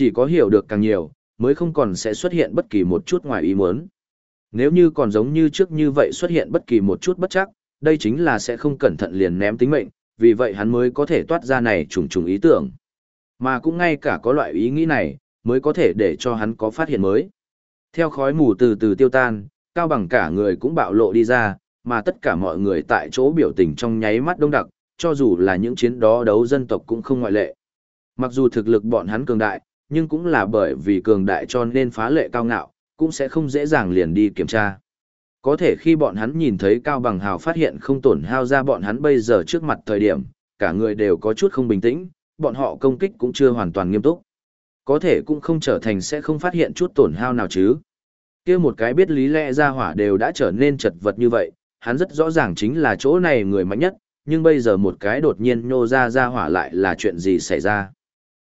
Chỉ có hiểu được càng nhiều, mới không còn sẽ xuất hiện bất kỳ một chút ngoài ý muốn. Nếu như còn giống như trước như vậy xuất hiện bất kỳ một chút bất chắc, đây chính là sẽ không cẩn thận liền ném tính mệnh, vì vậy hắn mới có thể toát ra này trùng trùng ý tưởng. Mà cũng ngay cả có loại ý nghĩ này, mới có thể để cho hắn có phát hiện mới. Theo khói mù từ từ tiêu tan, cao bằng cả người cũng bạo lộ đi ra, mà tất cả mọi người tại chỗ biểu tình trong nháy mắt đông đặc, cho dù là những chiến đó đấu dân tộc cũng không ngoại lệ. Mặc dù thực lực bọn hắn cường đại, nhưng cũng là bởi vì cường đại cho nên phá lệ cao ngạo, cũng sẽ không dễ dàng liền đi kiểm tra. Có thể khi bọn hắn nhìn thấy Cao Bằng Hào phát hiện không tổn hao ra bọn hắn bây giờ trước mặt thời điểm, cả người đều có chút không bình tĩnh, bọn họ công kích cũng chưa hoàn toàn nghiêm túc. Có thể cũng không trở thành sẽ không phát hiện chút tổn hao nào chứ. kia một cái biết lý lẽ ra hỏa đều đã trở nên chật vật như vậy, hắn rất rõ ràng chính là chỗ này người mạnh nhất, nhưng bây giờ một cái đột nhiên nhô ra ra hỏa lại là chuyện gì xảy ra.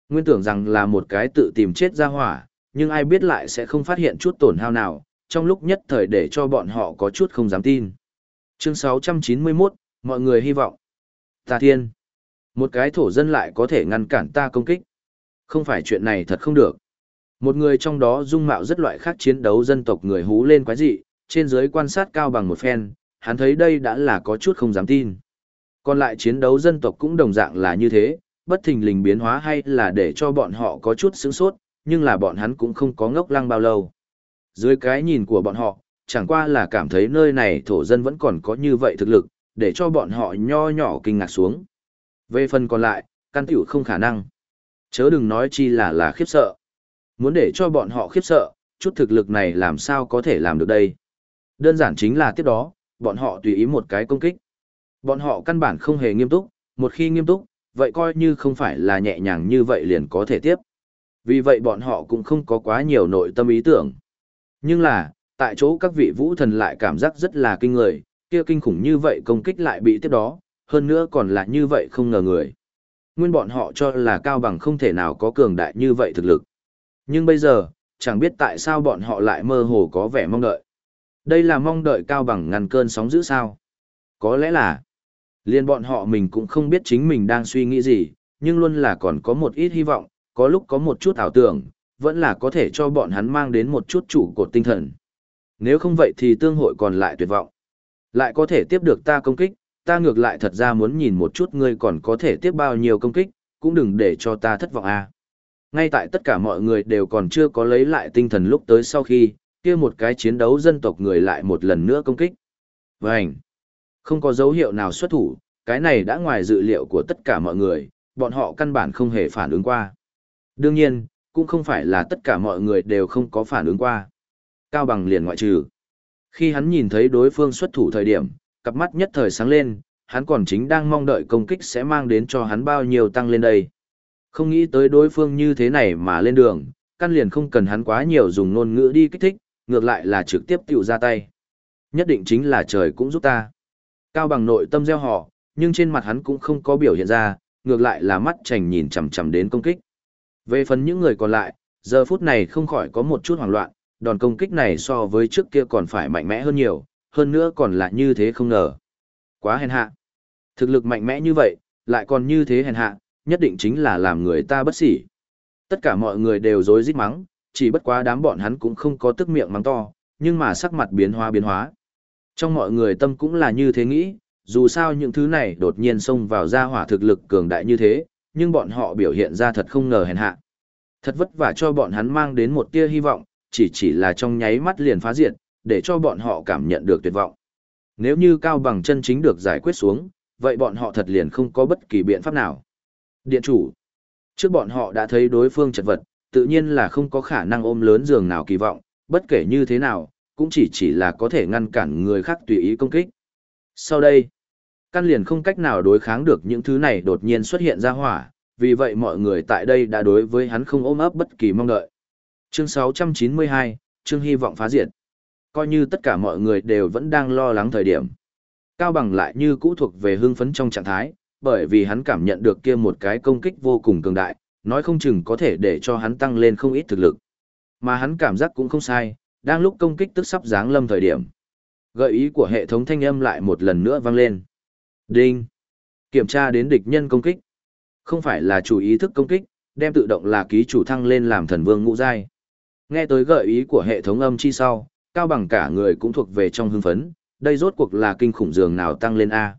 Nguyên tưởng rằng là một cái tự tìm chết ra hỏa, nhưng ai biết lại sẽ không phát hiện chút tổn hao nào, trong lúc nhất thời để cho bọn họ có chút không dám tin. Chương 691, mọi người hy vọng. Ta thiên. Một cái thổ dân lại có thể ngăn cản ta công kích. Không phải chuyện này thật không được. Một người trong đó dung mạo rất loại khác chiến đấu dân tộc người hú lên quái dị, trên dưới quan sát cao bằng một phen, hắn thấy đây đã là có chút không dám tin. Còn lại chiến đấu dân tộc cũng đồng dạng là như thế, bất thình lình biến hóa hay là để cho bọn họ có chút sướng sốt, nhưng là bọn hắn cũng không có ngốc lăng bao lâu. Dưới cái nhìn của bọn họ, chẳng qua là cảm thấy nơi này thổ dân vẫn còn có như vậy thực lực, để cho bọn họ nho nhỏ kinh ngạc xuống. Về phần còn lại, căn tiểu không khả năng. Chớ đừng nói chi là là khiếp sợ. Muốn để cho bọn họ khiếp sợ, chút thực lực này làm sao có thể làm được đây. Đơn giản chính là tiếp đó, bọn họ tùy ý một cái công kích. Bọn họ căn bản không hề nghiêm túc, một khi nghiêm túc, vậy coi như không phải là nhẹ nhàng như vậy liền có thể tiếp. Vì vậy bọn họ cũng không có quá nhiều nội tâm ý tưởng. Nhưng là, tại chỗ các vị vũ thần lại cảm giác rất là kinh người, kia kinh khủng như vậy công kích lại bị tiếp đó, hơn nữa còn là như vậy không ngờ người. Nguyên bọn họ cho là cao bằng không thể nào có cường đại như vậy thực lực. Nhưng bây giờ, chẳng biết tại sao bọn họ lại mơ hồ có vẻ mong đợi. Đây là mong đợi cao bằng ngăn cơn sóng dữ sao? Có lẽ là, liên bọn họ mình cũng không biết chính mình đang suy nghĩ gì, nhưng luôn là còn có một ít hy vọng, có lúc có một chút ảo tưởng, vẫn là có thể cho bọn hắn mang đến một chút chủ cột tinh thần. Nếu không vậy thì tương hội còn lại tuyệt vọng. Lại có thể tiếp được ta công kích, ta ngược lại thật ra muốn nhìn một chút ngươi còn có thể tiếp bao nhiêu công kích, cũng đừng để cho ta thất vọng a. À. Ngay tại tất cả mọi người đều còn chưa có lấy lại tinh thần lúc tới sau khi, kia một cái chiến đấu dân tộc người lại một lần nữa công kích. Vành! Không có dấu hiệu nào xuất thủ, cái này đã ngoài dự liệu của tất cả mọi người, bọn họ căn bản không hề phản ứng qua. Đương nhiên, cũng không phải là tất cả mọi người đều không có phản ứng qua. Cao bằng liền ngoại trừ. Khi hắn nhìn thấy đối phương xuất thủ thời điểm, cặp mắt nhất thời sáng lên, hắn còn chính đang mong đợi công kích sẽ mang đến cho hắn bao nhiêu tăng lên đây. Không nghĩ tới đối phương như thế này mà lên đường, căn liền không cần hắn quá nhiều dùng ngôn ngữ đi kích thích, ngược lại là trực tiếp tiểu ra tay. Nhất định chính là trời cũng giúp ta. Cao bằng nội tâm gieo họ, nhưng trên mặt hắn cũng không có biểu hiện ra, ngược lại là mắt chành nhìn chằm chằm đến công kích. Về phần những người còn lại, giờ phút này không khỏi có một chút hoảng loạn, đòn công kích này so với trước kia còn phải mạnh mẽ hơn nhiều, hơn nữa còn là như thế không ngờ. Quá hèn hạ. Thực lực mạnh mẽ như vậy, lại còn như thế hèn hạ, nhất định chính là làm người ta bất xỉ. Tất cả mọi người đều rối rít mắng, chỉ bất quá đám bọn hắn cũng không có tức miệng mắng to, nhưng mà sắc mặt biến hóa biến hóa. Trong mọi người tâm cũng là như thế nghĩ, dù sao những thứ này đột nhiên xông vào ra hỏa thực lực cường đại như thế, nhưng bọn họ biểu hiện ra thật không ngờ hèn hạ. Thật vất vả cho bọn hắn mang đến một tia hy vọng, chỉ chỉ là trong nháy mắt liền phá diệt, để cho bọn họ cảm nhận được tuyệt vọng. Nếu như Cao Bằng chân chính được giải quyết xuống, vậy bọn họ thật liền không có bất kỳ biện pháp nào. Điện chủ, trước bọn họ đã thấy đối phương chật vật, tự nhiên là không có khả năng ôm lớn giường nào kỳ vọng, bất kể như thế nào, cũng chỉ chỉ là có thể ngăn cản người khác tùy ý công kích. Sau đây, căn liền không cách nào đối kháng được những thứ này đột nhiên xuất hiện ra hỏa, vì vậy mọi người tại đây đã đối với hắn không ôm ấp bất kỳ mong đợi. Chương 692, chương hy vọng phá diệt. Coi như tất cả mọi người đều vẫn đang lo lắng thời điểm. Cao bằng lại như cũ thuộc về hưng phấn trong trạng thái, bởi vì hắn cảm nhận được kia một cái công kích vô cùng cường đại, nói không chừng có thể để cho hắn tăng lên không ít thực lực. Mà hắn cảm giác cũng không sai, đang lúc công kích tức sắp giáng lâm thời điểm. Gợi ý của hệ thống thanh âm lại một lần nữa vang lên. Đinh. Kiểm tra đến địch nhân công kích. Không phải là chủ ý thức công kích, đem tự động là ký chủ thăng lên làm thần vương ngũ giai. Nghe tới gợi ý của hệ thống âm chi sau, cao bằng cả người cũng thuộc về trong hưng phấn, đây rốt cuộc là kinh khủng dường nào tăng lên A.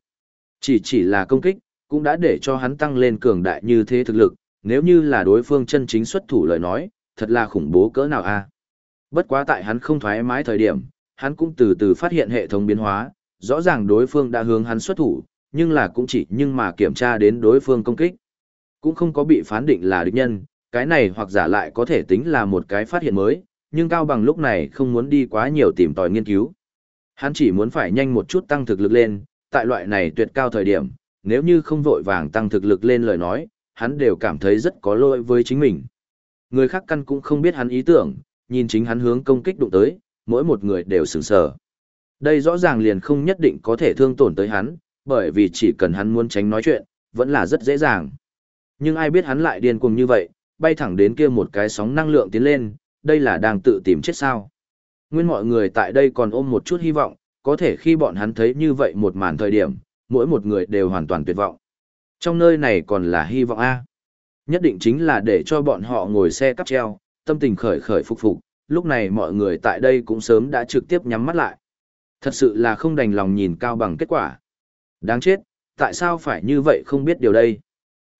Chỉ chỉ là công kích, cũng đã để cho hắn tăng lên cường đại như thế thực lực, nếu như là đối phương chân chính xuất thủ lời nói, thật là khủng bố cỡ nào A. Bất quá tại hắn không thoải mái thời điểm, hắn cũng từ từ phát hiện hệ thống biến hóa, rõ ràng đối phương đã hướng hắn xuất thủ, nhưng là cũng chỉ nhưng mà kiểm tra đến đối phương công kích. Cũng không có bị phán định là địch nhân, cái này hoặc giả lại có thể tính là một cái phát hiện mới, nhưng Cao Bằng lúc này không muốn đi quá nhiều tìm tòi nghiên cứu. Hắn chỉ muốn phải nhanh một chút tăng thực lực lên, tại loại này tuyệt cao thời điểm, nếu như không vội vàng tăng thực lực lên lời nói, hắn đều cảm thấy rất có lỗi với chính mình. Người khác căn cũng không biết hắn ý tưởng, nhìn chính hắn hướng công kích đụng tới, mỗi một người đều sửng sở. Đây rõ ràng liền không nhất định có thể thương tổn tới hắn, bởi vì chỉ cần hắn muốn tránh nói chuyện, vẫn là rất dễ dàng. Nhưng ai biết hắn lại điên cuồng như vậy, bay thẳng đến kia một cái sóng năng lượng tiến lên, đây là đang tự tìm chết sao. Nguyên mọi người tại đây còn ôm một chút hy vọng, có thể khi bọn hắn thấy như vậy một màn thời điểm, mỗi một người đều hoàn toàn tuyệt vọng. Trong nơi này còn là hy vọng A. Nhất định chính là để cho bọn họ ngồi xe cắp treo, tâm tình khởi khởi phục phục, lúc này mọi người tại đây cũng sớm đã trực tiếp nhắm mắt lại. Thật sự là không đành lòng nhìn cao bằng kết quả. Đáng chết, tại sao phải như vậy không biết điều đây?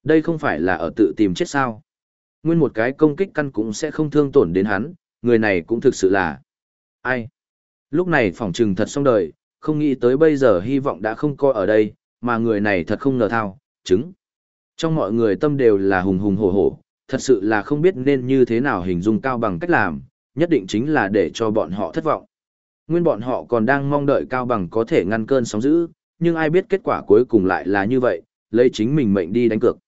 Đây không phải là ở tự tìm chết sao? Nguyên một cái công kích căn cũng sẽ không thương tổn đến hắn, người này cũng thực sự là... Ai? Lúc này phỏng trừng thật xong đời, không nghĩ tới bây giờ hy vọng đã không coi ở đây, mà người này thật không ngờ thao, chứng. Trong mọi người tâm đều là hùng hùng hổ hổ, thật sự là không biết nên như thế nào hình dung cao bằng cách làm, nhất định chính là để cho bọn họ thất vọng. Nguyên bọn họ còn đang mong đợi cao bằng có thể ngăn cơn sóng dữ, nhưng ai biết kết quả cuối cùng lại là như vậy, lấy chính mình mệnh đi đánh cược.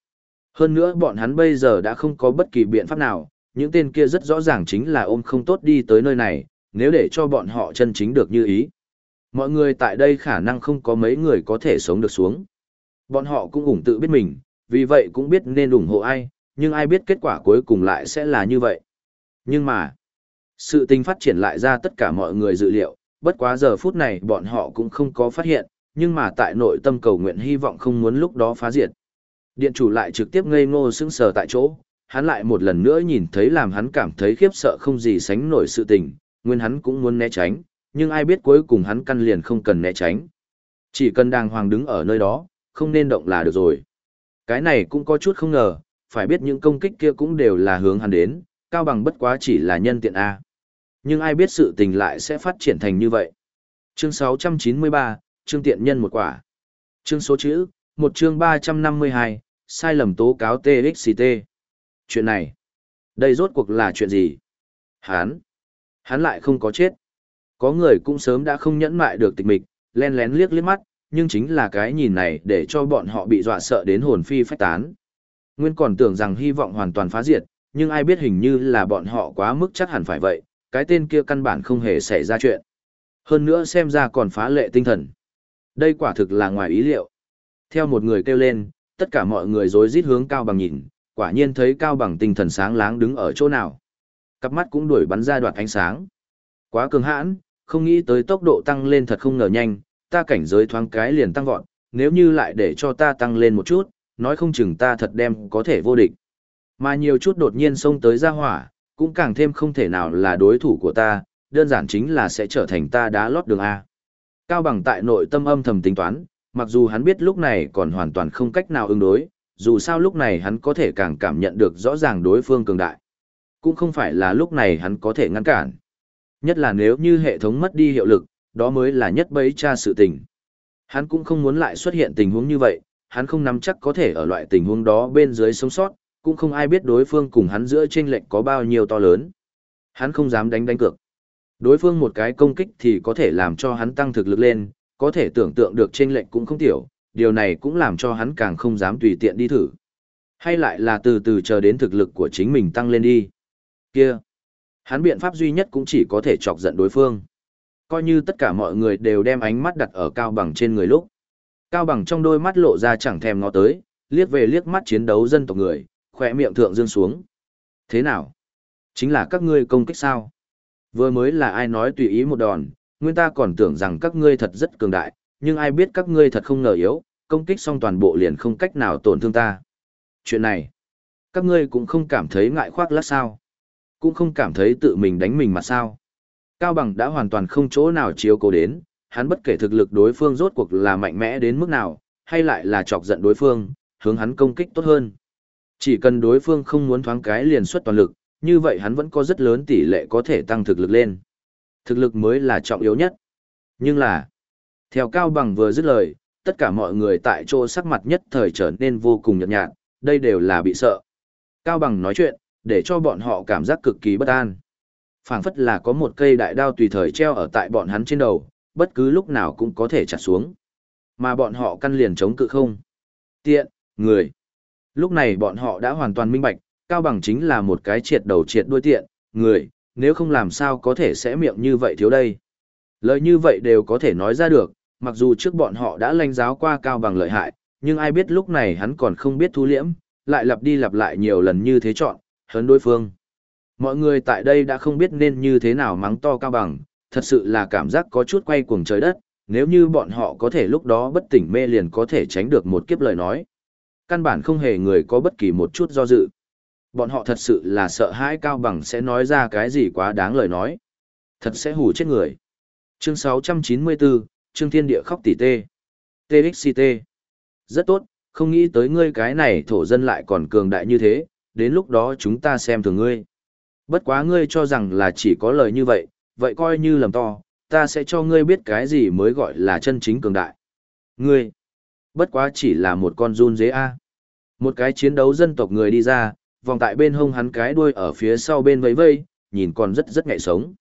Hơn nữa bọn hắn bây giờ đã không có bất kỳ biện pháp nào, những tên kia rất rõ ràng chính là ôm không tốt đi tới nơi này, nếu để cho bọn họ chân chính được như ý. Mọi người tại đây khả năng không có mấy người có thể sống được xuống. Bọn họ cũng ủng tự biết mình, vì vậy cũng biết nên ủng hộ ai, nhưng ai biết kết quả cuối cùng lại sẽ là như vậy. Nhưng mà, sự tình phát triển lại ra tất cả mọi người dự liệu, bất quá giờ phút này bọn họ cũng không có phát hiện, nhưng mà tại nội tâm cầu nguyện hy vọng không muốn lúc đó phá diệt. Điện chủ lại trực tiếp ngây ngô sững sờ tại chỗ, hắn lại một lần nữa nhìn thấy làm hắn cảm thấy khiếp sợ không gì sánh nổi sự tình, nguyên hắn cũng muốn né tránh, nhưng ai biết cuối cùng hắn căn liền không cần né tránh. Chỉ cần đàng hoàng đứng ở nơi đó, không nên động là được rồi. Cái này cũng có chút không ngờ, phải biết những công kích kia cũng đều là hướng hắn đến, cao bằng bất quá chỉ là nhân tiện A. Nhưng ai biết sự tình lại sẽ phát triển thành như vậy. Chương 693, chương tiện nhân một quả. Chương số chữ, một chương 352, sai lầm tố cáo TXT. Chuyện này, đây rốt cuộc là chuyện gì? Hán, hắn lại không có chết. Có người cũng sớm đã không nhẫn mại được tịch mịch, len lén liếc liếc mắt, nhưng chính là cái nhìn này để cho bọn họ bị dọa sợ đến hồn phi phách tán. Nguyên còn tưởng rằng hy vọng hoàn toàn phá diệt, nhưng ai biết hình như là bọn họ quá mức chắc hẳn phải vậy, cái tên kia căn bản không hề xảy ra chuyện. Hơn nữa xem ra còn phá lệ tinh thần. Đây quả thực là ngoài ý liệu. Theo một người kêu lên, tất cả mọi người rối rít hướng Cao Bằng nhìn, quả nhiên thấy Cao Bằng tinh thần sáng láng đứng ở chỗ nào. Cặp mắt cũng đuổi bắn ra đoạt ánh sáng. Quá cường hãn, không nghĩ tới tốc độ tăng lên thật không ngờ nhanh, ta cảnh giới thoáng cái liền tăng vọt, nếu như lại để cho ta tăng lên một chút, nói không chừng ta thật đem có thể vô địch. Mà nhiều chút đột nhiên xông tới ra hỏa, cũng càng thêm không thể nào là đối thủ của ta, đơn giản chính là sẽ trở thành ta đá lót đường A. Cao bằng tại nội tâm âm thầm tính toán, mặc dù hắn biết lúc này còn hoàn toàn không cách nào ứng đối, dù sao lúc này hắn có thể càng cảm nhận được rõ ràng đối phương cường đại. Cũng không phải là lúc này hắn có thể ngăn cản. Nhất là nếu như hệ thống mất đi hiệu lực, đó mới là nhất bấy tra sự tình. Hắn cũng không muốn lại xuất hiện tình huống như vậy, hắn không nắm chắc có thể ở loại tình huống đó bên dưới sống sót, cũng không ai biết đối phương cùng hắn giữa chênh lệch có bao nhiêu to lớn. Hắn không dám đánh đánh cược. Đối phương một cái công kích thì có thể làm cho hắn tăng thực lực lên, có thể tưởng tượng được chênh lệch cũng không tiểu, điều này cũng làm cho hắn càng không dám tùy tiện đi thử. Hay lại là từ từ chờ đến thực lực của chính mình tăng lên đi. Kia, hắn biện pháp duy nhất cũng chỉ có thể chọc giận đối phương. Coi như tất cả mọi người đều đem ánh mắt đặt ở cao bằng trên người lúc. Cao bằng trong đôi mắt lộ ra chẳng thèm ngó tới, liếc về liếc mắt chiến đấu dân tộc người, khỏe miệng thượng dương xuống. Thế nào? Chính là các ngươi công kích sao? Vừa mới là ai nói tùy ý một đòn, nguyên ta còn tưởng rằng các ngươi thật rất cường đại, nhưng ai biết các ngươi thật không ngờ yếu, công kích xong toàn bộ liền không cách nào tổn thương ta. Chuyện này, Các ngươi cũng không cảm thấy ngại khoác lác sao. Cũng không cảm thấy tự mình đánh mình mà sao. Cao Bằng đã hoàn toàn không chỗ nào chiếu cố đến, hắn bất kể thực lực đối phương rốt cuộc là mạnh mẽ đến mức nào, hay lại là chọc giận đối phương, hướng hắn công kích tốt hơn. Chỉ cần đối phương không muốn thoáng cái liền xuất toàn lực, như vậy hắn vẫn có rất lớn tỷ lệ có thể tăng thực lực lên. Thực lực mới là trọng yếu nhất. Nhưng là, theo Cao Bằng vừa dứt lời, tất cả mọi người tại chỗ sắc mặt nhất thời trở nên vô cùng nhợt nhạt, đây đều là bị sợ. Cao Bằng nói chuyện, để cho bọn họ cảm giác cực kỳ bất an. phảng phất là có một cây đại đao tùy thời treo ở tại bọn hắn trên đầu, bất cứ lúc nào cũng có thể chặt xuống. Mà bọn họ căn liền chống cự không. Tiện, người. Lúc này bọn họ đã hoàn toàn minh bạch, Cao Bằng chính là một cái triệt đầu triệt đuôi tiện, người, nếu không làm sao có thể sẽ miệng như vậy thiếu đây. Lời như vậy đều có thể nói ra được, mặc dù trước bọn họ đã lanh giáo qua Cao Bằng lợi hại, nhưng ai biết lúc này hắn còn không biết thu liễm, lại lặp đi lặp lại nhiều lần như thế chọn, hấn đối phương. Mọi người tại đây đã không biết nên như thế nào mắng to Cao Bằng, thật sự là cảm giác có chút quay cuồng trời đất, nếu như bọn họ có thể lúc đó bất tỉnh mê liền có thể tránh được một kiếp lời nói. Căn bản không hề người có bất kỳ một chút do dự. Bọn họ thật sự là sợ hãi Cao Bằng sẽ nói ra cái gì quá đáng lời nói. Thật sẽ hù chết người. Chương 694, Trương Thiên Địa khóc tỉ tê. TXCT. Rất tốt, không nghĩ tới ngươi cái này thổ dân lại còn cường đại như thế, đến lúc đó chúng ta xem thường ngươi. Bất quá ngươi cho rằng là chỉ có lời như vậy, vậy coi như lầm to, ta sẽ cho ngươi biết cái gì mới gọi là chân chính cường đại. Ngươi, bất quá chỉ là một con run dế A. Một cái chiến đấu dân tộc người đi ra, vòng tại bên hông hắn cái đuôi ở phía sau bên vẫy vây, nhìn còn rất rất ngại sống.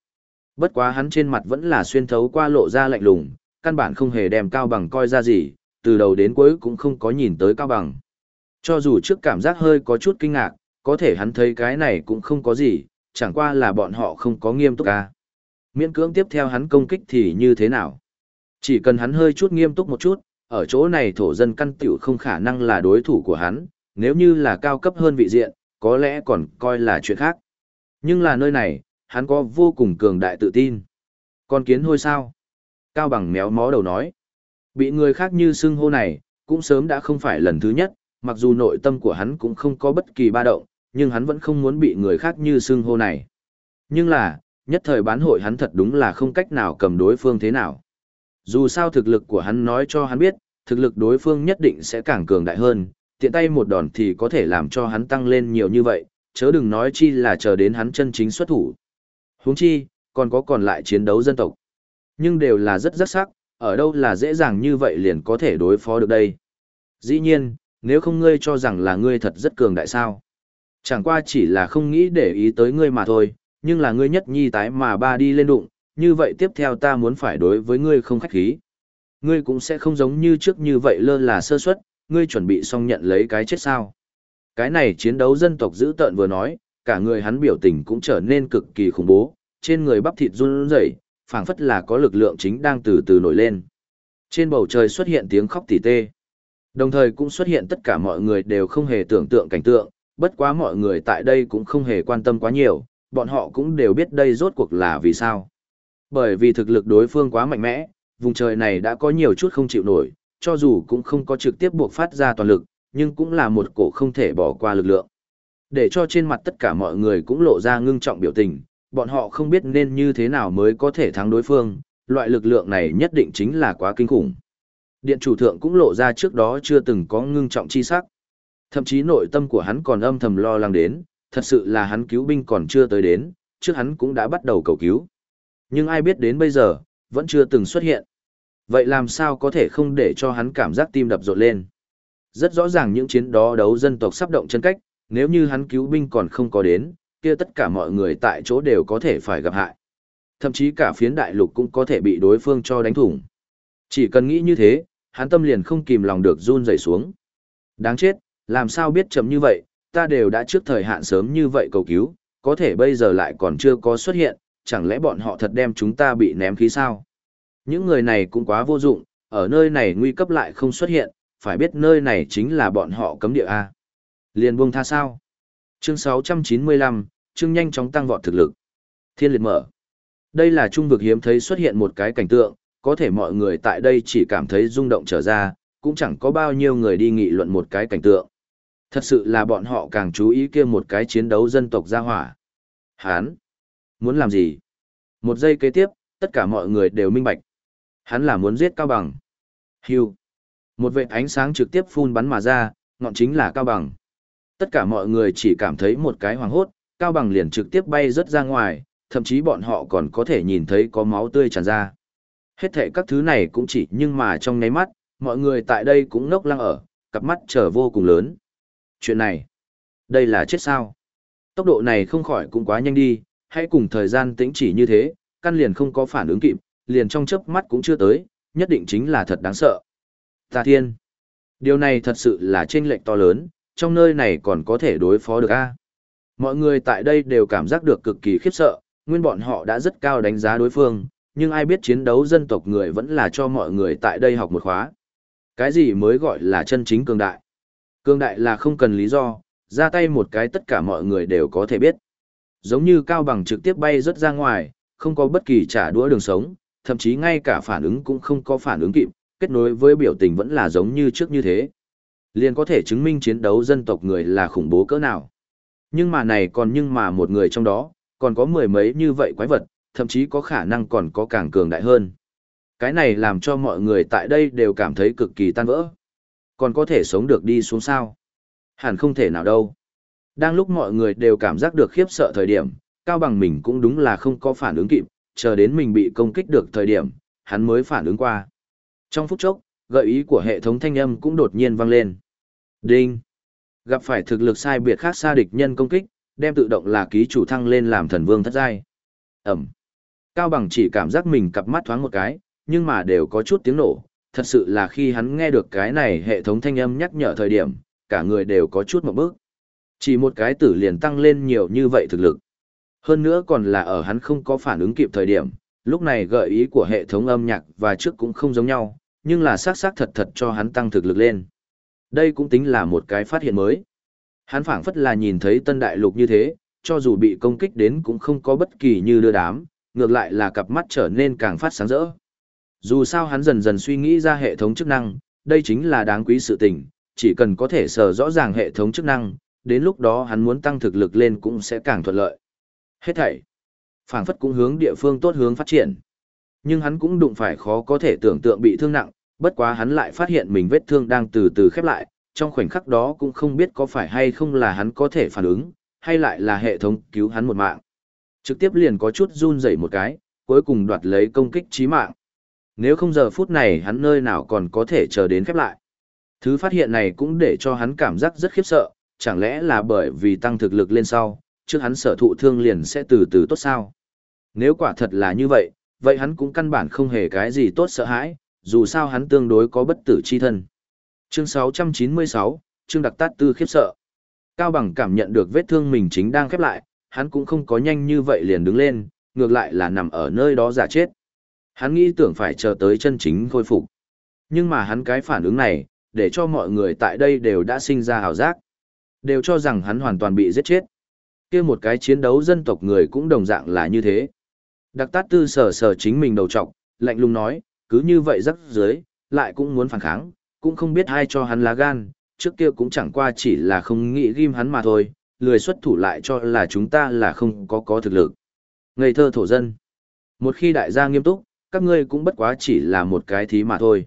Bất quá hắn trên mặt vẫn là xuyên thấu qua lộ ra lạnh lùng, căn bản không hề đem cao bằng coi ra gì, từ đầu đến cuối cũng không có nhìn tới cao bằng. Cho dù trước cảm giác hơi có chút kinh ngạc, có thể hắn thấy cái này cũng không có gì, chẳng qua là bọn họ không có nghiêm túc à. Miễn cưỡng tiếp theo hắn công kích thì như thế nào? Chỉ cần hắn hơi chút nghiêm túc một chút, ở chỗ này thổ dân căn tiểu không khả năng là đối thủ của hắn, nếu như là cao cấp hơn vị diện, có lẽ còn coi là chuyện khác. Nhưng là nơi này, hắn có vô cùng cường đại tự tin. Con kiến hôi sao? Cao bằng méo mó đầu nói. Bị người khác như xưng hô này, cũng sớm đã không phải lần thứ nhất, mặc dù nội tâm của hắn cũng không có bất kỳ ba động, nhưng hắn vẫn không muốn bị người khác như xưng hô này. Nhưng là, nhất thời bán hội hắn thật đúng là không cách nào cầm đối phương thế nào. Dù sao thực lực của hắn nói cho hắn biết, thực lực đối phương nhất định sẽ càng cường đại hơn, tiện tay một đòn thì có thể làm cho hắn tăng lên nhiều như vậy, chớ đừng nói chi là chờ đến hắn chân chính xuất thủ. Huống chi, còn có còn lại chiến đấu dân tộc. Nhưng đều là rất rất sắc, ở đâu là dễ dàng như vậy liền có thể đối phó được đây. Dĩ nhiên, nếu không ngươi cho rằng là ngươi thật rất cường đại sao. Chẳng qua chỉ là không nghĩ để ý tới ngươi mà thôi, nhưng là ngươi nhất nhi tái mà ba đi lên đụng, như vậy tiếp theo ta muốn phải đối với ngươi không khách khí. Ngươi cũng sẽ không giống như trước như vậy lơ là sơ suất, ngươi chuẩn bị xong nhận lấy cái chết sao. Cái này chiến đấu dân tộc dữ tợn vừa nói, cả người hắn biểu tình cũng trở nên cực kỳ khủng bố, trên người bắp thịt run rẩy, phảng phất là có lực lượng chính đang từ từ nổi lên. Trên bầu trời xuất hiện tiếng khóc tỉ tê. Đồng thời cũng xuất hiện tất cả mọi người đều không hề tưởng tượng cảnh tượng, bất quá mọi người tại đây cũng không hề quan tâm quá nhiều, bọn họ cũng đều biết đây rốt cuộc là vì sao. Bởi vì thực lực đối phương quá mạnh mẽ, vùng trời này đã có nhiều chút không chịu nổi, cho dù cũng không có trực tiếp buộc phát ra toàn lực, nhưng cũng là một cổ không thể bỏ qua lực lượng. Để cho trên mặt tất cả mọi người cũng lộ ra ngưng trọng biểu tình, bọn họ không biết nên như thế nào mới có thể thắng đối phương, loại lực lượng này nhất định chính là quá kinh khủng. Điện chủ thượng cũng lộ ra trước đó chưa từng có ngưng trọng chi sắc. Thậm chí nội tâm của hắn còn âm thầm lo lắng đến, thật sự là hắn cứu binh còn chưa tới đến, trước hắn cũng đã bắt đầu cầu cứu. Nhưng ai biết đến bây giờ, vẫn chưa từng xuất hiện. Vậy làm sao có thể không để cho hắn cảm giác tim đập rộn lên? Rất rõ ràng những chiến đó đấu dân tộc sắp động chân cách, nếu như hắn cứu binh còn không có đến, kia tất cả mọi người tại chỗ đều có thể phải gặp hại. Thậm chí cả phiến đại lục cũng có thể bị đối phương cho đánh thủng. Chỉ cần nghĩ như thế, hắn tâm liền không kìm lòng được run rẩy xuống. Đáng chết, làm sao biết chậm như vậy, ta đều đã trước thời hạn sớm như vậy cầu cứu, có thể bây giờ lại còn chưa có xuất hiện, chẳng lẽ bọn họ thật đem chúng ta bị ném khí sao? Những người này cũng quá vô dụng, ở nơi này nguy cấp lại không xuất hiện, phải biết nơi này chính là bọn họ cấm địa A. Liền buông tha sao? Chương 695, chương nhanh chóng tăng vọt thực lực. Thiên liệt mở. Đây là trung vực hiếm thấy xuất hiện một cái cảnh tượng, có thể mọi người tại đây chỉ cảm thấy rung động trở ra, cũng chẳng có bao nhiêu người đi nghị luận một cái cảnh tượng. Thật sự là bọn họ càng chú ý kia một cái chiến đấu dân tộc gia hỏa. Hán! Muốn làm gì? Một giây kế tiếp, tất cả mọi người đều minh bạch. Hắn là muốn giết Cao Bằng. Hưu! Một vệt ánh sáng trực tiếp phun bắn mà ra, ngọn chính là Cao Bằng. Tất cả mọi người chỉ cảm thấy một cái hoàng hốt, Cao Bằng liền trực tiếp bay rớt ra ngoài, thậm chí bọn họ còn có thể nhìn thấy có máu tươi tràn ra. Hết thể các thứ này cũng chỉ nhưng mà trong nháy mắt, mọi người tại đây cũng ngốc lăng ở, cặp mắt trở vô cùng lớn. Chuyện này, đây là chết sao? Tốc độ này không khỏi cũng quá nhanh đi, hãy cùng thời gian tĩnh chỉ như thế, căn liền không có phản ứng kịp, liền trong chớp mắt cũng chưa tới, nhất định chính là thật đáng sợ. Tà thiên, điều này thật sự là chênh lệch to lớn, trong nơi này còn có thể đối phó được a. Mọi người tại đây đều cảm giác được cực kỳ khiếp sợ, nguyên bọn họ đã rất cao đánh giá đối phương, nhưng ai biết chiến đấu dân tộc người vẫn là cho mọi người tại đây học một khóa. Cái gì mới gọi là chân chính cường đại? Cường đại là không cần lý do, ra tay một cái tất cả mọi người đều có thể biết. Giống như Cao Bằng trực tiếp bay rất ra ngoài, không có bất kỳ trả đũa đường sống, thậm chí ngay cả phản ứng cũng không có phản ứng kịp, kết nối với biểu tình vẫn là giống như trước như thế. Liền có thể chứng minh chiến đấu dân tộc người là khủng bố cỡ nào. Nhưng mà này còn nhưng mà một người trong đó, còn có mười mấy như vậy quái vật, thậm chí có khả năng còn có càng cường đại hơn. Cái này làm cho mọi người tại đây đều cảm thấy cực kỳ tan vỡ. Còn có thể sống được đi xuống sao? Hẳn không thể nào đâu. Đang lúc mọi người đều cảm giác được khiếp sợ thời điểm, Cao Bằng mình cũng đúng là không có phản ứng kịp, chờ đến mình bị công kích được thời điểm, hắn mới phản ứng qua. Trong phút chốc, gợi ý của hệ thống thanh âm cũng đột nhiên vang lên. Đinh! Gặp phải thực lực sai biệt khác xa địch nhân công kích, đem tự động là ký chủ thăng lên làm thần vương thất giai. Ẩm! Cao Bằng chỉ cảm giác mình cặp mắt thoáng một cái, nhưng mà đều có chút tiếng nổ, thật sự là khi hắn nghe được cái này hệ thống thanh âm nhắc nhở thời điểm, cả người đều có chút một bước. Chỉ một cái tử liền tăng lên nhiều như vậy thực lực. Hơn nữa còn là ở hắn không có phản ứng kịp thời điểm, lúc này gợi ý của hệ thống âm nhạc và trước cũng không giống nhau, nhưng là xác xác thật thật cho hắn tăng thực lực lên. Đây cũng tính là một cái phát hiện mới. Hắn phảng phất là nhìn thấy tân đại lục như thế, cho dù bị công kích đến cũng không có bất kỳ như đưa đám, ngược lại là cặp mắt trở nên càng phát sáng rỡ. Dù sao hắn dần dần suy nghĩ ra hệ thống chức năng, đây chính là đáng quý sự tình, chỉ cần có thể sở rõ ràng hệ thống chức năng, đến lúc đó hắn muốn tăng thực lực lên cũng sẽ càng thuận lợi. Hết thảy, phảng phất cũng hướng địa phương tốt hướng phát triển. Nhưng hắn cũng đụng phải khó có thể tưởng tượng bị thương nặng, bất quá hắn lại phát hiện mình vết thương đang từ từ khép lại, trong khoảnh khắc đó cũng không biết có phải hay không là hắn có thể phản ứng, hay lại là hệ thống cứu hắn một mạng. Trực tiếp liền có chút run rẩy một cái, cuối cùng đoạt lấy công kích chí mạng. Nếu không giờ phút này hắn nơi nào còn có thể chờ đến khép lại. Thứ phát hiện này cũng để cho hắn cảm giác rất khiếp sợ, chẳng lẽ là bởi vì tăng thực lực lên sau, trước hắn sở thụ thương liền sẽ từ từ tốt sao? Nếu quả thật là như vậy, vậy hắn cũng căn bản không hề cái gì tốt sợ hãi, dù sao hắn tương đối có bất tử chi thân. Chương 696, chương đặc tát tư khiếp sợ. Cao Bằng cảm nhận được vết thương mình chính đang khép lại, hắn cũng không có nhanh như vậy liền đứng lên, ngược lại là nằm ở nơi đó giả chết. Hắn nghĩ tưởng phải chờ tới chân chính khôi phục. Nhưng mà hắn cái phản ứng này, để cho mọi người tại đây đều đã sinh ra hào giác. Đều cho rằng hắn hoàn toàn bị giết chết. kia một cái chiến đấu dân tộc người cũng đồng dạng là như thế. Đặc tát tư sờ sờ chính mình đầu trọc, lạnh lùng nói, cứ như vậy rắc dưới, lại cũng muốn phản kháng, cũng không biết ai cho hắn lá gan, trước kia cũng chẳng qua chỉ là không nghĩ ghim hắn mà thôi, lười xuất thủ lại cho là chúng ta là không có có thực lực. Ngây thơ thổ dân. Một khi đại gia nghiêm túc, các ngươi cũng bất quá chỉ là một cái thí mà thôi.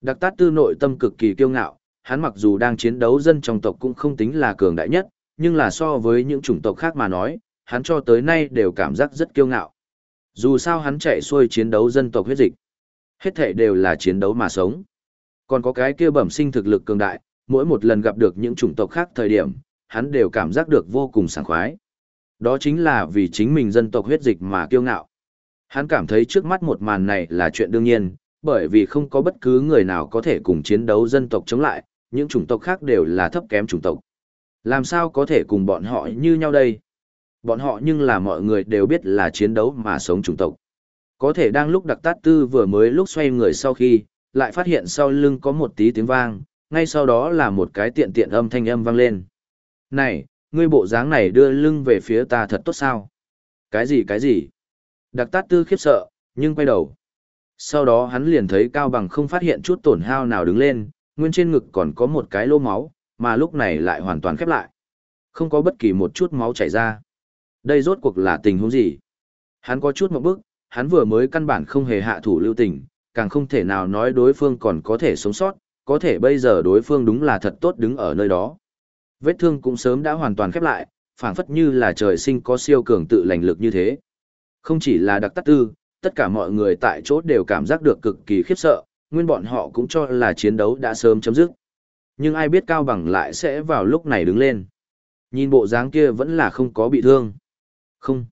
Đặc tát tư nội tâm cực kỳ kiêu ngạo, hắn mặc dù đang chiến đấu dân trong tộc cũng không tính là cường đại nhất, nhưng là so với những chủng tộc khác mà nói, hắn cho tới nay đều cảm giác rất kiêu ngạo. Dù sao hắn chạy xuôi chiến đấu dân tộc huyết dịch. Hết thể đều là chiến đấu mà sống. Còn có cái kia bẩm sinh thực lực cường đại, mỗi một lần gặp được những chủng tộc khác thời điểm, hắn đều cảm giác được vô cùng sảng khoái. Đó chính là vì chính mình dân tộc huyết dịch mà kiêu ngạo. Hắn cảm thấy trước mắt một màn này là chuyện đương nhiên, bởi vì không có bất cứ người nào có thể cùng chiến đấu dân tộc chống lại, những chủng tộc khác đều là thấp kém chủng tộc. Làm sao có thể cùng bọn họ như nhau đây? Bọn họ nhưng là mọi người đều biết là chiến đấu mà sống chủng tộc. Có thể đang lúc đặc tát tư vừa mới lúc xoay người sau khi, lại phát hiện sau lưng có một tí tiếng vang, ngay sau đó là một cái tiện tiện âm thanh âm vang lên. Này, ngươi bộ dáng này đưa lưng về phía ta thật tốt sao? Cái gì cái gì? Đặc tát tư khiếp sợ, nhưng quay đầu. Sau đó hắn liền thấy Cao Bằng không phát hiện chút tổn hao nào đứng lên, nguyên trên ngực còn có một cái lô máu, mà lúc này lại hoàn toàn khép lại. Không có bất kỳ một chút máu chảy ra. Đây rốt cuộc là tình huống gì? Hắn có chút một bước, hắn vừa mới căn bản không hề hạ thủ lưu tình, càng không thể nào nói đối phương còn có thể sống sót, có thể bây giờ đối phương đúng là thật tốt đứng ở nơi đó. Vết thương cũng sớm đã hoàn toàn khép lại, phảng phất như là trời sinh có siêu cường tự lành lực như thế. Không chỉ là đặc tắc tư, tất cả mọi người tại chỗ đều cảm giác được cực kỳ khiếp sợ, nguyên bọn họ cũng cho là chiến đấu đã sớm chấm dứt. Nhưng ai biết Cao Bằng lại sẽ vào lúc này đứng lên. Nhìn bộ dáng kia vẫn là không có bị thương. Không.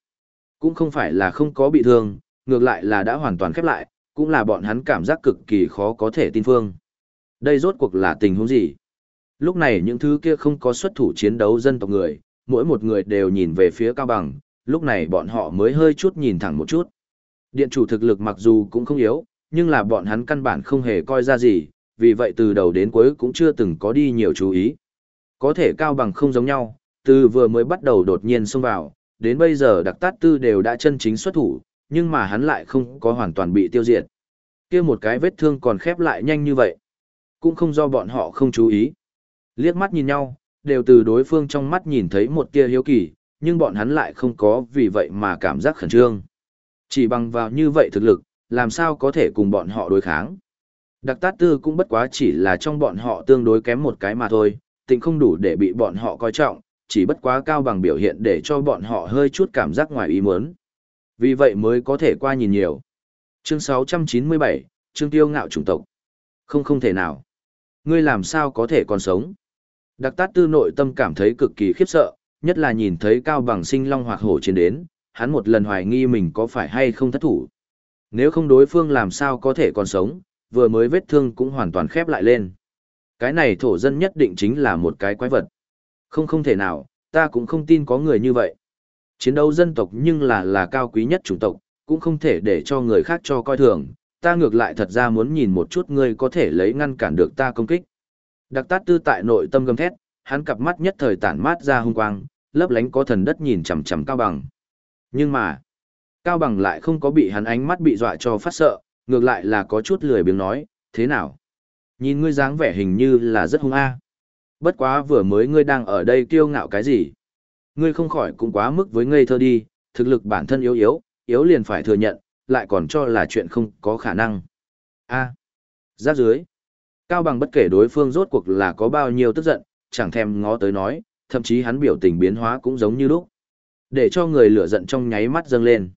Cũng không phải là không có bị thương, ngược lại là đã hoàn toàn khép lại, cũng là bọn hắn cảm giác cực kỳ khó có thể tin phương. Đây rốt cuộc là tình huống gì? Lúc này những thứ kia không có xuất thủ chiến đấu dân tộc người, mỗi một người đều nhìn về phía Cao Bằng, lúc này bọn họ mới hơi chút nhìn thẳng một chút. Điện chủ thực lực mặc dù cũng không yếu, nhưng là bọn hắn căn bản không hề coi ra gì, vì vậy từ đầu đến cuối cũng chưa từng có đi nhiều chú ý. Có thể Cao Bằng không giống nhau, từ vừa mới bắt đầu đột nhiên xông vào, đến bây giờ đặc tát tư đều đã chân chính xuất thủ, nhưng mà hắn lại không có hoàn toàn bị tiêu diệt. kia một cái vết thương còn khép lại nhanh như vậy. Cũng không do bọn họ không chú ý. Liếc mắt nhìn nhau, đều từ đối phương trong mắt nhìn thấy một tia hiếu kỳ, nhưng bọn hắn lại không có vì vậy mà cảm giác khẩn trương. Chỉ bằng vào như vậy thực lực, làm sao có thể cùng bọn họ đối kháng. Đặc tát tư cũng bất quá chỉ là trong bọn họ tương đối kém một cái mà thôi, tình không đủ để bị bọn họ coi trọng, chỉ bất quá cao bằng biểu hiện để cho bọn họ hơi chút cảm giác ngoài ý muốn. Vì vậy mới có thể qua nhìn nhiều. Chương 697, chương tiêu ngạo chủng tộc. Không không thể nào. Ngươi làm sao có thể còn sống? Đặc tát tư nội tâm cảm thấy cực kỳ khiếp sợ, nhất là nhìn thấy cao bằng sinh long hoặc hổ chiến đến, hắn một lần hoài nghi mình có phải hay không thất thủ. Nếu không đối phương làm sao có thể còn sống, vừa mới vết thương cũng hoàn toàn khép lại lên. Cái này thổ dân nhất định chính là một cái quái vật. Không không thể nào, ta cũng không tin có người như vậy. Chiến đấu dân tộc nhưng là là cao quý nhất chủng tộc, cũng không thể để cho người khác cho coi thường, ta ngược lại thật ra muốn nhìn một chút ngươi có thể lấy ngăn cản được ta công kích. Đặc tát tư tại nội tâm gầm thét, hắn cặp mắt nhất thời tản mát ra hung quang, lấp lánh có thần đất nhìn chằm chằm cao bằng. Nhưng mà, cao bằng lại không có bị hắn ánh mắt bị dọa cho phát sợ, ngược lại là có chút lười biếng nói, thế nào? Nhìn ngươi dáng vẻ hình như là rất hung a. Bất quá vừa mới ngươi đang ở đây kiêu ngạo cái gì? Ngươi không khỏi cũng quá mức với ngây thơ đi, thực lực bản thân yếu yếu, yếu liền phải thừa nhận, lại còn cho là chuyện không có khả năng. A. À. Giáp dưới. Cao bằng bất kể đối phương rốt cuộc là có bao nhiêu tức giận, chẳng thèm ngó tới nói, thậm chí hắn biểu tình biến hóa cũng giống như lúc. Để cho người lửa giận trong nháy mắt dâng lên.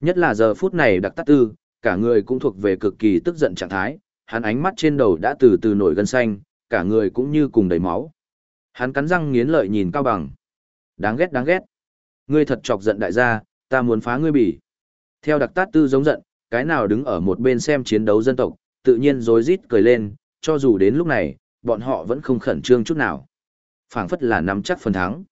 Nhất là giờ phút này đặc tắc tư, cả người cũng thuộc về cực kỳ tức giận trạng thái, hắn ánh mắt trên đầu đã từ từ nổi gân xanh, cả người cũng như cùng đầy máu. Hắn cắn răng nghiến lợi nhìn Cao Bằng. Đáng ghét đáng ghét. Ngươi thật chọc giận đại gia, ta muốn phá ngươi bỉ. Theo đặc tát tư giống giận, cái nào đứng ở một bên xem chiến đấu dân tộc, tự nhiên rối rít cười lên, cho dù đến lúc này, bọn họ vẫn không khẩn trương chút nào phảng phất là nắm chắc phần thắng.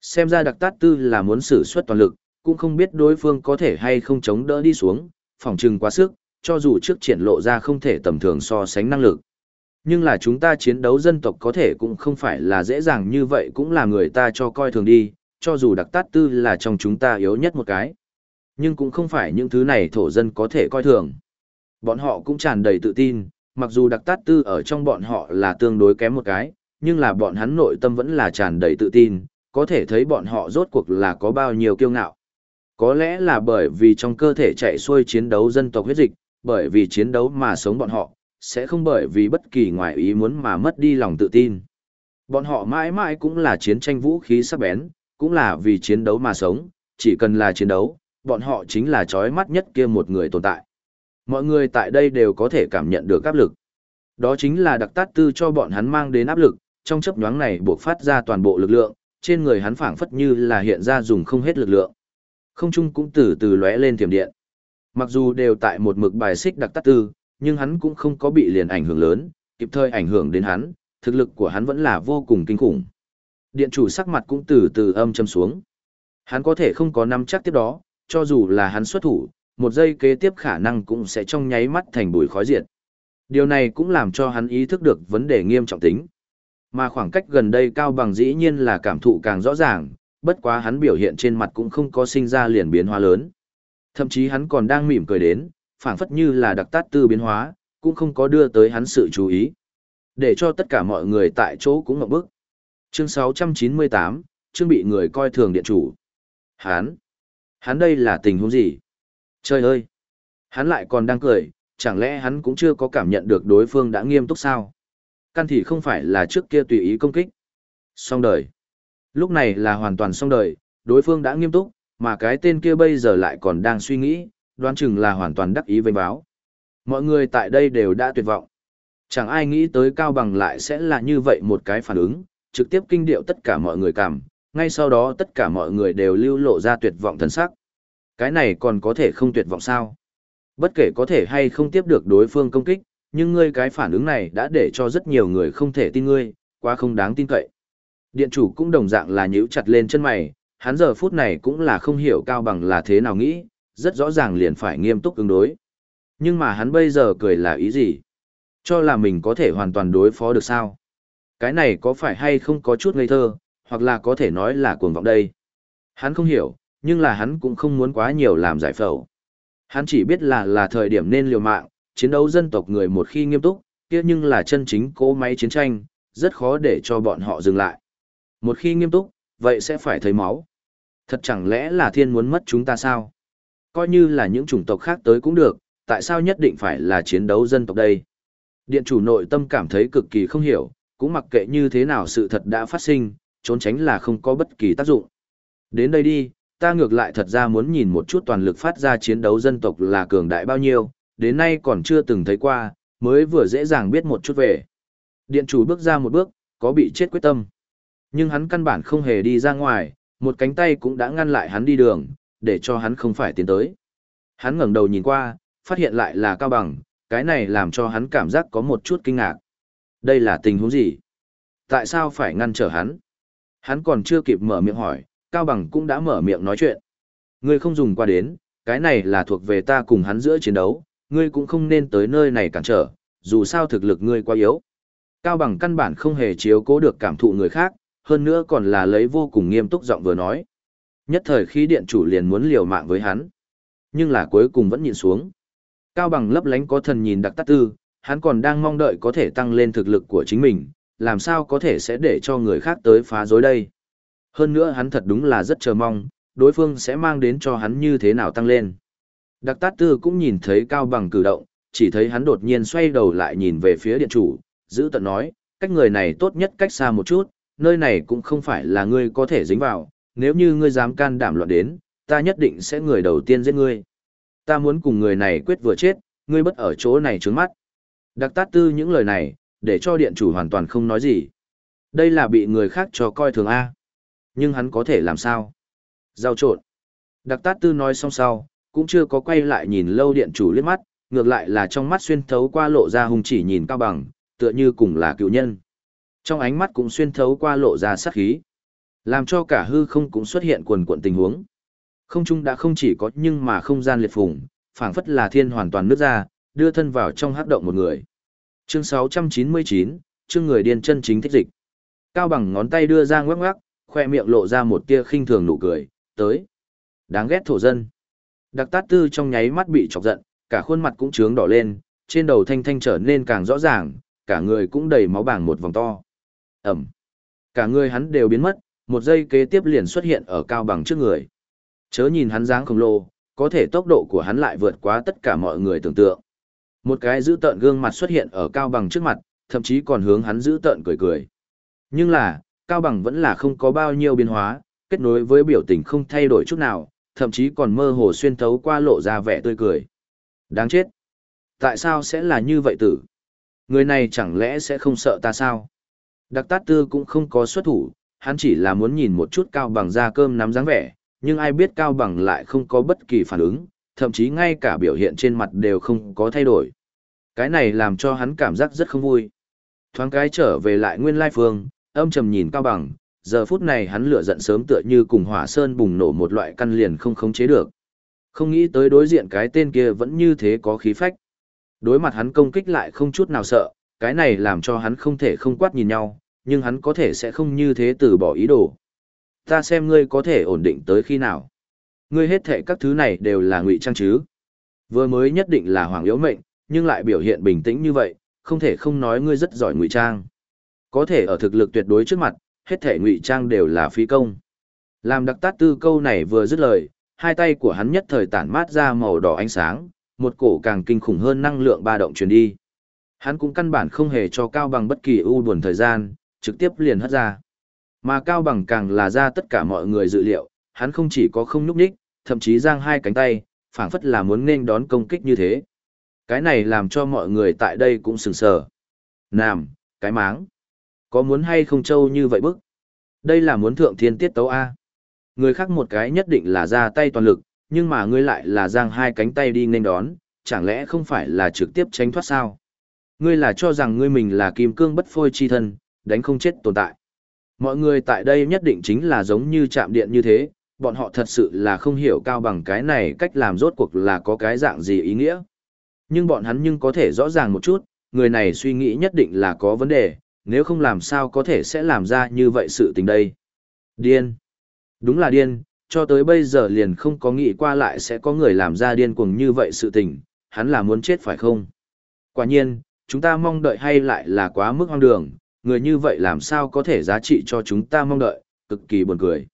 Xem ra đặc tát tư là muốn sử xuất toàn lực, cũng không biết đối phương có thể hay không chống đỡ đi xuống, phòng trừng quá sức, cho dù trước triển lộ ra không thể tầm thường so sánh năng lực. Nhưng là chúng ta chiến đấu dân tộc có thể cũng không phải là dễ dàng như vậy cũng là người ta cho coi thường đi, cho dù đặc tát tư là trong chúng ta yếu nhất một cái. Nhưng cũng không phải những thứ này thổ dân có thể coi thường. Bọn họ cũng tràn đầy tự tin, mặc dù đặc tát tư ở trong bọn họ là tương đối kém một cái, nhưng là bọn hắn nội tâm vẫn là tràn đầy tự tin, có thể thấy bọn họ rốt cuộc là có bao nhiêu kiêu ngạo. Có lẽ là bởi vì trong cơ thể chạy xuôi chiến đấu dân tộc huyết dịch, bởi vì chiến đấu mà sống bọn họ, sẽ không bởi vì bất kỳ ngoại ý muốn mà mất đi lòng tự tin. Bọn họ mãi mãi cũng là chiến tranh vũ khí sắc bén, cũng là vì chiến đấu mà sống, chỉ cần là chiến đấu, bọn họ chính là chói mắt nhất kia một người tồn tại. Mọi người tại đây đều có thể cảm nhận được áp lực. Đó chính là đặc tát tư cho bọn hắn mang đến áp lực, trong chấp nhoáng này buộc phát ra toàn bộ lực lượng, trên người hắn phảng phất như là hiện ra dùng không hết lực lượng. Không trung cũng từ từ lóe lên tiềm điện. Mặc dù đều tại một mực bài xích đặc tát tư, nhưng hắn cũng không có bị liền ảnh hưởng lớn, kịp thời ảnh hưởng đến hắn, thực lực của hắn vẫn là vô cùng kinh khủng. Điện chủ sắc mặt cũng từ từ âm châm xuống. Hắn có thể không có nắm chắc tiếp đó, cho dù là hắn xuất thủ, một giây kế tiếp khả năng cũng sẽ trong nháy mắt thành bụi khói diệt. Điều này cũng làm cho hắn ý thức được vấn đề nghiêm trọng tính. Mà khoảng cách gần đây cao bằng dĩ nhiên là cảm thụ càng rõ ràng, bất quá hắn biểu hiện trên mặt cũng không có sinh ra liền biến hóa lớn. Thậm chí hắn còn đang mỉm cười đến, phảng phất như là đặc tát tư biến hóa, cũng không có đưa tới hắn sự chú ý. Để cho tất cả mọi người tại chỗ cũng ngậm bức. Chương 698, chương bị người coi thường điện chủ. hắn, hắn đây là tình huống gì? Trời ơi! Hắn lại còn đang cười, chẳng lẽ hắn cũng chưa có cảm nhận được đối phương đã nghiêm túc sao? Căn thì không phải là trước kia tùy ý công kích. Xong đời. Lúc này là hoàn toàn xong đời, đối phương đã nghiêm túc, mà cái tên kia bây giờ lại còn đang suy nghĩ, đoán chừng là hoàn toàn đắc ý vênh báo. Mọi người tại đây đều đã tuyệt vọng. Chẳng ai nghĩ tới Cao Bằng lại sẽ là như vậy một cái phản ứng, trực tiếp kinh điệu tất cả mọi người cảm, ngay sau đó tất cả mọi người đều lưu lộ ra tuyệt vọng thần sắc. Cái này còn có thể không tuyệt vọng sao? Bất kể có thể hay không tiếp được đối phương công kích, nhưng ngươi cái phản ứng này đã để cho rất nhiều người không thể tin ngươi, quá không đáng tin cậy. Điện chủ cũng đồng dạng là nhíu chặt lên chân mày, hắn giờ phút này cũng là không hiểu Cao Bằng là thế nào nghĩ, rất rõ ràng liền phải nghiêm túc ứng đối. Nhưng mà hắn bây giờ cười là ý gì? Cho là mình có thể hoàn toàn đối phó được sao? Cái này có phải hay không có chút ngây thơ, hoặc là có thể nói là cuồng vọng đây? Hắn không hiểu, nhưng là hắn cũng không muốn quá nhiều làm giải phẫu. Hắn chỉ biết là là thời điểm nên liều mạng, chiến đấu dân tộc người một khi nghiêm túc, kia nhưng là chân chính cỗ máy chiến tranh, rất khó để cho bọn họ dừng lại. Một khi nghiêm túc, vậy sẽ phải thấy máu. Thật chẳng lẽ là thiên muốn mất chúng ta sao? Coi như là những chủng tộc khác tới cũng được, tại sao nhất định phải là chiến đấu dân tộc đây? Điện chủ nội tâm cảm thấy cực kỳ không hiểu, cũng mặc kệ như thế nào sự thật đã phát sinh, trốn tránh là không có bất kỳ tác dụng. Đến đây đi, ta ngược lại thật ra muốn nhìn một chút toàn lực phát ra chiến đấu dân tộc là cường đại bao nhiêu, đến nay còn chưa từng thấy qua, mới vừa dễ dàng biết một chút về. Điện chủ bước ra một bước, có bị chết quyết tâm. Nhưng hắn căn bản không hề đi ra ngoài, một cánh tay cũng đã ngăn lại hắn đi đường, để cho hắn không phải tiến tới. Hắn ngẩng đầu nhìn qua, phát hiện lại là Cao Bằng, cái này làm cho hắn cảm giác có một chút kinh ngạc. Đây là tình huống gì? Tại sao phải ngăn trở hắn? Hắn còn chưa kịp mở miệng hỏi, Cao Bằng cũng đã mở miệng nói chuyện. Ngươi không dùng qua đến, cái này là thuộc về ta cùng hắn giữa chiến đấu, ngươi cũng không nên tới nơi này cản trở, dù sao thực lực ngươi quá yếu. Cao Bằng căn bản không hề chiếu cố được cảm thụ người khác, hơn nữa còn là lấy vô cùng nghiêm túc giọng vừa nói. Nhất thời khí điện chủ liền muốn liều mạng với hắn, nhưng là cuối cùng vẫn nhìn xuống. Cao Bằng lấp lánh có thần nhìn đặc tát tư, hắn còn đang mong đợi có thể tăng lên thực lực của chính mình, làm sao có thể sẽ để cho người khác tới phá rối đây. Hơn nữa hắn thật đúng là rất chờ mong, đối phương sẽ mang đến cho hắn như thế nào tăng lên. Đặc tát tư cũng nhìn thấy Cao Bằng cử động, chỉ thấy hắn đột nhiên xoay đầu lại nhìn về phía điện chủ, giữ tận nói, cách người này tốt nhất cách xa một chút, nơi này cũng không phải là ngươi có thể dính vào, nếu như ngươi dám can đảm loạn đến, ta nhất định sẽ người đầu tiên giết ngươi. Ta muốn cùng người này quyết vừa chết, ngươi bất ở chỗ này trướng mắt. Đặc tát tư những lời này, để cho điện chủ hoàn toàn không nói gì. Đây là bị người khác cho coi thường A. Nhưng hắn có thể làm sao? Giao trộn. Đặc tát tư nói xong sau, cũng chưa có quay lại nhìn lâu điện chủ liếc mắt, ngược lại là trong mắt xuyên thấu qua lộ ra hung chỉ nhìn cao bằng, tựa như cùng là cựu nhân. Trong ánh mắt cũng xuyên thấu qua lộ ra sát khí. Làm cho cả hư không cũng xuất hiện quần cuộn tình huống. Không trung đã không chỉ có nhưng mà không gian liệt phùng, phảng phất là thiên hoàn toàn nước ra, đưa thân vào trong hắc động một người. Chương 699, chương người điên chân chính thích dịch. Cao bằng ngón tay đưa ra ngoắc ngoắc, khoe miệng lộ ra một tia khinh thường nụ cười, tới. Đáng ghét thổ dân. Đặc tát tư trong nháy mắt bị chọc giận, cả khuôn mặt cũng trướng đỏ lên, trên đầu thanh thanh trở nên càng rõ ràng, cả người cũng đầy máu bảng một vòng to. Ẩm. Cả người hắn đều biến mất, một giây kế tiếp liền xuất hiện ở cao bằng trước người. Chớ nhìn hắn dáng khổng lồ, có thể tốc độ của hắn lại vượt quá tất cả mọi người tưởng tượng. Một cái giữ tợn gương mặt xuất hiện ở cao bằng trước mặt, thậm chí còn hướng hắn giữ tợn cười cười. Nhưng là, cao bằng vẫn là không có bao nhiêu biến hóa, kết nối với biểu tình không thay đổi chút nào, thậm chí còn mơ hồ xuyên thấu qua lộ ra vẻ tươi cười. Đáng chết! Tại sao sẽ là như vậy tử? Người này chẳng lẽ sẽ không sợ ta sao? Đặc tát tư cũng không có xuất thủ, hắn chỉ là muốn nhìn một chút cao bằng ra cơm nắm dáng vẻ, nhưng ai biết cao bằng lại không có bất kỳ phản ứng, thậm chí ngay cả biểu hiện trên mặt đều không có thay đổi. Cái này làm cho hắn cảm giác rất không vui. Thoáng cái trở về lại nguyên lai phương, âm trầm nhìn cao bằng, giờ phút này hắn lửa giận sớm tựa như cùng hỏa sơn bùng nổ một loại căn liền không khống chế được. Không nghĩ tới đối diện cái tên kia vẫn như thế có khí phách. Đối mặt hắn công kích lại không chút nào sợ, cái này làm cho hắn không thể không quát nhìn nhau, nhưng hắn có thể sẽ không như thế từ bỏ ý đồ. Ta xem ngươi có thể ổn định tới khi nào. Ngươi hết thệ các thứ này đều là ngụy trang chứ. Vừa mới nhất định là hoàng yếu mệnh, nhưng lại biểu hiện bình tĩnh như vậy, không thể không nói ngươi rất giỏi ngụy trang. Có thể ở thực lực tuyệt đối trước mặt, hết thể ngụy trang đều là phí công. Làm đặc tát tư câu này vừa dứt lời, hai tay của hắn nhất thời tản mát ra màu đỏ ánh sáng, một cổ càng kinh khủng hơn năng lượng ba động truyền đi. Hắn cũng căn bản không hề cho Cao Bằng bất kỳ ưu buồn thời gian, trực tiếp liền hất ra. Mà Cao Bằng càng là ra tất cả mọi người dự liệu, hắn không chỉ có không nhúc nhích, thậm chí giang hai cánh tay, phảng phất là muốn nên đón công kích như thế. Cái này làm cho mọi người tại đây cũng sừng sờ. Nam, cái máng. Có muốn hay không trâu như vậy bức? Đây là muốn thượng thiên tiết tấu A. Người khác một cái nhất định là ra tay toàn lực, nhưng mà ngươi lại là giang hai cánh tay đi nên đón, chẳng lẽ không phải là trực tiếp tránh thoát sao? Ngươi là cho rằng ngươi mình là kim cương bất phôi chi thân, đánh không chết tồn tại. Mọi người tại đây nhất định chính là giống như chạm điện như thế, bọn họ thật sự là không hiểu cao bằng cái này cách làm rốt cuộc là có cái dạng gì ý nghĩa. Nhưng bọn hắn nhưng có thể rõ ràng một chút, người này suy nghĩ nhất định là có vấn đề, nếu không làm sao có thể sẽ làm ra như vậy sự tình đây. Điên. Đúng là điên, cho tới bây giờ liền không có nghĩ qua lại sẽ có người làm ra điên cuồng như vậy sự tình, hắn là muốn chết phải không? Quả nhiên, chúng ta mong đợi hay lại là quá mức hoang đường, người như vậy làm sao có thể giá trị cho chúng ta mong đợi, cực kỳ buồn cười.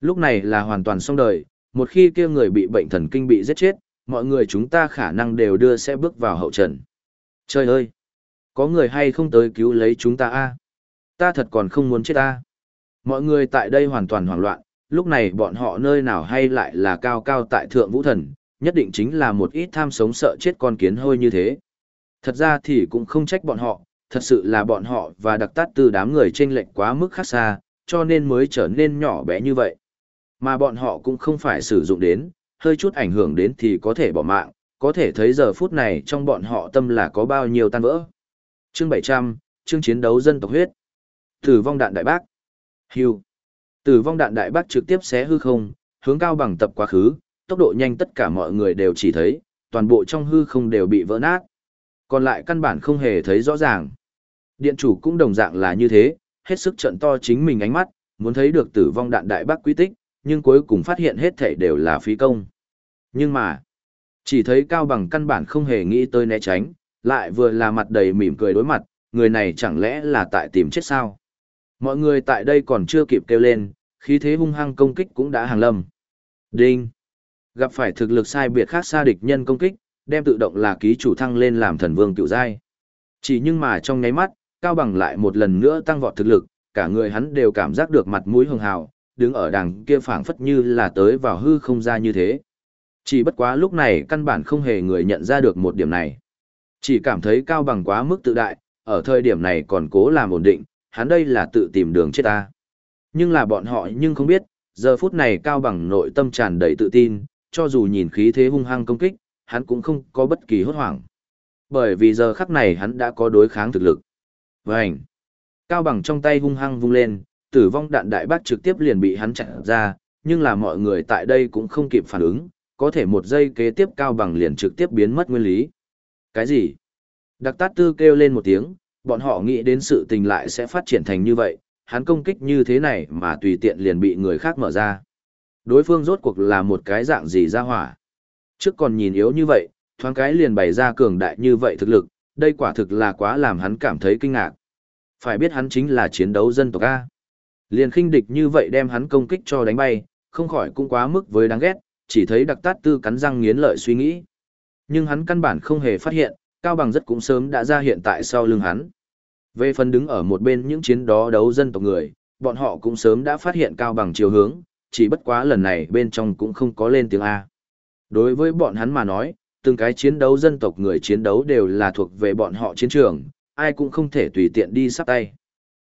Lúc này là hoàn toàn xong đời, một khi kia người bị bệnh thần kinh bị giết chết, mọi người chúng ta khả năng đều đưa sẽ bước vào hậu trần. Trời ơi! Có người hay không tới cứu lấy chúng ta a? Ta thật còn không muốn chết ta. Mọi người tại đây hoàn toàn hoảng loạn, lúc này bọn họ nơi nào hay lại là cao cao tại thượng vũ thần, nhất định chính là một ít tham sống sợ chết con kiến hôi như thế. Thật ra thì cũng không trách bọn họ, thật sự là bọn họ và đặc tát từ đám người trên lệnh quá mức khác xa, cho nên mới trở nên nhỏ bé như vậy. Mà bọn họ cũng không phải sử dụng đến, hơi chút ảnh hưởng đến thì có thể bỏ mạng, có thể thấy giờ phút này trong bọn họ tâm là có bao nhiêu tan vỡ. Chương 700, chương chiến đấu dân tộc huyết. Tử vong đạn đại bác. Hưu. Tử vong đạn đại bác trực tiếp xé hư không, hướng cao bằng tập quá khứ, tốc độ nhanh tất cả mọi người đều chỉ thấy, toàn bộ trong hư không đều bị vỡ nát. Còn lại căn bản không hề thấy rõ ràng. Điện chủ cũng đồng dạng là như thế, hết sức trận to chính mình ánh mắt, muốn thấy được tử vong đạn đại bác quy tích, nhưng cuối cùng phát hiện hết thảy đều là phí công. Nhưng mà, chỉ thấy Cao Bằng căn bản không hề nghĩ tới né tránh, lại vừa là mặt đầy mỉm cười đối mặt, người này chẳng lẽ là tại tìm chết sao? Mọi người tại đây còn chưa kịp kêu lên, khí thế hung hăng công kích cũng đã hàng lâm. Đinh! Gặp phải thực lực sai biệt khác xa địch nhân công kích, đem tự động là ký chủ thăng lên làm thần vương cựu giai. Chỉ nhưng mà trong nháy mắt, Cao Bằng lại một lần nữa tăng vọt thực lực, cả người hắn đều cảm giác được mặt mũi hường hào, đứng ở đằng kia phảng phất như là tới vào hư không ra như thế. Chỉ bất quá lúc này căn bản không hề người nhận ra được một điểm này. Chỉ cảm thấy cao bằng quá mức tự đại, ở thời điểm này còn cố làm ổn định, hắn đây là tự tìm đường chết ta. Nhưng là bọn họ nhưng không biết, giờ phút này cao bằng nội tâm tràn đầy tự tin, cho dù nhìn khí thế hung hăng công kích, hắn cũng không có bất kỳ hốt hoảng. Bởi vì giờ khắc này hắn đã có đối kháng thực lực. Vânh! Cao bằng trong tay hung hăng vung lên, tử vong đạn đại bác trực tiếp liền bị hắn chặn ra, nhưng là mọi người tại đây cũng không kịp phản ứng, có thể một giây kế tiếp cao bằng liền trực tiếp biến mất nguyên lý. Cái gì? Đặc tát tư kêu lên một tiếng, bọn họ nghĩ đến sự tình lại sẽ phát triển thành như vậy, hắn công kích như thế này mà tùy tiện liền bị người khác mở ra. Đối phương rốt cuộc là một cái dạng gì ra hỏa. Trước còn nhìn yếu như vậy, thoáng cái liền bày ra cường đại như vậy thực lực, đây quả thực là quá làm hắn cảm thấy kinh ngạc. Phải biết hắn chính là chiến đấu dân tộc A. Liền khinh địch như vậy đem hắn công kích cho đánh bay, không khỏi cũng quá mức với đáng ghét, chỉ thấy đặc tát tư cắn răng nghiến lợi suy nghĩ. Nhưng hắn căn bản không hề phát hiện, Cao Bằng rất cũng sớm đã ra hiện tại sau lưng hắn. Về phần đứng ở một bên những chiến đó đấu dân tộc người, bọn họ cũng sớm đã phát hiện Cao Bằng chiều hướng, chỉ bất quá lần này bên trong cũng không có lên tiếng A. Đối với bọn hắn mà nói, từng cái chiến đấu dân tộc người chiến đấu đều là thuộc về bọn họ chiến trường, ai cũng không thể tùy tiện đi sắp tay.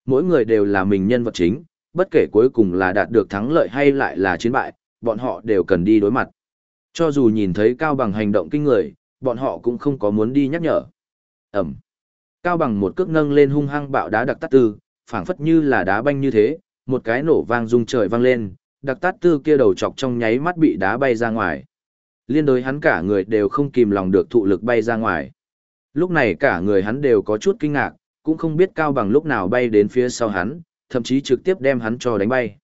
Mỗi người đều là mình nhân vật chính, bất kể cuối cùng là đạt được thắng lợi hay lại là chiến bại, bọn họ đều cần đi đối mặt. Cho dù nhìn thấy Cao Bằng hành động kinh người, bọn họ cũng không có muốn đi nhắc nhở. Ẩm. Cao Bằng một cước nâng lên hung hăng bạo đá đặc tát tư, phảng phất như là đá banh như thế, một cái nổ vang rung trời vang lên, đặc tát tư kia đầu chọc trong nháy mắt bị đá bay ra ngoài. Liên đối hắn cả người đều không kìm lòng được thụ lực bay ra ngoài. Lúc này cả người hắn đều có chút kinh ngạc, cũng không biết Cao Bằng lúc nào bay đến phía sau hắn, thậm chí trực tiếp đem hắn cho đánh bay.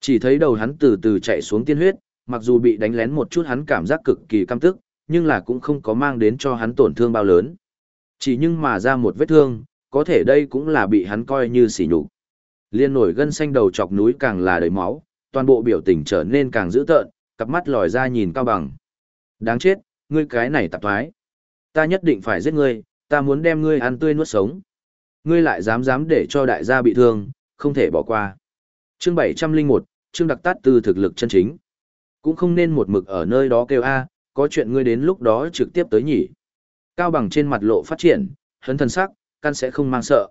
Chỉ thấy đầu hắn từ từ chạy xuống tiên huyết, mặc dù bị đánh lén một chút hắn cảm giác cực kỳ căm tức, nhưng là cũng không có mang đến cho hắn tổn thương bao lớn. Chỉ nhưng mà ra một vết thương, có thể đây cũng là bị hắn coi như sỉ nhục. Liên nổi gân xanh đầu chọc núi càng là đầy máu, toàn bộ biểu tình trở nên càng dữ tợn, cặp mắt lòi ra nhìn cao bằng. Đáng chết, ngươi cái này tạp thoái. Ta nhất định phải giết ngươi, ta muốn đem ngươi ăn tươi nuốt sống. Ngươi lại dám dám để cho đại gia bị thương, không thể bỏ qua. Chương 701, chương đặc tát từ thực lực chân chính. Cũng không nên một mực ở nơi đó kêu a, có chuyện ngươi đến lúc đó trực tiếp tới nhỉ. Cao bằng trên mặt lộ phát triển, hấn thần sắc, căn sẽ không mang sợ.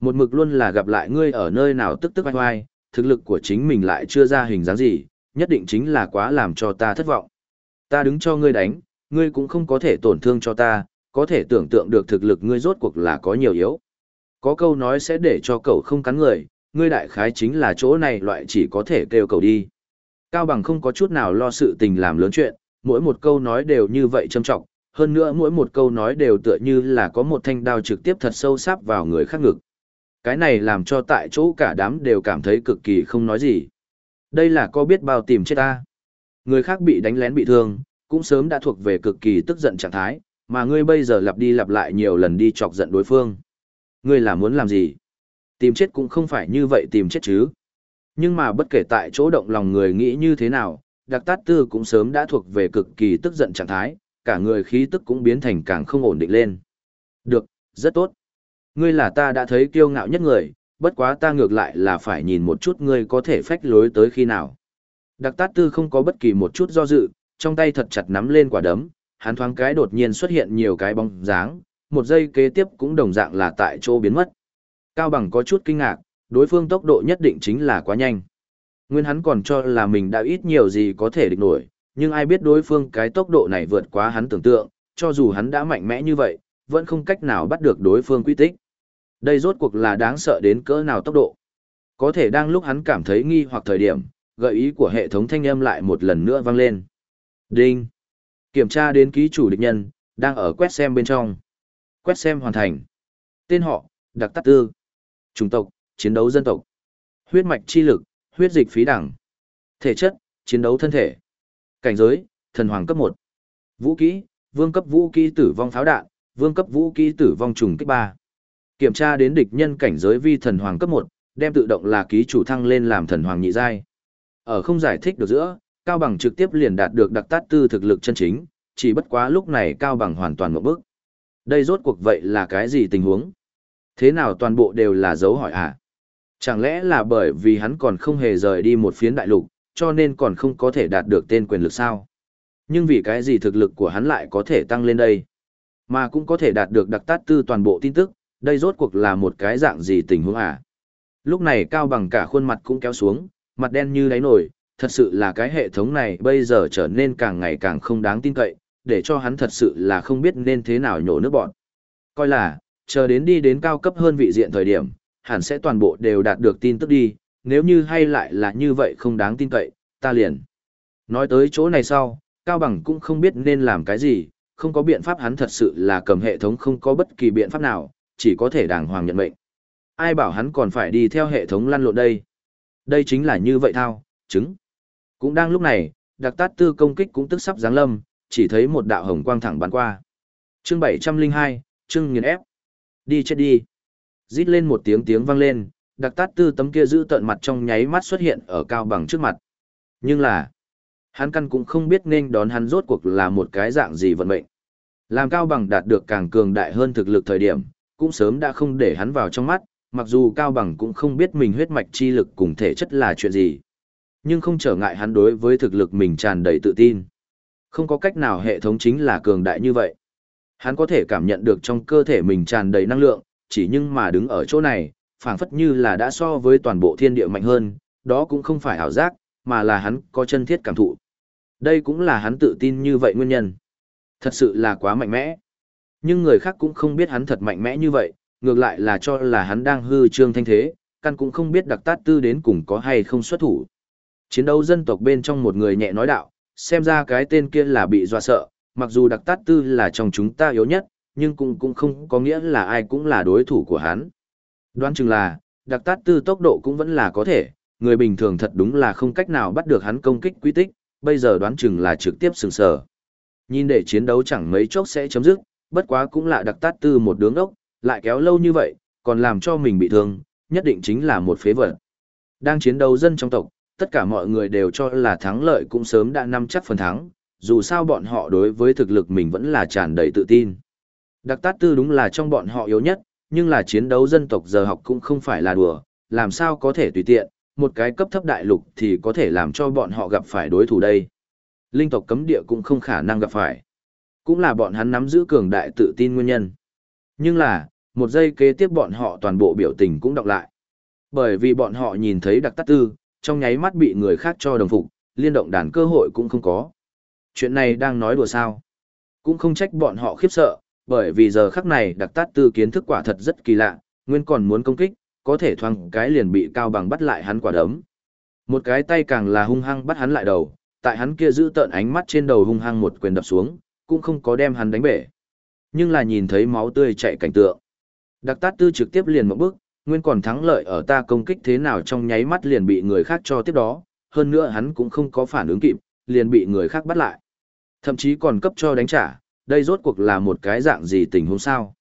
Một mực luôn là gặp lại ngươi ở nơi nào tức tức oai oai, thực lực của chính mình lại chưa ra hình dáng gì, nhất định chính là quá làm cho ta thất vọng. Ta đứng cho ngươi đánh, ngươi cũng không có thể tổn thương cho ta, có thể tưởng tượng được thực lực ngươi rốt cuộc là có nhiều yếu. Có câu nói sẽ để cho cậu không cắn người, ngươi đại khái chính là chỗ này loại chỉ có thể kêu cầu đi. Cao bằng không có chút nào lo sự tình làm lớn chuyện, mỗi một câu nói đều như vậy trâm trọng, hơn nữa mỗi một câu nói đều tựa như là có một thanh đao trực tiếp thật sâu sáp vào người khác ngực. Cái này làm cho tại chỗ cả đám đều cảm thấy cực kỳ không nói gì. Đây là có biết bao tìm chết ta. Người khác bị đánh lén bị thương, cũng sớm đã thuộc về cực kỳ tức giận trạng thái, mà ngươi bây giờ lặp đi lặp lại nhiều lần đi chọc giận đối phương. Ngươi là muốn làm gì? Tìm chết cũng không phải như vậy tìm chết chứ. Nhưng mà bất kể tại chỗ động lòng người nghĩ như thế nào, đặc tát tư cũng sớm đã thuộc về cực kỳ tức giận trạng thái, cả người khí tức cũng biến thành càng không ổn định lên. Được, rất tốt. Ngươi là ta đã thấy kiêu ngạo nhất người, bất quá ta ngược lại là phải nhìn một chút ngươi có thể phách lối tới khi nào. Đặc tát tư không có bất kỳ một chút do dự, trong tay thật chặt nắm lên quả đấm, hắn thoáng cái đột nhiên xuất hiện nhiều cái bóng dáng, một giây kế tiếp cũng đồng dạng là tại chỗ biến mất. Cao bằng có chút kinh ngạc, đối phương tốc độ nhất định chính là quá nhanh. Nguyên hắn còn cho là mình đã ít nhiều gì có thể địch nổi, nhưng ai biết đối phương cái tốc độ này vượt quá hắn tưởng tượng, cho dù hắn đã mạnh mẽ như vậy, vẫn không cách nào bắt được đối phương quy tích. Đây rốt cuộc là đáng sợ đến cỡ nào tốc độ. Có thể đang lúc hắn cảm thấy nghi hoặc thời điểm, gợi ý của hệ thống thanh âm lại một lần nữa vang lên. Đinh! Kiểm tra đến ký chủ địch nhân, đang ở quét xem bên trong. Quét xem hoàn thành. Tên họ, đặc tắc tư. Chủng tộc, chiến đấu dân tộc. Huyết mạch chi lực, huyết dịch phí đẳng. Thể chất, chiến đấu thân thể. Cảnh giới, thần hoàng cấp 1. Vũ kỹ, vương cấp vũ kỹ tử vong pháo đạn, vương cấp vũ kỹ tử vong trùng kích 3. Kiểm tra đến địch nhân cảnh giới vi thần hoàng cấp 1, đem tự động là ký chủ thăng lên làm thần hoàng nhị giai. Ở không giải thích được giữa, Cao Bằng trực tiếp liền đạt được đặc tát tư thực lực chân chính, chỉ bất quá lúc này Cao Bằng hoàn toàn một bước. Đây rốt cuộc vậy là cái gì tình huống? Thế nào toàn bộ đều là dấu hỏi à? Chẳng lẽ là bởi vì hắn còn không hề rời đi một phiến đại lục, cho nên còn không có thể đạt được tên quyền lực sao? Nhưng vì cái gì thực lực của hắn lại có thể tăng lên đây? Mà cũng có thể đạt được đặc tát tư toàn bộ tin tức, đây rốt cuộc là một cái dạng gì tình huống à? Lúc này Cao Bằng cả khuôn mặt cũng kéo xuống, mặt đen như đáy nổi, thật sự là cái hệ thống này bây giờ trở nên càng ngày càng không đáng tin cậy, để cho hắn thật sự là không biết nên thế nào nhổ nước bọn. Coi là, chờ đến đi đến cao cấp hơn vị diện thời điểm, hẳn sẽ toàn bộ đều đạt được tin tức đi, nếu như hay lại là như vậy không đáng tin cậy, ta liền. Nói tới chỗ này sau, Cao Bằng cũng không biết nên làm cái gì, không có biện pháp hắn thật sự là cầm hệ thống không có bất kỳ biện pháp nào, chỉ có thể đàng hoàng nhận mệnh. Ai bảo hắn còn phải đi theo hệ thống lăn lộn đây? Đây chính là như vậy thao, chứng. Cũng đang lúc này, đặc tát tư công kích cũng tức sắp giáng lâm, chỉ thấy một đạo hồng quang thẳng bắn qua. Chương 702, chương nghiền ép. Đi chết đi. Rít lên một tiếng tiếng vang lên, đặc tát tư tấm kia giữ tận mặt trong nháy mắt xuất hiện ở cao bằng trước mặt. Nhưng là, hắn căn cũng không biết nên đón hắn rốt cuộc là một cái dạng gì vận mệnh. Làm cao bằng đạt được càng cường đại hơn thực lực thời điểm, cũng sớm đã không để hắn vào trong mắt, mặc dù cao bằng cũng không biết mình huyết mạch chi lực cùng thể chất là chuyện gì. Nhưng không trở ngại hắn đối với thực lực mình tràn đầy tự tin. Không có cách nào hệ thống chính là cường đại như vậy. Hắn có thể cảm nhận được trong cơ thể mình tràn đầy năng lượng, chỉ nhưng mà đứng ở chỗ này, phảng phất như là đã so với toàn bộ thiên địa mạnh hơn, đó cũng không phải ảo giác, mà là hắn có chân thiết cảm thụ. Đây cũng là hắn tự tin như vậy nguyên nhân. Thật sự là quá mạnh mẽ. Nhưng người khác cũng không biết hắn thật mạnh mẽ như vậy, ngược lại là cho là hắn đang hư trương thanh thế, căn cũng không biết đặc tát tư đến cùng có hay không xuất thủ. Chiến đấu dân tộc bên trong một người nhẹ nói đạo, xem ra cái tên kia là bị dọa sợ, mặc dù đặc tát tư là trong chúng ta yếu nhất, nhưng cũng cũng không có nghĩa là ai cũng là đối thủ của hắn. Đoán chừng là, đặc tát tư tốc độ cũng vẫn là có thể, người bình thường thật đúng là không cách nào bắt được hắn công kích quy tích, bây giờ đoán chừng là trực tiếp sừng sờ. Nhìn để chiến đấu chẳng mấy chốc sẽ chấm dứt, bất quá cũng là đặc tát tư một đứng ốc, lại kéo lâu như vậy, còn làm cho mình bị thương, nhất định chính là một phế vật. Đang chiến đấu dân trong tộc, tất cả mọi người đều cho là thắng lợi cũng sớm đã nắm chắc phần thắng, dù sao bọn họ đối với thực lực mình vẫn là tràn đầy tự tin. Đặc tát tư đúng là trong bọn họ yếu nhất, nhưng là chiến đấu dân tộc giờ học cũng không phải là đùa, làm sao có thể tùy tiện, một cái cấp thấp đại lục thì có thể làm cho bọn họ gặp phải đối thủ đây. Linh tộc cấm địa cũng không khả năng gặp phải. Cũng là bọn hắn nắm giữ cường đại tự tin nguyên nhân. Nhưng là, một giây kế tiếp bọn họ toàn bộ biểu tình cũng đọc lại. Bởi vì bọn họ nhìn thấy đặc tát tư, trong nháy mắt bị người khác cho đồng phục, liên động đàn cơ hội cũng không có. Chuyện này đang nói đùa sao. Cũng không trách bọn họ khiếp sợ, bởi vì giờ khắc này đặc tát tư kiến thức quả thật rất kỳ lạ, nguyên còn muốn công kích, có thể thoang cái liền bị cao bằng bắt lại hắn quả đấm. Một cái tay càng là hung hăng bắt hắn lại đầu, tại hắn kia giữ tợn ánh mắt trên đầu hung hăng một quyền đập xuống, cũng không có đem hắn đánh bể. Nhưng là nhìn thấy máu tươi chảy cảnh tượng. Đặc tát tư trực tiếp liền một bước, nguyên còn thắng lợi ở ta công kích thế nào trong nháy mắt liền bị người khác cho tiếp đó, hơn nữa hắn cũng không có phản ứng kịp, liền bị người khác bắt lại. Thậm chí còn cấp cho đánh trả, đây rốt cuộc là một cái dạng gì tình huống sao.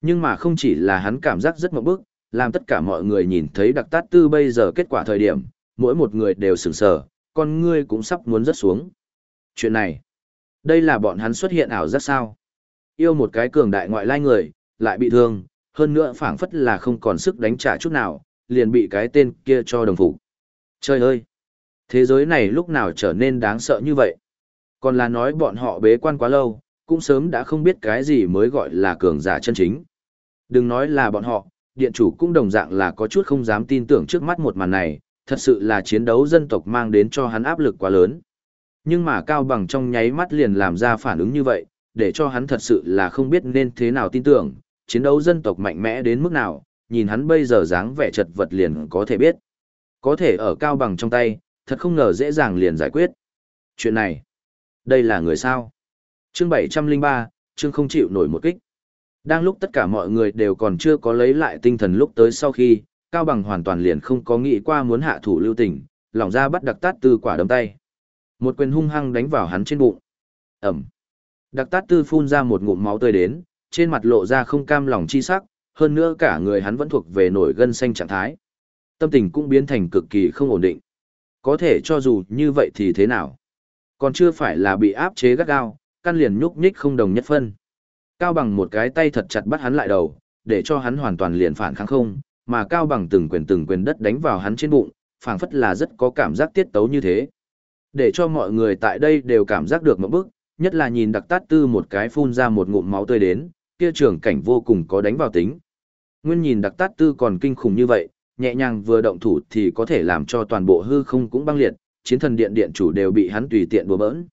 Nhưng mà không chỉ là hắn cảm giác rất mộng bức, làm tất cả mọi người nhìn thấy đặc tát tư bây giờ kết quả thời điểm, mỗi một người đều sửng sở, con ngươi cũng sắp muốn rớt xuống. Chuyện này, đây là bọn hắn xuất hiện ảo giác sao. Yêu một cái cường đại ngoại lai người, lại bị thương, hơn nữa phảng phất là không còn sức đánh trả chút nào, liền bị cái tên kia cho đồng phục. Trời ơi! Thế giới này lúc nào trở nên đáng sợ như vậy? Còn là nói bọn họ bế quan quá lâu, cũng sớm đã không biết cái gì mới gọi là cường giả chân chính. Đừng nói là bọn họ, điện chủ cũng đồng dạng là có chút không dám tin tưởng trước mắt một màn này, thật sự là chiến đấu dân tộc mang đến cho hắn áp lực quá lớn. Nhưng mà Cao Bằng trong nháy mắt liền làm ra phản ứng như vậy, để cho hắn thật sự là không biết nên thế nào tin tưởng, chiến đấu dân tộc mạnh mẽ đến mức nào, nhìn hắn bây giờ dáng vẻ chật vật liền có thể biết. Có thể ở Cao Bằng trong tay, thật không ngờ dễ dàng liền giải quyết. Chuyện này, đây là người sao? Chương 703, chương không chịu nổi một kích. Đang lúc tất cả mọi người đều còn chưa có lấy lại tinh thần lúc tới sau khi, Cao Bằng hoàn toàn liền không có nghĩ qua muốn hạ thủ lưu tình, lỏng ra bắt đặc tát tư quả đấm tay. Một quyền hung hăng đánh vào hắn trên bụng. Ẩm. Đặc tát tư phun ra một ngụm máu tươi đến, trên mặt lộ ra không cam lòng chi sắc, hơn nữa cả người hắn vẫn thuộc về nổi gân xanh trạng thái. Tâm tình cũng biến thành cực kỳ không ổn định. Có thể cho dù như vậy thì thế nào? Còn chưa phải là bị áp chế gắt gao, căn liền nhúc nhích không đồng nhất phân. Cao bằng một cái tay thật chặt bắt hắn lại đầu, để cho hắn hoàn toàn liền phản kháng không, mà Cao bằng từng quyền từng quyền đất đánh vào hắn trên bụng, phảng phất là rất có cảm giác tiết tấu như thế. Để cho mọi người tại đây đều cảm giác được một bức, nhất là nhìn đặc tát tư một cái phun ra một ngụm máu tươi đến, kia trường cảnh vô cùng có đánh vào tính. Nguyên nhìn đặc tát tư còn kinh khủng như vậy, nhẹ nhàng vừa động thủ thì có thể làm cho toàn bộ hư không cũng băng liệt, chiến thần điện điện chủ đều bị hắn tùy tiện đùa bỡn.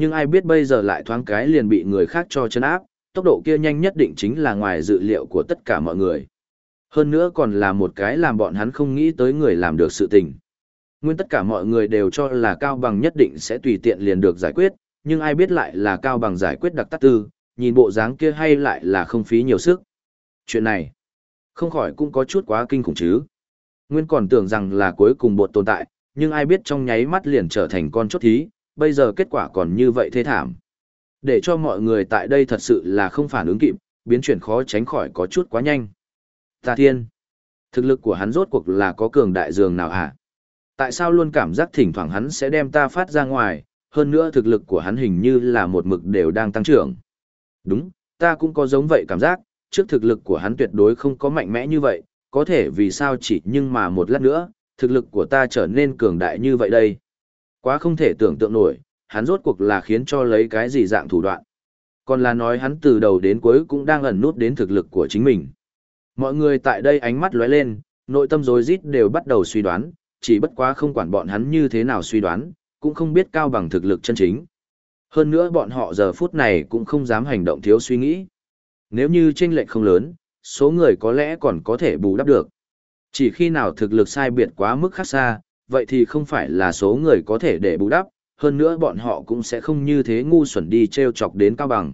Nhưng ai biết bây giờ lại thoáng cái liền bị người khác cho chân áp, tốc độ kia nhanh nhất định chính là ngoài dự liệu của tất cả mọi người. Hơn nữa còn là một cái làm bọn hắn không nghĩ tới người làm được sự tình. Nguyên tất cả mọi người đều cho là Cao Bằng nhất định sẽ tùy tiện liền được giải quyết, nhưng ai biết lại là Cao Bằng giải quyết đặc tắc tư, nhìn bộ dáng kia hay lại là không phí nhiều sức. Chuyện này, không khỏi cũng có chút quá kinh khủng chứ. Nguyên còn tưởng rằng là cuối cùng bột tồn tại, nhưng ai biết trong nháy mắt liền trở thành con chốt thí, bây giờ kết quả còn như vậy thế thảm. Để cho mọi người tại đây thật sự là không phản ứng kịp, biến chuyển khó tránh khỏi có chút quá nhanh. Ta thiên, thực lực của hắn rốt cuộc là có cường đại dường nào hả? Tại sao luôn cảm giác thỉnh thoảng hắn sẽ đem ta phát ra ngoài, hơn nữa thực lực của hắn hình như là một mực đều đang tăng trưởng. Đúng, ta cũng có giống vậy cảm giác, trước thực lực của hắn tuyệt đối không có mạnh mẽ như vậy, có thể vì sao chỉ nhưng mà một lát nữa, thực lực của ta trở nên cường đại như vậy đây. Quá không thể tưởng tượng nổi, hắn rốt cuộc là khiến cho lấy cái gì dạng thủ đoạn. Còn là nói hắn từ đầu đến cuối cũng đang ẩn nút đến thực lực của chính mình. Mọi người tại đây ánh mắt lóe lên, nội tâm rối rít đều bắt đầu suy đoán, chỉ bất quá không quản bọn hắn như thế nào suy đoán, cũng không biết cao bằng thực lực chân chính. Hơn nữa bọn họ giờ phút này cũng không dám hành động thiếu suy nghĩ. Nếu như tranh lệch không lớn, số người có lẽ còn có thể bù đắp được. Chỉ khi nào thực lực sai biệt quá mức khác xa, vậy thì không phải là số người có thể để bù đắp, hơn nữa bọn họ cũng sẽ không như thế ngu xuẩn đi treo chọc đến cao bằng.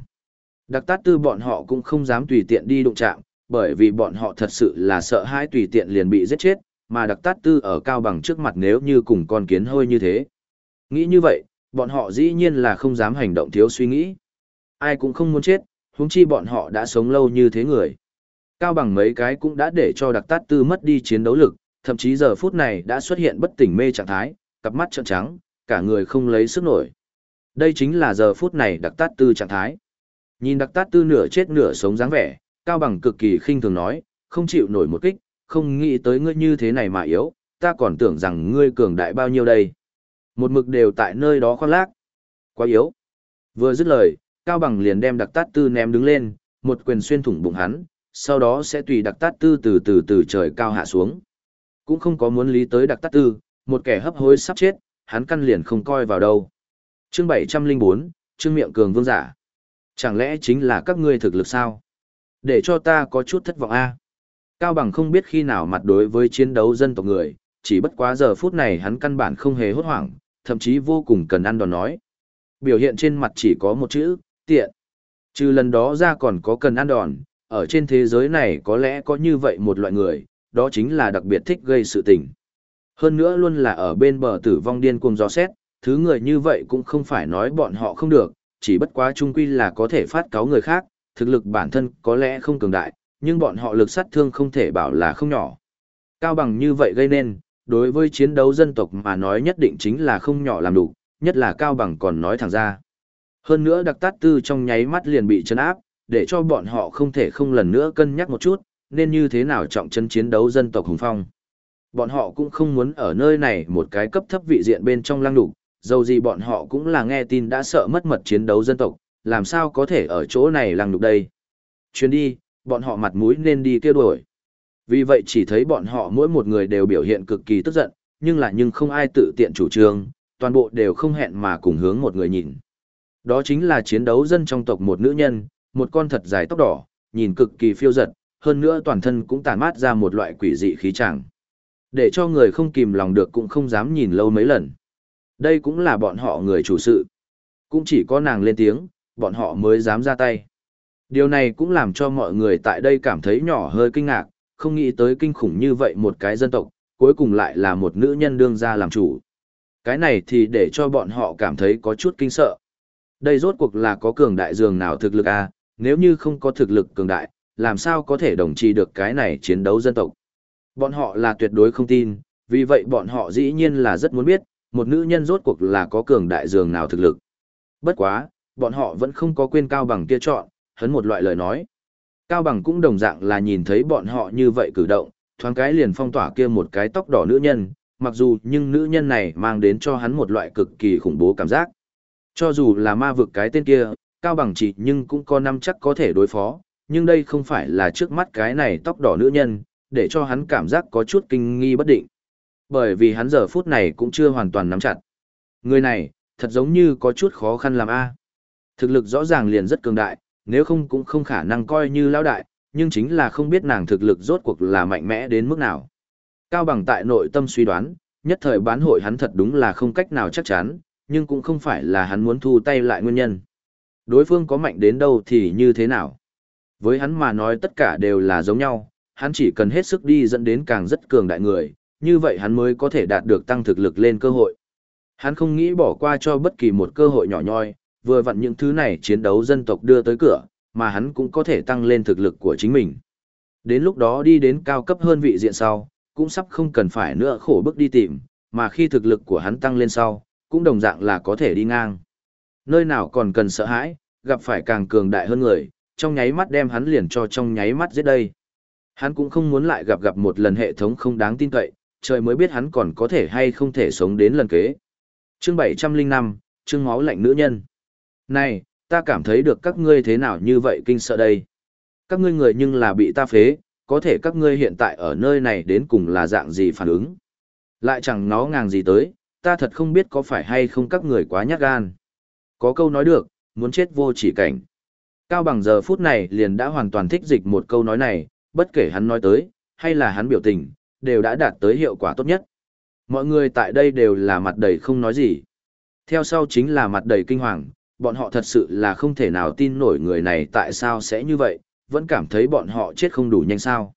Đặc tát tư bọn họ cũng không dám tùy tiện đi đụng chạm, bởi vì bọn họ thật sự là sợ hãi tùy tiện liền bị giết chết, mà đặc tát tư ở cao bằng trước mặt nếu như cùng con kiến hơi như thế. Nghĩ như vậy, bọn họ dĩ nhiên là không dám hành động thiếu suy nghĩ. Ai cũng không muốn chết, huống chi bọn họ đã sống lâu như thế người. Cao bằng mấy cái cũng đã để cho đặc tát tư mất đi chiến đấu lực, thậm chí giờ phút này đã xuất hiện bất tỉnh mê trạng thái, cặp mắt trợn trắng, cả người không lấy sức nổi. Đây chính là giờ phút này đặc tát tư trạng thái. Nhìn đặc tát tư nửa chết nửa sống dáng vẻ, Cao bằng cực kỳ khinh thường nói, không chịu nổi một kích, không nghĩ tới ngươi như thế này mà yếu, ta còn tưởng rằng ngươi cường đại bao nhiêu đây. Một mực đều tại nơi đó khoan lác. Quá yếu. Vừa dứt lời, Cao Bằng liền đem đặc tát tư ném đứng lên, một quyền xuyên thủng bụng hắn, sau đó sẽ tùy đặc tát tư từ từ từ trời cao hạ xuống. Cũng không có muốn lý tới đặc tát tư, một kẻ hấp hối sắp chết, hắn căn liền không coi vào đâu. Chương 704, chương miệng cường vương giả. Chẳng lẽ chính là các ngươi thực lực sao? Để cho ta có chút thất vọng a. Cao Bằng không biết khi nào mặt đối với chiến đấu dân tộc người, chỉ bất quá giờ phút này hắn căn bản không hề hốt hoảng, thậm chí vô cùng cần ăn đòn nói. Biểu hiện trên mặt chỉ có một chữ, tiện. Trừ lần đó ra còn có cần ăn đòn, ở trên thế giới này có lẽ có như vậy một loại người, đó chính là đặc biệt thích gây sự tình. Hơn nữa luôn là ở bên bờ tử vong điên cuồng gió xét, thứ người như vậy cũng không phải nói bọn họ không được, chỉ bất quá chung quy là có thể phát cáo người khác, thực lực bản thân có lẽ không cường đại, nhưng bọn họ lực sát thương không thể bảo là không nhỏ. Cao bằng như vậy gây nên, đối với chiến đấu dân tộc mà nói nhất định chính là không nhỏ làm đủ, nhất là Cao bằng còn nói thẳng ra. Hơn nữa đặc tát tư trong nháy mắt liền bị chấn áp, để cho bọn họ không thể không lần nữa cân nhắc một chút, nên như thế nào trọng chân chiến đấu dân tộc hùng phong. Bọn họ cũng không muốn ở nơi này một cái cấp thấp vị diện bên trong lăng đủ, dầu gì bọn họ cũng là nghe tin đã sợ mất mật chiến đấu dân tộc, làm sao có thể ở chỗ này lăng đục đây. Chuyến đi, bọn họ mặt mũi nên đi kêu đuổi. Vì vậy chỉ thấy bọn họ mỗi một người đều biểu hiện cực kỳ tức giận, nhưng là nhưng không ai tự tiện chủ trương, toàn bộ đều không hẹn mà cùng hướng một người nhìn. Đó chính là chiến đấu dân trong tộc một nữ nhân, một con thật dài tóc đỏ, nhìn cực kỳ phiêu giật, hơn nữa toàn thân cũng tàn mát ra một loại quỷ dị khí tràng. Để cho người không kìm lòng được cũng không dám nhìn lâu mấy lần. Đây cũng là bọn họ người chủ sự. Cũng chỉ có nàng lên tiếng, bọn họ mới dám ra tay. Điều này cũng làm cho mọi người tại đây cảm thấy nhỏ hơi kinh ngạc, không nghĩ tới kinh khủng như vậy một cái dân tộc, cuối cùng lại là một nữ nhân đương ra làm chủ. Cái này thì để cho bọn họ cảm thấy có chút kinh sợ. Đây rốt cuộc là có cường đại dường nào thực lực à, nếu như không có thực lực cường đại, làm sao có thể đồng trì được cái này chiến đấu dân tộc. Bọn họ là tuyệt đối không tin, vì vậy bọn họ dĩ nhiên là rất muốn biết, một nữ nhân rốt cuộc là có cường đại dường nào thực lực. Bất quá, bọn họ vẫn không có quên cao bằng kia chọn, hấn một loại lời nói. Cao bằng cũng đồng dạng là nhìn thấy bọn họ như vậy cử động, thoáng cái liền phong tỏa kia một cái tóc đỏ nữ nhân, mặc dù nhưng nữ nhân này mang đến cho hắn một loại cực kỳ khủng bố cảm giác. Cho dù là ma vực cái tên kia, cao bằng chỉ nhưng cũng có năm chắc có thể đối phó, nhưng đây không phải là trước mắt cái này tóc đỏ nữ nhân, để cho hắn cảm giác có chút kinh nghi bất định. Bởi vì hắn giờ phút này cũng chưa hoàn toàn nắm chặt. Người này, thật giống như có chút khó khăn làm A. Thực lực rõ ràng liền rất cường đại, nếu không cũng không khả năng coi như lão đại, nhưng chính là không biết nàng thực lực rốt cuộc là mạnh mẽ đến mức nào. Cao bằng tại nội tâm suy đoán, nhất thời bán hội hắn thật đúng là không cách nào chắc chắn, nhưng cũng không phải là hắn muốn thu tay lại nguyên nhân. Đối phương có mạnh đến đâu thì như thế nào. Với hắn mà nói tất cả đều là giống nhau, hắn chỉ cần hết sức đi dẫn đến càng rất cường đại người, như vậy hắn mới có thể đạt được tăng thực lực lên cơ hội. Hắn không nghĩ bỏ qua cho bất kỳ một cơ hội nhỏ nhoi, vừa vặn những thứ này chiến đấu dân tộc đưa tới cửa, mà hắn cũng có thể tăng lên thực lực của chính mình. Đến lúc đó đi đến cao cấp hơn vị diện sau, cũng sắp không cần phải nữa khổ bước đi tìm, mà khi thực lực của hắn tăng lên sau, cũng đồng dạng là có thể đi ngang. Nơi nào còn cần sợ hãi, gặp phải càng cường đại hơn người, trong nháy mắt đem hắn liền cho trong nháy mắt giết đây. Hắn cũng không muốn lại gặp gặp một lần hệ thống không đáng tin cậy, trời mới biết hắn còn có thể hay không thể sống đến lần kế. Chương 705, chương máu lạnh nữ nhân. Này, ta cảm thấy được các ngươi thế nào như vậy kinh sợ đây. Các ngươi người nhưng là bị ta phế, có thể các ngươi hiện tại ở nơi này đến cùng là dạng gì phản ứng. Lại chẳng nó ngàng gì tới, ta thật không biết có phải hay không các người quá nhát gan. Có câu nói được, muốn chết vô chỉ cảnh. Cao bằng giờ phút này liền đã hoàn toàn thích dịch một câu nói này, bất kể hắn nói tới, hay là hắn biểu tình, đều đã đạt tới hiệu quả tốt nhất. Mọi người tại đây đều là mặt đầy không nói gì. Theo sau chính là mặt đầy kinh hoàng, bọn họ thật sự là không thể nào tin nổi người này tại sao sẽ như vậy, vẫn cảm thấy bọn họ chết không đủ nhanh sao.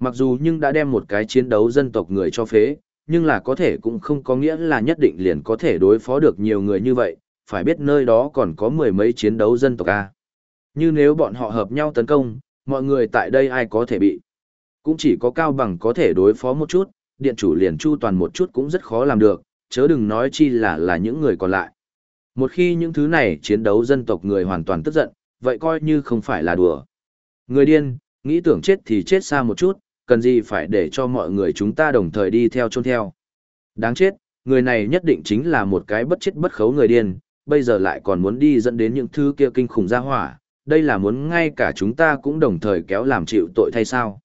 Mặc dù nhưng đã đem một cái chiến đấu dân tộc người cho phế, nhưng là có thể cũng không có nghĩa là nhất định liền có thể đối phó được nhiều người như vậy, phải biết nơi đó còn có mười mấy chiến đấu dân tộc A. Như nếu bọn họ hợp nhau tấn công, mọi người tại đây ai có thể bị. Cũng chỉ có Cao Bằng có thể đối phó một chút, điện chủ liền chu toàn một chút cũng rất khó làm được, chớ đừng nói chi là là những người còn lại. Một khi những thứ này chiến đấu dân tộc người hoàn toàn tức giận, vậy coi như không phải là đùa. Người điên, nghĩ tưởng chết thì chết xa một chút, cần gì phải để cho mọi người chúng ta đồng thời đi theo chôn theo. Đáng chết, người này nhất định chính là một cái bất chết bất khấu người điên, bây giờ lại còn muốn đi dẫn đến những thứ kia kinh khủng ra hỏa, đây là muốn ngay cả chúng ta cũng đồng thời kéo làm chịu tội thay sao.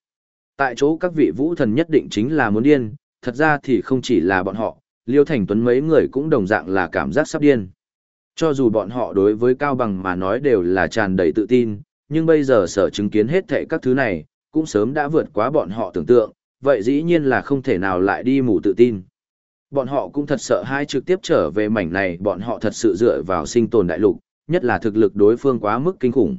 Tại chỗ các vị vũ thần nhất định chính là muốn điên, thật ra thì không chỉ là bọn họ, Liêu Thành Tuấn mấy người cũng đồng dạng là cảm giác sắp điên. Cho dù bọn họ đối với Cao Bằng mà nói đều là tràn đầy tự tin, nhưng bây giờ sở chứng kiến hết thảy các thứ này, cũng sớm đã vượt quá bọn họ tưởng tượng, vậy dĩ nhiên là không thể nào lại đi mù tự tin. Bọn họ cũng thật sợ hai trực tiếp trở về mảnh này bọn họ thật sự dựa vào sinh tồn đại lục, nhất là thực lực đối phương quá mức kinh khủng.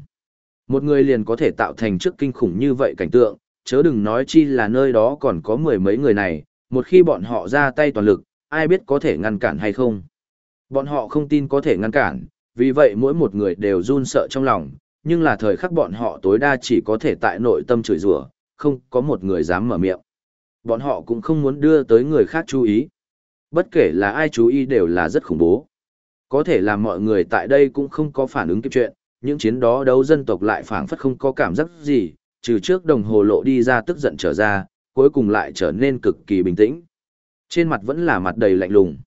Một người liền có thể tạo thành trước kinh khủng như vậy cảnh tượng, chớ đừng nói chi là nơi đó còn có mười mấy người này, một khi bọn họ ra tay toàn lực, ai biết có thể ngăn cản hay không. Bọn họ không tin có thể ngăn cản, vì vậy mỗi một người đều run sợ trong lòng, nhưng là thời khắc bọn họ tối đa chỉ có thể tại nội tâm chửi rủa, không có một người dám mở miệng. Bọn họ cũng không muốn đưa tới người khác chú ý. Bất kể là ai chú ý đều là rất khủng bố. Có thể là mọi người tại đây cũng không có phản ứng kịp chuyện, những chiến đó đấu dân tộc lại phảng phất không có cảm giác gì, trừ trước đồng hồ lộ đi ra tức giận trở ra, cuối cùng lại trở nên cực kỳ bình tĩnh. Trên mặt vẫn là mặt đầy lạnh lùng.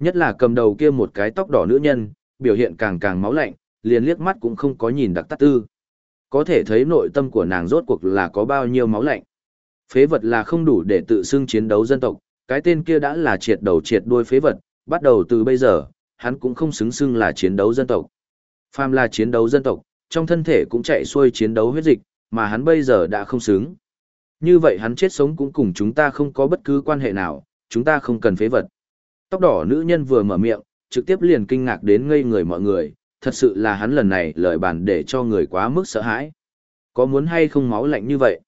Nhất là cầm đầu kia một cái tóc đỏ nữ nhân, biểu hiện càng càng máu lạnh, liền liếc mắt cũng không có nhìn đặc tắc tư. Có thể thấy nội tâm của nàng rốt cuộc là có bao nhiêu máu lạnh. Phế vật là không đủ để tự xưng chiến đấu dân tộc, cái tên kia đã là triệt đầu triệt đuôi phế vật, bắt đầu từ bây giờ, hắn cũng không xứng xưng là chiến đấu dân tộc. Phàm là chiến đấu dân tộc, trong thân thể cũng chạy xuôi chiến đấu huyết dịch, mà hắn bây giờ đã không xứng. Như vậy hắn chết sống cũng cùng chúng ta không có bất cứ quan hệ nào, chúng ta không cần phế vật. Tóc đỏ nữ nhân vừa mở miệng, trực tiếp liền kinh ngạc đến ngây người mọi người, thật sự là hắn lần này lời bàn để cho người quá mức sợ hãi. Có muốn hay không máu lạnh như vậy?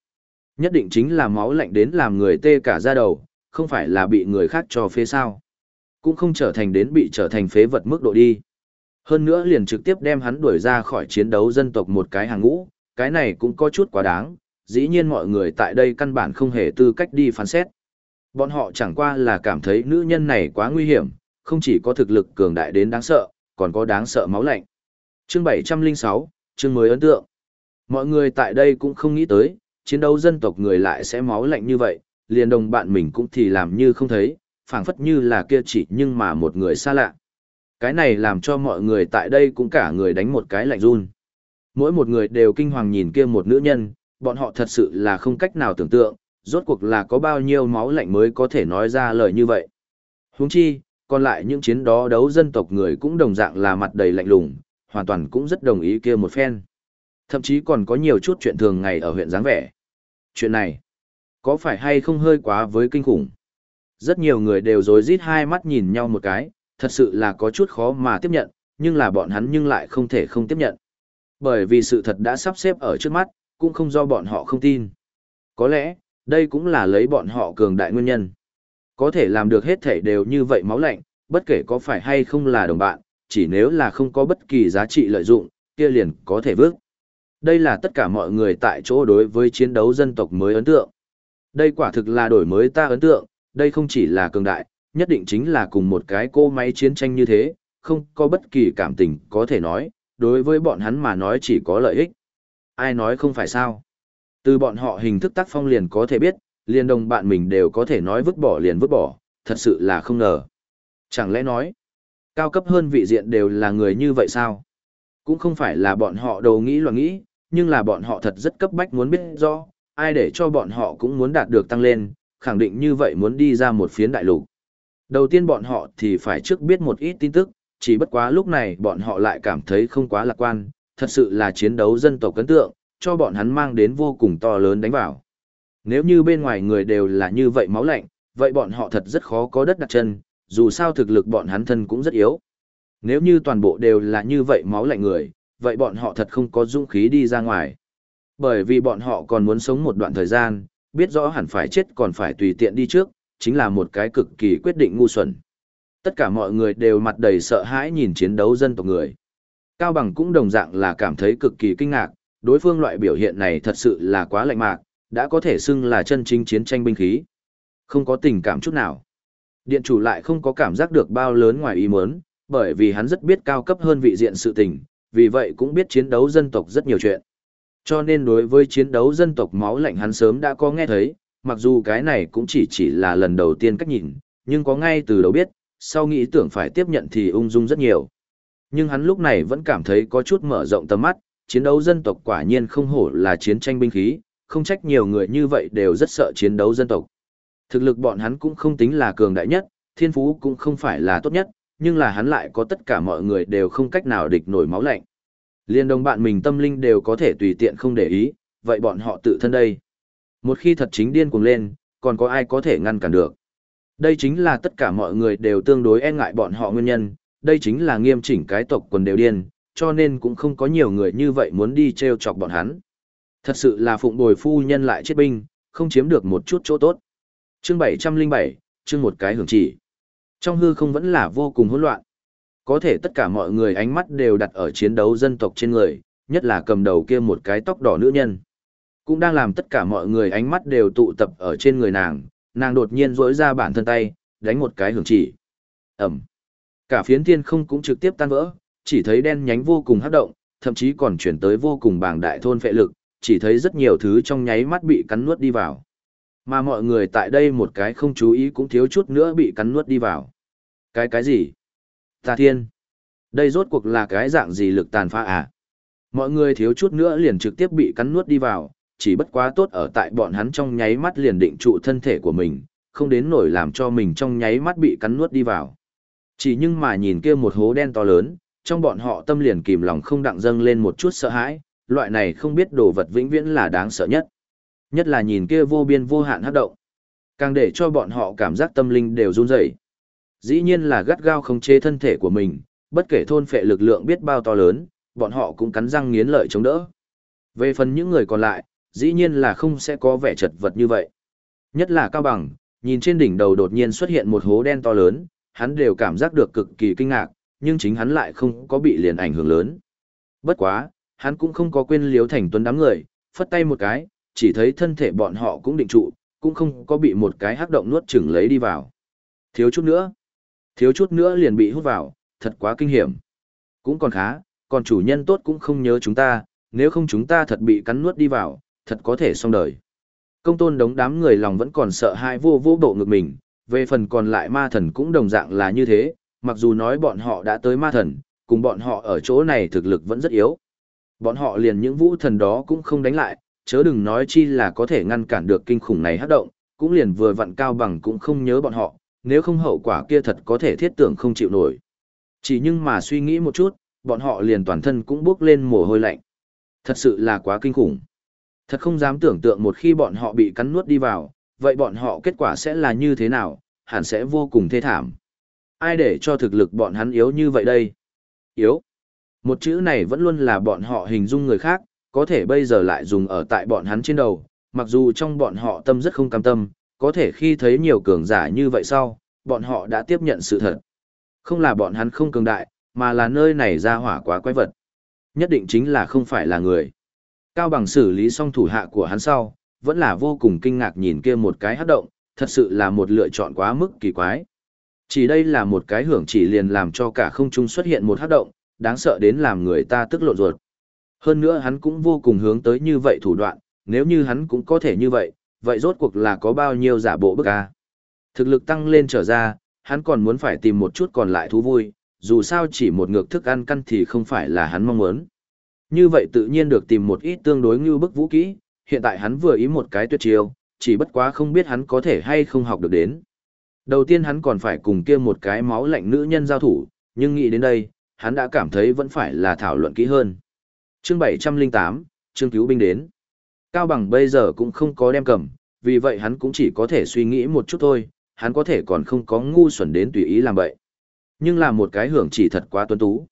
Nhất định chính là máu lạnh đến làm người tê cả da đầu, không phải là bị người khác cho phế sao. Cũng không trở thành đến bị trở thành phế vật mức độ đi. Hơn nữa liền trực tiếp đem hắn đuổi ra khỏi chiến đấu dân tộc một cái hàng ngũ, cái này cũng có chút quá đáng, dĩ nhiên mọi người tại đây căn bản không hề tư cách đi phán xét. Bọn họ chẳng qua là cảm thấy nữ nhân này quá nguy hiểm, không chỉ có thực lực cường đại đến đáng sợ, còn có đáng sợ máu lạnh. Chương 706, chương mới ấn tượng. Mọi người tại đây cũng không nghĩ tới, chiến đấu dân tộc người lại sẽ máu lạnh như vậy, liền đồng bạn mình cũng thì làm như không thấy, phảng phất như là kia chỉ nhưng mà một người xa lạ. Cái này làm cho mọi người tại đây cũng cả người đánh một cái lạnh run. Mỗi một người đều kinh hoàng nhìn kia một nữ nhân, bọn họ thật sự là không cách nào tưởng tượng, rốt cuộc là có bao nhiêu máu lạnh mới có thể nói ra lời như vậy. Huống chi, còn lại những chiến đó đấu dân tộc người cũng đồng dạng là mặt đầy lạnh lùng, hoàn toàn cũng rất đồng ý kia một phen. Thậm chí còn có nhiều chút chuyện thường ngày ở huyện dáng vẻ. Chuyện này, có phải hay không hơi quá với kinh khủng? Rất nhiều người đều rối rít hai mắt nhìn nhau một cái, thật sự là có chút khó mà tiếp nhận, nhưng là bọn hắn nhưng lại không thể không tiếp nhận. Bởi vì sự thật đã sắp xếp ở trước mắt, cũng không do bọn họ không tin. Có lẽ, đây cũng là lấy bọn họ cường đại nguyên nhân. Có thể làm được hết thể đều như vậy máu lạnh, bất kể có phải hay không là đồng bạn, chỉ nếu là không có bất kỳ giá trị lợi dụng, kia liền có thể vước. Đây là tất cả mọi người tại chỗ đối với chiến đấu dân tộc mới ấn tượng. Đây quả thực là đổi mới ta ấn tượng, đây không chỉ là cường đại, nhất định chính là cùng một cái cô máy chiến tranh như thế, không có bất kỳ cảm tình có thể nói, đối với bọn hắn mà nói chỉ có lợi ích. Ai nói không phải sao? Từ bọn họ hình thức tác phong liền có thể biết, liền đồng bạn mình đều có thể nói vứt bỏ liền vứt bỏ, thật sự là không ngờ. Chẳng lẽ nói, cao cấp hơn vị diện đều là người như vậy sao? Cũng không phải là bọn họ đầu nghĩ loạn nghĩ, nhưng là bọn họ thật rất cấp bách muốn biết rõ, ai để cho bọn họ cũng muốn đạt được tăng lên, khẳng định như vậy muốn đi ra một phiến đại lục. Đầu tiên bọn họ thì phải trước biết một ít tin tức, chỉ bất quá lúc này bọn họ lại cảm thấy không quá lạc quan, thật sự là chiến đấu dân tộc cấn tượng, cho bọn hắn mang đến vô cùng to lớn đánh vào. Nếu như bên ngoài người đều là như vậy máu lạnh, vậy bọn họ thật rất khó có đất đặt chân, dù sao thực lực bọn hắn thân cũng rất yếu. Nếu như toàn bộ đều là như vậy máu lạnh người, vậy bọn họ thật không có dũng khí đi ra ngoài. Bởi vì bọn họ còn muốn sống một đoạn thời gian, biết rõ hẳn phải chết còn phải tùy tiện đi trước, chính là một cái cực kỳ quyết định ngu xuẩn. Tất cả mọi người đều mặt đầy sợ hãi nhìn chiến đấu dân tộc người. Cao Bằng cũng đồng dạng là cảm thấy cực kỳ kinh ngạc, đối phương loại biểu hiện này thật sự là quá lạnh mạc, đã có thể xưng là chân chính chiến tranh binh khí. Không có tình cảm chút nào. Điện chủ lại không có cảm giác được bao lớn ngoài ý muốn, bởi vì hắn rất biết cao cấp hơn vị diện sự tình, vì vậy cũng biết chiến đấu dân tộc rất nhiều chuyện. Cho nên đối với chiến đấu dân tộc máu lạnh hắn sớm đã có nghe thấy, mặc dù cái này cũng chỉ chỉ là lần đầu tiên cách nhìn, nhưng có ngay từ đầu biết, sau nghĩ tưởng phải tiếp nhận thì ung dung rất nhiều. Nhưng hắn lúc này vẫn cảm thấy có chút mở rộng tầm mắt, chiến đấu dân tộc quả nhiên không hổ là chiến tranh binh khí, không trách nhiều người như vậy đều rất sợ chiến đấu dân tộc. Thực lực bọn hắn cũng không tính là cường đại nhất, thiên phú cũng không phải là tốt nhất, nhưng là hắn lại có tất cả mọi người đều không cách nào địch nổi máu lạnh. Liên đồng bạn mình tâm linh đều có thể tùy tiện không để ý, vậy bọn họ tự thân đây. Một khi thật chính điên cuồng lên, còn có ai có thể ngăn cản được. Đây chính là tất cả mọi người đều tương đối e ngại bọn họ nguyên nhân, đây chính là nghiêm chỉnh cái tộc quần đều điên, cho nên cũng không có nhiều người như vậy muốn đi treo chọc bọn hắn. Thật sự là phụng bồi phu nhân lại chết binh, không chiếm được một chút chỗ tốt. Chương 707, chương một cái hưởng chỉ. Trong hư không vẫn là vô cùng hỗn loạn. Có thể tất cả mọi người ánh mắt đều đặt ở chiến đấu dân tộc trên người, nhất là cầm đầu kia một cái tóc đỏ nữ nhân. Cũng đang làm tất cả mọi người ánh mắt đều tụ tập ở trên người nàng, nàng đột nhiên rỗi ra bản thân tay, đánh một cái hưởng chỉ. Ẩm. Cả phiến thiên không cũng trực tiếp tan vỡ, chỉ thấy đen nhánh vô cùng hấp động, thậm chí còn chuyển tới vô cùng bảng đại thôn phệ lực, chỉ thấy rất nhiều thứ trong nháy mắt bị cắn nuốt đi vào. Mà mọi người tại đây một cái không chú ý cũng thiếu chút nữa bị cắn nuốt đi vào. Cái cái gì? Tà thiên. Đây rốt cuộc là cái dạng gì lực tàn phá à? Mọi người thiếu chút nữa liền trực tiếp bị cắn nuốt đi vào, chỉ bất quá tốt ở tại bọn hắn trong nháy mắt liền định trụ thân thể của mình, không đến nổi làm cho mình trong nháy mắt bị cắn nuốt đi vào. Chỉ nhưng mà nhìn kia một hố đen to lớn, trong bọn họ tâm liền kìm lòng không đặng dâng lên một chút sợ hãi, loại này không biết đồ vật vĩnh viễn là đáng sợ nhất. Nhất là nhìn kia vô biên vô hạn hấp động. Càng để cho bọn họ cảm giác tâm linh đều run rẩy. Dĩ nhiên là gắt gao khống chế thân thể của mình, bất kể thôn phệ lực lượng biết bao to lớn, bọn họ cũng cắn răng nghiến lợi chống đỡ. Về phần những người còn lại, dĩ nhiên là không sẽ có vẻ chật vật như vậy. Nhất là Cao Bằng, nhìn trên đỉnh đầu đột nhiên xuất hiện một hố đen to lớn, hắn đều cảm giác được cực kỳ kinh ngạc, nhưng chính hắn lại không có bị liền ảnh hưởng lớn. Bất quá, hắn cũng không có quên liếu thành tuấn đám người, phất tay một cái, chỉ thấy thân thể bọn họ cũng định trụ, cũng không có bị một cái hắc động nuốt chửng lấy đi vào. Thiếu chút nữa, thiếu chút nữa liền bị hút vào, thật quá kinh hiểm. Cũng còn khá, còn chủ nhân tốt cũng không nhớ chúng ta, nếu không chúng ta thật bị cắn nuốt đi vào, thật có thể xong đời. Công tôn đống đám người lòng vẫn còn sợ hai vô vô bộ ngực mình, về phần còn lại ma thần cũng đồng dạng là như thế, mặc dù nói bọn họ đã tới ma thần, cùng bọn họ ở chỗ này thực lực vẫn rất yếu. Bọn họ liền những vũ thần đó cũng không đánh lại, chớ đừng nói chi là có thể ngăn cản được kinh khủng này hát động, cũng liền vừa vặn cao bằng cũng không nhớ bọn họ, nếu không hậu quả kia thật có thể thiết tưởng không chịu nổi. Chỉ nhưng mà suy nghĩ một chút, bọn họ liền toàn thân cũng bước lên mồ hôi lạnh. Thật sự là quá kinh khủng. Thật không dám tưởng tượng một khi bọn họ bị cắn nuốt đi vào, vậy bọn họ kết quả sẽ là như thế nào, hẳn sẽ vô cùng thê thảm. Ai để cho thực lực bọn hắn yếu như vậy đây? Yếu. Một chữ này vẫn luôn là bọn họ hình dung người khác, có thể bây giờ lại dùng ở tại bọn hắn trên đầu, mặc dù trong bọn họ tâm rất không cam tâm, có thể khi thấy nhiều cường giả như vậy sau, bọn họ đã tiếp nhận sự thật. Không là bọn hắn không cường đại, mà là nơi này ra hỏa quá quái vật. Nhất định chính là không phải là người. Cao bằng xử lý xong thủ hạ của hắn sau, vẫn là vô cùng kinh ngạc nhìn kia một cái hát động, thật sự là một lựa chọn quá mức kỳ quái. Chỉ đây là một cái hưởng chỉ liền làm cho cả không trung xuất hiện một hát động, đáng sợ đến làm người ta tức lộn ruột. Hơn nữa hắn cũng vô cùng hướng tới như vậy thủ đoạn, nếu như hắn cũng có thể như vậy, vậy rốt cuộc là có bao nhiêu giả bộ bức a? Thực lực tăng lên trở ra, hắn còn muốn phải tìm một chút còn lại thú vui, dù sao chỉ một ngược thức ăn căn thì không phải là hắn mong muốn. Như vậy tự nhiên được tìm một ít tương đối như bức vũ kỹ, hiện tại hắn vừa ý một cái tuyệt chiêu, chỉ bất quá không biết hắn có thể hay không học được đến. Đầu tiên hắn còn phải cùng kia một cái máu lạnh nữ nhân giao thủ, nhưng nghĩ đến đây, hắn đã cảm thấy vẫn phải là thảo luận kỹ hơn. Chương 708, chương cứu binh đến. Cao bằng bây giờ cũng không có đem cầm, vì vậy hắn cũng chỉ có thể suy nghĩ một chút thôi, hắn có thể còn không có ngu xuẩn đến tùy ý làm vậy. Nhưng là một cái hưởng chỉ thật quá tuấn tú.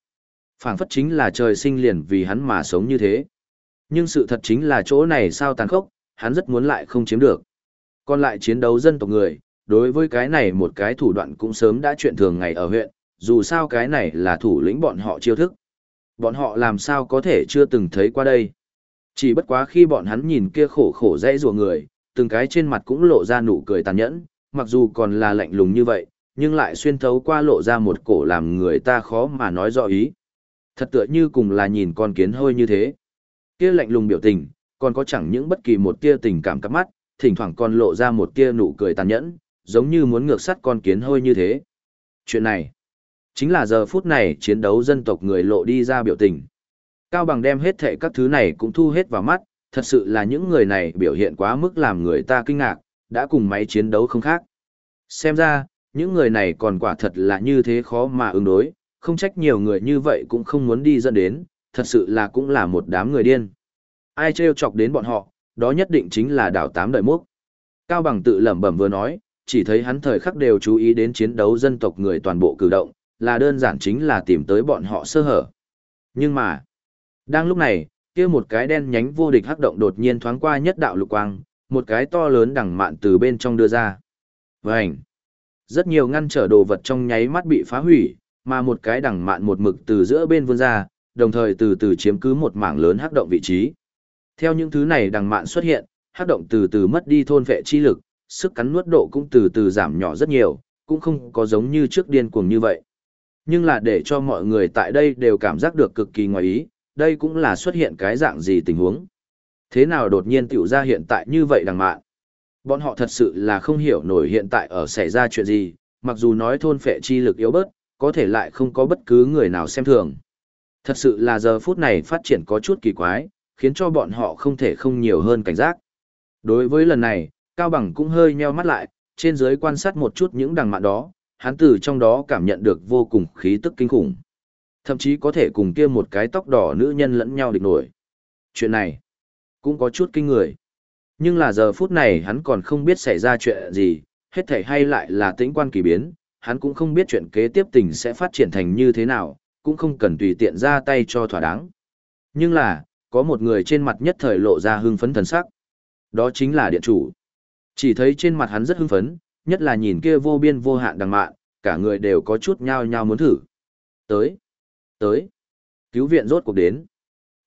phảng phất chính là trời sinh liền vì hắn mà sống như thế. Nhưng sự thật chính là chỗ này sao tàn khốc, hắn rất muốn lại không chiếm được. Còn lại chiến đấu dân tộc người, đối với cái này một cái thủ đoạn cũng sớm đã chuyện thường ngày ở huyện, dù sao cái này là thủ lĩnh bọn họ chiêu thức. Bọn họ làm sao có thể chưa từng thấy qua đây. Chỉ bất quá khi bọn hắn nhìn kia khổ khổ dãy rùa người, từng cái trên mặt cũng lộ ra nụ cười tàn nhẫn, mặc dù còn là lạnh lùng như vậy, nhưng lại xuyên thấu qua lộ ra một cổ làm người ta khó mà nói rõ ý. Thật tựa như cùng là nhìn con kiến hơi như thế. Kia lạnh lùng biểu tình, còn có chẳng những bất kỳ một tia tình cảm cắp mắt, thỉnh thoảng còn lộ ra một tia nụ cười tàn nhẫn, giống như muốn ngược sắt con kiến hơi như thế. Chuyện này, chính là giờ phút này chiến đấu dân tộc người lộ đi ra biểu tình. Cao Bằng đem hết thệ các thứ này cũng thu hết vào mắt, thật sự là những người này biểu hiện quá mức làm người ta kinh ngạc, đã cùng máy chiến đấu không khác. Xem ra, những người này còn quả thật là như thế khó mà ứng đối, không trách nhiều người như vậy cũng không muốn đi dẫn đến, thật sự là cũng là một đám người điên. Ai trêu chọc đến bọn họ, đó nhất định chính là đảo tám đời mốc. Cao Bằng tự lẩm bẩm vừa nói, chỉ thấy hắn thời khắc đều chú ý đến chiến đấu dân tộc người toàn bộ cử động, là đơn giản chính là tìm tới bọn họ sơ hở. Nhưng mà, đang lúc này, kia một cái đen nhánh vô địch hắc động đột nhiên thoáng qua nhất đạo lục quang, một cái to lớn đằng mạn từ bên trong đưa ra. Vành! Rất nhiều ngăn trở đồ vật trong nháy mắt bị phá hủy, mà một cái đằng mạn một mực từ giữa bên vươn ra, đồng thời từ từ chiếm cứ một mảng lớn hắc động vị trí. Theo những thứ này đằng mạn xuất hiện, hắc động từ từ mất đi thôn vệ chi lực, sức cắn nuốt độ cũng từ từ giảm nhỏ rất nhiều, cũng không có giống như trước điên cuồng như vậy. Nhưng là để cho mọi người tại đây đều cảm giác được cực kỳ ngoài ý, đây cũng là xuất hiện cái dạng gì tình huống. Thế nào đột nhiên tiểu ra hiện tại như vậy đằng mạn? Bọn họ thật sự là không hiểu nổi hiện tại ở xảy ra chuyện gì, mặc dù nói thôn phệ chi lực yếu bớt, có thể lại không có bất cứ người nào xem thường. Thật sự là giờ phút này phát triển có chút kỳ quái, khiến cho bọn họ không thể không nhiều hơn cảnh giác. Đối với lần này, Cao Bằng cũng hơi nheo mắt lại, trên dưới quan sát một chút những đằng mạn đó, hắn từ trong đó cảm nhận được vô cùng khí tức kinh khủng. Thậm chí có thể cùng kia một cái tóc đỏ nữ nhân lẫn nhau địch nổi. Chuyện này, cũng có chút kinh người. Nhưng là giờ phút này hắn còn không biết xảy ra chuyện gì, hết thảy hay lại là tĩnh quan kỳ biến, hắn cũng không biết chuyện kế tiếp tình sẽ phát triển thành như thế nào, cũng không cần tùy tiện ra tay cho thỏa đáng. Nhưng là, có một người trên mặt nhất thời lộ ra hưng phấn thần sắc. Đó chính là điện chủ. Chỉ thấy trên mặt hắn rất hưng phấn, nhất là nhìn kia vô biên vô hạn đằng mạn, cả người đều có chút nhao nhao muốn thử. Tới, tới, cứu viện rốt cuộc đến.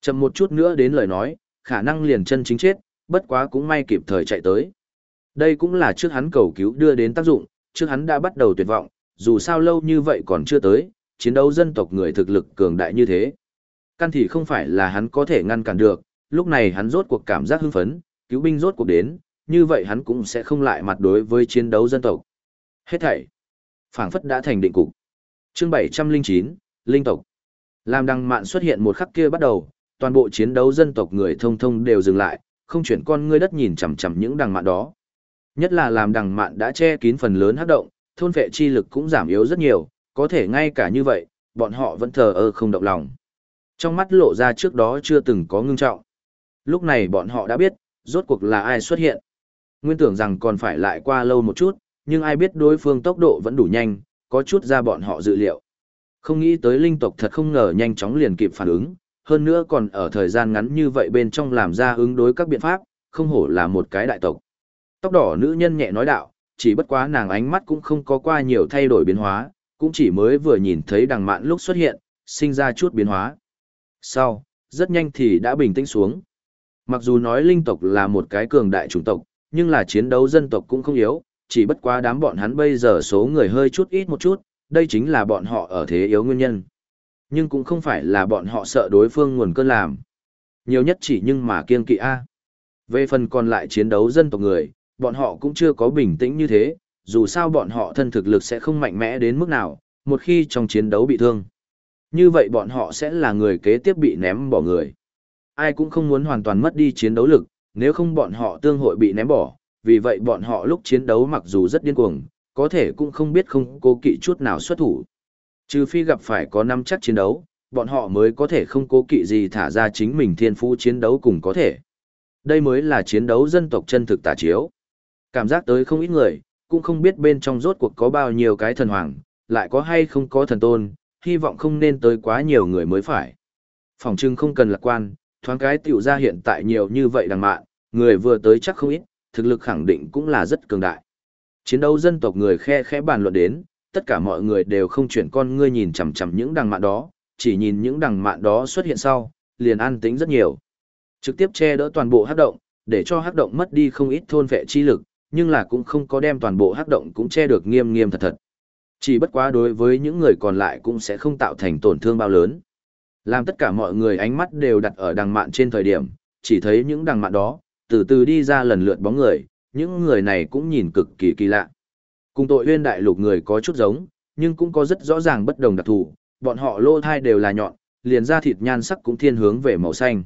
Chậm một chút nữa đến lời nói, khả năng liền chân chính chết, bất quá cũng may kịp thời chạy tới. Đây cũng là trước hắn cầu cứu đưa đến tác dụng, trước hắn đã bắt đầu tuyệt vọng, dù sao lâu như vậy còn chưa tới, chiến đấu dân tộc người thực lực cường đại như thế. Căn thì không phải là hắn có thể ngăn cản được, lúc này hắn rốt cuộc cảm giác hưng phấn, cứu binh rốt cuộc đến, như vậy hắn cũng sẽ không lại mặt đối với chiến đấu dân tộc. Hết thảy, phảng phất đã thành định cục. Chương 709, Linh tộc. Làm đăng mạn xuất hiện một khắc kia bắt đầu, toàn bộ chiến đấu dân tộc người thông thông đều dừng lại, không chuyển con ngươi đất nhìn chằm chằm những đằng mạn đó. Nhất là làm đằng mạn đã che kín phần lớn hắc động, thôn vệ chi lực cũng giảm yếu rất nhiều, có thể ngay cả như vậy, bọn họ vẫn thờ ơ không động lòng. Trong mắt lộ ra trước đó chưa từng có ngưng trọng. Lúc này bọn họ đã biết, rốt cuộc là ai xuất hiện. Nguyên tưởng rằng còn phải lại qua lâu một chút, nhưng ai biết đối phương tốc độ vẫn đủ nhanh, có chút ra bọn họ dự liệu. Không nghĩ tới linh tộc thật không ngờ nhanh chóng liền kịp phản ứng, hơn nữa còn ở thời gian ngắn như vậy bên trong làm ra ứng đối các biện pháp, không hổ là một cái đại tộc. Tóc đỏ nữ nhân nhẹ nói đạo, chỉ bất quá nàng ánh mắt cũng không có qua nhiều thay đổi biến hóa, cũng chỉ mới vừa nhìn thấy đằng mạn lúc xuất hiện, sinh ra chút biến hóa. Sau, rất nhanh thì đã bình tĩnh xuống. Mặc dù nói linh tộc là một cái cường đại chủng tộc, nhưng là chiến đấu dân tộc cũng không yếu, chỉ bất quá đám bọn hắn bây giờ số người hơi chút ít một chút, đây chính là bọn họ ở thế yếu nguyên nhân. Nhưng cũng không phải là bọn họ sợ đối phương nguồn cơn làm. Nhiều nhất chỉ nhưng mà kiên kỵ A. Về phần còn lại chiến đấu dân tộc người, bọn họ cũng chưa có bình tĩnh như thế, dù sao bọn họ thân thực lực sẽ không mạnh mẽ đến mức nào, một khi trong chiến đấu bị thương. Như vậy bọn họ sẽ là người kế tiếp bị ném bỏ người. Ai cũng không muốn hoàn toàn mất đi chiến đấu lực, nếu không bọn họ tương hội bị ném bỏ, vì vậy bọn họ lúc chiến đấu mặc dù rất điên cuồng, có thể cũng không biết không cố kỵ chút nào xuất thủ. Trừ phi gặp phải có năm chắc chiến đấu, bọn họ mới có thể không cố kỵ gì thả ra chính mình thiên phú chiến đấu cùng có thể. Đây mới là chiến đấu dân tộc chân thực tả chiếu. Cảm giác tới không ít người, cũng không biết bên trong rốt cuộc có bao nhiêu cái thần hoàng, lại có hay không có thần tôn, hy vọng không nên tới quá nhiều người mới phải. Phòng trưng không cần lạc quan, thoáng cái tiểu ra hiện tại nhiều như vậy đằng mạn, người vừa tới chắc không ít, thực lực khẳng định cũng là rất cường đại. Chiến đấu dân tộc người khe khẽ bàn luận đến, tất cả mọi người đều không chuyển con ngươi nhìn chằm chằm những đằng mạn đó, chỉ nhìn những đằng mạn đó xuất hiện sau, liền an tĩnh rất nhiều. Trực tiếp che đỡ toàn bộ hắc động, để cho hắc động mất đi không ít thôn vệ chi lực, nhưng là cũng không có đem toàn bộ hắc động cũng che được nghiêm nghiêm thật thật. Chỉ bất quá đối với những người còn lại cũng sẽ không tạo thành tổn thương bao lớn. Làm tất cả mọi người ánh mắt đều đặt ở đằng mạn trên thời điểm, chỉ thấy những đằng mạn đó, từ từ đi ra lần lượt bóng người, những người này cũng nhìn cực kỳ kỳ lạ. Cùng tội huyên đại lục người có chút giống, nhưng cũng có rất rõ ràng bất đồng đặc thù, bọn họ lô thai đều là nhọn, liền da thịt nhan sắc cũng thiên hướng về màu xanh.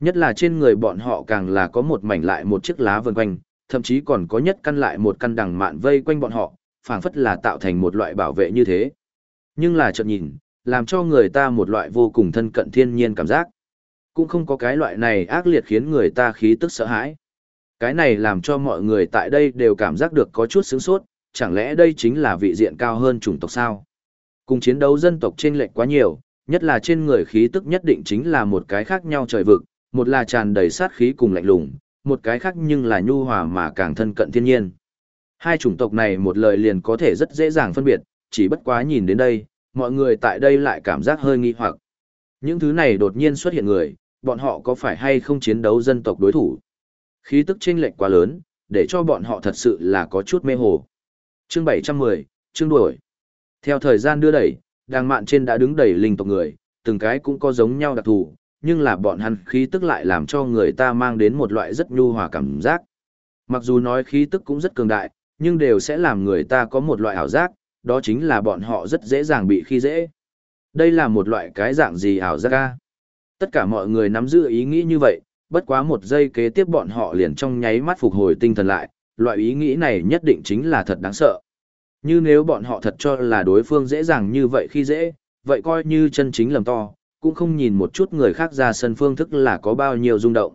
Nhất là trên người bọn họ càng là có một mảnh lại một chiếc lá vần quanh, thậm chí còn có nhất căn lại một căn đằng mạn vây quanh bọn họ, phảng phất là tạo thành một loại bảo vệ như thế. Nhưng là chợt nhìn, làm cho người ta một loại vô cùng thân cận thiên nhiên cảm giác. Cũng không có cái loại này ác liệt khiến người ta khí tức sợ hãi. Cái này làm cho mọi người tại đây đều cảm giác được có chút sướng sốt, chẳng lẽ đây chính là vị diện cao hơn chủng tộc sao? Cùng chiến đấu dân tộc trên lệch quá nhiều, nhất là trên người khí tức nhất định chính là một cái khác nhau trời vực, một là tràn đầy sát khí cùng lạnh lùng, một cái khác nhưng là nhu hòa mà càng thân cận thiên nhiên. Hai chủng tộc này một lời liền có thể rất dễ dàng phân biệt, chỉ bất quá nhìn đến đây, mọi người tại đây lại cảm giác hơi nghi hoặc. Những thứ này đột nhiên xuất hiện người, bọn họ có phải hay không chiến đấu dân tộc đối thủ? Khí tức chênh lệch quá lớn, để cho bọn họ thật sự là có chút mê hồ. Chương 710, chương đuổi. Theo thời gian đưa đẩy, đàng mạn trên đã đứng đầy linh tộc người, từng cái cũng có giống nhau đặc thù, nhưng là bọn hắn khí tức lại làm cho người ta mang đến một loại rất nhu hòa cảm giác. Mặc dù nói khí tức cũng rất cường đại, nhưng đều sẽ làm người ta có một loại ảo giác, đó chính là bọn họ rất dễ dàng bị khi dễ. Đây là một loại cái dạng gì ảo giác ca? Tất cả mọi người nắm giữ ý nghĩ như vậy, bất quá một giây kế tiếp bọn họ liền trong nháy mắt phục hồi tinh thần lại, loại ý nghĩ này nhất định chính là thật đáng sợ. Như nếu bọn họ thật cho là đối phương dễ dàng như vậy khi dễ, vậy coi như chân chính lầm to, cũng không nhìn một chút người khác ra sân phương thức là có bao nhiêu rung động.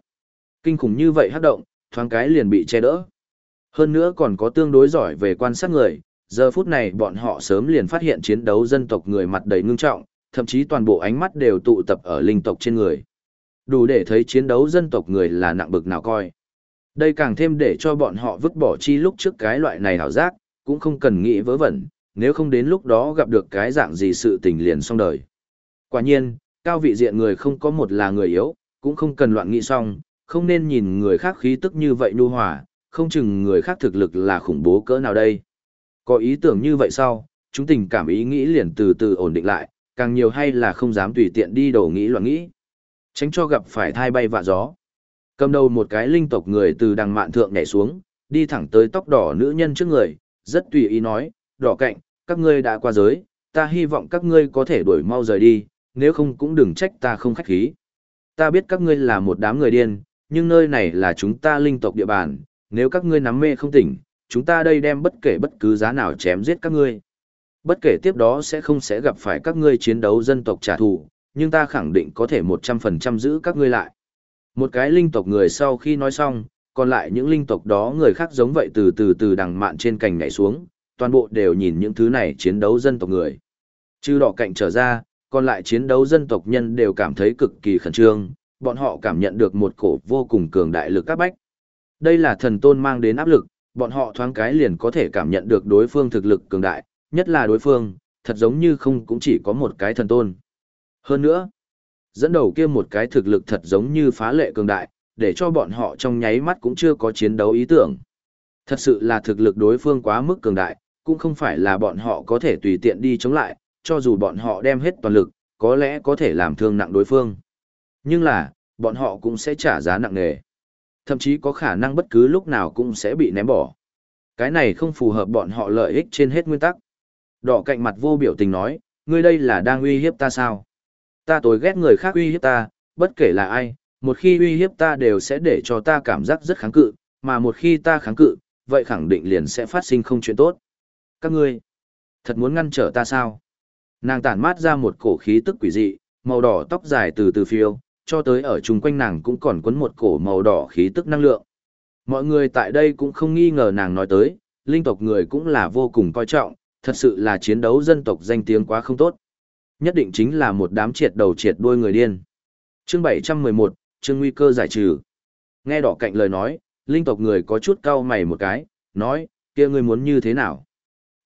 Kinh khủng như vậy hát động, thoáng cái liền bị che đỡ. Hơn nữa còn có tương đối giỏi về quan sát người, giờ phút này bọn họ sớm liền phát hiện chiến đấu dân tộc người mặt đầy ngưng trọng, thậm chí toàn bộ ánh mắt đều tụ tập ở linh tộc trên người. Đủ để thấy chiến đấu dân tộc người là nặng bực nào coi. Đây càng thêm để cho bọn họ vứt bỏ chi lúc trước cái loại này hảo giác, cũng không cần nghĩ vớ vẩn, nếu không đến lúc đó gặp được cái dạng gì sự tình liền xong đời. Quả nhiên, cao vị diện người không có một là người yếu, cũng không cần loạn nghĩ xong, không nên nhìn người khác khí tức như vậy nhu hòa, không chừng người khác thực lực là khủng bố cỡ nào đây. Có ý tưởng như vậy sau, chúng tình cảm ý nghĩ liền từ từ ổn định lại, càng nhiều hay là không dám tùy tiện đi đổ nghĩ loạn nghĩ. Tránh cho gặp phải thai bay vạ gió. Cầm đầu một cái linh tộc người từ đằng mạn thượng nhảy xuống, đi thẳng tới tóc đỏ nữ nhân trước người, rất tùy ý nói, đỏ cạnh, các ngươi đã qua giới, ta hy vọng các ngươi có thể đuổi mau rời đi, nếu không cũng đừng trách ta không khách khí. Ta biết các ngươi là một đám người điên, nhưng nơi này là chúng ta linh tộc địa bàn, nếu các ngươi nắm mê không tỉnh, chúng ta đây đem bất kể bất cứ giá nào chém giết các ngươi. Bất kể tiếp đó sẽ không sẽ gặp phải các ngươi chiến đấu dân tộc trả thù, nhưng ta khẳng định có thể 100% giữ các ngươi lại. Một cái linh tộc người sau khi nói xong, còn lại những linh tộc đó người khác giống vậy từ từ từ đằng mạn trên cành nhảy xuống, toàn bộ đều nhìn những thứ này chiến đấu dân tộc người. Chứ đỏ cạnh trở ra, còn lại chiến đấu dân tộc nhân đều cảm thấy cực kỳ khẩn trương, bọn họ cảm nhận được một cổ vô cùng cường đại lực các bách. Đây là thần tôn mang đến áp lực, bọn họ thoáng cái liền có thể cảm nhận được đối phương thực lực cường đại, nhất là đối phương, thật giống như không cũng chỉ có một cái thần tôn. Hơn nữa, dẫn đầu kia một cái thực lực thật giống như phá lệ cường đại, để cho bọn họ trong nháy mắt cũng chưa có chiến đấu ý tưởng. Thật sự là thực lực đối phương quá mức cường đại, cũng không phải là bọn họ có thể tùy tiện đi chống lại, cho dù bọn họ đem hết toàn lực, có lẽ có thể làm thương nặng đối phương. Nhưng là, bọn họ cũng sẽ trả giá nặng nề. Thậm chí có khả năng bất cứ lúc nào cũng sẽ bị ném bỏ. Cái này không phù hợp bọn họ lợi ích trên hết nguyên tắc. Đỏ cạnh mặt vô biểu tình nói, ngươi đây là đang uy hiếp ta sao? Ta tối ghét người khác uy hiếp ta, bất kể là ai, một khi uy hiếp ta đều sẽ để cho ta cảm giác rất kháng cự, mà một khi ta kháng cự, vậy khẳng định liền sẽ phát sinh không chuyện tốt. Các ngươi, thật muốn ngăn trở ta sao? Nàng tản mát ra một cổ khí tức quỷ dị, màu đỏ tóc dài từ từ phiêu, cho tới ở chung quanh nàng cũng còn quấn một cổ màu đỏ khí tức năng lượng. Mọi người tại đây cũng không nghi ngờ nàng nói tới, linh tộc người cũng là vô cùng coi trọng, thật sự là chiến đấu dân tộc danh tiếng quá không tốt. Nhất định chính là một đám triệt đầu triệt đuôi người điên. Chương 711, chương nguy cơ giải trừ. Nghe đỏ cạnh lời nói, linh tộc người có chút cau mày một cái, nói, kia ngươi muốn như thế nào?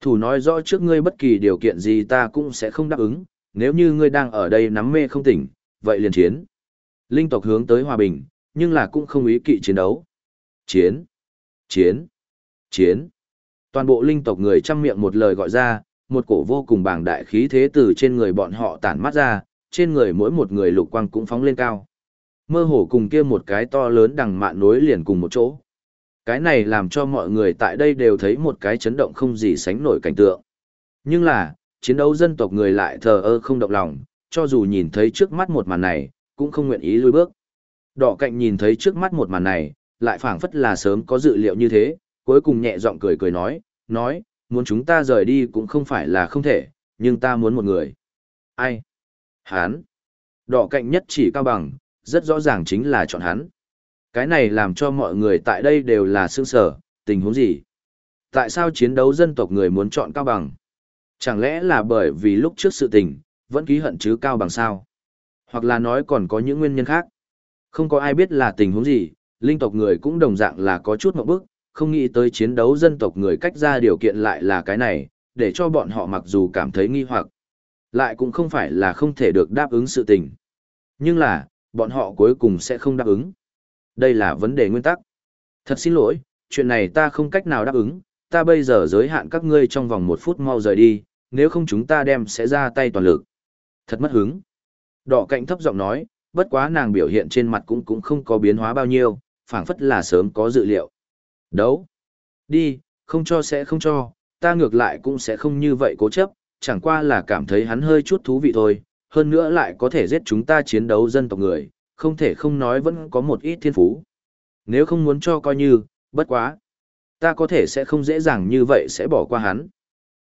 Thủ nói rõ trước ngươi bất kỳ điều kiện gì ta cũng sẽ không đáp ứng, nếu như ngươi đang ở đây nắm mê không tỉnh, vậy liền chiến. Linh tộc hướng tới hòa bình, nhưng là cũng không ý kỵ chiến đấu. Chiến! Chiến! Chiến! Toàn bộ linh tộc người chăm miệng một lời gọi ra, một cổ vô cùng bàng đại khí thế từ trên người bọn họ tản mắt ra, trên người mỗi một người lục quang cũng phóng lên cao. Mơ hồ cùng kia một cái to lớn đằng mạn nối liền cùng một chỗ. Cái này làm cho mọi người tại đây đều thấy một cái chấn động không gì sánh nổi cảnh tượng. Nhưng là, chiến đấu dân tộc người lại thờ ơ không động lòng, cho dù nhìn thấy trước mắt một màn này, cũng không nguyện ý lùi bước. Đỏ cạnh nhìn thấy trước mắt một màn này, lại phảng phất là sớm có dự liệu như thế, cuối cùng nhẹ giọng cười cười nói, nói, muốn chúng ta rời đi cũng không phải là không thể, nhưng ta muốn một người. Ai? Hán. Đỏ cạnh nhất chỉ cao bằng, rất rõ ràng chính là chọn hắn. Cái này làm cho mọi người tại đây đều là sương sở, tình huống gì? Tại sao chiến đấu dân tộc người muốn chọn cao bằng? Chẳng lẽ là bởi vì lúc trước sự tình, vẫn ký hận chứ cao bằng sao? Hoặc là nói còn có những nguyên nhân khác? Không có ai biết là tình huống gì, linh tộc người cũng đồng dạng là có chút mộng bức, không nghĩ tới chiến đấu dân tộc người cách ra điều kiện lại là cái này, để cho bọn họ mặc dù cảm thấy nghi hoặc, lại cũng không phải là không thể được đáp ứng sự tình. Nhưng là, bọn họ cuối cùng sẽ không đáp ứng. Đây là vấn đề nguyên tắc. Thật xin lỗi, chuyện này ta không cách nào đáp ứng, ta bây giờ giới hạn các ngươi trong vòng một phút mau rời đi, nếu không chúng ta đem sẽ ra tay toàn lực. Thật mất hứng. Đỏ cạnh thấp giọng nói, bất quá nàng biểu hiện trên mặt cũng cũng không có biến hóa bao nhiêu, phảng phất là sớm có dự liệu. Đấu. Đi, không cho sẽ không cho, ta ngược lại cũng sẽ không như vậy cố chấp, chẳng qua là cảm thấy hắn hơi chút thú vị thôi, hơn nữa lại có thể giết chúng ta chiến đấu dân tộc người, không thể không nói vẫn có một ít thiên phú. Nếu không muốn cho coi như, bất quá. Ta có thể sẽ không dễ dàng như vậy sẽ bỏ qua hắn.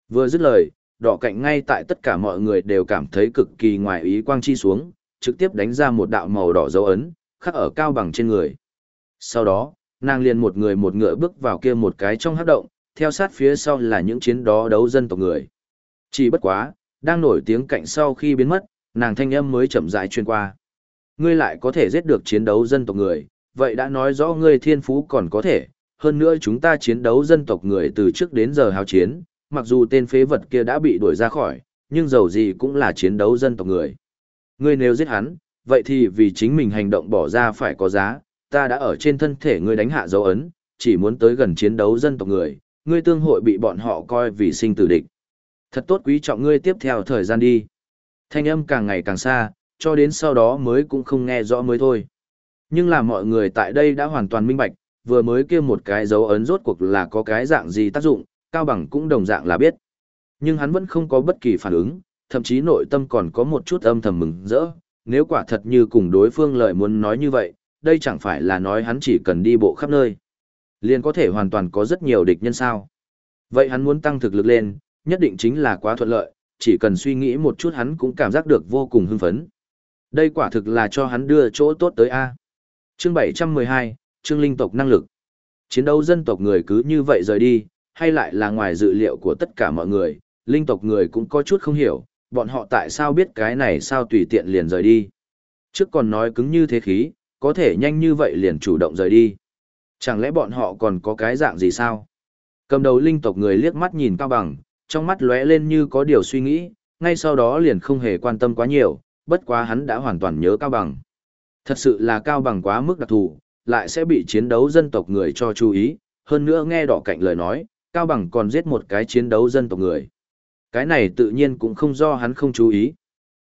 Vừa dứt lời, đỏ cạnh ngay tại tất cả mọi người đều cảm thấy cực kỳ ngoài ý quang chi xuống, trực tiếp đánh ra một đạo màu đỏ dấu ấn, khắc ở cao bằng trên người. Sau đó, nàng liền một người một ngựa bước vào kia một cái trong hắc động, theo sát phía sau là những chiến đó đấu dân tộc người. Chỉ bất quá, đang nổi tiếng cạnh sau khi biến mất, nàng thanh âm mới chậm rãi truyền qua. Ngươi lại có thể giết được chiến đấu dân tộc người, vậy đã nói rõ ngươi thiên phú còn có thể, hơn nữa chúng ta chiến đấu dân tộc người từ trước đến giờ hào chiến, mặc dù tên phế vật kia đã bị đuổi ra khỏi, nhưng dầu gì cũng là chiến đấu dân tộc người. Ngươi nếu giết hắn, vậy thì vì chính mình hành động bỏ ra phải có giá, ta đã ở trên thân thể ngươi đánh hạ dấu ấn, chỉ muốn tới gần chiến đấu dân tộc người, ngươi tương hội bị bọn họ coi vì sinh tử địch. Thật tốt quý trọng ngươi tiếp theo thời gian đi. Thanh âm càng ngày càng xa, cho đến sau đó mới cũng không nghe rõ mới thôi. Nhưng là mọi người tại đây đã hoàn toàn minh bạch, vừa mới kia một cái dấu ấn rốt cuộc là có cái dạng gì tác dụng, Cao Bằng cũng đồng dạng là biết. Nhưng hắn vẫn không có bất kỳ phản ứng, thậm chí nội tâm còn có một chút âm thầm mừng rỡ, nếu quả thật như cùng đối phương lời muốn nói như vậy, đây chẳng phải là nói hắn chỉ cần đi bộ khắp nơi. Liền có thể hoàn toàn có rất nhiều địch nhân sao. Vậy hắn muốn tăng thực lực lên, nhất định chính là quá thuận lợi, chỉ cần suy nghĩ một chút hắn cũng cảm giác được vô cùng hưng phấn. Đây quả thực là cho hắn đưa chỗ tốt tới A. Chương 712, Chương Linh tộc năng lực. Chiến đấu dân tộc người cứ như vậy rời đi, hay lại là ngoài dự liệu của tất cả mọi người, linh tộc người cũng có chút không hiểu, bọn họ tại sao biết cái này sao tùy tiện liền rời đi. Trước còn nói cứng như thế khí, có thể nhanh như vậy liền chủ động rời đi. Chẳng lẽ bọn họ còn có cái dạng gì sao? Cầm đầu linh tộc người liếc mắt nhìn Cao Bằng, trong mắt lóe lên như có điều suy nghĩ, ngay sau đó liền không hề quan tâm quá nhiều, bất quá hắn đã hoàn toàn nhớ Cao Bằng. Thật sự là Cao Bằng quá mức đặc thù, lại sẽ bị chiến đấu dân tộc người cho chú ý, hơn nữa nghe đỏ cạnh lời nói, Cao Bằng còn giết một cái chiến đấu dân tộc người. Cái này tự nhiên cũng không do hắn không chú ý.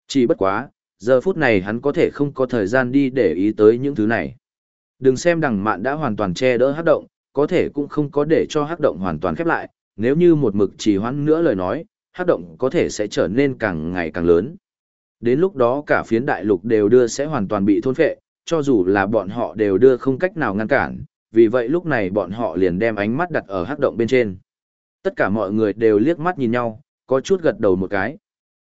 Chỉ bất quá, giờ phút này hắn có thể không có thời gian đi để ý tới những thứ này. Đừng xem đằng mạn đã hoàn toàn che đỡ hắc động, có thể cũng không có để cho hắc động hoàn toàn khép lại, nếu như một mực trì hoãn nữa lời nói, hắc động có thể sẽ trở nên càng ngày càng lớn. Đến lúc đó cả phiến đại lục đều đưa sẽ hoàn toàn bị thôn phệ, cho dù là bọn họ đều đưa không cách nào ngăn cản, vì vậy lúc này bọn họ liền đem ánh mắt đặt ở hắc động bên trên. Tất cả mọi người đều liếc mắt nhìn nhau, có chút gật đầu một cái.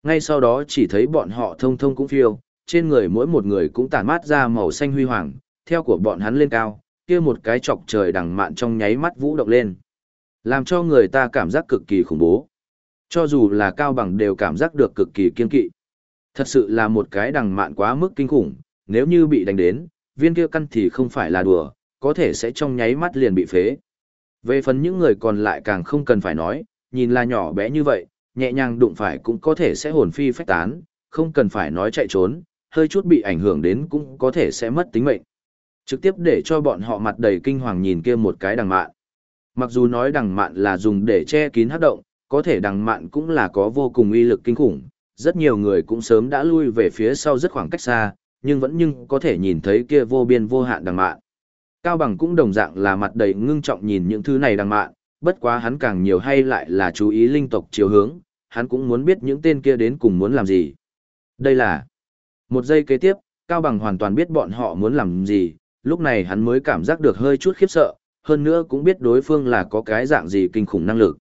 Ngay sau đó chỉ thấy bọn họ thông thông cũng phiêu, trên người mỗi một người cũng tản mát ra màu xanh huy hoàng, theo của bọn hắn lên cao, kia một cái chọc trời đằng mạn trong nháy mắt vũ động lên. Làm cho người ta cảm giác cực kỳ khủng bố. Cho dù là cao bằng đều cảm giác được cực kỳ kiên kỵ. Thật sự là một cái đằng mạn quá mức kinh khủng, nếu như bị đánh đến, viên kia căn thì không phải là đùa, có thể sẽ trong nháy mắt liền bị phế. Về phần những người còn lại càng không cần phải nói, nhìn là nhỏ bé như vậy, nhẹ nhàng đụng phải cũng có thể sẽ hồn phi phách tán, không cần phải nói chạy trốn, hơi chút bị ảnh hưởng đến cũng có thể sẽ mất tính mệnh. Trực tiếp để cho bọn họ mặt đầy kinh hoàng nhìn kia một cái đằng mạn. Mặc dù nói đằng mạn là dùng để che kín hắc động, có thể đằng mạn cũng là có vô cùng uy lực kinh khủng. Rất nhiều người cũng sớm đã lui về phía sau rất khoảng cách xa, nhưng vẫn nhưng có thể nhìn thấy kia vô biên vô hạn đằng mạn. Cao Bằng cũng đồng dạng là mặt đầy ngưng trọng nhìn những thứ này đằng mạn, bất quá hắn càng nhiều hay lại là chú ý linh tộc chiều hướng, hắn cũng muốn biết những tên kia đến cùng muốn làm gì. Đây là một giây kế tiếp, Cao Bằng hoàn toàn biết bọn họ muốn làm gì, lúc này hắn mới cảm giác được hơi chút khiếp sợ, hơn nữa cũng biết đối phương là có cái dạng gì kinh khủng năng lực.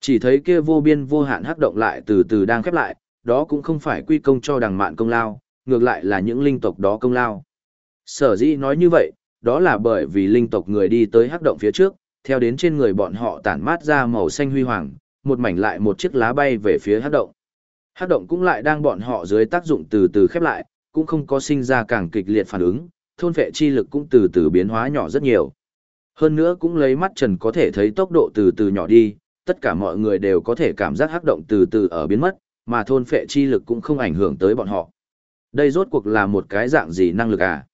Chỉ thấy kia vô biên vô hạn hắc động lại từ từ đang khép lại, đó cũng không phải quy công cho đằng mạn công lao, ngược lại là những linh tộc đó công lao. Sở dĩ nói như vậy, đó là bởi vì linh tộc người đi tới hắc động phía trước, theo đến trên người bọn họ tản mát ra màu xanh huy hoàng, một mảnh lại một chiếc lá bay về phía hắc động. Hắc động cũng lại đang bọn họ dưới tác dụng từ từ khép lại, cũng không có sinh ra càng kịch liệt phản ứng, thôn vệ chi lực cũng từ từ biến hóa nhỏ rất nhiều. Hơn nữa cũng lấy mắt trần có thể thấy tốc độ từ từ nhỏ đi, tất cả mọi người đều có thể cảm giác hắc động từ từ ở biến mất, mà thôn phệ chi lực cũng không ảnh hưởng tới bọn họ. Đây rốt cuộc là một cái dạng gì năng lực à?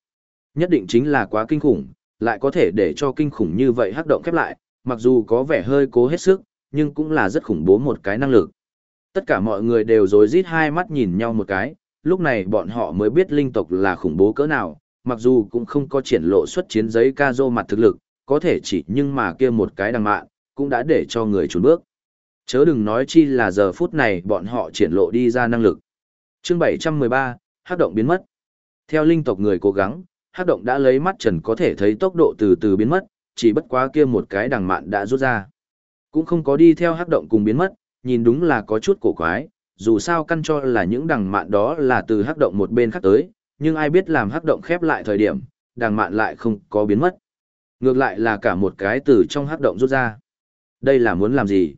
Nhất định chính là quá kinh khủng, lại có thể để cho kinh khủng như vậy hắc động khép lại, mặc dù có vẻ hơi cố hết sức, nhưng cũng là rất khủng bố một cái năng lực. Tất cả mọi người đều rối rít hai mắt nhìn nhau một cái, lúc này bọn họ mới biết linh tộc là khủng bố cỡ nào, mặc dù cũng không có triển lộ xuất chiến giấy ca dô mặt thực lực, có thể chỉ nhưng mà kia một cái đằng mạn, cũng đã để cho người trốn bước. Chớ đừng nói chi là giờ phút này bọn họ triển lộ đi ra năng lực. chương 713, hắc động biến mất. Theo linh tộc người cố gắng, hắc động đã lấy mắt trần có thể thấy tốc độ từ từ biến mất, chỉ bất quá kia một cái đằng mạn đã rút ra. Cũng không có đi theo hắc động cùng biến mất, nhìn đúng là có chút cổ quái, dù sao căn cho là những đằng mạn đó là từ hắc động một bên khác tới, nhưng ai biết làm hắc động khép lại thời điểm, đằng mạn lại không có biến mất. Ngược lại là cả một cái từ trong hắc động rút ra. Đây là muốn làm gì?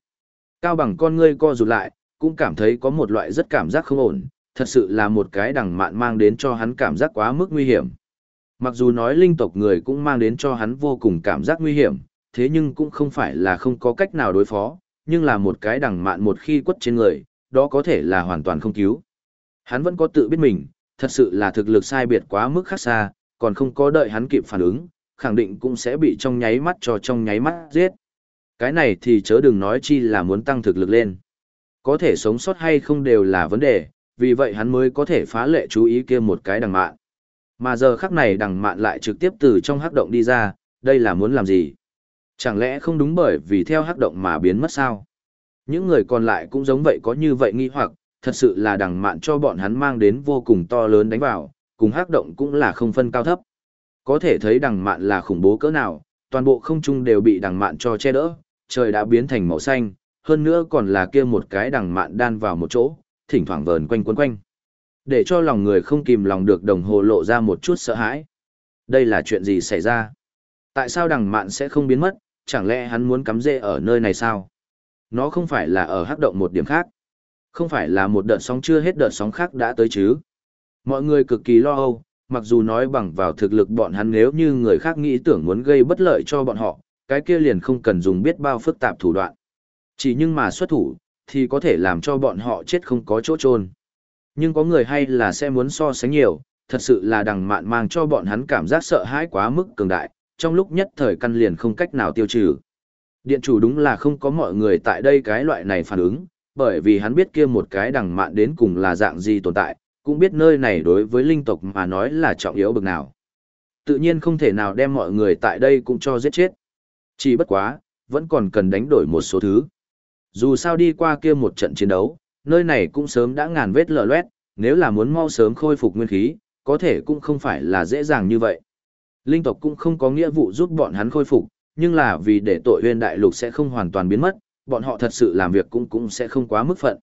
Cao bằng con ngươi co rụt lại, cũng cảm thấy có một loại rất cảm giác không ổn, thật sự là một cái đằng mạn mang đến cho hắn cảm giác quá mức nguy hiểm. Mặc dù nói linh tộc người cũng mang đến cho hắn vô cùng cảm giác nguy hiểm, thế nhưng cũng không phải là không có cách nào đối phó, nhưng là một cái đằng mạn một khi quất trên người, đó có thể là hoàn toàn không cứu. Hắn vẫn có tự biết mình, thật sự là thực lực sai biệt quá mức khác xa, còn không có đợi hắn kịp phản ứng, khẳng định cũng sẽ bị trong nháy mắt cho trong nháy mắt giết. Cái này thì chớ đừng nói chi là muốn tăng thực lực lên. Có thể sống sót hay không đều là vấn đề, vì vậy hắn mới có thể phá lệ chú ý kia một cái đằng mạn. Mà giờ khắc này đằng mạn lại trực tiếp từ trong hắc động đi ra, đây là muốn làm gì? Chẳng lẽ không đúng bởi vì theo hắc động mà biến mất sao? Những người còn lại cũng giống vậy có như vậy nghi hoặc, thật sự là đằng mạn cho bọn hắn mang đến vô cùng to lớn đánh vào, cùng hắc động cũng là không phân cao thấp. Có thể thấy đằng mạn là khủng bố cỡ nào, toàn bộ không trung đều bị đằng mạn cho che đỡ, trời đã biến thành màu xanh, hơn nữa còn là kia một cái đằng mạn đan vào một chỗ, thỉnh thoảng vờn quanh quấn quanh. Để cho lòng người không kìm lòng được đồng hồ lộ ra một chút sợ hãi. Đây là chuyện gì xảy ra? Tại sao đằng mạn sẽ không biến mất, chẳng lẽ hắn muốn cắm rễ ở nơi này sao? Nó không phải là ở hắc động một điểm khác. Không phải là một đợt sóng chưa hết đợt sóng khác đã tới chứ. Mọi người cực kỳ lo âu, mặc dù nói bằng vào thực lực bọn hắn nếu như người khác nghĩ tưởng muốn gây bất lợi cho bọn họ, cái kia liền không cần dùng biết bao phức tạp thủ đoạn. Chỉ nhưng mà xuất thủ, thì có thể làm cho bọn họ chết không có chỗ trôn. Nhưng có người hay là sẽ muốn so sánh nhiều, thật sự là đằng mạn mang cho bọn hắn cảm giác sợ hãi quá mức cường đại, trong lúc nhất thời căn liền không cách nào tiêu trừ. Điện chủ đúng là không có mọi người tại đây cái loại này phản ứng, bởi vì hắn biết kia một cái đằng mạn đến cùng là dạng gì tồn tại, cũng biết nơi này đối với linh tộc mà nói là trọng yếu bực nào. Tự nhiên không thể nào đem mọi người tại đây cũng cho giết chết. Chỉ bất quá, vẫn còn cần đánh đổi một số thứ. Dù sao đi qua kia một trận chiến đấu, nơi này cũng sớm đã ngàn vết lở loét, nếu là muốn mau sớm khôi phục nguyên khí, có thể cũng không phải là dễ dàng như vậy. Linh tộc cũng không có nghĩa vụ giúp bọn hắn khôi phục, nhưng là vì để tội huyên đại lục sẽ không hoàn toàn biến mất, bọn họ thật sự làm việc cũng cũng sẽ không quá mức phận.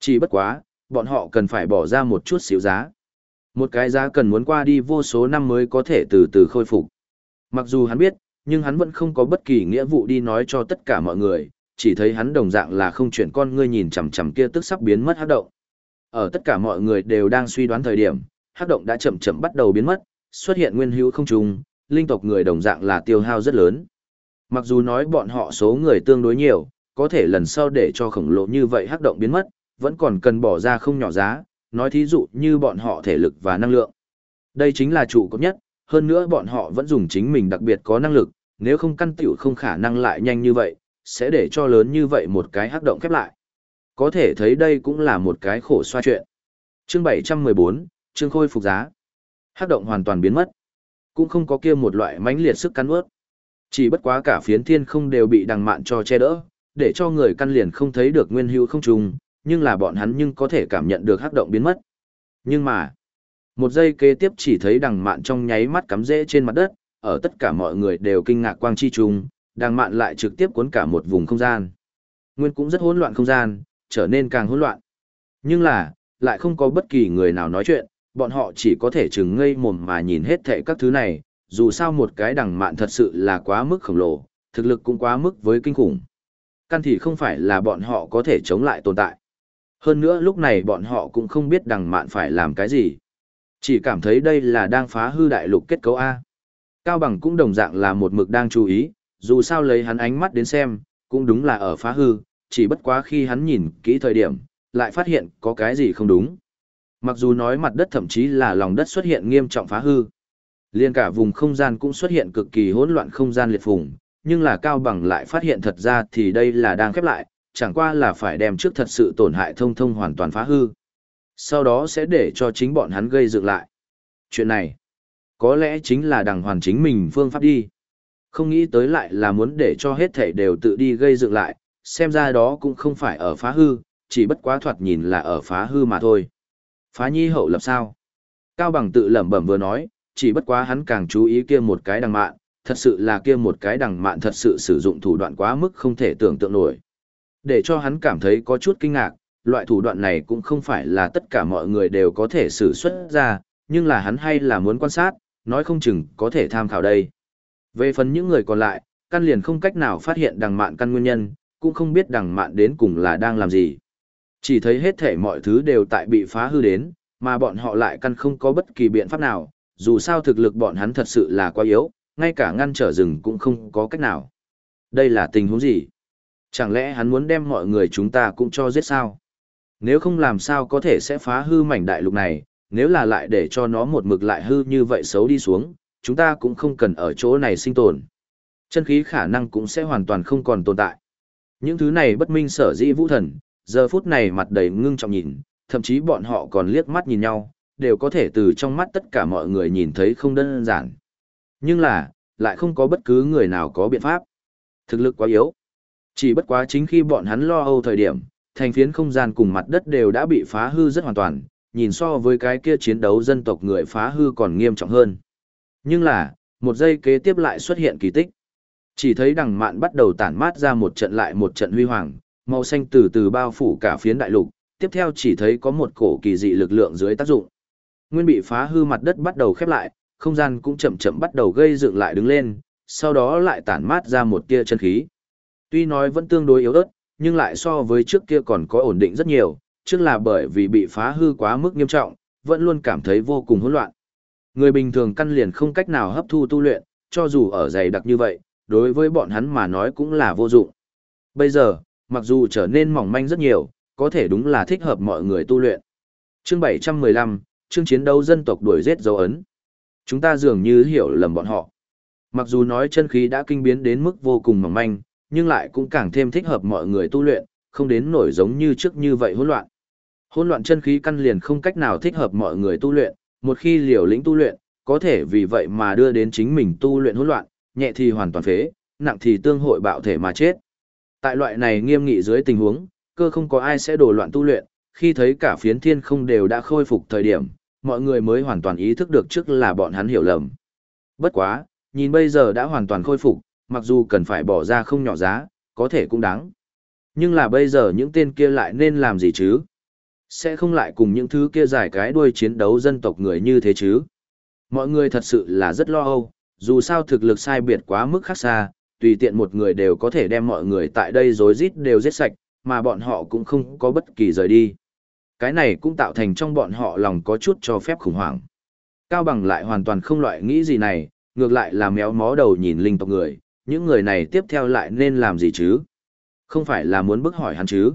Chỉ bất quá, bọn họ cần phải bỏ ra một chút xíu giá. Một cái giá cần muốn qua đi vô số năm mới có thể từ từ khôi phục. Mặc dù hắn biết, nhưng hắn vẫn không có bất kỳ nghĩa vụ đi nói cho tất cả mọi người, chỉ thấy hắn đồng dạng là không chuyển con ngươi nhìn chằm chằm kia tức sắp biến mất hắc động. Ở tất cả mọi người đều đang suy đoán thời điểm, hắc động đã chậm chậm bắt đầu biến mất, xuất hiện nguyên hữu không trùng, linh tộc người đồng dạng là tiêu hao rất lớn. Mặc dù nói bọn họ số người tương đối nhiều, có thể lần sau để cho khổng lồ như vậy hắc động biến mất, vẫn còn cần bỏ ra không nhỏ giá, nói thí dụ như bọn họ thể lực và năng lượng. Đây chính là trụ cấp nhất, hơn nữa bọn họ vẫn dùng chính mình đặc biệt có năng lực, nếu không căn tiểu không khả năng lại nhanh như vậy, sẽ để cho lớn như vậy một cái hắc động khép lại. Có thể thấy đây cũng là một cái khổ xoa chuyện. Chương 714, chương khôi phục giá. Hắc động hoàn toàn biến mất. Cũng không có kia một loại mãnh liệt sức cắn ướt. Chỉ bất quá cả phiến thiên không đều bị đằng mạn cho che đỡ, để cho người căn liền không thấy được nguyên hữu không trùng, nhưng là bọn hắn nhưng có thể cảm nhận được hắc động biến mất. Nhưng mà, một giây kế tiếp chỉ thấy đằng mạn trong nháy mắt cắm rễ trên mặt đất, ở tất cả mọi người đều kinh ngạc quang chi trùng, đằng mạn lại trực tiếp cuốn cả một vùng không gian. Nguyên cũng rất hỗn loạn không gian, trở nên càng hỗn loạn. Nhưng là, lại không có bất kỳ người nào nói chuyện, bọn họ chỉ có thể chừng ngây mồm mà nhìn hết thệ các thứ này, dù sao một cái đằng mạn thật sự là quá mức khổng lồ, thực lực cũng quá mức với kinh khủng. Căn thì không phải là bọn họ có thể chống lại tồn tại. Hơn nữa lúc này bọn họ cũng không biết đằng mạn phải làm cái gì. Chỉ cảm thấy đây là đang phá hư đại lục kết cấu A. Cao Bằng cũng đồng dạng là một mực đang chú ý, dù sao lấy hắn ánh mắt đến xem, cũng đúng là ở phá hư, chỉ bất quá khi hắn nhìn kỹ thời điểm, lại phát hiện có cái gì không đúng. Mặc dù nói mặt đất thậm chí là lòng đất xuất hiện nghiêm trọng phá hư. Liên cả vùng không gian cũng xuất hiện cực kỳ hỗn loạn không gian liệt phùng, nhưng là Cao Bằng lại phát hiện thật ra thì đây là đang khép lại, chẳng qua là phải đem trước thật sự tổn hại thông thông hoàn toàn phá hư. Sau đó sẽ để cho chính bọn hắn gây dựng lại. Chuyện này, có lẽ chính là đằng hoàn chính mình phương pháp đi. Không nghĩ tới lại là muốn để cho hết thảy đều tự đi gây dựng lại, xem ra đó cũng không phải ở phá hư, chỉ bất quá thoạt nhìn là ở phá hư mà thôi. Phá nhi hậu lập sao? Cao Bằng tự lẩm bẩm vừa nói, chỉ bất quá hắn càng chú ý kia một cái đằng mạn, thật sự là kia một cái đằng mạn thật sự sử dụng thủ đoạn quá mức không thể tưởng tượng nổi. Để cho hắn cảm thấy có chút kinh ngạc, loại thủ đoạn này cũng không phải là tất cả mọi người đều có thể sử xuất ra, nhưng là hắn hay là muốn quan sát, nói không chừng có thể tham khảo đây. Về phần những người còn lại, căn liền không cách nào phát hiện đằng mạn căn nguyên nhân, cũng không biết đằng mạn đến cùng là đang làm gì. Chỉ thấy hết thể mọi thứ đều tại bị phá hư đến, mà bọn họ lại căn không có bất kỳ biện pháp nào, dù sao thực lực bọn hắn thật sự là quá yếu, ngay cả ngăn trở rừng cũng không có cách nào. Đây là tình huống gì? Chẳng lẽ hắn muốn đem mọi người chúng ta cũng cho giết sao? Nếu không làm sao có thể sẽ phá hư mảnh đại lục này, nếu là lại để cho nó một mực lại hư như vậy xấu đi xuống, chúng ta cũng không cần ở chỗ này sinh tồn. Chân khí khả năng cũng sẽ hoàn toàn không còn tồn tại. Những thứ này bất minh sở dĩ vũ thần, giờ phút này mặt đầy ngưng trọng nhìn, thậm chí bọn họ còn liếc mắt nhìn nhau, đều có thể từ trong mắt tất cả mọi người nhìn thấy không đơn giản. Nhưng là, lại không có bất cứ người nào có biện pháp. Thực lực quá yếu. Chỉ bất quá chính khi bọn hắn lo âu thời điểm, thành phiến không gian cùng mặt đất đều đã bị phá hư rất hoàn toàn, nhìn so với cái kia chiến đấu dân tộc người phá hư còn nghiêm trọng hơn. Nhưng là, một giây kế tiếp lại xuất hiện kỳ tích. Chỉ thấy đằng mạn bắt đầu tản mát ra một trận lại một trận huy hoàng, màu xanh từ từ bao phủ cả phiến đại lục, tiếp theo chỉ thấy có một cổ kỳ dị lực lượng dưới tác dụng. Nguyên bị phá hư mặt đất bắt đầu khép lại, không gian cũng chậm chậm bắt đầu gây dựng lại đứng lên, sau đó lại tản mát ra một tia chân khí. Tuy nói vẫn tương đối yếu ớt, nhưng lại so với trước kia còn có ổn định rất nhiều, trước là bởi vì bị phá hư quá mức nghiêm trọng, vẫn luôn cảm thấy vô cùng hỗn loạn. Người bình thường căn liền không cách nào hấp thu tu luyện, cho dù ở dày đặc như vậy, đối với bọn hắn mà nói cũng là vô dụng. Bây giờ, mặc dù trở nên mỏng manh rất nhiều, có thể đúng là thích hợp mọi người tu luyện. Chương 715, chương chiến đấu dân tộc đuổi giết dấu ấn. Chúng ta dường như hiểu lầm bọn họ. Mặc dù nói chân khí đã kinh biến đến mức vô cùng mỏng manh, nhưng lại cũng càng thêm thích hợp mọi người tu luyện, không đến nổi giống như trước như vậy hỗn loạn. Hỗn loạn chân khí căn liền không cách nào thích hợp mọi người tu luyện, một khi liều lĩnh tu luyện, có thể vì vậy mà đưa đến chính mình tu luyện hỗn loạn, nhẹ thì hoàn toàn phế, nặng thì tương hội bạo thể mà chết. Tại loại này nghiêm nghị dưới tình huống, cơ không có ai sẽ đổ loạn tu luyện, khi thấy cả phiến thiên không đều đã khôi phục thời điểm, mọi người mới hoàn toàn ý thức được trước là bọn hắn hiểu lầm. Bất quá, nhìn bây giờ đã hoàn toàn khôi phục, mặc dù cần phải bỏ ra không nhỏ giá, có thể cũng đáng. Nhưng là bây giờ những tên kia lại nên làm gì chứ? Sẽ không lại cùng những thứ kia giải cái đuôi chiến đấu dân tộc người như thế chứ? Mọi người thật sự là rất lo âu, dù sao thực lực sai biệt quá mức khác xa, tùy tiện một người đều có thể đem mọi người tại đây rối rít đều giết sạch, mà bọn họ cũng không có bất kỳ rời đi. Cái này cũng tạo thành trong bọn họ lòng có chút cho phép khủng hoảng. Cao Bằng lại hoàn toàn không loại nghĩ gì này, ngược lại là méo mó đầu nhìn linh tộc người, những người này tiếp theo lại nên làm gì chứ? Không phải là muốn bức hỏi hắn chứ?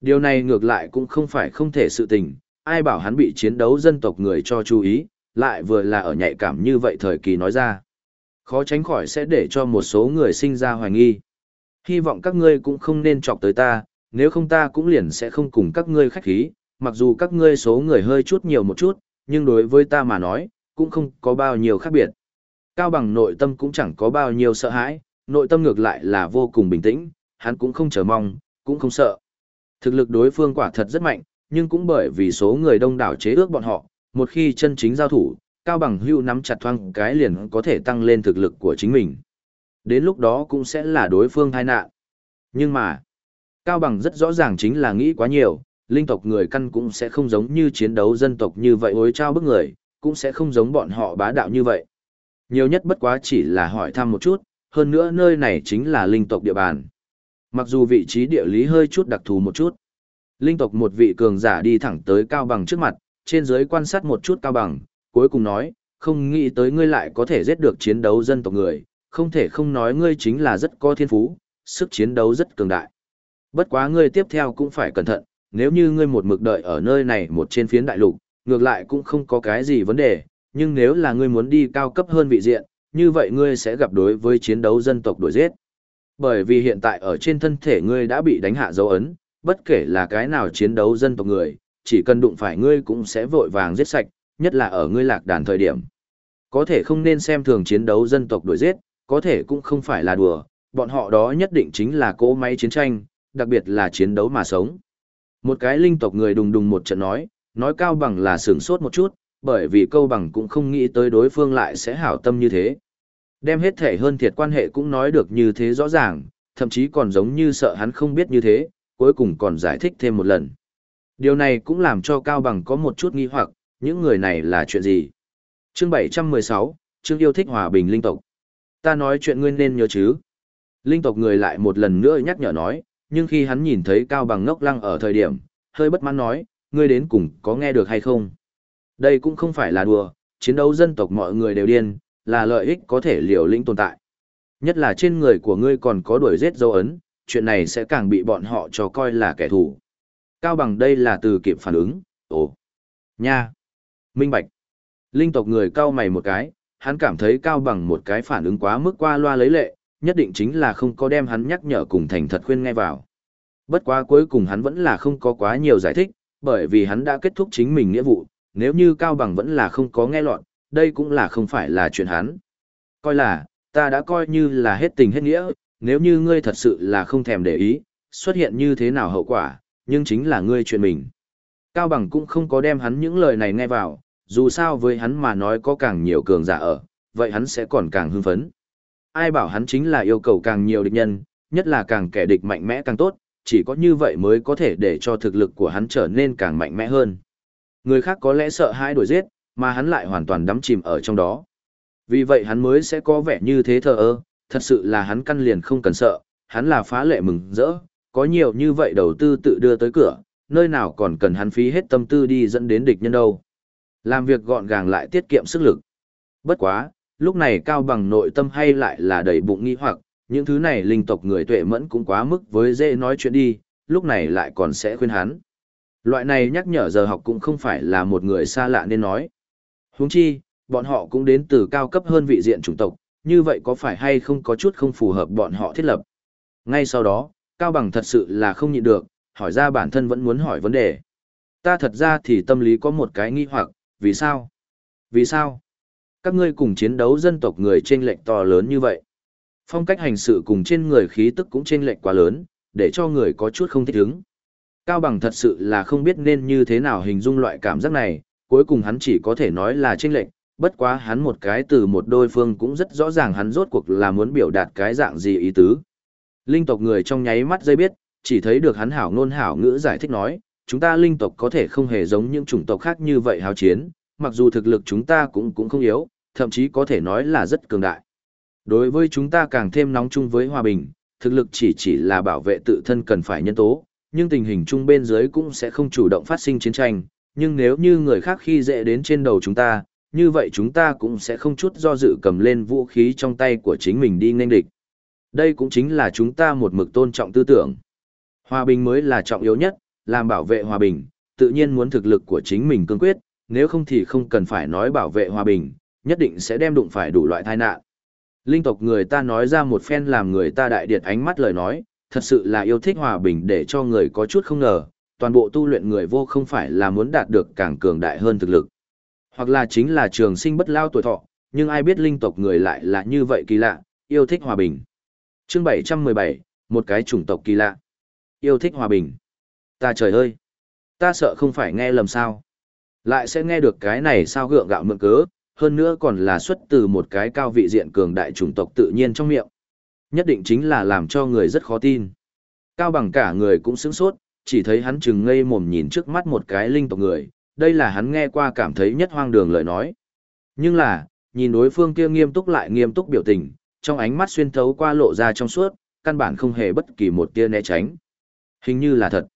Điều này ngược lại cũng không phải không thể sự tình, ai bảo hắn bị chiến đấu dân tộc người cho chú ý, lại vừa là ở nhạy cảm như vậy thời kỳ nói ra. Khó tránh khỏi sẽ để cho một số người sinh ra hoài nghi. Hy vọng các ngươi cũng không nên chọc tới ta, nếu không ta cũng liền sẽ không cùng các ngươi khách khí, mặc dù các ngươi số người hơi chút nhiều một chút, nhưng đối với ta mà nói, cũng không có bao nhiêu khác biệt. Cao bằng nội tâm cũng chẳng có bao nhiêu sợ hãi, nội tâm ngược lại là vô cùng bình tĩnh, hắn cũng không chờ mong, cũng không sợ. Thực lực đối phương quả thật rất mạnh, nhưng cũng bởi vì số người đông đảo chế ước bọn họ, một khi chân chính giao thủ, Cao Bằng hưu nắm chặt thoang cái liền có thể tăng lên thực lực của chính mình. Đến lúc đó cũng sẽ là đối phương tai nạn. Nhưng mà, Cao Bằng rất rõ ràng chính là nghĩ quá nhiều, linh tộc người căn cũng sẽ không giống như chiến đấu dân tộc như vậy hối trao bức người, cũng sẽ không giống bọn họ bá đạo như vậy. Nhiều nhất bất quá chỉ là hỏi thăm một chút, hơn nữa nơi này chính là linh tộc địa bàn. Mặc dù vị trí địa lý hơi chút đặc thù một chút, linh tộc một vị cường giả đi thẳng tới Cao Bằng trước mặt, trên dưới quan sát một chút Cao Bằng, cuối cùng nói, không nghĩ tới ngươi lại có thể giết được chiến đấu dân tộc người, không thể không nói ngươi chính là rất có thiên phú, sức chiến đấu rất cường đại. Bất quá ngươi tiếp theo cũng phải cẩn thận, nếu như ngươi một mực đợi ở nơi này một trên phiến đại lục, ngược lại cũng không có cái gì vấn đề, nhưng nếu là ngươi muốn đi cao cấp hơn vị diện, như vậy ngươi sẽ gặp đối với chiến đấu dân tộc đuổi giết. Bởi vì hiện tại ở trên thân thể ngươi đã bị đánh hạ dấu ấn, bất kể là cái nào chiến đấu dân tộc người, chỉ cần đụng phải ngươi cũng sẽ vội vàng giết sạch, nhất là ở ngươi lạc đàn thời điểm. Có thể không nên xem thường chiến đấu dân tộc đuổi giết, có thể cũng không phải là đùa, bọn họ đó nhất định chính là cỗ máy chiến tranh, đặc biệt là chiến đấu mà sống. Một cái linh tộc người đùng đùng một trận nói, nói cao bằng là sướng sốt một chút, bởi vì câu bằng cũng không nghĩ tới đối phương lại sẽ hảo tâm như thế. Đem hết thể hơn thiệt quan hệ cũng nói được như thế rõ ràng, thậm chí còn giống như sợ hắn không biết như thế, cuối cùng còn giải thích thêm một lần. Điều này cũng làm cho Cao Bằng có một chút nghi hoặc, những người này là chuyện gì? Chương 716, chương yêu thích hòa bình linh tộc. Ta nói chuyện ngươi nên nhớ chứ. Linh tộc người lại một lần nữa nhắc nhở nói, nhưng khi hắn nhìn thấy Cao Bằng ngốc lăng ở thời điểm, hơi bất mãn nói, ngươi đến cùng có nghe được hay không? Đây cũng không phải là đùa, chiến đấu dân tộc mọi người đều điên, là lợi ích có thể liều lĩnh tồn tại. Nhất là trên người của ngươi còn có đuổi giết dấu ấn, chuyện này sẽ càng bị bọn họ cho coi là kẻ thù. Cao bằng đây là từ kịp phản ứng, ồ, nha, minh bạch. Linh tộc người cao mày một cái, hắn cảm thấy cao bằng một cái phản ứng quá mức qua loa lấy lệ, nhất định chính là không có đem hắn nhắc nhở cùng thành thật khuyên nghe vào. Bất quá cuối cùng hắn vẫn là không có quá nhiều giải thích, bởi vì hắn đã kết thúc chính mình nghĩa vụ, nếu như Cao Bằng vẫn là không có nghe lọt, đây cũng là không phải là chuyện hắn. Coi là, ta đã coi như là hết tình hết nghĩa, nếu như ngươi thật sự là không thèm để ý, xuất hiện như thế nào hậu quả, nhưng chính là ngươi chuyện mình. Cao Bằng cũng không có đem hắn những lời này nghe vào, dù sao với hắn mà nói có càng nhiều cường giả ở, vậy hắn sẽ còn càng hưng phấn. Ai bảo hắn chính là yêu cầu càng nhiều địch nhân, nhất là càng kẻ địch mạnh mẽ càng tốt, chỉ có như vậy mới có thể để cho thực lực của hắn trở nên càng mạnh mẽ hơn. Người khác có lẽ sợ hãi đuổi giết, mà hắn lại hoàn toàn đắm chìm ở trong đó. Vì vậy hắn mới sẽ có vẻ như thế thờ ơ, thật sự là hắn căn liền không cần sợ, hắn là phá lệ mừng rỡ, có nhiều như vậy đầu tư tự đưa tới cửa, nơi nào còn cần hắn phí hết tâm tư đi dẫn đến địch nhân đâu. Làm việc gọn gàng lại tiết kiệm sức lực. Bất quá, lúc này cao bằng nội tâm hay lại là đầy bụng nghi hoặc, những thứ này linh tộc người tuệ mẫn cũng quá mức với dễ nói chuyện đi, lúc này lại còn sẽ khuyên hắn. Loại này nhắc nhở giờ học cũng không phải là một người xa lạ nên nói. Huống chi, bọn họ cũng đến từ cao cấp hơn vị diện chủng tộc, như vậy có phải hay không có chút không phù hợp bọn họ thiết lập. Ngay sau đó, Cao Bằng thật sự là không nhịn được, hỏi ra bản thân vẫn muốn hỏi vấn đề. Ta thật ra thì tâm lý có một cái nghi hoặc, vì sao? Vì sao? Các ngươi cùng chiến đấu dân tộc người trên lệnh to lớn như vậy. Phong cách hành sự cùng trên người khí tức cũng trên lệnh quá lớn, để cho người có chút không thích ứng. Cao Bằng thật sự là không biết nên như thế nào hình dung loại cảm giác này, cuối cùng hắn chỉ có thể nói là chênh lệch, bất quá hắn một cái từ một đôi phương cũng rất rõ ràng hắn rốt cuộc là muốn biểu đạt cái dạng gì ý tứ. Linh tộc người trong nháy mắt dây biết, chỉ thấy được hắn hảo ngôn hảo ngữ giải thích nói, chúng ta linh tộc có thể không hề giống những chủng tộc khác như vậy hào chiến, mặc dù thực lực chúng ta cũng cũng không yếu, thậm chí có thể nói là rất cường đại. Đối với chúng ta càng thêm nóng chung với hòa bình, thực lực chỉ chỉ là bảo vệ tự thân cần phải nhân tố, nhưng tình hình chung bên dưới cũng sẽ không chủ động phát sinh chiến tranh, nhưng nếu như người khác khi dễ đến trên đầu chúng ta, như vậy chúng ta cũng sẽ không chút do dự cầm lên vũ khí trong tay của chính mình đi nghênh địch. Đây cũng chính là chúng ta một mực tôn trọng tư tưởng. Hòa bình mới là trọng yếu nhất, làm bảo vệ hòa bình, tự nhiên muốn thực lực của chính mình cương quyết, nếu không thì không cần phải nói bảo vệ hòa bình, nhất định sẽ đem đụng phải đủ loại tai nạn. Linh tộc người ta nói ra một phen làm người ta đại điệt ánh mắt lời nói, thật sự là yêu thích hòa bình để cho người có chút không ngờ, toàn bộ tu luyện người vô không phải là muốn đạt được càng cường đại hơn thực lực. Hoặc là chính là trường sinh bất lao tuổi thọ, nhưng ai biết linh tộc người lại là như vậy kỳ lạ, yêu thích hòa bình. Chương 717, một cái chủng tộc kỳ lạ. Yêu thích hòa bình. Ta trời ơi! Ta sợ không phải nghe lầm sao. Lại sẽ nghe được cái này sao gượng gạo mượn cớ, hơn nữa còn là xuất từ một cái cao vị diện cường đại chủng tộc tự nhiên trong miệng. Nhất định chính là làm cho người rất khó tin. Cao bằng cả người cũng sững sốt, chỉ thấy hắn chừng ngây mồm nhìn trước mắt một cái linh tộc người, đây là hắn nghe qua cảm thấy nhất hoang đường lời nói. Nhưng là, nhìn đối phương kia nghiêm túc lại nghiêm túc biểu tình, trong ánh mắt xuyên thấu qua lộ ra trong suốt, căn bản không hề bất kỳ một tia né tránh. Hình như là thật.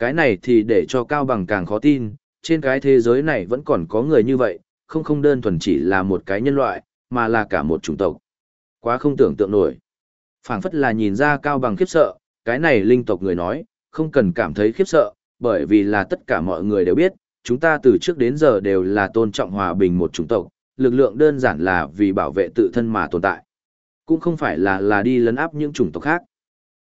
Cái này thì để cho Cao Bằng càng khó tin, trên cái thế giới này vẫn còn có người như vậy, không không đơn thuần chỉ là một cái nhân loại, mà là cả một chủng tộc. Quá không tưởng tượng nổi. phảng phất là nhìn ra Cao Bằng khiếp sợ, cái này linh tộc người nói, không cần cảm thấy khiếp sợ, bởi vì là tất cả mọi người đều biết, chúng ta từ trước đến giờ đều là tôn trọng hòa bình một chủng tộc, lực lượng đơn giản là vì bảo vệ tự thân mà tồn tại. Cũng không phải là là đi lấn áp những chủng tộc khác.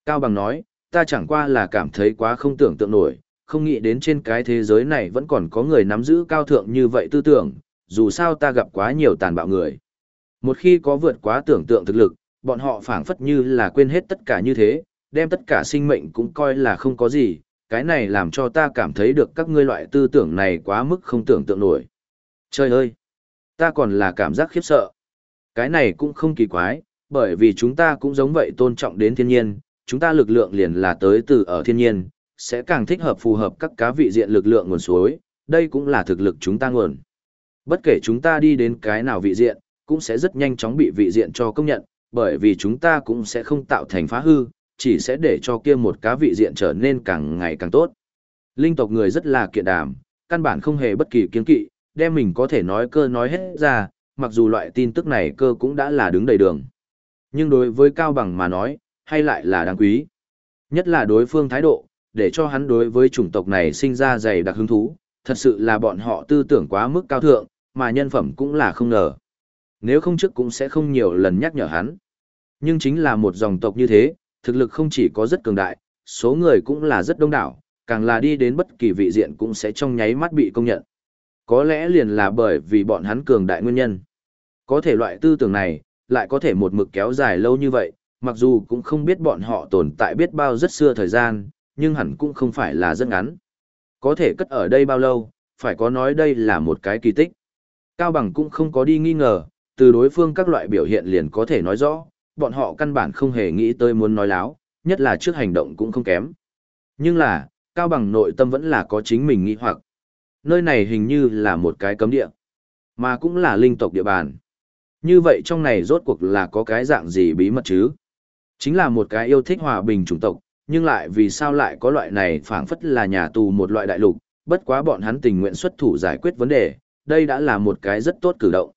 Cao Bằng nói, ta chẳng qua là cảm thấy quá không tưởng tượng nổi, không nghĩ đến trên cái thế giới này vẫn còn có người nắm giữ cao thượng như vậy tư tưởng, dù sao ta gặp quá nhiều tàn bạo người. Một khi có vượt quá tưởng tượng thực lực, bọn họ phảng phất như là quên hết tất cả như thế, đem tất cả sinh mệnh cũng coi là không có gì, cái này làm cho ta cảm thấy được các ngươi loại tư tưởng này quá mức không tưởng tượng nổi. Trời ơi! Ta còn là cảm giác khiếp sợ. Cái này cũng không kỳ quái, bởi vì chúng ta cũng giống vậy tôn trọng đến thiên nhiên, chúng ta lực lượng liền là tới từ ở thiên nhiên, sẽ càng thích hợp phù hợp các cá vị diện lực lượng nguồn suối, đây cũng là thực lực chúng ta nguồn. Bất kể chúng ta đi đến cái nào vị diện, cũng sẽ rất nhanh chóng bị vị diện cho công nhận, bởi vì chúng ta cũng sẽ không tạo thành phá hư, chỉ sẽ để cho kia một cá vị diện trở nên càng ngày càng tốt. Linh tộc người rất là kiện đàm, căn bản không hề bất kỳ kiên kỵ, đem mình có thể nói cơ nói hết ra, mặc dù loại tin tức này cơ cũng đã là đứng đầy đường. Nhưng đối với Cao Bằng mà nói, hay lại là đáng quý. Nhất là đối phương thái độ, để cho hắn đối với chủng tộc này sinh ra dày đặc hứng thú, thật sự là bọn họ tư tưởng quá mức cao thượng, mà nhân phẩm cũng là không ngờ. Nếu không trước cũng sẽ không nhiều lần nhắc nhở hắn. Nhưng chính là một dòng tộc như thế, thực lực không chỉ có rất cường đại, số người cũng là rất đông đảo, càng là đi đến bất kỳ vị diện cũng sẽ trong nháy mắt bị công nhận. Có lẽ liền là bởi vì bọn hắn cường đại nguyên nhân. Có thể loại tư tưởng này, lại có thể một mực kéo dài lâu như vậy, mặc dù cũng không biết bọn họ tồn tại biết bao rất xưa thời gian, nhưng hẳn cũng không phải là rất ngắn. Có thể cất ở đây bao lâu, phải có nói đây là một cái kỳ tích. Cao Bằng cũng không có đi nghi ngờ, từ đối phương các loại biểu hiện liền có thể nói rõ, bọn họ căn bản không hề nghĩ tới muốn nói láo, nhất là trước hành động cũng không kém. Nhưng là, Cao Bằng nội tâm vẫn là có chính mình nghĩ hoặc. Nơi này hình như là một cái cấm địa, mà cũng là linh tộc địa bàn. Như vậy trong này rốt cuộc là có cái dạng gì bí mật chứ? Chính là một cái yêu thích hòa bình chủng tộc, nhưng lại vì sao lại có loại này phảng phất là nhà tù một loại đại lục, bất quá bọn hắn tình nguyện xuất thủ giải quyết vấn đề, đây đã là một cái rất tốt cử động.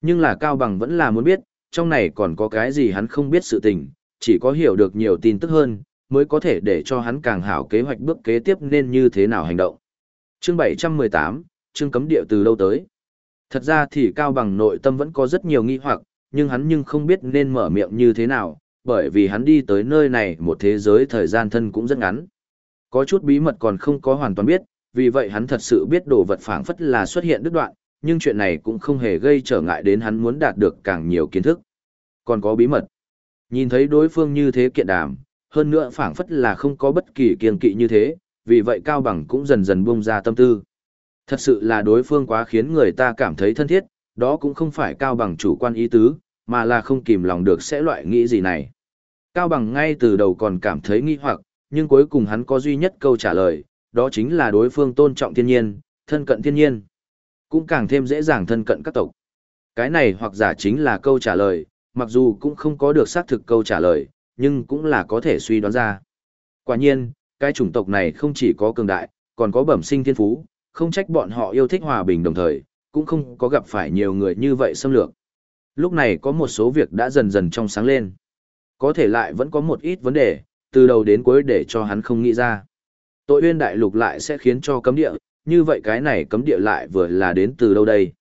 Nhưng là Cao Bằng vẫn là muốn biết, trong này còn có cái gì hắn không biết sự tình, chỉ có hiểu được nhiều tin tức hơn, mới có thể để cho hắn càng hảo kế hoạch bước kế tiếp nên như thế nào hành động. Chương 718, chương cấm địa từ lâu tới. Thật ra thì Cao Bằng nội tâm vẫn có rất nhiều nghi hoặc, nhưng hắn nhưng không biết nên mở miệng như thế nào, bởi vì hắn đi tới nơi này một thế giới thời gian thân cũng rất ngắn. Có chút bí mật còn không có hoàn toàn biết, vì vậy hắn thật sự biết đồ vật phảng phất là xuất hiện đứt đoạn, nhưng chuyện này cũng không hề gây trở ngại đến hắn muốn đạt được càng nhiều kiến thức. Còn có bí mật. Nhìn thấy đối phương như thế kiện đàm, hơn nữa phảng phất là không có bất kỳ kiêng kỵ như thế, vì vậy Cao Bằng cũng dần dần buông ra tâm tư. Thật sự là đối phương quá khiến người ta cảm thấy thân thiết, đó cũng không phải Cao Bằng chủ quan ý tứ, mà là không kìm lòng được sẽ loại nghĩ gì này. Cao Bằng ngay từ đầu còn cảm thấy nghi hoặc, nhưng cuối cùng hắn có duy nhất câu trả lời, đó chính là đối phương tôn trọng thiên nhiên, thân cận thiên nhiên. Cũng càng thêm dễ dàng thân cận các tộc. Cái này hoặc giả chính là câu trả lời, mặc dù cũng không có được xác thực câu trả lời, nhưng cũng là có thể suy đoán ra. Quả nhiên, cái chủng tộc này không chỉ có cường đại, còn có bẩm sinh thiên phú, không trách bọn họ yêu thích hòa bình đồng thời, cũng không có gặp phải nhiều người như vậy xâm lược. Lúc này có một số việc đã dần dần trong sáng lên. Có thể lại vẫn có một ít vấn đề, từ đầu đến cuối để cho hắn không nghĩ ra. Tội uyên đại lục lại sẽ khiến cho cấm địa, như vậy cái này cấm địa lại vừa là đến từ đâu đây?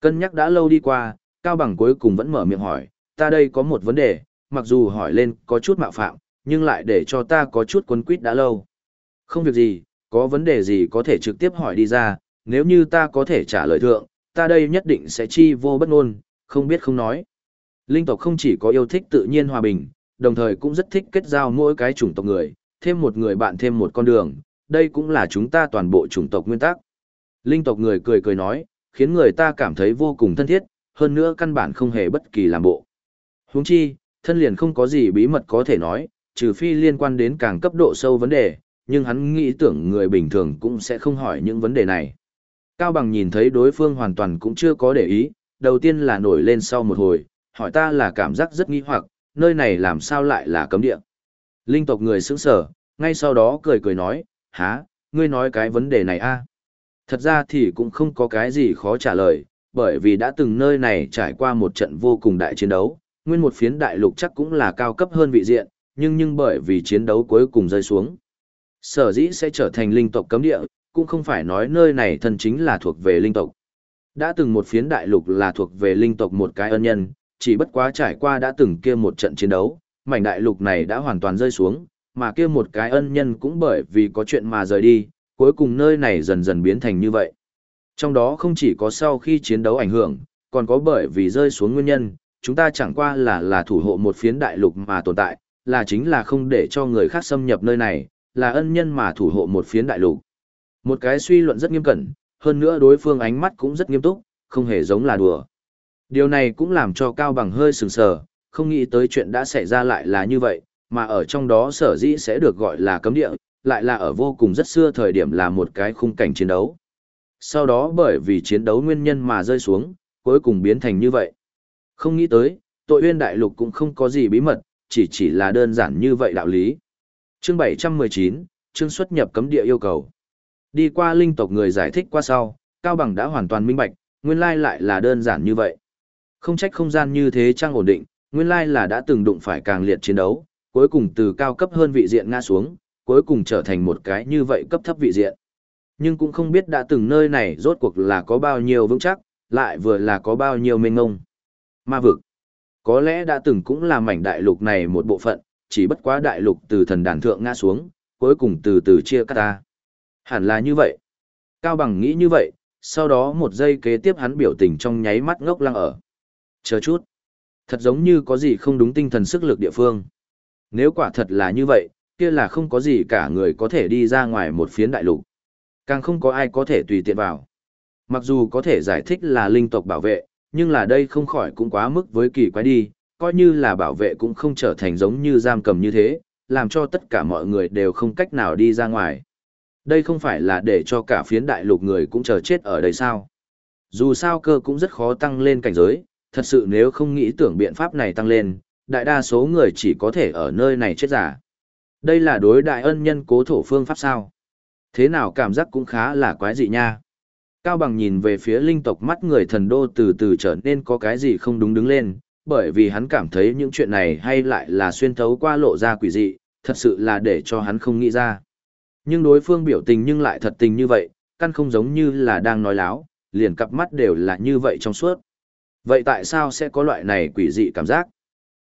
Cân nhắc đã lâu đi qua, Cao Bằng cuối cùng vẫn mở miệng hỏi, ta đây có một vấn đề, mặc dù hỏi lên có chút mạo phạm, nhưng lại để cho ta có chút quấn quýt đã lâu. Không việc gì, có vấn đề gì có thể trực tiếp hỏi đi ra, nếu như ta có thể trả lời thượng, ta đây nhất định sẽ chi vô bất ngôn, không biết không nói. Linh tộc không chỉ có yêu thích tự nhiên hòa bình, đồng thời cũng rất thích kết giao mỗi cái chủng tộc người, thêm một người bạn thêm một con đường, đây cũng là chúng ta toàn bộ chủng tộc nguyên tắc. Linh tộc người cười cười nói, khiến người ta cảm thấy vô cùng thân thiết, hơn nữa căn bản không hề bất kỳ làm bộ. Huống chi, thân liền không có gì bí mật có thể nói, trừ phi liên quan đến càng cấp độ sâu vấn đề, nhưng hắn nghĩ tưởng người bình thường cũng sẽ không hỏi những vấn đề này. Cao Bằng nhìn thấy đối phương hoàn toàn cũng chưa có để ý, đầu tiên là nổi lên sau một hồi, hỏi ta là cảm giác rất nghi hoặc, nơi này làm sao lại là cấm địa. Linh tộc người sững sở, ngay sau đó cười cười nói, há, ngươi nói cái vấn đề này a Thật ra thì cũng không có cái gì khó trả lời, bởi vì đã từng nơi này trải qua một trận vô cùng đại chiến đấu, nguyên một phiến đại lục chắc cũng là cao cấp hơn vị diện, nhưng nhưng bởi vì chiến đấu cuối cùng rơi xuống. Sở dĩ sẽ trở thành linh tộc cấm địa, cũng không phải nói nơi này thân chính là thuộc về linh tộc. Đã từng một phiến đại lục là thuộc về linh tộc một cái ân nhân, chỉ bất quá trải qua đã từng kia một trận chiến đấu, mảnh đại lục này đã hoàn toàn rơi xuống, mà kia một cái ân nhân cũng bởi vì có chuyện mà rời đi, cuối cùng nơi này dần dần biến thành như vậy. Trong đó không chỉ có sau khi chiến đấu ảnh hưởng, còn có bởi vì rơi xuống nguyên nhân, chúng ta chẳng qua là là thủ hộ một phiến đại lục mà tồn tại, là chính là không để cho người khác xâm nhập nơi này, là ân nhân mà thủ hộ một phiến đại lục. Một cái suy luận rất nghiêm cẩn, hơn nữa đối phương ánh mắt cũng rất nghiêm túc, không hề giống là đùa. Điều này cũng làm cho Cao Bằng hơi sừng sờ, không nghĩ tới chuyện đã xảy ra lại là như vậy, mà ở trong đó sở dĩ sẽ được gọi là cấm địa, lại là ở vô cùng rất xưa thời điểm là một cái khung cảnh chiến đấu. Sau đó bởi vì chiến đấu nguyên nhân mà rơi xuống, cuối cùng biến thành như vậy. Không nghĩ tới, tội uyên đại lục cũng không có gì bí mật, chỉ chỉ là đơn giản như vậy đạo lý. Chương 719, chương xuất nhập cấm địa yêu cầu. Đi qua linh tộc người giải thích qua sau, Cao Bằng đã hoàn toàn minh bạch, nguyên lai lại là đơn giản như vậy. Không trách không gian như thế trang ổn định, nguyên lai là đã từng đụng phải càng liệt chiến đấu, cuối cùng từ cao cấp hơn vị diện ngã xuống, cuối cùng trở thành một cái như vậy cấp thấp vị diện. Nhưng cũng không biết đã từng nơi này rốt cuộc là có bao nhiêu vững chắc, lại vừa là có bao nhiêu mênh ngông. Ma vực. Có lẽ đã từng cũng là mảnh đại lục này một bộ phận, chỉ bất quá đại lục từ thần đàn thượng ngã xuống, cuối cùng từ từ chia cắt ta. Hẳn là như vậy. Cao Bằng nghĩ như vậy, sau đó một giây kế tiếp hắn biểu tình trong nháy mắt ngốc lăng ở. Chờ chút. Thật giống như có gì không đúng tinh thần sức lực địa phương. Nếu quả thật là như vậy, kia là không có gì cả người có thể đi ra ngoài một phiến đại lục. Càng không có ai có thể tùy tiện vào. Mặc dù có thể giải thích là linh tộc bảo vệ, nhưng là đây không khỏi cũng quá mức với kỳ quái đi, coi như là bảo vệ cũng không trở thành giống như giam cầm như thế, làm cho tất cả mọi người đều không cách nào đi ra ngoài. Đây không phải là để cho cả phiến đại lục người cũng chờ chết ở đây sao. Dù sao cơ cũng rất khó tăng lên cảnh giới, thật sự nếu không nghĩ tưởng biện pháp này tăng lên, đại đa số người chỉ có thể ở nơi này chết giả. Đây là đối đại ân nhân cố thổ phương pháp sao? Thế nào cảm giác cũng khá là quái dị nha. Cao Bằng nhìn về phía linh tộc mắt người thần đô từ từ trở nên có cái gì không đúng đứng lên, bởi vì hắn cảm thấy những chuyện này hay lại là xuyên thấu qua lộ ra quỷ dị, thật sự là để cho hắn không nghĩ ra. Nhưng đối phương biểu tình nhưng lại thật tình như vậy, căn không giống như là đang nói láo, liền cặp mắt đều là như vậy trong suốt. Vậy tại sao sẽ có loại này quỷ dị cảm giác?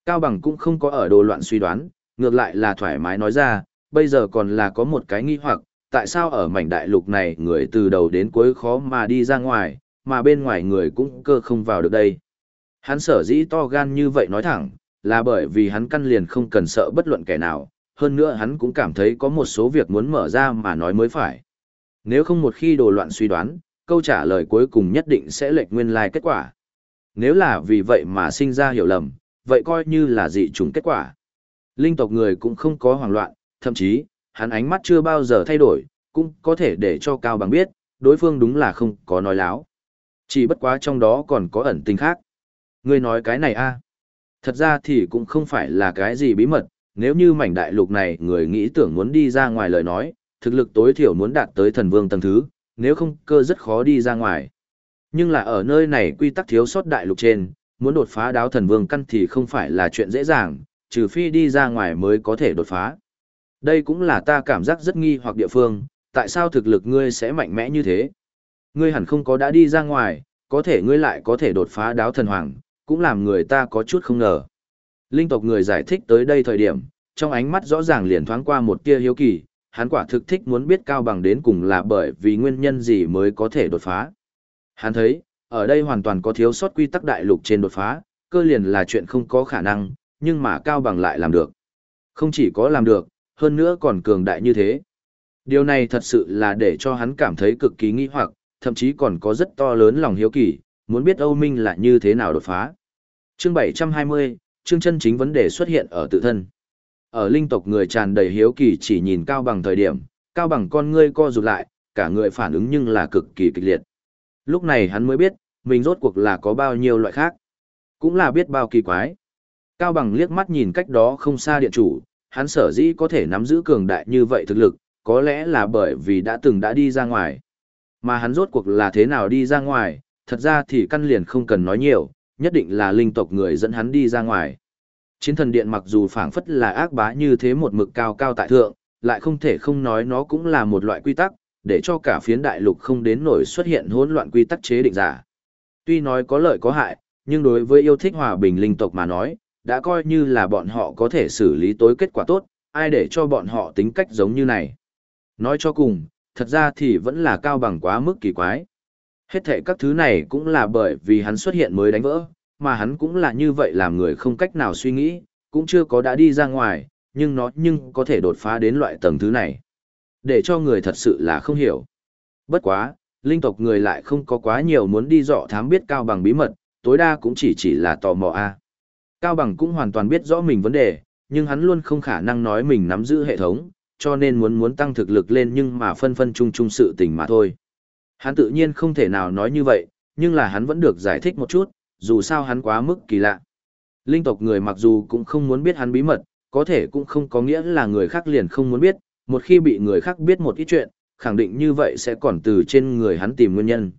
Cao Bằng cũng không có ở đồ loạn suy đoán, ngược lại là thoải mái nói ra, bây giờ còn là có một cái nghi hoặc, tại sao ở mảnh đại lục này người từ đầu đến cuối khó mà đi ra ngoài, mà bên ngoài người cũng cơ không vào được đây. Hắn sở dĩ to gan như vậy nói thẳng, là bởi vì hắn căn liền không cần sợ bất luận kẻ nào, hơn nữa hắn cũng cảm thấy có một số việc muốn mở ra mà nói mới phải. Nếu không một khi đồ loạn suy đoán, câu trả lời cuối cùng nhất định sẽ lệch nguyên lai kết quả. Nếu là vì vậy mà sinh ra hiểu lầm, vậy coi như là dị trùng kết quả. Linh tộc người cũng không có hoảng loạn, thậm chí, hắn ánh mắt chưa bao giờ thay đổi, cũng có thể để cho Cao Bằng biết, đối phương đúng là không có nói láo. Chỉ bất quá trong đó còn có ẩn tình khác. Ngươi nói cái này a Thật ra thì cũng không phải là cái gì bí mật, nếu như mảnh đại lục này người nghĩ tưởng muốn đi ra ngoài lời nói, thực lực tối thiểu muốn đạt tới thần vương tầng thứ, nếu không cơ rất khó đi ra ngoài. Nhưng là ở nơi này quy tắc thiếu sót đại lục trên, muốn đột phá đáo thần vương căn thì không phải là chuyện dễ dàng, trừ phi đi ra ngoài mới có thể đột phá. Đây cũng là ta cảm giác rất nghi hoặc địa phương, tại sao thực lực ngươi sẽ mạnh mẽ như thế? Ngươi hẳn không có đã đi ra ngoài, có thể ngươi lại có thể đột phá đáo thần hoàng, cũng làm người ta có chút không ngờ. Linh tộc người giải thích tới đây thời điểm, trong ánh mắt rõ ràng liền thoáng qua một tia hiếu kỳ, hắn quả thực thích muốn biết cao bằng đến cùng là bởi vì nguyên nhân gì mới có thể đột phá. Hắn thấy, ở đây hoàn toàn có thiếu sót quy tắc đại lục trên đột phá, cơ liền là chuyện không có khả năng, nhưng mà cao bằng lại làm được. Không chỉ có làm được, hơn nữa còn cường đại như thế. Điều này thật sự là để cho hắn cảm thấy cực kỳ nghi hoặc, thậm chí còn có rất to lớn lòng hiếu kỳ, muốn biết Âu Minh là như thế nào đột phá. Chương 720, chương chân chính vấn đề xuất hiện ở tự thân. Ở linh tộc người tràn đầy hiếu kỳ chỉ nhìn cao bằng thời điểm, cao bằng con ngươi co rụt lại, cả người phản ứng nhưng là cực kỳ kịch liệt. Lúc này hắn mới biết, mình rốt cuộc là có bao nhiêu loại khác. Cũng là biết bao kỳ quái. Cao bằng liếc mắt nhìn cách đó không xa điện chủ, hắn sở dĩ có thể nắm giữ cường đại như vậy thực lực, có lẽ là bởi vì đã từng đã đi ra ngoài. Mà hắn rốt cuộc là thế nào đi ra ngoài, thật ra thì căn liền không cần nói nhiều, nhất định là linh tộc người dẫn hắn đi ra ngoài. Chiến thần điện mặc dù phảng phất là ác bá như thế một mực cao cao tại thượng, lại không thể không nói nó cũng là một loại quy tắc, để cho cả phiến đại lục không đến nổi xuất hiện hỗn loạn quy tắc chế định giả. Tuy nói có lợi có hại, nhưng đối với yêu thích hòa bình linh tộc mà nói, đã coi như là bọn họ có thể xử lý tối kết quả tốt, ai để cho bọn họ tính cách giống như này. Nói cho cùng, thật ra thì vẫn là cao bằng quá mức kỳ quái. Hết thể các thứ này cũng là bởi vì hắn xuất hiện mới đánh vỡ, mà hắn cũng là như vậy làm người không cách nào suy nghĩ, cũng chưa có đã đi ra ngoài, nhưng nó nhưng có thể đột phá đến loại tầng thứ này. Để cho người thật sự là không hiểu. Bất quá, linh tộc người lại không có quá nhiều muốn đi dọ thám biết cao bằng bí mật, tối đa cũng chỉ chỉ là tò mò a. Cao bằng cũng hoàn toàn biết rõ mình vấn đề, nhưng hắn luôn không khả năng nói mình nắm giữ hệ thống, cho nên muốn muốn tăng thực lực lên nhưng mà phân phân chung chung sự tình mà thôi. Hắn tự nhiên không thể nào nói như vậy, nhưng là hắn vẫn được giải thích một chút, dù sao hắn quá mức kỳ lạ. Linh tộc người mặc dù cũng không muốn biết hắn bí mật, có thể cũng không có nghĩa là người khác liền không muốn biết, một khi bị người khác biết một ít chuyện, khẳng định như vậy sẽ còn từ trên người hắn tìm nguyên nhân.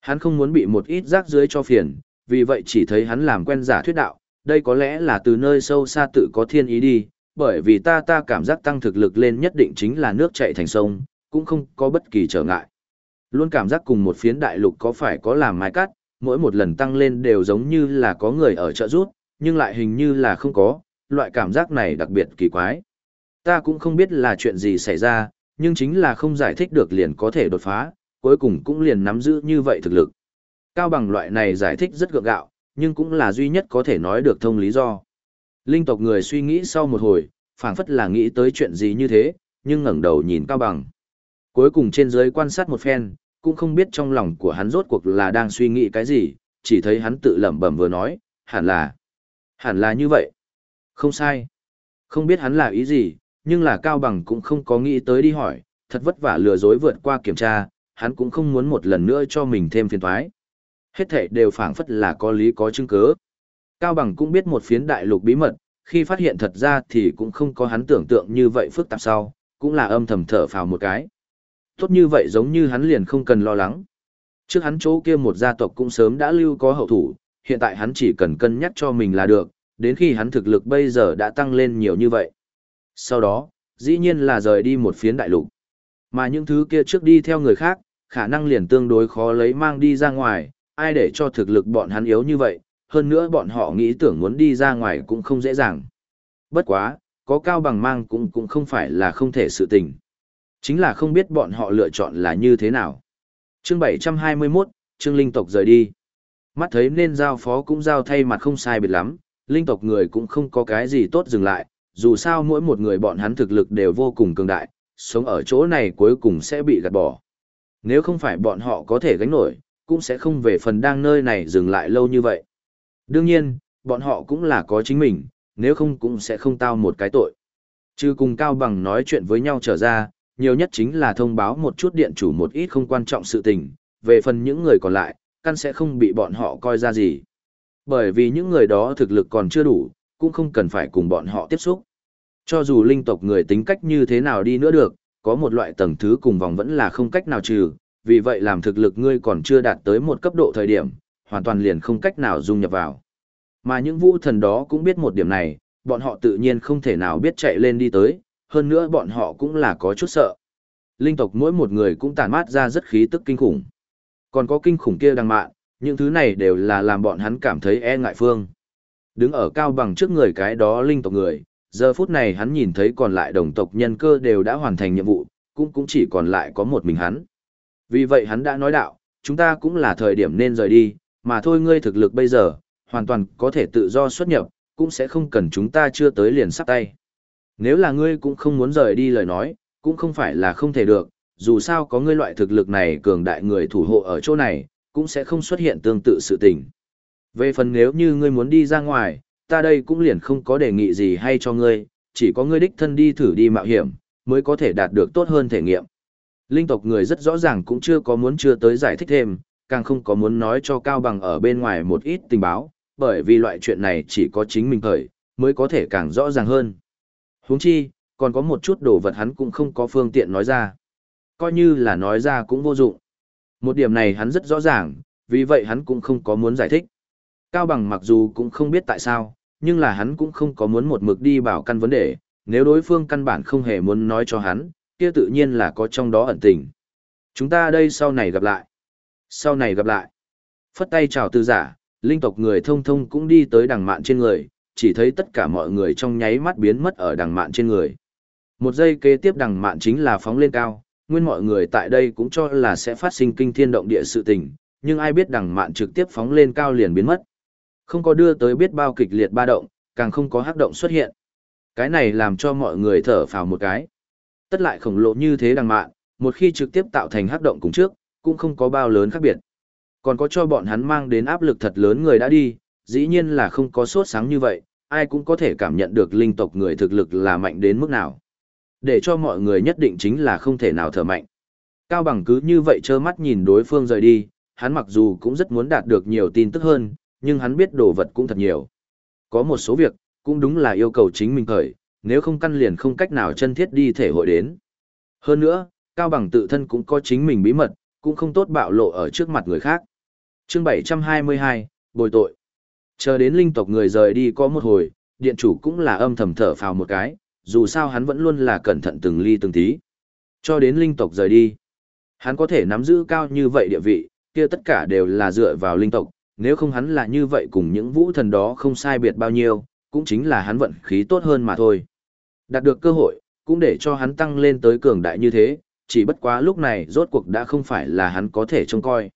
Hắn không muốn bị một ít rác dưới cho phiền, vì vậy chỉ thấy hắn làm quen giả thuyết đạo, đây có lẽ là từ nơi sâu xa tự có thiên ý đi, bởi vì ta ta cảm giác tăng thực lực lên nhất định chính là nước chảy thành sông, cũng không có bất kỳ trở ngại. Luôn cảm giác cùng một phiến đại lục có phải có làm mai cắt, mỗi một lần tăng lên đều giống như là có người ở trợ rút, nhưng lại hình như là không có, loại cảm giác này đặc biệt kỳ quái. Ta cũng không biết là chuyện gì xảy ra, nhưng chính là không giải thích được liền có thể đột phá, cuối cùng cũng liền nắm giữ như vậy thực lực. Cao bằng loại này giải thích rất gượng gạo, nhưng cũng là duy nhất có thể nói được thông lý do. Linh tộc người suy nghĩ sau một hồi, phảng phất là nghĩ tới chuyện gì như thế, nhưng ngẩng đầu nhìn Cao bằng. Cuối cùng trên dưới quan sát một phen, cũng không biết trong lòng của hắn rốt cuộc là đang suy nghĩ cái gì, chỉ thấy hắn tự lẩm bẩm vừa nói, hẳn là, hẳn là như vậy. Không sai. Không biết hắn là ý gì, nhưng là Cao Bằng cũng không có nghĩ tới đi hỏi, thật vất vả lừa dối vượt qua kiểm tra, hắn cũng không muốn một lần nữa cho mình thêm phiền toái. Hết thảy đều phảng phất là có lý có chứng cứ. Cao Bằng cũng biết một phiến đại lục bí mật, khi phát hiện thật ra thì cũng không có hắn tưởng tượng như vậy phức tạp sau, cũng là âm thầm thở phào một cái. Tốt như vậy giống như hắn liền không cần lo lắng. Trước hắn chỗ kia một gia tộc cũng sớm đã lưu có hậu thủ, hiện tại hắn chỉ cần cân nhắc cho mình là được, đến khi hắn thực lực bây giờ đã tăng lên nhiều như vậy. Sau đó, dĩ nhiên là rời đi một phiến đại lục. Mà những thứ kia trước đi theo người khác, khả năng liền tương đối khó lấy mang đi ra ngoài, ai để cho thực lực bọn hắn yếu như vậy, hơn nữa bọn họ nghĩ tưởng muốn đi ra ngoài cũng không dễ dàng. Bất quá, có cao bằng mang cũng cũng không phải là không thể sự tình. Chính là không biết bọn họ lựa chọn là như thế nào. Chương 721, Trương Linh tộc rời đi. Mắt thấy nên giao phó cũng giao thay mặt không sai biệt lắm, linh tộc người cũng không có cái gì tốt dừng lại, dù sao mỗi một người bọn hắn thực lực đều vô cùng cường đại, sống ở chỗ này cuối cùng sẽ bị gạt bỏ. Nếu không phải bọn họ có thể gánh nổi, cũng sẽ không về phần đang nơi này dừng lại lâu như vậy. Đương nhiên, bọn họ cũng là có chính mình, nếu không cũng sẽ không tao một cái tội. Chứ cùng Cao Bằng nói chuyện với nhau trở ra, nhiều nhất chính là thông báo một chút điện chủ một ít không quan trọng sự tình, về phần những người còn lại, căn sẽ không bị bọn họ coi ra gì. Bởi vì những người đó thực lực còn chưa đủ, cũng không cần phải cùng bọn họ tiếp xúc. Cho dù linh tộc người tính cách như thế nào đi nữa được, có một loại tầng thứ cùng vòng vẫn là không cách nào trừ, vì vậy làm thực lực ngươi còn chưa đạt tới một cấp độ thời điểm, hoàn toàn liền không cách nào dung nhập vào. Mà những vũ thần đó cũng biết một điểm này, bọn họ tự nhiên không thể nào biết chạy lên đi tới, hơn nữa bọn họ cũng là có chút sợ. Linh tộc mỗi một người cũng tản mát ra rất khí tức kinh khủng. Còn có kinh khủng kia đằng mạn, những thứ này đều là làm bọn hắn cảm thấy e ngại phương. Đứng ở cao bằng trước người cái đó linh tộc người, giờ phút này hắn nhìn thấy còn lại đồng tộc nhân cơ đều đã hoàn thành nhiệm vụ, cũng cũng chỉ còn lại có một mình hắn. Vì vậy hắn đã nói đạo, chúng ta cũng là thời điểm nên rời đi, mà thôi ngươi thực lực bây giờ, hoàn toàn có thể tự do xuất nhập, cũng sẽ không cần chúng ta chưa tới liền sắp tay. Nếu là ngươi cũng không muốn rời đi lời nói, cũng không phải là không thể được, dù sao có ngươi loại thực lực này cường đại người thủ hộ ở chỗ này, cũng sẽ không xuất hiện tương tự sự tình. Về phần nếu như ngươi muốn đi ra ngoài, ta đây cũng liền không có đề nghị gì hay cho ngươi, chỉ có ngươi đích thân đi thử đi mạo hiểm, mới có thể đạt được tốt hơn thể nghiệm. Linh tộc người rất rõ ràng cũng chưa có muốn chưa tới giải thích thêm, càng không có muốn nói cho Cao Bằng ở bên ngoài một ít tình báo, bởi vì loại chuyện này chỉ có chính mình khởi, mới có thể càng rõ ràng hơn. Huống chi, còn có một chút đồ vật hắn cũng không có phương tiện nói ra. Coi như là nói ra cũng vô dụng. Một điểm này hắn rất rõ ràng, vì vậy hắn cũng không có muốn giải thích. Cao Bằng mặc dù cũng không biết tại sao, nhưng là hắn cũng không có muốn một mực đi bảo căn vấn đề, nếu đối phương căn bản không hề muốn nói cho hắn, kia tự nhiên là có trong đó ẩn tình. Chúng ta đây sau này gặp lại. Sau này gặp lại. Phất tay chào tư giả, linh tộc người thông thông cũng đi tới đằng mạn trên người, chỉ thấy tất cả mọi người trong nháy mắt biến mất ở đằng mạn trên người. Một giây kế tiếp đằng mạn chính là phóng lên cao, nguyên mọi người tại đây cũng cho là sẽ phát sinh kinh thiên động địa sự tình, nhưng ai biết đằng mạn trực tiếp phóng lên cao liền biến mất. Không có đưa tới biết bao kịch liệt ba động, càng không có hắc động xuất hiện. Cái này làm cho mọi người thở phào một cái. Tất lại khổng lồ như thế đằng mạn, một khi trực tiếp tạo thành hắc động cùng trước, cũng không có bao lớn khác biệt. Còn có cho bọn hắn mang đến áp lực thật lớn người đã đi, dĩ nhiên là không có sốt sáng như vậy, ai cũng có thể cảm nhận được linh tộc người thực lực là mạnh đến mức nào. Để cho mọi người nhất định chính là không thể nào thở mạnh. Cao bằng cứ như vậy trơ mắt nhìn đối phương rời đi, hắn mặc dù cũng rất muốn đạt được nhiều tin tức hơn, nhưng hắn biết đồ vật cũng thật nhiều. Có một số việc, cũng đúng là yêu cầu chính mình khởi, nếu không căn liền không cách nào chân thiết đi thể hội đến. Hơn nữa, Cao Bằng tự thân cũng có chính mình bí mật, cũng không tốt bạo lộ ở trước mặt người khác. Chương 722, Bồi tội. Chờ đến linh tộc người rời đi có một hồi, điện chủ cũng là âm thầm thở phào một cái, dù sao hắn vẫn luôn là cẩn thận từng ly từng tí. Cho đến linh tộc rời đi, hắn có thể nắm giữ cao như vậy địa vị, kia tất cả đều là dựa vào linh tộc, nếu không hắn là như vậy cùng những vũ thần đó không sai biệt bao nhiêu, cũng chính là hắn vận khí tốt hơn mà thôi. Đạt được cơ hội, cũng để cho hắn tăng lên tới cường đại như thế, chỉ bất quá lúc này rốt cuộc đã không phải là hắn có thể trông coi.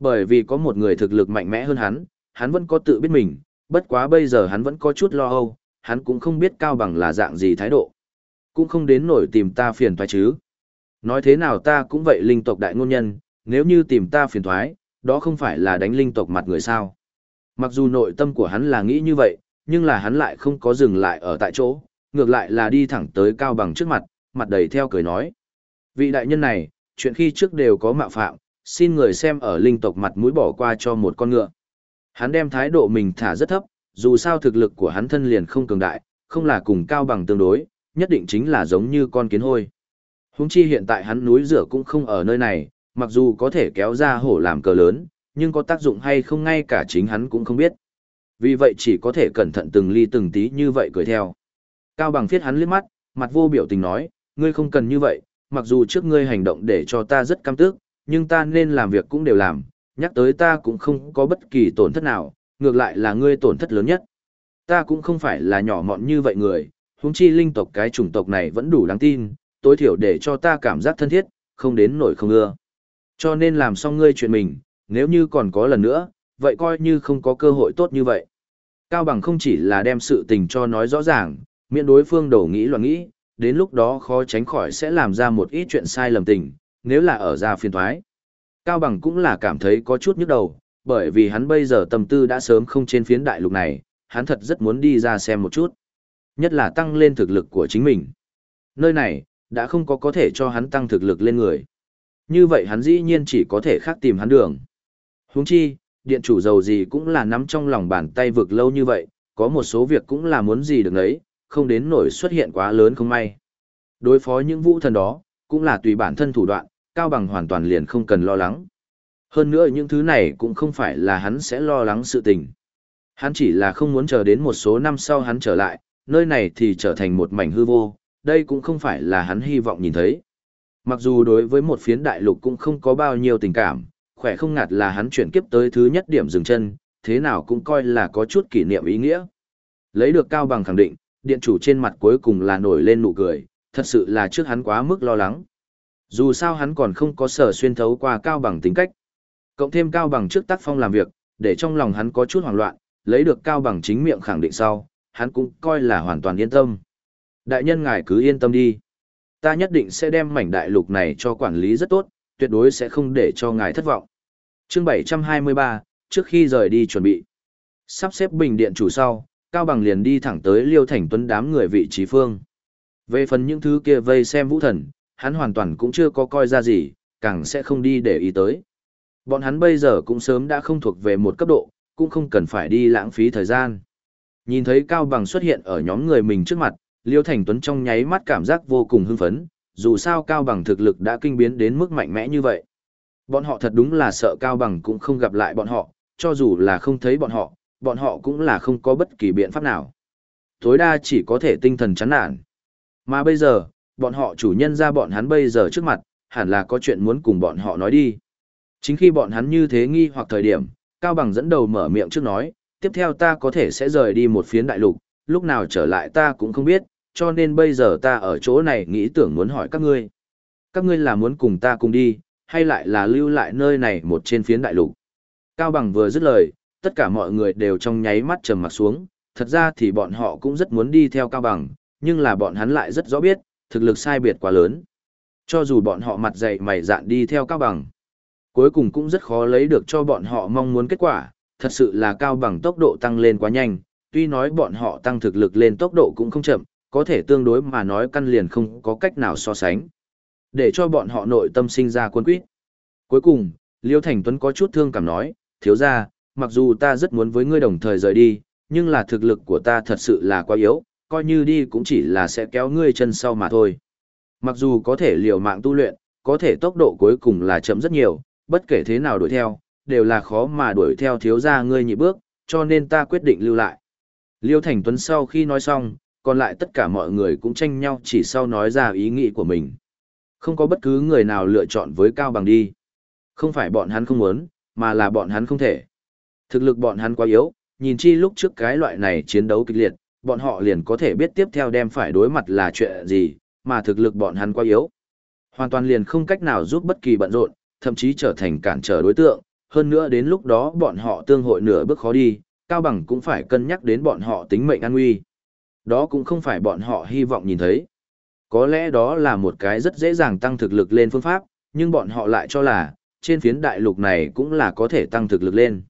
Bởi vì có một người thực lực mạnh mẽ hơn hắn, hắn vẫn có tự biết mình, bất quá bây giờ hắn vẫn có chút lo âu, hắn cũng không biết cao bằng là dạng gì thái độ. Cũng không đến nổi tìm ta phiền toái chứ. Nói thế nào ta cũng vậy linh tộc đại ngôn nhân, nếu như tìm ta phiền toái, đó không phải là đánh linh tộc mặt người sao. Mặc dù nội tâm của hắn là nghĩ như vậy, nhưng là hắn lại không có dừng lại ở tại chỗ, ngược lại là đi thẳng tới cao bằng trước mặt, mặt đầy theo cười nói. Vị đại nhân này, chuyện khi trước đều có mạo phạm, xin người xem ở linh tộc mặt mũi bỏ qua cho một con ngựa. Hắn đem thái độ mình thả rất thấp, dù sao thực lực của hắn thân liền không cường đại, không là cùng cao bằng tương đối, nhất định chính là giống như con kiến hôi. Húng chi hiện tại hắn núi rửa cũng không ở nơi này, mặc dù có thể kéo ra hổ làm cờ lớn, nhưng có tác dụng hay không ngay cả chính hắn cũng không biết. Vì vậy chỉ có thể cẩn thận từng ly từng tí như vậy cười theo. Cao bằng phiết hắn liếc mắt, mặt vô biểu tình nói, ngươi không cần như vậy, mặc dù trước ngươi hành động để cho ta rất căm tức, nhưng ta nên làm việc cũng đều làm, nhắc tới ta cũng không có bất kỳ tổn thất nào, ngược lại là ngươi tổn thất lớn nhất. Ta cũng không phải là nhỏ mọn như vậy người, huống chi linh tộc cái chủng tộc này vẫn đủ đáng tin, tối thiểu để cho ta cảm giác thân thiết, không đến nổi không ưa. Cho nên làm xong ngươi chuyện mình, nếu như còn có lần nữa, vậy coi như không có cơ hội tốt như vậy. Cao Bằng không chỉ là đem sự tình cho nói rõ ràng, miễn đối phương đổ nghĩ loạn nghĩ, đến lúc đó khó tránh khỏi sẽ làm ra một ít chuyện sai lầm tình, nếu là ở ra phiền thoái. Cao Bằng cũng là cảm thấy có chút nhức đầu, bởi vì hắn bây giờ tâm tư đã sớm không trên phiến đại lục này, hắn thật rất muốn đi ra xem một chút. Nhất là tăng lên thực lực của chính mình. Nơi này, đã không có có thể cho hắn tăng thực lực lên người. Như vậy hắn dĩ nhiên chỉ có thể khác tìm hắn đường. Huống chi, điện chủ giàu gì cũng là nắm trong lòng bàn tay vực lâu như vậy, có một số việc cũng là muốn gì được ấy, không đến nổi xuất hiện quá lớn không may. Đối phó những vũ thần đó, cũng là tùy bản thân thủ đoạn, Cao Bằng hoàn toàn liền không cần lo lắng. Hơn nữa những thứ này cũng không phải là hắn sẽ lo lắng sự tình. Hắn chỉ là không muốn chờ đến một số năm sau hắn trở lại, nơi này thì trở thành một mảnh hư vô, đây cũng không phải là hắn hy vọng nhìn thấy. Mặc dù đối với một phiến đại lục cũng không có bao nhiêu tình cảm, khỏe không ngạt là hắn chuyển kiếp tới thứ nhất điểm dừng chân, thế nào cũng coi là có chút kỷ niệm ý nghĩa. Lấy được cao bằng khẳng định, điện chủ trên mặt cuối cùng là nổi lên nụ cười, thật sự là trước hắn quá mức lo lắng. Dù sao hắn còn không có sở xuyên thấu qua cao bằng tính cách. Cộng thêm cao bằng trước tác phong làm việc, để trong lòng hắn có chút hoảng loạn, lấy được cao bằng chính miệng khẳng định sau, hắn cũng coi là hoàn toàn yên tâm. Đại nhân ngài cứ yên tâm đi. Ta nhất định sẽ đem mảnh đại lục này cho quản lý rất tốt, tuyệt đối sẽ không để cho ngài thất vọng. Chương 723, trước khi rời đi chuẩn bị. Sắp xếp bình điện chủ sau, Cao Bằng liền đi thẳng tới Liêu Thành Tuấn đám người vị trí phương. Về phần những thứ kia vây xem vũ thần, hắn hoàn toàn cũng chưa có coi ra gì, càng sẽ không đi để ý tới. Bọn hắn bây giờ cũng sớm đã không thuộc về một cấp độ, cũng không cần phải đi lãng phí thời gian. Nhìn thấy Cao Bằng xuất hiện ở nhóm người mình trước mặt, Liêu Thành Tuấn trong nháy mắt cảm giác vô cùng hưng phấn, dù sao Cao Bằng thực lực đã kinh biến đến mức mạnh mẽ như vậy. Bọn họ thật đúng là sợ Cao Bằng cũng không gặp lại bọn họ, cho dù là không thấy bọn họ, bọn họ cũng là không có bất kỳ biện pháp nào. Tối đa chỉ có thể tinh thần chán nản. Mà bây giờ, bọn họ chủ nhân ra bọn hắn bây giờ trước mặt, hẳn là có chuyện muốn cùng bọn họ nói đi. Chính khi bọn hắn như thế nghi hoặc thời điểm, Cao Bằng dẫn đầu mở miệng trước nói, tiếp theo ta có thể sẽ rời đi một phiến đại lục, lúc nào trở lại ta cũng không biết, cho nên bây giờ ta ở chỗ này nghĩ tưởng muốn hỏi các ngươi. Các ngươi là muốn cùng ta cùng đi, hay lại là lưu lại nơi này một trên phiến đại lục. Cao Bằng vừa dứt lời, tất cả mọi người đều trong nháy mắt trầm mặt xuống, thật ra thì bọn họ cũng rất muốn đi theo Cao Bằng, nhưng là bọn hắn lại rất rõ biết, thực lực sai biệt quá lớn. Cho dù bọn họ mặt dày mày dạn đi theo Cao Bằng, cuối cùng cũng rất khó lấy được cho bọn họ mong muốn kết quả, thật sự là Cao Bằng tốc độ tăng lên quá nhanh, tuy nói bọn họ tăng thực lực lên tốc độ cũng không chậm, có thể tương đối mà nói căn liền không có cách nào so sánh. Để cho bọn họ nội tâm sinh ra quân quyết. Cuối cùng, Liêu Thành Tuấn có chút thương cảm nói, thiếu ra, mặc dù ta rất muốn với ngươi đồng thời rời đi, nhưng là thực lực của ta thật sự là quá yếu, coi như đi cũng chỉ là sẽ kéo ngươi chân sau mà thôi. Mặc dù có thể liều mạng tu luyện, có thể tốc độ cuối cùng là chậm rất nhiều, bất kể thế nào đuổi theo, đều là khó mà đuổi theo thiếu ra ngươi nhị bước, cho nên ta quyết định lưu lại. Liêu Thành Tuấn sau khi nói xong, còn lại tất cả mọi người cũng tranh nhau chỉ sau nói ra ý nghĩ của mình. Không có bất cứ người nào lựa chọn với Cao Bằng đi. Không phải bọn hắn không muốn, mà là bọn hắn không thể. Thực lực bọn hắn quá yếu, nhìn chi lúc trước cái loại này chiến đấu kịch liệt, bọn họ liền có thể biết tiếp theo đem phải đối mặt là chuyện gì, mà thực lực bọn hắn quá yếu. Hoàn toàn liền không cách nào giúp bất kỳ bận rộn, thậm chí trở thành cản trở đối tượng, hơn nữa đến lúc đó bọn họ tương hội nửa bước khó đi, Cao Bằng cũng phải cân nhắc đến bọn họ tính mệnh an nguy. Đó cũng không phải bọn họ hy vọng nhìn thấy. Có lẽ đó là một cái rất dễ dàng tăng thực lực lên phương pháp, nhưng bọn họ lại cho là, trên phiến đại lục này cũng là có thể tăng thực lực lên.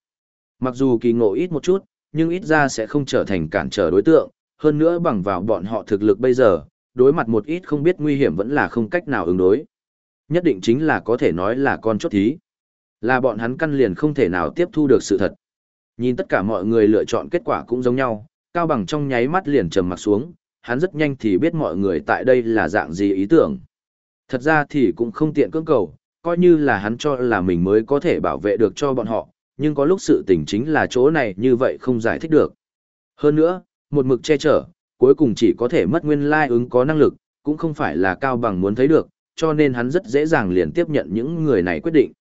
Mặc dù kỳ ngộ ít một chút, nhưng ít ra sẽ không trở thành cản trở đối tượng, hơn nữa bằng vào bọn họ thực lực bây giờ, đối mặt một ít không biết nguy hiểm vẫn là không cách nào ứng đối. Nhất định chính là có thể nói là con chốt thí. Là bọn hắn căn liền không thể nào tiếp thu được sự thật. Nhìn tất cả mọi người lựa chọn kết quả cũng giống nhau, Cao Bằng trong nháy mắt liền trầm mặt xuống, hắn rất nhanh thì biết mọi người tại đây là dạng gì ý tưởng. Thật ra thì cũng không tiện cưỡng cầu, coi như là hắn cho là mình mới có thể bảo vệ được cho bọn họ, nhưng có lúc sự tình chính là chỗ này như vậy không giải thích được. Hơn nữa, một mực che chở, cuối cùng chỉ có thể mất nguyên lai ứng có năng lực, cũng không phải là Cao Bằng muốn thấy được, cho nên hắn rất dễ dàng liền tiếp nhận những người này quyết định.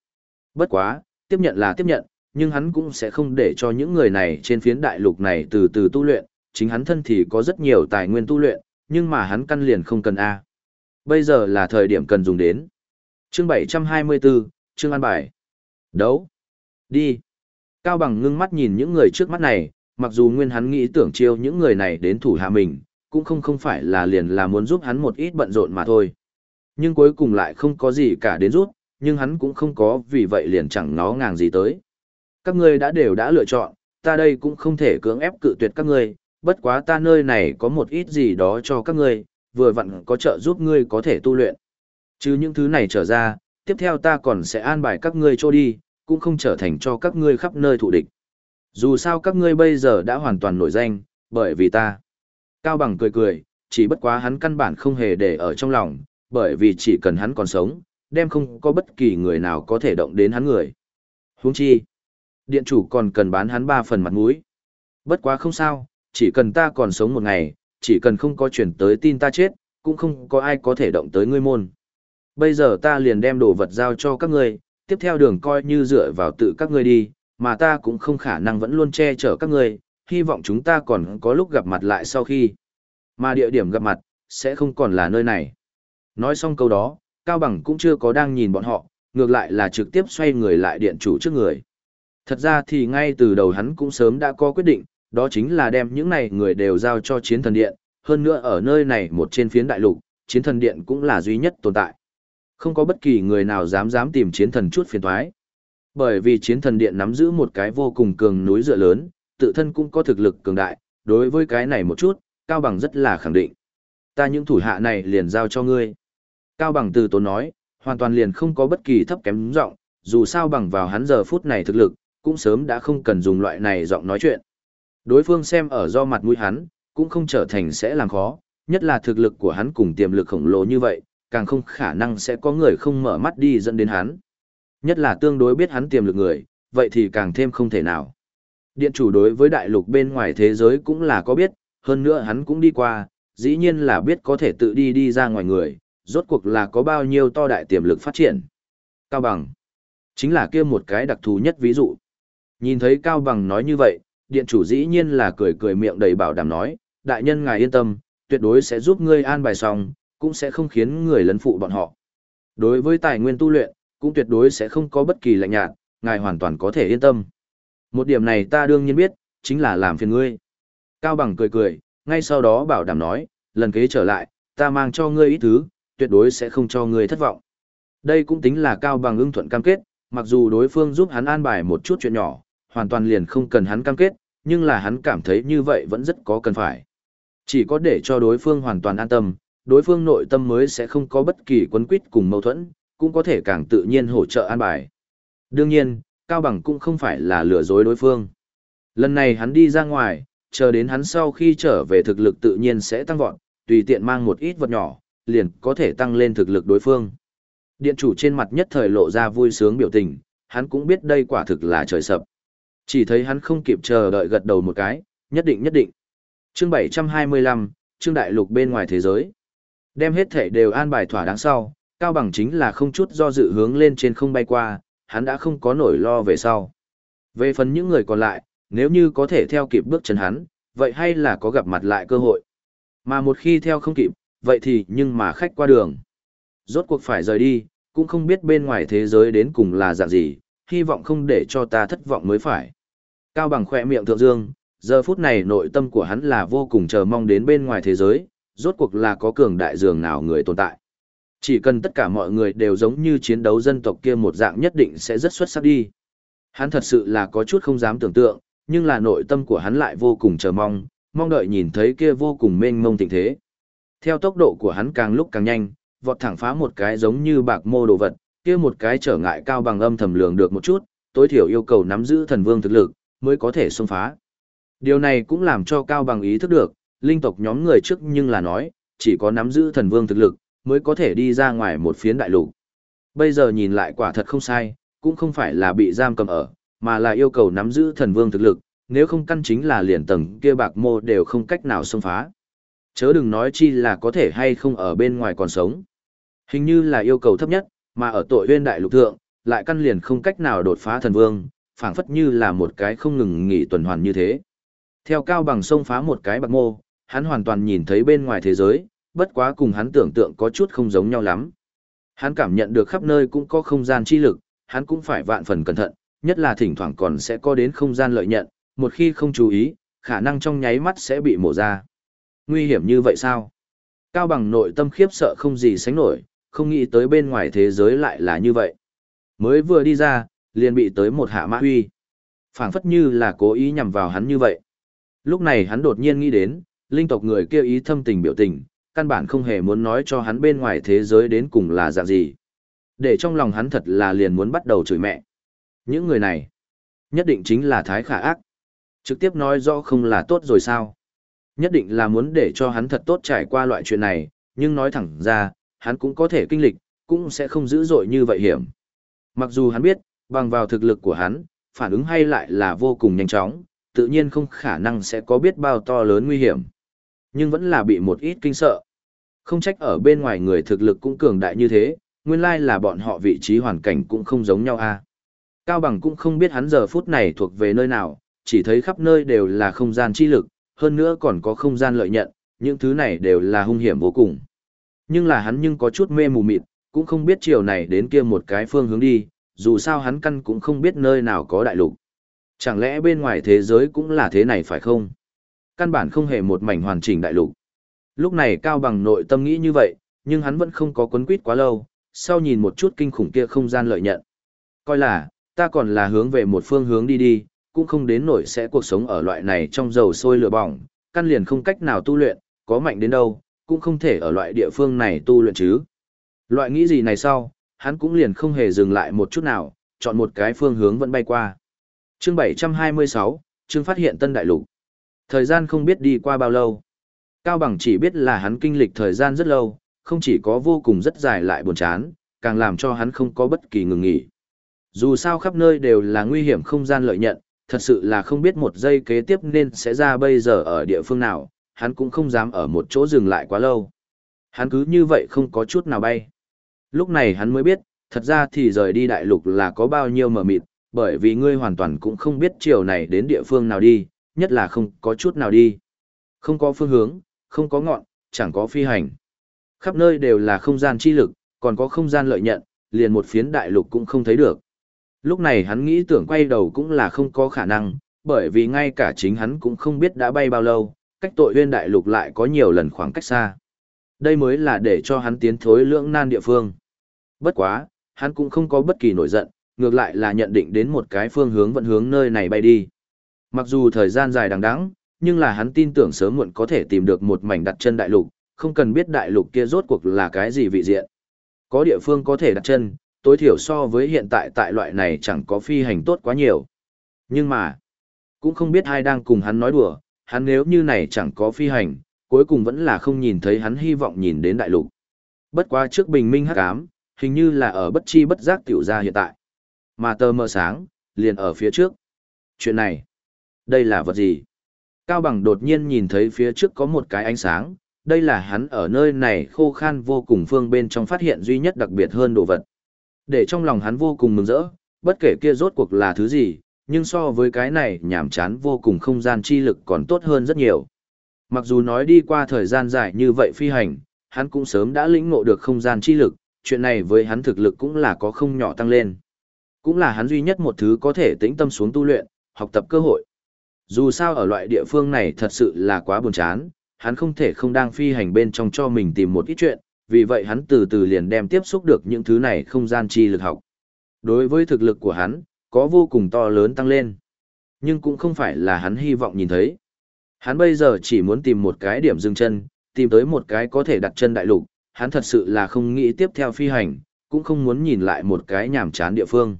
Bất quá, tiếp nhận là tiếp nhận, nhưng hắn cũng sẽ không để cho những người này trên phiến đại lục này từ từ tu luyện, chính hắn thân thì có rất nhiều tài nguyên tu luyện, nhưng mà hắn căn liền không cần A. Bây giờ là thời điểm cần dùng đến. Chương 724, Chương An Bài. Đấu. Đi. Cao Bằng ngưng mắt nhìn những người trước mắt này, mặc dù nguyên hắn nghĩ tưởng chiêu những người này đến thủ hạ mình, cũng không không phải là liền là muốn giúp hắn một ít bận rộn mà thôi. Nhưng cuối cùng lại không có gì cả đến giúp, nhưng hắn cũng không có vì vậy liền chẳng ngó ngàng gì tới. Các ngươi đã đều đã lựa chọn, ta đây cũng không thể cưỡng ép cự tuyệt các ngươi, bất quá ta nơi này có một ít gì đó cho các ngươi, vừa vặn có trợ giúp ngươi có thể tu luyện. Chứ những thứ này trở ra, tiếp theo ta còn sẽ an bài các ngươi cho đi, cũng không trở thành cho các ngươi khắp nơi thụ địch. Dù sao các ngươi bây giờ đã hoàn toàn nổi danh, bởi vì ta. Cao Bằng cười cười, chỉ bất quá hắn căn bản không hề để ở trong lòng, bởi vì chỉ cần hắn còn sống, đem không có bất kỳ người nào có thể động đến hắn người. Huống chi, điện chủ còn cần bán hắn ba phần mặt mũi. Bất quá không sao, chỉ cần ta còn sống một ngày, chỉ cần không có chuyển tới tin ta chết, cũng không có ai có thể động tới ngươi môn. Bây giờ ta liền đem đồ vật giao cho các ngươi, tiếp theo đường coi như dựa vào tự các ngươi đi, mà ta cũng không khả năng vẫn luôn che chở các ngươi, hy vọng chúng ta còn có lúc gặp mặt lại sau khi. Mà địa điểm gặp mặt, sẽ không còn là nơi này. Nói xong câu đó, Cao Bằng cũng chưa có đang nhìn bọn họ, ngược lại là trực tiếp xoay người lại điện chủ trước người. Thật ra thì ngay từ đầu hắn cũng sớm đã có quyết định, đó chính là đem những này người đều giao cho chiến thần điện, hơn nữa ở nơi này một trên phiến đại lục, chiến thần điện cũng là duy nhất tồn tại. Không có bất kỳ người nào dám dám tìm chiến thần chút phiền toái. Bởi vì chiến thần điện nắm giữ một cái vô cùng cường núi dựa lớn, tự thân cũng có thực lực cường đại, đối với cái này một chút, Cao Bằng rất là khẳng định. Ta những thủ hạ này liền giao cho ngươi. Cao Bằng từ tốn nói, hoàn toàn liền không có bất kỳ thấp kém giọng, dù sao bằng vào hắn giờ phút này thực lực, cũng sớm đã không cần dùng loại này giọng nói chuyện. Đối phương xem ở do mặt mũi hắn, cũng không trở thành sẽ làm khó, nhất là thực lực của hắn cùng tiềm lực khổng lồ như vậy, càng không khả năng sẽ có người không mở mắt đi dẫn đến hắn. Nhất là tương đối biết hắn tiềm lực người, vậy thì càng thêm không thể nào. Điện chủ đối với đại lục bên ngoài thế giới cũng là có biết, hơn nữa hắn cũng đi qua, dĩ nhiên là biết có thể tự đi đi ra ngoài người, rốt cuộc là có bao nhiêu to đại tiềm lực phát triển. Cao Bằng, chính là kia một cái đặc thù nhất ví dụ. Nhìn thấy Cao Bằng nói như vậy, điện chủ dĩ nhiên là cười cười miệng đầy bảo đảm nói, đại nhân ngài yên tâm, tuyệt đối sẽ giúp ngươi an bài xong, cũng sẽ không khiến người lấn phụ bọn họ. Đối với tài nguyên tu luyện, cũng tuyệt đối sẽ không có bất kỳ lạnh nhạt, ngài hoàn toàn có thể yên tâm. Một điểm này ta đương nhiên biết, chính là làm phiền ngươi. Cao Bằng cười cười, ngay sau đó bảo đảm nói, lần kế trở lại, ta mang cho ngươi ít thứ, tuyệt đối sẽ không cho ngươi thất vọng. Đây cũng tính là Cao Bằng ưng thuận cam kết, mặc dù đối phương giúp hắn an bài một chút chuyện nhỏ, hoàn toàn liền không cần hắn cam kết, nhưng là hắn cảm thấy như vậy vẫn rất có cần phải. Chỉ có để cho đối phương hoàn toàn an tâm, đối phương nội tâm mới sẽ không có bất kỳ quấn quýt cùng mâu thuẫn, cũng có thể càng tự nhiên hỗ trợ an bài. Đương nhiên, Cao Bằng cũng không phải là lừa dối đối phương. Lần này hắn đi ra ngoài, chờ đến hắn sau khi trở về thực lực tự nhiên sẽ tăng vọt, tùy tiện mang một ít vật nhỏ, liền có thể tăng lên thực lực đối phương. Điện chủ trên mặt nhất thời lộ ra vui sướng biểu tình, hắn cũng biết đây quả thực là trời sập. Chỉ thấy hắn không kịp chờ đợi gật đầu một cái, nhất định nhất định. Chương 725, chương đại lục bên ngoài thế giới. Đem hết thể đều an bài thỏa đáng sau, Cao Bằng chính là không chút do dự hướng lên trên không bay qua, hắn đã không có nổi lo về sau. Về phần những người còn lại, nếu như có thể theo kịp bước chân hắn, vậy hay là có gặp mặt lại cơ hội. Mà một khi theo không kịp, vậy thì nhưng mà khách qua đường. Rốt cuộc phải rời đi, cũng không biết bên ngoài thế giới đến cùng là dạng gì, hy vọng không để cho ta thất vọng mới phải. Cao bằng khỏe miệng thượng dương, giờ phút này nội tâm của hắn là vô cùng chờ mong đến bên ngoài thế giới, rốt cuộc là có cường đại dường nào người tồn tại. Chỉ cần tất cả mọi người đều giống như chiến đấu dân tộc kia một dạng nhất định sẽ rất xuất sắc đi. Hắn thật sự là có chút không dám tưởng tượng, nhưng là nội tâm của hắn lại vô cùng chờ mong, mong đợi nhìn thấy kia vô cùng mênh mông tình thế. Theo tốc độ của hắn càng lúc càng nhanh, vọt thẳng phá một cái giống như bạc mô đồ vật, kia một cái trở ngại cao bằng âm thầm lường được một chút, tối thiểu yêu cầu nắm giữ thần vương thực lực, mới có thể xông phá. Điều này cũng làm cho cao bằng ý thức được, linh tộc nhóm người trước nhưng là nói, chỉ có nắm giữ thần vương thực lực, mới có thể đi ra ngoài một phiến đại lục. Bây giờ nhìn lại quả thật không sai, cũng không phải là bị giam cầm ở, mà là yêu cầu nắm giữ thần vương thực lực, nếu không căn chính là liền tầng kia bạc mô đều không cách nào xông phá. Chớ đừng nói chi là có thể hay không ở bên ngoài còn sống. Hình như là yêu cầu thấp nhất, mà ở tội huyên đại lục thượng, lại căn liền không cách nào đột phá thần vương, phảng phất như là một cái không ngừng nghỉ tuần hoàn như thế. Theo cao bằng sông phá một cái bạc mô, hắn hoàn toàn nhìn thấy bên ngoài thế giới, bất quá cùng hắn tưởng tượng có chút không giống nhau lắm. Hắn cảm nhận được khắp nơi cũng có không gian chi lực, hắn cũng phải vạn phần cẩn thận, nhất là thỉnh thoảng còn sẽ có đến không gian lợi nhận, một khi không chú ý, khả năng trong nháy mắt sẽ bị mổ ra. Nguy hiểm như vậy sao? Cao bằng nội tâm khiếp sợ không gì sánh nổi, không nghĩ tới bên ngoài thế giới lại là như vậy. Mới vừa đi ra, liền bị tới một hạ mã huy. phảng phất như là cố ý nhằm vào hắn như vậy. Lúc này hắn đột nhiên nghĩ đến, linh tộc người kia ý thâm tình biểu tình, căn bản không hề muốn nói cho hắn bên ngoài thế giới đến cùng là dạng gì. Để trong lòng hắn thật là liền muốn bắt đầu chửi mẹ. Những người này, nhất định chính là thái khả ác. Trực tiếp nói rõ không là tốt rồi sao. Nhất định là muốn để cho hắn thật tốt trải qua loại chuyện này, nhưng nói thẳng ra, hắn cũng có thể kinh lịch, cũng sẽ không dữ dội như vậy hiểm. Mặc dù hắn biết, bằng vào thực lực của hắn, phản ứng hay lại là vô cùng nhanh chóng, tự nhiên không khả năng sẽ có biết bao to lớn nguy hiểm. Nhưng vẫn là bị một ít kinh sợ. Không trách ở bên ngoài người thực lực cũng cường đại như thế, nguyên lai là bọn họ vị trí hoàn cảnh cũng không giống nhau a. Cao Bằng cũng không biết hắn giờ phút này thuộc về nơi nào, chỉ thấy khắp nơi đều là không gian chi lực, hơn nữa còn có không gian lợi nhận, những thứ này đều là hung hiểm vô cùng. Nhưng là hắn nhưng có chút mê mù mịt, cũng không biết chiều này đến kia một cái phương hướng đi, dù sao hắn căn cũng không biết nơi nào có đại lục. Chẳng lẽ bên ngoài thế giới cũng là thế này phải không? Căn bản không hề một mảnh hoàn chỉnh đại lục. Lúc này Cao Bằng nội tâm nghĩ như vậy, nhưng hắn vẫn không có quấn quýt quá lâu, sau nhìn một chút kinh khủng kia không gian lợi nhận. Coi là, ta còn là hướng về một phương hướng đi đi, cũng không đến nổi sẽ cuộc sống ở loại này trong dầu sôi lửa bỏng, căn liền không cách nào tu luyện, có mạnh đến đâu, cũng không thể ở loại địa phương này tu luyện chứ. Loại nghĩ gì này sau, hắn cũng liền không hề dừng lại một chút nào, chọn một cái phương hướng vẫn bay qua. Chương 726, chương phát hiện tân đại lục. Thời gian không biết đi qua bao lâu. Cao Bằng chỉ biết là hắn kinh lịch thời gian rất lâu, không chỉ có vô cùng rất dài lại buồn chán, càng làm cho hắn không có bất kỳ ngừng nghỉ. Dù sao khắp nơi đều là nguy hiểm không gian lợi nhận, thật sự là không biết một giây kế tiếp nên sẽ ra bây giờ ở địa phương nào, hắn cũng không dám ở một chỗ dừng lại quá lâu. Hắn cứ như vậy không có chút nào bay. Lúc này hắn mới biết, thật ra thì rời đi đại lục là có bao nhiêu mờ mịt, bởi vì ngươi hoàn toàn cũng không biết chiều này đến địa phương nào đi, nhất là không có chút nào đi. Không có phương hướng, không có ngọn, chẳng có phi hành. Khắp nơi đều là không gian chi lực, còn có không gian lợi nhận, liền một phiến đại lục cũng không thấy được. Lúc này hắn nghĩ tưởng quay đầu cũng là không có khả năng, bởi vì ngay cả chính hắn cũng không biết đã bay bao lâu, cách tội huyên đại lục lại có nhiều lần khoảng cách xa. Đây mới là để cho hắn tiến thối lưỡng nan địa phương. Bất quá, hắn cũng không có bất kỳ nổi giận, ngược lại là nhận định đến một cái phương hướng vận hướng nơi này bay đi. Mặc dù thời gian dài đằng đẵng, nhưng là hắn tin tưởng sớm muộn có thể tìm được một mảnh đặt chân đại lục, không cần biết đại lục kia rốt cuộc là cái gì vị diện. Có địa phương có thể đặt chân, tối thiểu so với hiện tại tại loại này chẳng có phi hành tốt quá nhiều. Nhưng mà, cũng không biết ai đang cùng hắn nói đùa, hắn nếu như này chẳng có phi hành, cuối cùng vẫn là không nhìn thấy hắn hy vọng nhìn đến đại lục. Bất quá trước bình minh hắc ám, hình như là ở bất chi bất giác tiểu ra hiện tại. Mà tờ mờ sáng, liền ở phía trước. Chuyện này, đây là vật gì? Cao Bằng đột nhiên nhìn thấy phía trước có một cái ánh sáng, đây là hắn ở nơi này khô khan vô cùng phương bên trong phát hiện duy nhất đặc biệt hơn đồ vật. Để trong lòng hắn vô cùng mừng rỡ, bất kể kia rốt cuộc là thứ gì, nhưng so với cái này nhảm chán vô cùng không gian chi lực còn tốt hơn rất nhiều. Mặc dù nói đi qua thời gian dài như vậy phi hành, hắn cũng sớm đã lĩnh ngộ được không gian chi lực, chuyện này với hắn thực lực cũng là có không nhỏ tăng lên. Cũng là hắn duy nhất một thứ có thể tĩnh tâm xuống tu luyện, học tập cơ hội. Dù sao ở loại địa phương này thật sự là quá buồn chán, hắn không thể không đang phi hành bên trong cho mình tìm một ít chuyện, vì vậy hắn từ từ liền đem tiếp xúc được những thứ này không gian chi lực học. Đối với thực lực của hắn, có vô cùng to lớn tăng lên. Nhưng cũng không phải là hắn hy vọng nhìn thấy. Hắn bây giờ chỉ muốn tìm một cái điểm dừng chân, tìm tới một cái có thể đặt chân đại lục, hắn thật sự là không nghĩ tiếp theo phi hành, cũng không muốn nhìn lại một cái nhàm chán địa phương.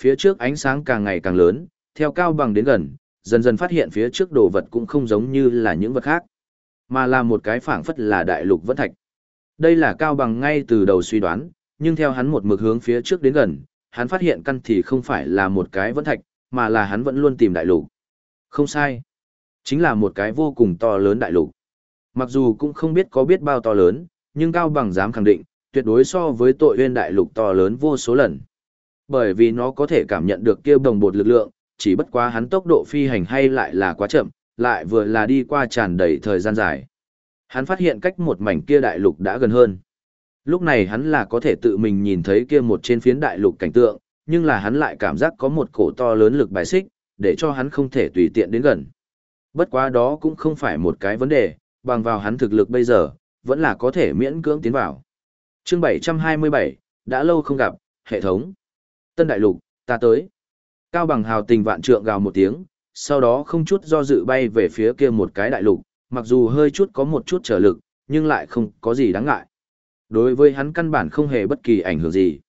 Phía trước ánh sáng càng ngày càng lớn, theo cao bằng đến gần, dần dần phát hiện phía trước đồ vật cũng không giống như là những vật khác, mà là một cái phảng phất là đại lục vẫn thạch. Đây là cao bằng ngay từ đầu suy đoán, nhưng theo hắn một mực hướng phía trước đến gần, hắn phát hiện căn thì không phải là một cái vẫn thạch, mà là hắn vẫn luôn tìm đại lục. Không sai. Chính là một cái vô cùng to lớn đại lục. Mặc dù cũng không biết có biết bao to lớn, nhưng Cao Bằng dám khẳng định, tuyệt đối so với tội huyên đại lục to lớn vô số lần. Bởi vì nó có thể cảm nhận được kêu đồng bột lực lượng, chỉ bất quá hắn tốc độ phi hành hay lại là quá chậm, lại vừa là đi qua tràn đầy thời gian dài. Hắn phát hiện cách một mảnh kia đại lục đã gần hơn. Lúc này hắn là có thể tự mình nhìn thấy kia một trên phiến đại lục cảnh tượng, nhưng là hắn lại cảm giác có một cổ to lớn lực bài xích, để cho hắn không thể tùy tiện đến gần. Bất quá đó cũng không phải một cái vấn đề, bằng vào hắn thực lực bây giờ, vẫn là có thể miễn cưỡng tiến vào. Chương 727, đã lâu không gặp, hệ thống. Tân đại lục, ta tới. Cao bằng hào tình vạn trượng gào một tiếng, sau đó không chút do dự bay về phía kia một cái đại lục, mặc dù hơi chút có một chút trở lực, nhưng lại không có gì đáng ngại. Đối với hắn căn bản không hề bất kỳ ảnh hưởng gì.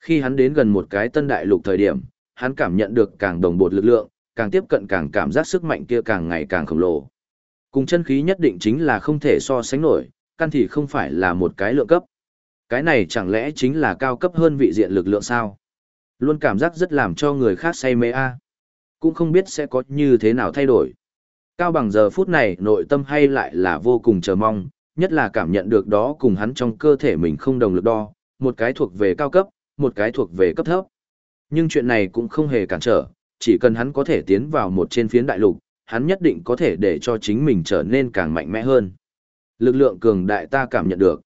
Khi hắn đến gần một cái tân đại lục thời điểm, hắn cảm nhận được càng đồng bột lực lượng, càng tiếp cận càng cảm giác sức mạnh kia càng ngày càng khổng lồ. Cùng chân khí nhất định chính là không thể so sánh nổi, căn thì không phải là một cái lượng cấp. Cái này chẳng lẽ chính là cao cấp hơn vị diện lực lượng sao? Luôn cảm giác rất làm cho người khác say mê a. À. Cũng không biết sẽ có như thế nào thay đổi. Cao bằng giờ phút này nội tâm hay lại là vô cùng chờ mong, nhất là cảm nhận được đó cùng hắn trong cơ thể mình không đồng lực đo, một cái thuộc về cao cấp, một cái thuộc về cấp thấp. Nhưng chuyện này cũng không hề cản trở, chỉ cần hắn có thể tiến vào một trên phiến đại lục, hắn nhất định có thể để cho chính mình trở nên càng mạnh mẽ hơn. Lực lượng cường đại ta cảm nhận được.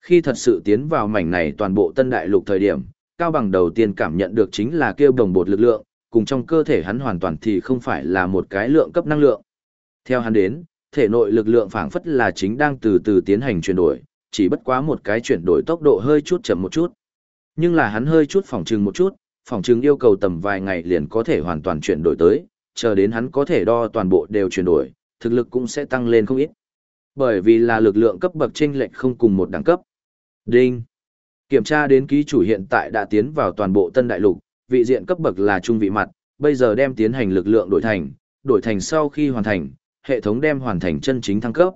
Khi thật sự tiến vào mảnh này toàn bộ tân đại lục thời điểm, Cao Bằng đầu tiên cảm nhận được chính là kêu đồng bột lực lượng, cùng trong cơ thể hắn hoàn toàn thì không phải là một cái lượng cấp năng lượng. Theo hắn đến, thể nội lực lượng phảng phất là chính đang từ từ tiến hành chuyển đổi, chỉ bất quá một cái chuyển đổi tốc độ hơi chút chậm một chút. Nhưng là hắn hơi chút phòng trừng một chút, phòng chứng yêu cầu tầm vài ngày liền có thể hoàn toàn chuyển đổi tới, chờ đến hắn có thể đo toàn bộ đều chuyển đổi, thực lực cũng sẽ tăng lên không ít. Bởi vì là lực lượng cấp bậc chênh lệch không cùng một đẳng cấp. Đinh. Kiểm tra đến ký chủ hiện tại đã tiến vào toàn bộ tân đại lục, vị diện cấp bậc là trung vị mặt, bây giờ đem tiến hành lực lượng đổi thành, đổi thành sau khi hoàn thành, hệ thống đem hoàn thành chân chính thăng cấp.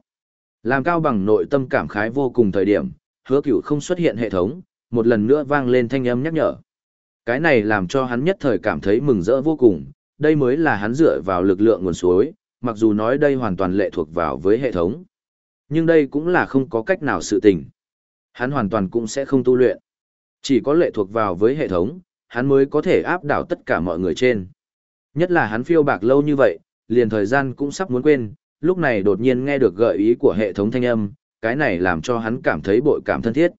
Làm cao bằng nội tâm cảm khái vô cùng thời điểm, hứa cửu không xuất hiện hệ thống, một lần nữa vang lên thanh âm nhắc nhở. Cái này làm cho hắn nhất thời cảm thấy mừng rỡ vô cùng, đây mới là hắn dựa vào lực lượng nguồn suối, mặc dù nói đây hoàn toàn lệ thuộc vào với hệ thống. Nhưng đây cũng là không có cách nào sự tình. Hắn hoàn toàn cũng sẽ không tu luyện. Chỉ có lệ thuộc vào với hệ thống, hắn mới có thể áp đảo tất cả mọi người trên. Nhất là hắn phiêu bạc lâu như vậy, liền thời gian cũng sắp muốn quên, lúc này đột nhiên nghe được gợi ý của hệ thống thanh âm, cái này làm cho hắn cảm thấy bội cảm thân thiết.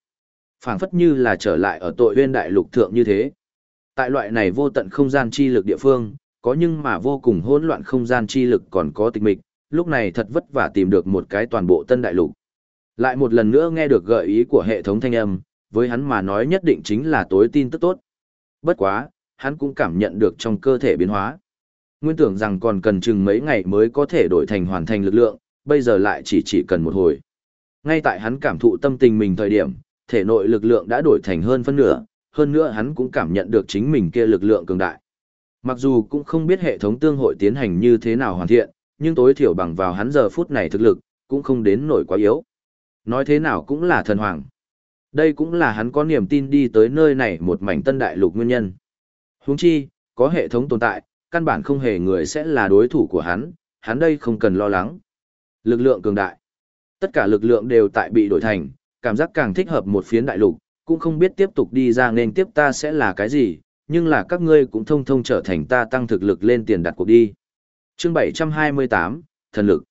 phảng phất như là trở lại ở tội huyên đại lục thượng như thế. Tại loại này vô tận không gian chi lực địa phương, có nhưng mà vô cùng hỗn loạn không gian chi lực còn có tịch mịch, lúc này thật vất vả tìm được một cái toàn bộ tân đại lục. Lại một lần nữa nghe được gợi ý của hệ thống thanh âm, với hắn mà nói nhất định chính là tối tin tức tốt. Bất quá, hắn cũng cảm nhận được trong cơ thể biến hóa. Nguyên tưởng rằng còn cần chừng mấy ngày mới có thể đổi thành hoàn thành lực lượng, bây giờ lại chỉ chỉ cần một hồi. Ngay tại hắn cảm thụ tâm tình mình thời điểm, thể nội lực lượng đã đổi thành hơn phân nửa, hơn nữa hắn cũng cảm nhận được chính mình kia lực lượng cường đại. Mặc dù cũng không biết hệ thống tương hội tiến hành như thế nào hoàn thiện, nhưng tối thiểu bằng vào hắn giờ phút này thực lực, cũng không đến nổi quá yếu. Nói thế nào cũng là thần hoàng. Đây cũng là hắn có niềm tin đi tới nơi này một mảnh tân đại lục nguyên nhân. Huống chi, có hệ thống tồn tại, căn bản không hề người sẽ là đối thủ của hắn, hắn đây không cần lo lắng. Lực lượng cường đại. Tất cả lực lượng đều tại bị đổi thành, cảm giác càng thích hợp một phiến đại lục, cũng không biết tiếp tục đi ra nên tiếp ta sẽ là cái gì, nhưng là các ngươi cũng thông thông trở thành ta tăng thực lực lên tiền đặt cuộc đi. Chương 728, Thần lực.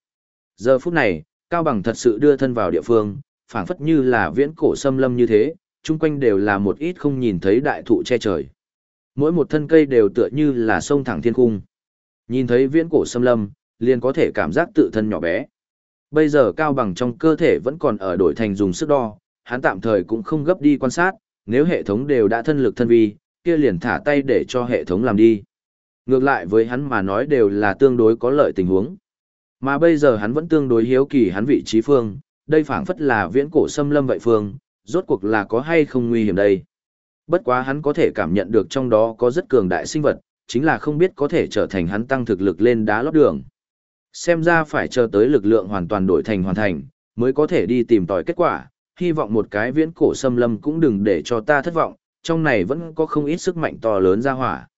Giờ phút này, Cao Bằng thật sự đưa thân vào địa phương, phảng phất như là viễn cổ xâm lâm như thế, chung quanh đều là một ít không nhìn thấy đại thụ che trời. Mỗi một thân cây đều tựa như là sông thẳng thiên cung. Nhìn thấy viễn cổ xâm lâm, liền có thể cảm giác tự thân nhỏ bé. Bây giờ Cao Bằng trong cơ thể vẫn còn ở đổi thành dùng sức đo, hắn tạm thời cũng không gấp đi quan sát, nếu hệ thống đều đã thân lực thân vi, kia liền thả tay để cho hệ thống làm đi. Ngược lại với hắn mà nói đều là tương đối có lợi tình huống. Mà bây giờ hắn vẫn tương đối hiếu kỳ hắn vị trí phương, đây phảng phất là viễn cổ xâm lâm vậy phương, rốt cuộc là có hay không nguy hiểm đây. Bất quá hắn có thể cảm nhận được trong đó có rất cường đại sinh vật, chính là không biết có thể trở thành hắn tăng thực lực lên đá lót đường. Xem ra phải chờ tới lực lượng hoàn toàn đổi thành hoàn thành, mới có thể đi tìm tòi kết quả, hy vọng một cái viễn cổ xâm lâm cũng đừng để cho ta thất vọng, trong này vẫn có không ít sức mạnh to lớn ra hỏa.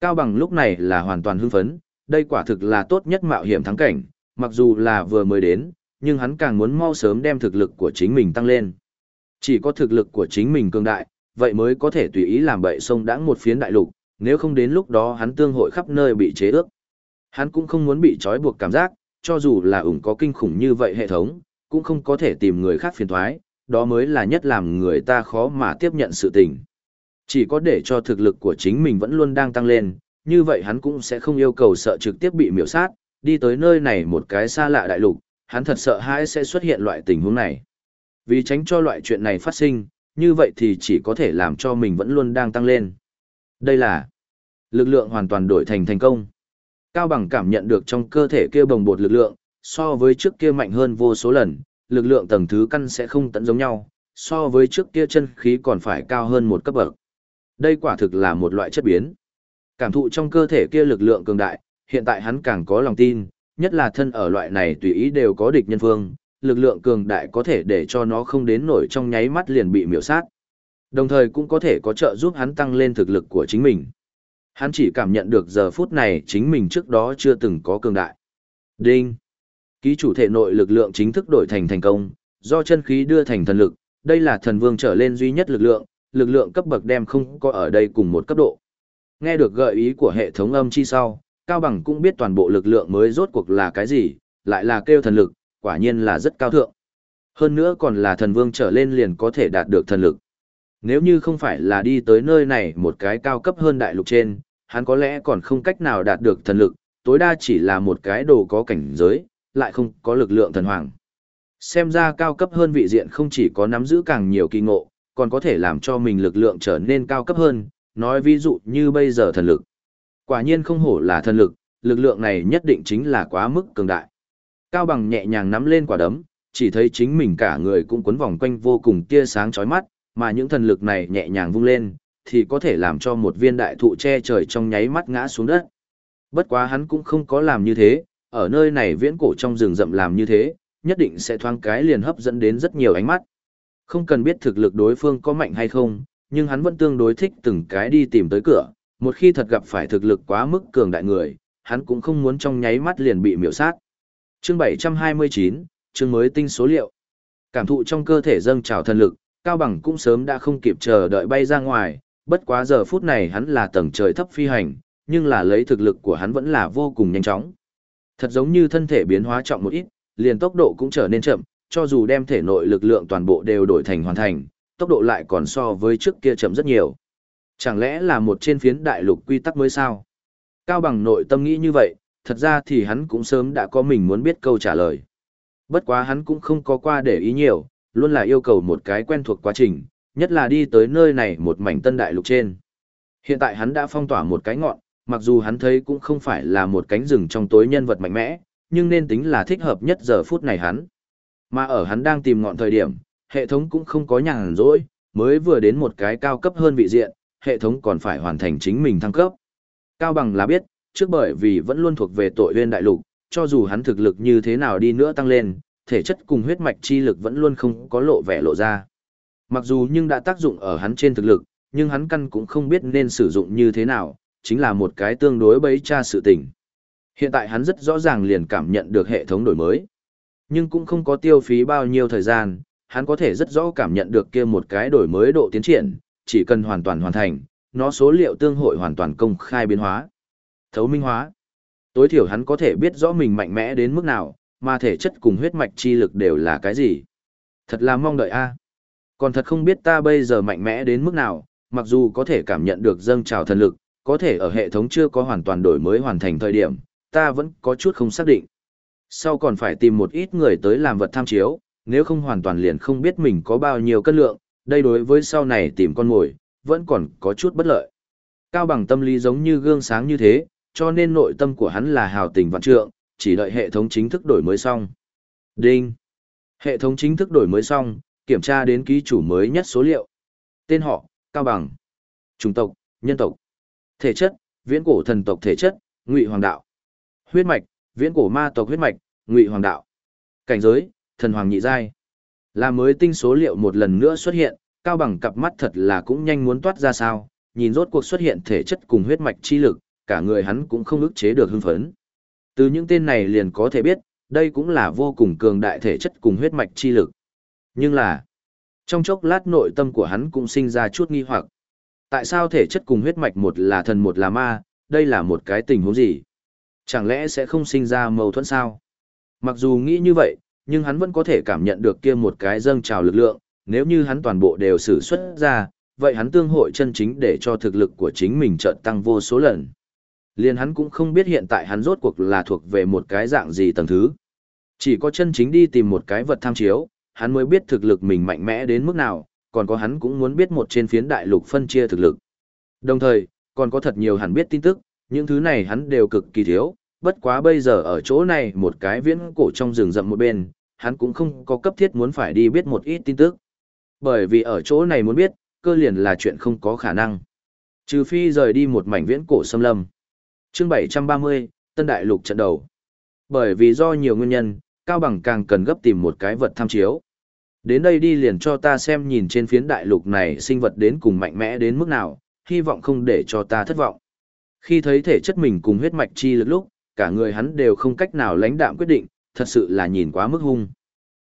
Cao bằng lúc này là hoàn toàn hưng phấn, đây quả thực là tốt nhất mạo hiểm thắng cảnh, mặc dù là vừa mới đến, nhưng hắn càng muốn mau sớm đem thực lực của chính mình tăng lên. Chỉ có thực lực của chính mình cường đại, vậy mới có thể tùy ý làm bậy sông đãng một phiến đại lục, nếu không đến lúc đó hắn tương hội khắp nơi bị chế ước. Hắn cũng không muốn bị trói buộc cảm giác, cho dù là ủng có kinh khủng như vậy hệ thống, cũng không có thể tìm người khác phiền toái đó mới là nhất làm người ta khó mà tiếp nhận sự tình. Chỉ có để cho thực lực của chính mình vẫn luôn đang tăng lên, như vậy hắn cũng sẽ không yêu cầu sợ trực tiếp bị miểu sát, đi tới nơi này một cái xa lạ đại lục, hắn thật sợ hãi sẽ xuất hiện loại tình huống này. Vì tránh cho loại chuyện này phát sinh, như vậy thì chỉ có thể làm cho mình vẫn luôn đang tăng lên. Đây là lực lượng hoàn toàn đổi thành thành công. Cao bằng cảm nhận được trong cơ thể kia bồng bột lực lượng, so với trước kia mạnh hơn vô số lần, lực lượng tầng thứ căn sẽ không tận giống nhau, so với trước kia chân khí còn phải cao hơn một cấp bậc. Đây quả thực là một loại chất biến. Cảm thụ trong cơ thể kia lực lượng cường đại, hiện tại hắn càng có lòng tin, nhất là thân ở loại này tùy ý đều có địch nhân phương, lực lượng cường đại có thể để cho nó không đến nổi trong nháy mắt liền bị miểu sát. Đồng thời cũng có thể có trợ giúp hắn tăng lên thực lực của chính mình. Hắn chỉ cảm nhận được giờ phút này chính mình trước đó chưa từng có cường đại. Đinh! Ký chủ thể nội lực lượng chính thức đổi thành thành công, do chân khí đưa thành thần lực, đây là thần vương trở lên duy nhất lực lượng, lực lượng cấp bậc đem không có ở đây cùng một cấp độ. Nghe được gợi ý của hệ thống âm chi sau, Cao Bằng cũng biết toàn bộ lực lượng mới rốt cuộc là cái gì, lại là kêu thần lực, quả nhiên là rất cao thượng. Hơn nữa còn là thần vương trở lên liền có thể đạt được thần lực. Nếu như không phải là đi tới nơi này một cái cao cấp hơn đại lục trên, hắn có lẽ còn không cách nào đạt được thần lực, tối đa chỉ là một cái đồ có cảnh giới, lại không có lực lượng thần hoàng. Xem ra cao cấp hơn vị diện không chỉ có nắm giữ càng nhiều kỳ ngộ, còn có thể làm cho mình lực lượng trở nên cao cấp hơn, nói ví dụ như bây giờ thần lực. Quả nhiên không hổ là thần lực, lực lượng này nhất định chính là quá mức cường đại. Cao bằng nhẹ nhàng nắm lên quả đấm, chỉ thấy chính mình cả người cũng cuốn vòng quanh vô cùng tia sáng chói mắt, mà những thần lực này nhẹ nhàng vung lên, thì có thể làm cho một viên đại thụ che trời trong nháy mắt ngã xuống đất. Bất quá hắn cũng không có làm như thế, ở nơi này viễn cổ trong rừng rậm làm như thế, nhất định sẽ thoáng cái liền hấp dẫn đến rất nhiều ánh mắt. Không cần biết thực lực đối phương có mạnh hay không, nhưng hắn vẫn tương đối thích từng cái đi tìm tới cửa, một khi thật gặp phải thực lực quá mức cường đại người, hắn cũng không muốn trong nháy mắt liền bị miểu sát. Chương 729, chương mới tinh số liệu. Cảm thụ trong cơ thể dâng trào thần lực, Cao Bằng cũng sớm đã không kịp chờ đợi bay ra ngoài, bất quá giờ phút này hắn là tầng trời thấp phi hành, nhưng là lấy thực lực của hắn vẫn là vô cùng nhanh chóng. Thật giống như thân thể biến hóa trọng một ít, liền tốc độ cũng trở nên chậm, cho dù đem thể nội lực lượng toàn bộ đều đổi thành hoàn thành, tốc độ lại còn so với trước kia chậm rất nhiều. Chẳng lẽ là một trên phiến đại lục quy tắc mới sao? Cao bằng nội tâm nghĩ như vậy, thật ra thì hắn cũng sớm đã có mình muốn biết câu trả lời. Bất quá hắn cũng không có qua để ý nhiều, luôn là yêu cầu một cái quen thuộc quá trình, nhất là đi tới nơi này một mảnh tân đại lục trên. Hiện tại hắn đã phong tỏa một cái ngọn, mặc dù hắn thấy cũng không phải là một cánh rừng trong tối nhân vật mạnh mẽ, nhưng nên tính là thích hợp nhất giờ phút này hắn. Mà ở hắn đang tìm ngọn thời điểm, hệ thống cũng không có nhàn rỗi, mới vừa đến một cái cao cấp hơn vị diện, hệ thống còn phải hoàn thành chính mình thăng cấp. Cao bằng là biết, trước bởi vì vẫn luôn thuộc về tội viên đại lục, cho dù hắn thực lực như thế nào đi nữa tăng lên, thể chất cùng huyết mạch chi lực vẫn luôn không có lộ vẻ lộ ra. Mặc dù nhưng đã tác dụng ở hắn trên thực lực, nhưng hắn căn cũng không biết nên sử dụng như thế nào, chính là một cái tương đối bấy tra sự tình. Hiện tại hắn rất rõ ràng liền cảm nhận được hệ thống đổi mới. Nhưng cũng không có tiêu phí bao nhiêu thời gian, hắn có thể rất rõ cảm nhận được kia một cái đổi mới độ tiến triển, chỉ cần hoàn toàn hoàn thành, nó số liệu tương hội hoàn toàn công khai biến hóa. Thấu minh hóa. Tối thiểu hắn có thể biết rõ mình mạnh mẽ đến mức nào, mà thể chất cùng huyết mạch chi lực đều là cái gì. Thật là mong đợi a. Còn thật không biết ta bây giờ mạnh mẽ đến mức nào, mặc dù có thể cảm nhận được dâng trào thần lực, có thể ở hệ thống chưa có hoàn toàn đổi mới hoàn thành thời điểm, ta vẫn có chút không xác định. Sau còn phải tìm một ít người tới làm vật tham chiếu, nếu không hoàn toàn liền không biết mình có bao nhiêu cân lượng, đây đối với sau này tìm con mồi, vẫn còn có chút bất lợi. Cao bằng tâm lý giống như gương sáng như thế, cho nên nội tâm của hắn là hào tình vạn trượng, chỉ đợi hệ thống chính thức đổi mới xong. Đinh! Hệ thống chính thức đổi mới xong, kiểm tra đến ký chủ mới nhất số liệu. Tên họ, Cao bằng. Chủng tộc, nhân tộc. Thể chất, viễn cổ thần tộc thể chất, ngụy hoàng đạo. Huyết mạch, viễn cổ ma tộc huyết mạch, ngụy hoàng đạo. Cảnh giới, thần hoàng nhị giai. Là mới tinh số liệu một lần nữa xuất hiện, cao bằng cặp mắt thật là cũng nhanh muốn toát ra sao, nhìn rốt cuộc xuất hiện thể chất cùng huyết mạch chi lực, cả người hắn cũng không ức chế được hưng phấn. Từ những tên này liền có thể biết, đây cũng là vô cùng cường đại thể chất cùng huyết mạch chi lực. Nhưng là, trong chốc lát nội tâm của hắn cũng sinh ra chút nghi hoặc. Tại sao thể chất cùng huyết mạch một là thần một là ma, đây là một cái tình huống gì? Chẳng lẽ sẽ không sinh ra mâu thuẫn sao? Mặc dù nghĩ như vậy, nhưng hắn vẫn có thể cảm nhận được kia một cái dâng trào lực lượng, nếu như hắn toàn bộ đều sử xuất ra, vậy hắn tương hội chân chính để cho thực lực của chính mình chợt tăng vô số lần. Liên hắn cũng không biết hiện tại hắn rốt cuộc là thuộc về một cái dạng gì tầng thứ. Chỉ có chân chính đi tìm một cái vật tham chiếu, hắn mới biết thực lực mình mạnh mẽ đến mức nào, còn có hắn cũng muốn biết một trên phiến đại lục phân chia thực lực. Đồng thời, còn có thật nhiều hắn biết tin tức, những thứ này hắn đều cực kỳ thiếu, bất quá bây giờ ở chỗ này một cái viễn cổ trong rừng rậm một bên, hắn cũng không có cấp thiết muốn phải đi biết một ít tin tức. Bởi vì ở chỗ này muốn biết, cơ liền là chuyện không có khả năng. Trừ phi rời đi một mảnh viễn cổ xâm lâm. Chương 730, Tân Đại Lục trận đầu. Bởi vì do nhiều nguyên nhân, Cao Bằng càng cần gấp tìm một cái vật tham chiếu. Đến đây đi liền cho ta xem nhìn trên phiến đại lục này sinh vật đến cùng mạnh mẽ đến mức nào, hy vọng không để cho ta thất vọng. Khi thấy thể chất mình cùng huyết mạch chi lực lúc, cả người hắn đều không cách nào lãnh đạm quyết định, thật sự là nhìn quá mức hung.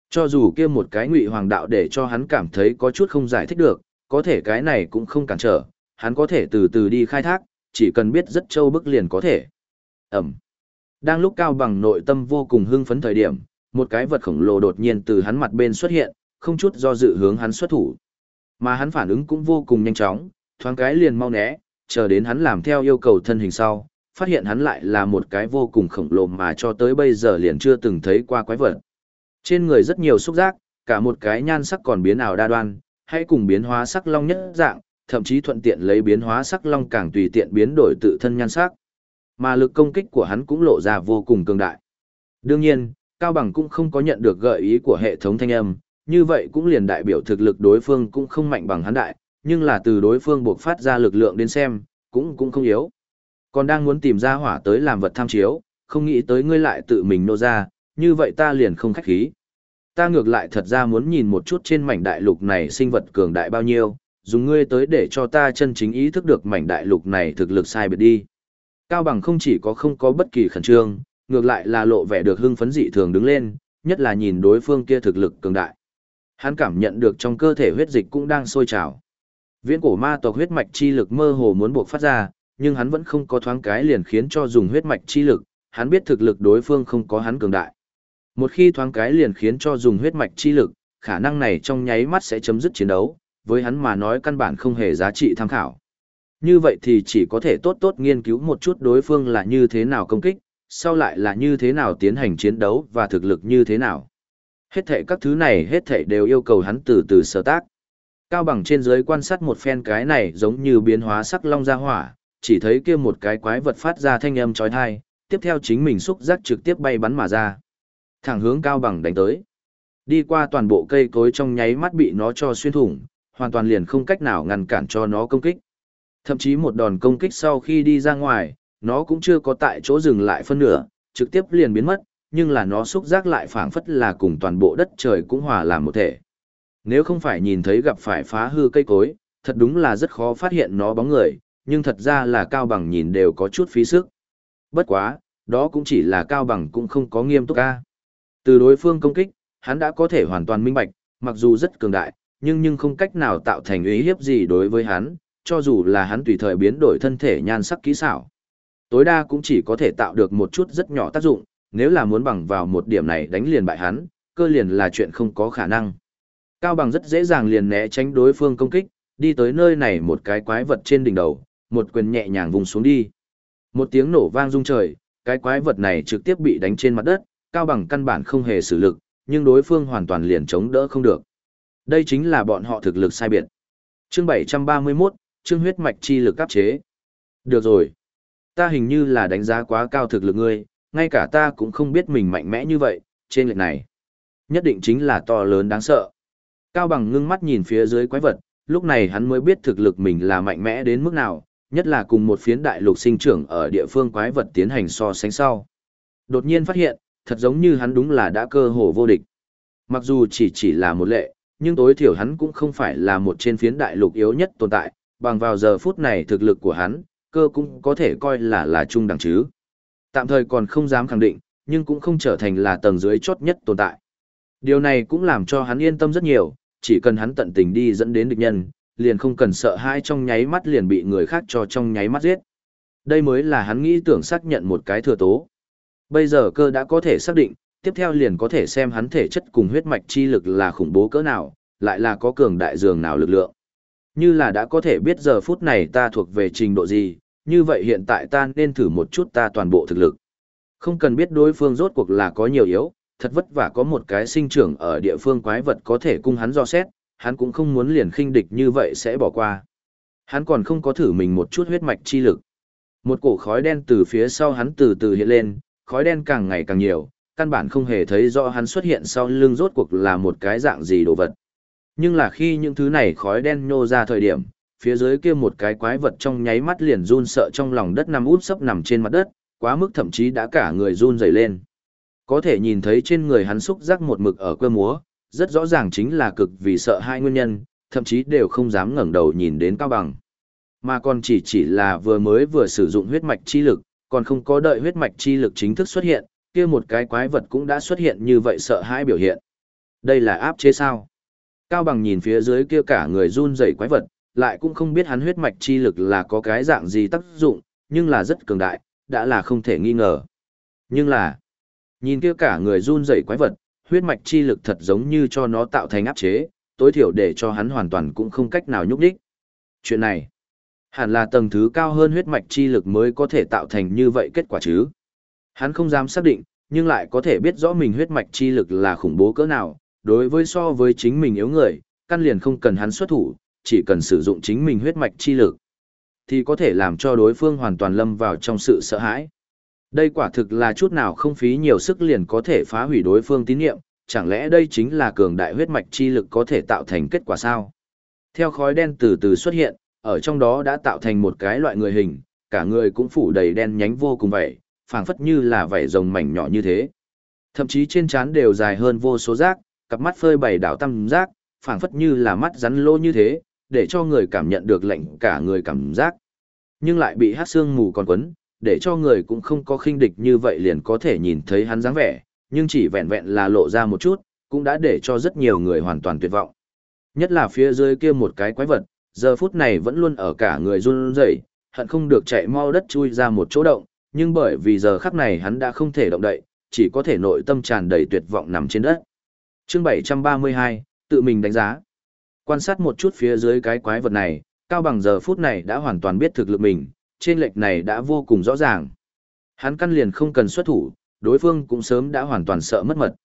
Cho dù kia một cái ngụy hoàng đạo để cho hắn cảm thấy có chút không giải thích được, có thể cái này cũng không cản trở, hắn có thể từ từ đi khai thác, chỉ cần biết rất châu bức liền có thể. Ẩm. Đang lúc Cao Bằng nội tâm vô cùng hưng phấn thời điểm, một cái vật khổng lồ đột nhiên từ hắn mặt bên xuất hiện, không chút do dự hướng hắn xuất thủ. Mà hắn phản ứng cũng vô cùng nhanh chóng, thoáng cái liền mau né, chờ đến hắn làm theo yêu cầu thân hình sau, phát hiện hắn lại là một cái vô cùng khổng lồ mà cho tới bây giờ liền chưa từng thấy qua quái vật. Trên người rất nhiều xúc giác, cả một cái nhan sắc còn biến ảo đa đoan, hay cùng biến hóa sắc long nhất dạng, thậm chí thuận tiện lấy biến hóa sắc long càng tùy tiện biến đổi tự thân nhan sắc. Mà lực công kích của hắn cũng lộ ra vô cùng cường đại. Đương nhiên, Cao Bằng cũng không có nhận được gợi ý của hệ thống thanh âm, như vậy cũng liền đại biểu thực lực đối phương cũng không mạnh bằng hắn đại, nhưng là từ đối phương buộc phát ra lực lượng đến xem, cũng cũng không yếu. Còn đang muốn tìm ra hỏa tới làm vật tham chiếu, không nghĩ tới ngươi lại tự mình nô ra, như vậy ta liền không khách khí. Ta ngược lại thật ra muốn nhìn một chút trên mảnh đại lục này sinh vật cường đại bao nhiêu, dùng ngươi tới để cho ta chân chính ý thức được mảnh đại lục này thực lực sai biệt đi. Cao Bằng không chỉ có không có bất kỳ khẩn trương, ngược lại là lộ vẻ được hưng phấn dị thường đứng lên, nhất là nhìn đối phương kia thực lực cường đại. Hắn cảm nhận được trong cơ thể huyết dịch cũng đang sôi trào. Viễn cổ ma tộc huyết mạch chi lực mơ hồ muốn buộc phát ra, nhưng hắn vẫn không có thoáng cái liền khiến cho dùng huyết mạch chi lực, hắn biết thực lực đối phương không có hắn cường đại. Một khi thoáng cái liền khiến cho dùng huyết mạch chi lực, khả năng này trong nháy mắt sẽ chấm dứt chiến đấu, với hắn mà nói căn bản không hề giá trị tham khảo. Như vậy thì chỉ có thể tốt tốt nghiên cứu một chút đối phương là như thế nào công kích, sau lại là như thế nào tiến hành chiến đấu và thực lực như thế nào. Hết thể các thứ này hết thể đều yêu cầu hắn từ từ sở tác. Cao bằng trên dưới quan sát một phen cái này giống như biến hóa sắc long ra hỏa, chỉ thấy kia một cái quái vật phát ra thanh âm chói tai, tiếp theo chính mình xúc giác trực tiếp bay bắn mà ra. Thẳng hướng cao bằng đánh tới. Đi qua toàn bộ cây cối trong nháy mắt bị nó cho xuyên thủng, hoàn toàn liền không cách nào ngăn cản cho nó công kích. Thậm chí một đòn công kích sau khi đi ra ngoài, nó cũng chưa có tại chỗ dừng lại phân nửa, trực tiếp liền biến mất, nhưng là nó xúc giác lại phảng phất là cùng toàn bộ đất trời cũng hòa làm một thể. Nếu không phải nhìn thấy gặp phải phá hư cây cối, thật đúng là rất khó phát hiện nó bóng người, nhưng thật ra là cao bằng nhìn đều có chút phí sức. Bất quá, đó cũng chỉ là cao bằng cũng không có nghiêm túc ca. Từ đối phương công kích, hắn đã có thể hoàn toàn minh bạch, mặc dù rất cường đại, nhưng nhưng không cách nào tạo thành uy hiếp gì đối với hắn, cho dù là hắn tùy thời biến đổi thân thể nhan sắc kỹ xảo. Tối đa cũng chỉ có thể tạo được một chút rất nhỏ tác dụng, nếu là muốn bằng vào một điểm này đánh liền bại hắn, cơ liền là chuyện không có khả năng. Cao bằng rất dễ dàng liền né tránh đối phương công kích, đi tới nơi này một cái quái vật trên đỉnh đầu, một quyền nhẹ nhàng vùng xuống đi. Một tiếng nổ vang rung trời, cái quái vật này trực tiếp bị đánh trên mặt đất, cao bằng căn bản không hề sử lực, nhưng đối phương hoàn toàn liền chống đỡ không được. Đây chính là bọn họ thực lực sai biệt. Chương 731, chương huyết mạch chi lực áp chế. Được rồi. Ta hình như là đánh giá quá cao thực lực ngươi, ngay cả ta cũng không biết mình mạnh mẽ như vậy, trên lệch này. Nhất định chính là to lớn đáng sợ. Cao bằng ngưng mắt nhìn phía dưới quái vật, lúc này hắn mới biết thực lực mình là mạnh mẽ đến mức nào, nhất là cùng một phiến đại lục sinh trưởng ở địa phương quái vật tiến hành so sánh sau. Đột nhiên phát hiện, thật giống như hắn đúng là đã cơ hồ vô địch. Mặc dù chỉ chỉ là một lệ, nhưng tối thiểu hắn cũng không phải là một trên phiến đại lục yếu nhất tồn tại, bằng vào giờ phút này thực lực của hắn, cơ cũng có thể coi là là trung đẳng chứ. Tạm thời còn không dám khẳng định, nhưng cũng không trở thành là tầng dưới chốt nhất tồn tại. Điều này cũng làm cho hắn yên tâm rất nhiều, chỉ cần hắn tận tình đi dẫn đến địch nhân, liền không cần sợ hãi trong nháy mắt liền bị người khác cho trong nháy mắt giết. Đây mới là hắn nghĩ tưởng xác nhận một cái thừa tố. Bây giờ cơ đã có thể xác định, tiếp theo liền có thể xem hắn thể chất cùng huyết mạch chi lực là khủng bố cỡ nào, lại là có cường đại dường nào lực lượng. Như là đã có thể biết giờ phút này ta thuộc về trình độ gì, như vậy hiện tại ta nên thử một chút ta toàn bộ thực lực. Không cần biết đối phương rốt cuộc là có nhiều yếu, thật vất vả có một cái sinh trưởng ở địa phương quái vật có thể cung hắn do xét, hắn cũng không muốn liền khinh địch như vậy sẽ bỏ qua. Hắn còn không có thử mình một chút huyết mạch chi lực. Một cổ khói đen từ phía sau hắn từ từ hiện lên, khói đen càng ngày càng nhiều, căn bản không hề thấy rõ hắn xuất hiện sau lưng rốt cuộc là một cái dạng gì đồ vật. Nhưng là khi những thứ này khói đen nhô ra thời điểm, phía dưới kia một cái quái vật trong nháy mắt liền run sợ trong lòng đất nằm út sấp nằm trên mặt đất, quá mức thậm chí đã cả người run rẩy lên. Có thể nhìn thấy trên người hắn xúc giác một mực ở quê múa, rất rõ ràng chính là cực vì sợ hai nguyên nhân, thậm chí đều không dám ngẩng đầu nhìn đến cao bằng. Mà còn chỉ chỉ là vừa mới vừa sử dụng huyết mạch chi lực, còn không có đợi huyết mạch chi lực chính thức xuất hiện, kia một cái quái vật cũng đã xuất hiện như vậy sợ hãi biểu hiện. Đây là áp chế sao? Cao bằng nhìn phía dưới kia cả người run rẩy quái vật, lại cũng không biết hắn huyết mạch chi lực là có cái dạng gì tác dụng, nhưng là rất cường đại, đã là không thể nghi ngờ. Nhưng là, nhìn kia cả người run rẩy quái vật, huyết mạch chi lực thật giống như cho nó tạo thành áp chế, tối thiểu để cho hắn hoàn toàn cũng không cách nào nhúc đích. Chuyện này, hẳn là tầng thứ cao hơn huyết mạch chi lực mới có thể tạo thành như vậy kết quả chứ. Hắn không dám xác định, nhưng lại có thể biết rõ mình huyết mạch chi lực là khủng bố cỡ nào, đối với so với chính mình yếu người, căn liền không cần hắn xuất thủ, chỉ cần sử dụng chính mình huyết mạch chi lực, thì có thể làm cho đối phương hoàn toàn lâm vào trong sự sợ hãi. Đây quả thực là chút nào không phí nhiều sức liền có thể phá hủy đối phương tín nhiệm, chẳng lẽ đây chính là cường đại huyết mạch chi lực có thể tạo thành kết quả sao? Theo khói đen từ từ xuất hiện, ở trong đó đã tạo thành một cái loại người hình, cả người cũng phủ đầy đen nhánh vô cùng vậy, phảng phất như là vảy rồng mảnh nhỏ như thế. Thậm chí trên trán đều dài hơn vô số rác, cặp mắt phơi bày đảo tâm giác phảng phất như là mắt rắn lô như thế, để cho người cảm nhận được lạnh cả người cảm giác. Nhưng lại bị hát xương mù còn quấn, để cho người cũng không có khinh địch như vậy liền có thể nhìn thấy hắn dáng vẻ, nhưng chỉ vẹn vẹn là lộ ra một chút, cũng đã để cho rất nhiều người hoàn toàn tuyệt vọng. Nhất là phía dưới kia một cái quái vật, giờ phút này vẫn luôn ở cả người run rẩy, hận không được chạy mau đất chui ra một chỗ động, nhưng bởi vì giờ khắc này hắn đã không thể động đậy, chỉ có thể nội tâm tràn đầy tuyệt vọng nằm trên đất. Chương 732, tự mình đánh giá. Quan sát một chút phía dưới cái quái vật này, Cao Bằng giờ phút này đã hoàn toàn biết thực lực mình, trên lệch này đã vô cùng rõ ràng. Hắn căn liền không cần xuất thủ, đối phương cũng sớm đã hoàn toàn sợ mất mật.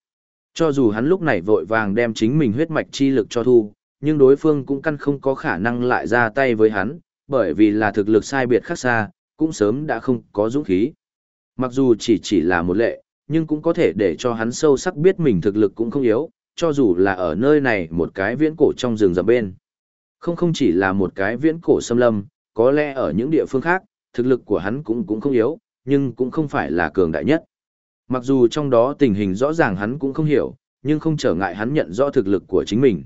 Cho dù hắn lúc này vội vàng đem chính mình huyết mạch chi lực cho thu, nhưng đối phương cũng căn không có khả năng lại ra tay với hắn, bởi vì là thực lực sai biệt khác xa, cũng sớm đã không có dũng khí. Mặc dù chỉ chỉ là một lệ, nhưng cũng có thể để cho hắn sâu sắc biết mình thực lực cũng không yếu, cho dù là ở nơi này một cái viễn cổ trong rừng rậm bên. Không không chỉ là một cái viễn cổ xâm lâm, có lẽ ở những địa phương khác, thực lực của hắn cũng cũng không yếu, nhưng cũng không phải là cường đại nhất. Mặc dù trong đó tình hình rõ ràng hắn cũng không hiểu, nhưng không trở ngại hắn nhận rõ thực lực của chính mình.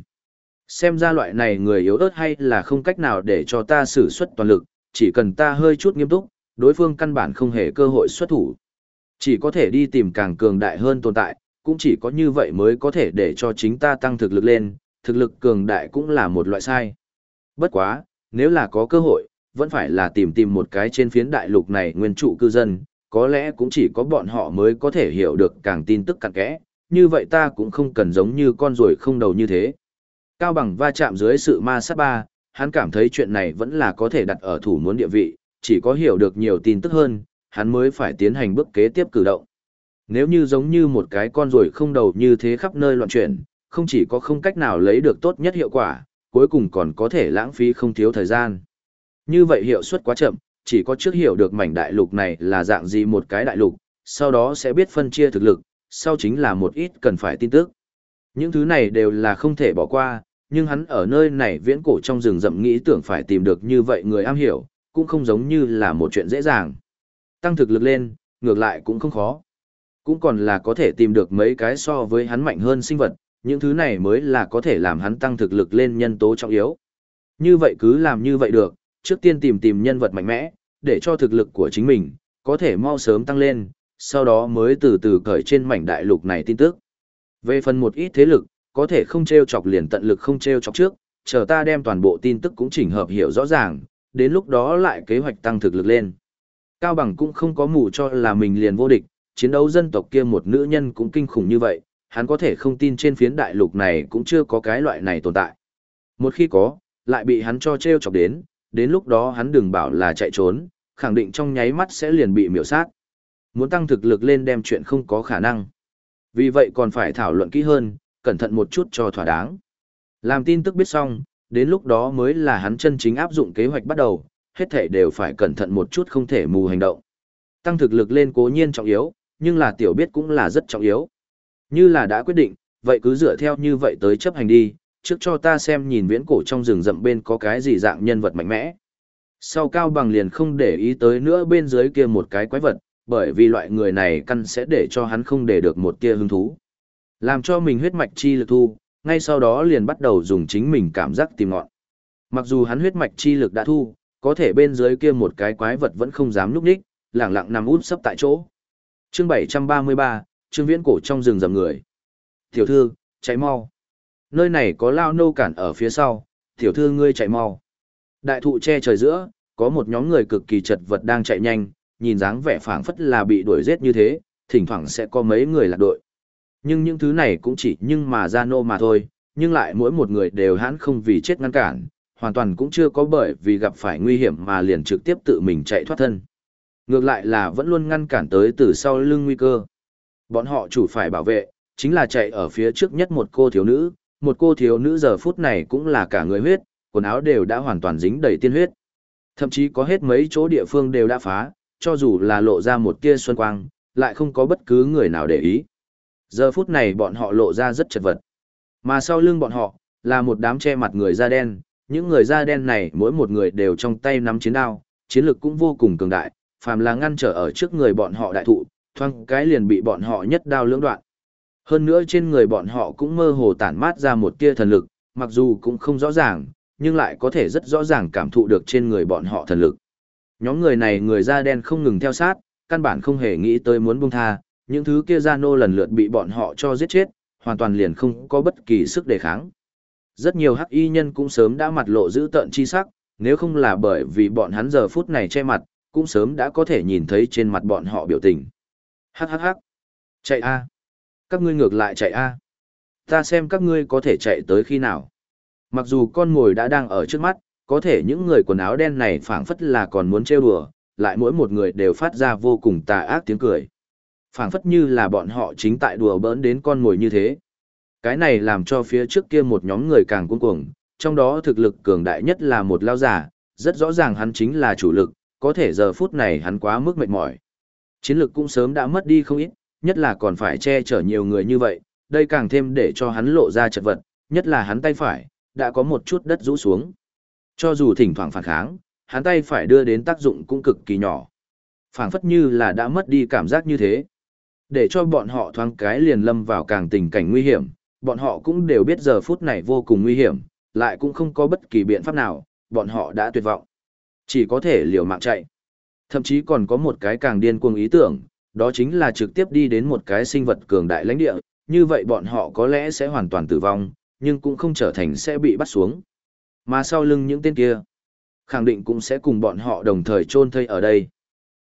Xem ra loại này người yếu ớt hay là không cách nào để cho ta sử xuất toàn lực, chỉ cần ta hơi chút nghiêm túc, đối phương căn bản không hề cơ hội xuất thủ. Chỉ có thể đi tìm càng cường đại hơn tồn tại, cũng chỉ có như vậy mới có thể để cho chính ta tăng thực lực lên, thực lực cường đại cũng là một loại sai. Bất quá, nếu là có cơ hội, vẫn phải là tìm tìm một cái trên phiến đại lục này nguyên trụ cư dân, có lẽ cũng chỉ có bọn họ mới có thể hiểu được càng tin tức càng kẽ, như vậy ta cũng không cần giống như con ruồi không đầu như thế. Cao bằng va chạm dưới sự ma sát ba, hắn cảm thấy chuyện này vẫn là có thể đặt ở thủ muốn địa vị, chỉ có hiểu được nhiều tin tức hơn, hắn mới phải tiến hành bước kế tiếp cử động. Nếu như giống như một cái con ruồi không đầu như thế khắp nơi loạn chuyển, không chỉ có không cách nào lấy được tốt nhất hiệu quả, cuối cùng còn có thể lãng phí không thiếu thời gian. Như vậy hiệu suất quá chậm, chỉ có trước hiểu được mảnh đại lục này là dạng gì một cái đại lục, sau đó sẽ biết phân chia thực lực, sau chính là một ít cần phải tin tức. Những thứ này đều là không thể bỏ qua, nhưng hắn ở nơi này viễn cổ trong rừng rậm nghĩ tưởng phải tìm được như vậy người am hiểu, cũng không giống như là một chuyện dễ dàng. Tăng thực lực lên, ngược lại cũng không khó. Cũng còn là có thể tìm được mấy cái so với hắn mạnh hơn sinh vật, những thứ này mới là có thể làm hắn tăng thực lực lên nhân tố trọng yếu. Như vậy cứ làm như vậy được, trước tiên tìm tìm nhân vật mạnh mẽ, để cho thực lực của chính mình, có thể mau sớm tăng lên, sau đó mới từ từ cởi trên mảnh đại lục này tin tức. Về phần một ít thế lực, có thể không treo chọc liền tận lực không treo chọc trước, chờ ta đem toàn bộ tin tức cũng chỉnh hợp hiểu rõ ràng, đến lúc đó lại kế hoạch tăng thực lực lên. Cao Bằng cũng không có mù cho là mình liền vô địch, chiến đấu dân tộc kia một nữ nhân cũng kinh khủng như vậy, hắn có thể không tin trên phiến đại lục này cũng chưa có cái loại này tồn tại. Một khi có, lại bị hắn cho treo chọc đến, đến lúc đó hắn đừng bảo là chạy trốn, khẳng định trong nháy mắt sẽ liền bị miểu sát. Muốn tăng thực lực lên đem chuyện không có khả năng. Vì vậy còn phải thảo luận kỹ hơn, cẩn thận một chút cho thỏa đáng. Làm tin tức biết xong, đến lúc đó mới là hắn chân chính áp dụng kế hoạch bắt đầu, hết thể đều phải cẩn thận một chút không thể mù hành động. Tăng thực lực lên cố nhiên trọng yếu, nhưng là tiểu biết cũng là rất trọng yếu. Như là đã quyết định, vậy cứ dựa theo như vậy tới chấp hành đi, trước cho ta xem nhìn viễn cổ trong rừng rậm bên có cái gì dạng nhân vật mạnh mẽ. Sau cao bằng liền không để ý tới nữa bên dưới kia một cái quái vật, bởi vì loại người này căn sẽ để cho hắn không để được một tia hứng thú. Làm cho mình huyết mạch chi lực thu, ngay sau đó liền bắt đầu dùng chính mình cảm giác tìm ngọn. Mặc dù hắn huyết mạch chi lực đã thu, có thể bên dưới kia một cái quái vật vẫn không dám núp đích, lẳng lặng nằm út sấp tại chỗ. Chương 733, chương viễn cổ trong rừng rầm người. Tiểu thư, chạy mau. Nơi này có lao nô cản ở phía sau, tiểu thư ngươi chạy mau. Đại thụ che trời giữa, có một nhóm người cực kỳ chật vật đang chạy nhanh, nhìn dáng vẻ phảng phất là bị đuổi giết như thế, thỉnh thoảng sẽ có mấy người lạc đội. Nhưng những thứ này cũng chỉ nhưng mà ra nô mà thôi, nhưng lại mỗi một người đều hãn không vì chết ngăn cản, hoàn toàn cũng chưa có bởi vì gặp phải nguy hiểm mà liền trực tiếp tự mình chạy thoát thân. Ngược lại là vẫn luôn ngăn cản tới từ sau lưng nguy cơ. Bọn họ chủ phải bảo vệ, chính là chạy ở phía trước nhất một cô thiếu nữ, một cô thiếu nữ giờ phút này cũng là cả người huyết, quần áo đều đã hoàn toàn dính đầy tiên huyết. Thậm chí có hết mấy chỗ địa phương đều đã phá, cho dù là lộ ra một tia xuân quang, lại không có bất cứ người nào để ý. Giờ phút này bọn họ lộ ra rất chật vật. Mà sau lưng bọn họ, là một đám che mặt người da đen, những người da đen này mỗi một người đều trong tay nắm chiến đao, chiến lực cũng vô cùng cường đại, phàm là ngăn trở ở trước người bọn họ đại thụ, thoang cái liền bị bọn họ nhất đao lưỡng đoạn. Hơn nữa trên người bọn họ cũng mơ hồ tản mát ra một tia thần lực, mặc dù cũng không rõ ràng, nhưng lại có thể rất rõ ràng cảm thụ được trên người bọn họ thần lực. Nhóm người này người da đen không ngừng theo sát, căn bản không hề nghĩ tới muốn buông tha, những thứ kia gia nô lần lượt bị bọn họ cho giết chết, hoàn toàn liền không có bất kỳ sức đề kháng. Rất nhiều hắc y nhân cũng sớm đã mặt lộ giữ tợn chi sắc, nếu không là bởi vì bọn hắn giờ phút này che mặt, cũng sớm đã có thể nhìn thấy trên mặt bọn họ biểu tình. Hắc hắc hắc. Chạy a. Các ngươi ngược lại chạy a. Ta xem các ngươi có thể chạy tới khi nào. Mặc dù con mồi đã đang ở trước mắt, có thể những người quần áo đen này phảng phất là còn muốn trêu đùa, lại mỗi một người đều phát ra vô cùng tà ác tiếng cười. phảng phất như là bọn họ chính tại đùa bỡn đến con mồi như thế. Cái này làm cho phía trước kia một nhóm người càng cuống cuồng, trong đó thực lực cường đại nhất là một lao giả, rất rõ ràng hắn chính là chủ lực, có thể giờ phút này hắn quá mức mệt mỏi. Chiến lực cũng sớm đã mất đi không ít, nhất là còn phải che chở nhiều người như vậy, đây càng thêm để cho hắn lộ ra chật vật, nhất là hắn tay phải, đã có một chút đất rũ xuống. Cho dù thỉnh thoảng phản kháng, hắn tay phải đưa đến tác dụng cũng cực kỳ nhỏ. phảng phất như là đã mất đi cảm giác như thế. Để cho bọn họ thoáng cái liền lâm vào càng tình cảnh nguy hiểm, bọn họ cũng đều biết giờ phút này vô cùng nguy hiểm, lại cũng không có bất kỳ biện pháp nào, bọn họ đã tuyệt vọng. Chỉ có thể liều mạng chạy. Thậm chí còn có một cái càng điên cuồng ý tưởng, đó chính là trực tiếp đi đến một cái sinh vật cường đại lãnh địa, như vậy bọn họ có lẽ sẽ hoàn toàn tử vong, nhưng cũng không trở thành sẽ bị bắt xuống. Mà sau lưng những tên kia, khẳng định cũng sẽ cùng bọn họ đồng thời chôn thây ở đây.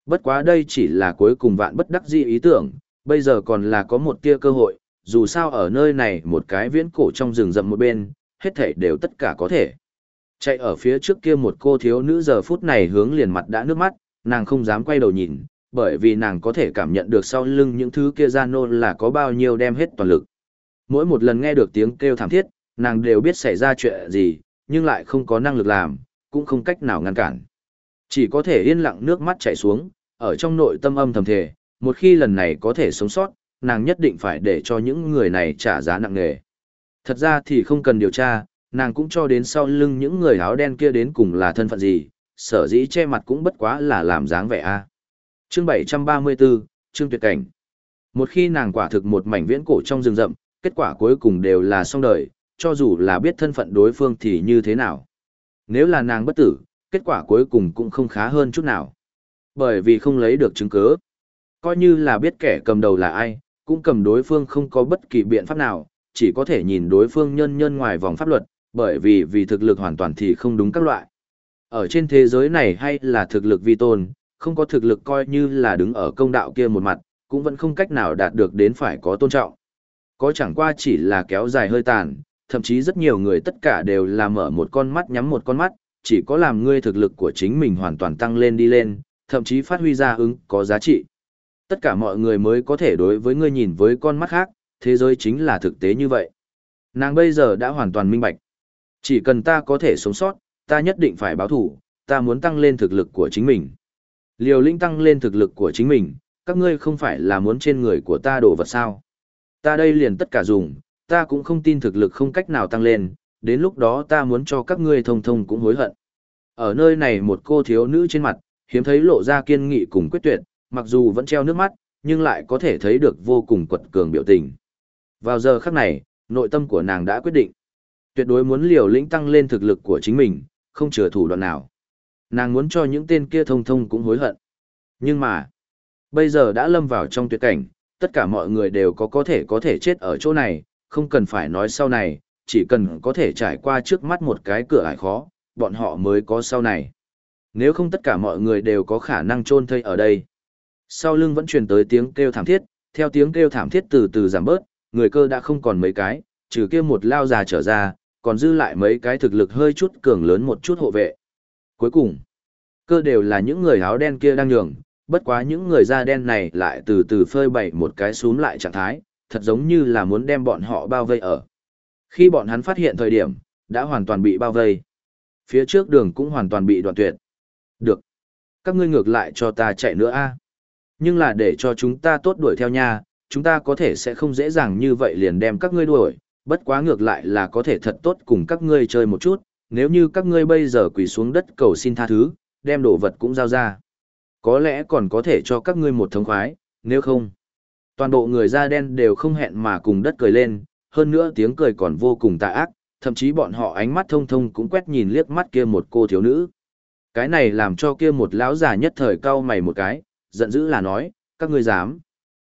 Bất quá đây chỉ là cuối cùng vạn bất đắc dĩ ý tưởng, bây giờ còn là có một tia cơ hội, dù sao ở nơi này một cái viễn cổ trong rừng rậm một bên, hết thảy đều tất cả có thể. Chạy ở phía trước kia một cô thiếu nữ giờ phút này hướng liền mặt đã nước mắt, nàng không dám quay đầu nhìn, bởi vì nàng có thể cảm nhận được sau lưng những thứ kia gian nôn là có bao nhiêu đem hết toàn lực. Mỗi một lần nghe được tiếng kêu thảm thiết, nàng đều biết xảy ra chuyện gì, nhưng lại không có năng lực làm, cũng không cách nào ngăn cản. Chỉ có thể yên lặng nước mắt chảy xuống, ở trong nội tâm âm thầm thề, một khi lần này có thể sống sót, nàng nhất định phải để cho những người này trả giá nặng nề. Thật ra thì không cần điều tra, nàng cũng cho đến sau lưng những người áo đen kia đến cùng là thân phận gì, sở dĩ che mặt cũng bất quá là làm dáng vẻ a. Chương 734, chương tuyệt cảnh. Một khi nàng quả thực một mảnh viễn cổ trong rừng rậm, kết quả cuối cùng đều là xong đời, cho dù là biết thân phận đối phương thì như thế nào. Nếu là nàng bất tử, kết quả cuối cùng cũng không khá hơn chút nào. Bởi vì không lấy được chứng cứ. Coi như là biết kẻ cầm đầu là ai, cũng cầm đối phương không có bất kỳ biện pháp nào, chỉ có thể nhìn đối phương nhân nhân ngoài vòng pháp luật, bởi vì vì thực lực hoàn toàn thì không đúng các loại. Ở trên thế giới này hay là thực lực vi tôn, không có thực lực coi như là đứng ở công đạo kia một mặt, cũng vẫn không cách nào đạt được đến phải có tôn trọng. Có chẳng qua chỉ là kéo dài hơi tàn, thậm chí rất nhiều người tất cả đều là mở một con mắt nhắm một con mắt, chỉ có làm ngươi thực lực của chính mình hoàn toàn tăng lên đi lên, thậm chí phát huy ra ứng có giá trị. Tất cả mọi người mới có thể đối với ngươi nhìn với con mắt khác, thế giới chính là thực tế như vậy. Nàng bây giờ đã hoàn toàn minh bạch. Chỉ cần ta có thể sống sót, ta nhất định phải báo thủ, ta muốn tăng lên thực lực của chính mình. Liều lĩnh tăng lên thực lực của chính mình, các ngươi không phải là muốn trên người của ta đổ vật sao. Ta đây liền tất cả dùng, ta cũng không tin thực lực không cách nào tăng lên, đến lúc đó ta muốn cho các ngươi thông thông cũng hối hận. Ở nơi này một cô thiếu nữ trên mặt, hiếm thấy lộ ra kiên nghị cùng quyết tuyệt, mặc dù vẫn treo nước mắt, nhưng lại có thể thấy được vô cùng quật cường biểu tình. Vào giờ khắc này, nội tâm của nàng đã quyết định. Tuyệt đối muốn liều lĩnh tăng lên thực lực của chính mình, không chừa thủ đoạn nào. Nàng muốn cho những tên kia thông thông cũng hối hận. Nhưng mà, bây giờ đã lâm vào trong tuyệt cảnh, tất cả mọi người đều có có thể có thể chết ở chỗ này, Không cần phải nói sau này, chỉ cần có thể trải qua trước mắt một cái cửa ải khó, bọn họ mới có sau này. Nếu không tất cả mọi người đều có khả năng chôn thây ở đây. Sau lưng vẫn truyền tới tiếng kêu thảm thiết, theo tiếng kêu thảm thiết từ từ giảm bớt, người cơ đã không còn mấy cái, trừ kia một lao già trở ra, còn dư lại mấy cái thực lực hơi chút cường lớn một chút hộ vệ. Cuối cùng, cơ đều là những người áo đen kia đang nhường, bất quá những người da đen này lại từ từ phơi bày một cái xuống lại trạng thái, thật giống như là muốn đem bọn họ bao vây ở. Khi bọn hắn phát hiện thời điểm, đã hoàn toàn bị bao vây. Phía trước đường cũng hoàn toàn bị đoạn tuyệt. Được. Các ngươi ngược lại cho ta chạy nữa a. Nhưng là để cho chúng ta tốt đuổi theo nha, chúng ta có thể sẽ không dễ dàng như vậy liền đem các ngươi đuổi, bất quá ngược lại là có thể thật tốt cùng các ngươi chơi một chút, nếu như các ngươi bây giờ quỳ xuống đất cầu xin tha thứ, đem đồ vật cũng giao ra. Có lẽ còn có thể cho các ngươi một thống khoái, nếu không. Toàn bộ người da đen đều không hẹn mà cùng đất cười lên, hơn nữa tiếng cười còn vô cùng tà ác, thậm chí bọn họ ánh mắt thông thông cũng quét nhìn liếc mắt kia một cô thiếu nữ. Cái này làm cho kia một lão già nhất thời cau mày một cái, giận dữ là nói, các ngươi dám.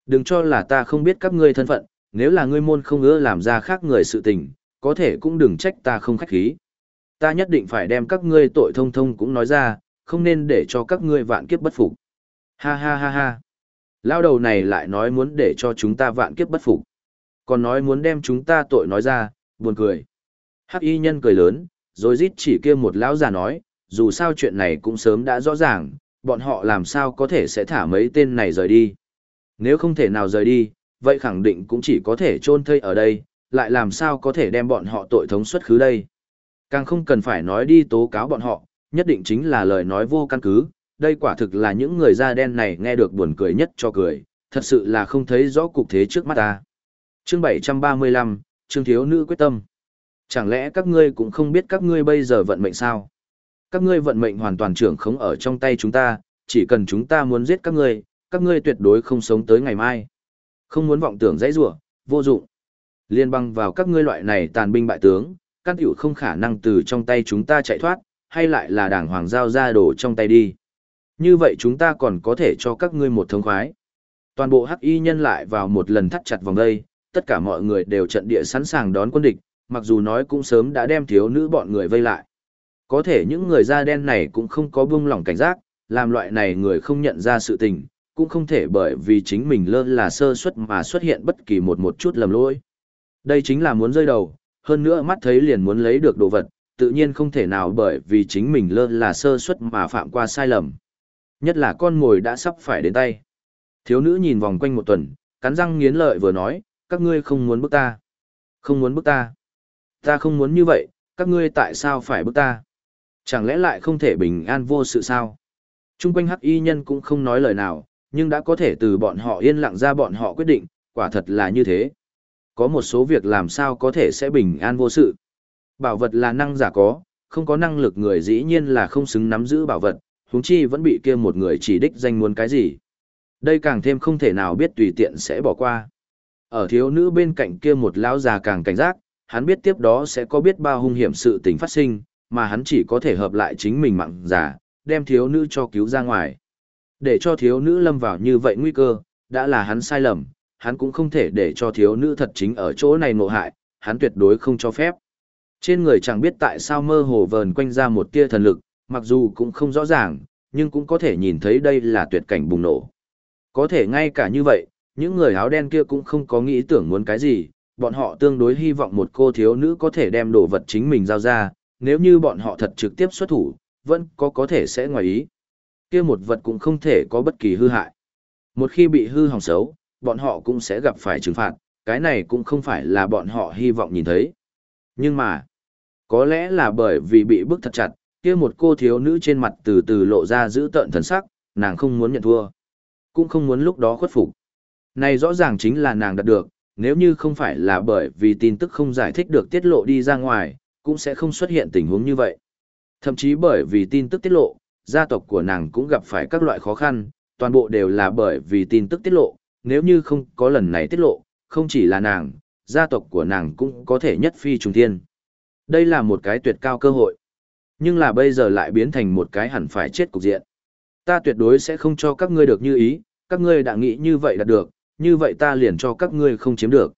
Đừng cho là ta không biết các ngươi thân phận, nếu là ngươi môn không ưa làm ra khác người sự tình, có thể cũng đừng trách ta không khách khí. Ta nhất định phải đem các ngươi tội thông thông cũng nói ra, không nên để cho các ngươi vạn kiếp bất phục. Ha ha ha ha. Lao đầu này lại nói muốn để cho chúng ta vạn kiếp bất phục. Còn nói muốn đem chúng ta tội nói ra, buồn cười. Hắc y nhân cười lớn, rồi rít chỉ kia một lão già nói, dù sao chuyện này cũng sớm đã rõ ràng, bọn họ làm sao có thể sẽ thả mấy tên này rời đi. Nếu không thể nào rời đi, vậy khẳng định cũng chỉ có thể chôn thây ở đây, lại làm sao có thể đem bọn họ tội thống xuất khứ đây. Càng không cần phải nói đi tố cáo bọn họ, nhất định chính là lời nói vô căn cứ, đây quả thực là những người da đen này nghe được buồn cười nhất cho cười, thật sự là không thấy rõ cục thế trước mắt ta. Chương 735, Trương Thiếu Nữ quyết tâm. Chẳng lẽ các ngươi cũng không biết các ngươi bây giờ vận mệnh sao? Các ngươi vận mệnh hoàn toàn trưởng không ở trong tay chúng ta, chỉ cần chúng ta muốn giết các ngươi, các ngươi tuyệt đối không sống tới ngày mai. Không muốn vọng tưởng dãy rủa, vô dụng. Liên băng vào các ngươi loại này tàn binh bại tướng, căn hữu không khả năng từ trong tay chúng ta chạy thoát, hay lại là đảng hoàng giao ra đồ trong tay đi. Như vậy chúng ta còn có thể cho các ngươi một thống khoái. Toàn bộ hắc y nhân lại vào một lần thắt chặt vòng đây, tất cả mọi người đều trận địa sẵn sàng đón quân địch, mặc dù nói cũng sớm đã đem thiếu nữ bọn người vây lại. Có thể những người da đen này cũng không có buông lỏng cảnh giác, làm loại này người không nhận ra sự tình, cũng không thể bởi vì chính mình lơ là sơ suất mà xuất hiện bất kỳ một một chút lầm lỗi. Đây chính là muốn rơi đầu, hơn nữa mắt thấy liền muốn lấy được đồ vật, tự nhiên không thể nào bởi vì chính mình lơ là sơ suất mà phạm qua sai lầm. Nhất là con mồi đã sắp phải đến tay. Thiếu nữ nhìn vòng quanh một tuần, cắn răng nghiến lợi vừa nói, các ngươi không muốn bức ta. Không muốn bức ta. Ta không muốn như vậy, các ngươi tại sao phải bức ta? Chẳng lẽ lại không thể bình an vô sự sao? Trung quanh hắc y nhân cũng không nói lời nào, nhưng đã có thể từ bọn họ yên lặng ra bọn họ quyết định, quả thật là như thế. Có một số việc làm sao có thể sẽ bình an vô sự. Bảo vật là năng giả có, không có năng lực người dĩ nhiên là không xứng nắm giữ bảo vật, huống chi vẫn bị kia một người chỉ đích danh muốn cái gì. Đây càng thêm không thể nào biết tùy tiện sẽ bỏ qua. Ở thiếu nữ bên cạnh kia một lão già càng cảnh giác, hắn biết tiếp đó sẽ có biết bao hung hiểm sự tình phát sinh, mà hắn chỉ có thể hợp lại chính mình mạng giả, đem thiếu nữ cho cứu ra ngoài. Để cho thiếu nữ lâm vào như vậy nguy cơ, đã là hắn sai lầm, hắn cũng không thể để cho thiếu nữ thật chính ở chỗ này nộ hại, hắn tuyệt đối không cho phép. Trên người chẳng biết tại sao mơ hồ vờn quanh ra một tia thần lực, mặc dù cũng không rõ ràng, nhưng cũng có thể nhìn thấy đây là tuyệt cảnh bùng nổ. Có thể ngay cả như vậy, những người áo đen kia cũng không có nghĩ tưởng muốn cái gì, bọn họ tương đối hy vọng một cô thiếu nữ có thể đem đồ vật chính mình giao ra, nếu như bọn họ thật trực tiếp xuất thủ, vẫn có có thể sẽ ngoài ý kia một vật cũng không thể có bất kỳ hư hại. Một khi bị hư hỏng xấu, bọn họ cũng sẽ gặp phải trừng phạt, cái này cũng không phải là bọn họ hy vọng nhìn thấy. Nhưng mà, có lẽ là bởi vì bị bức thật chặt, kia một cô thiếu nữ trên mặt từ từ lộ ra giữ tợn thần sắc, nàng không muốn nhận thua, cũng không muốn lúc đó khuất phục. Này rõ ràng chính là nàng đạt được, nếu như không phải là bởi vì tin tức không giải thích được tiết lộ đi ra ngoài, cũng sẽ không xuất hiện tình huống như vậy. Thậm chí bởi vì tin tức tiết lộ, gia tộc của nàng cũng gặp phải các loại khó khăn, toàn bộ đều là bởi vì tin tức tiết lộ, nếu như không có lần này tiết lộ, không chỉ là nàng, gia tộc của nàng cũng có thể nhất phi trùng thiên. Đây là một cái tuyệt cao cơ hội. Nhưng là bây giờ lại biến thành một cái hẳn phải chết cục diện. Ta tuyệt đối sẽ không cho các ngươi được như ý, các ngươi đã nghĩ như vậy là được, như vậy ta liền cho các ngươi không chiếm được.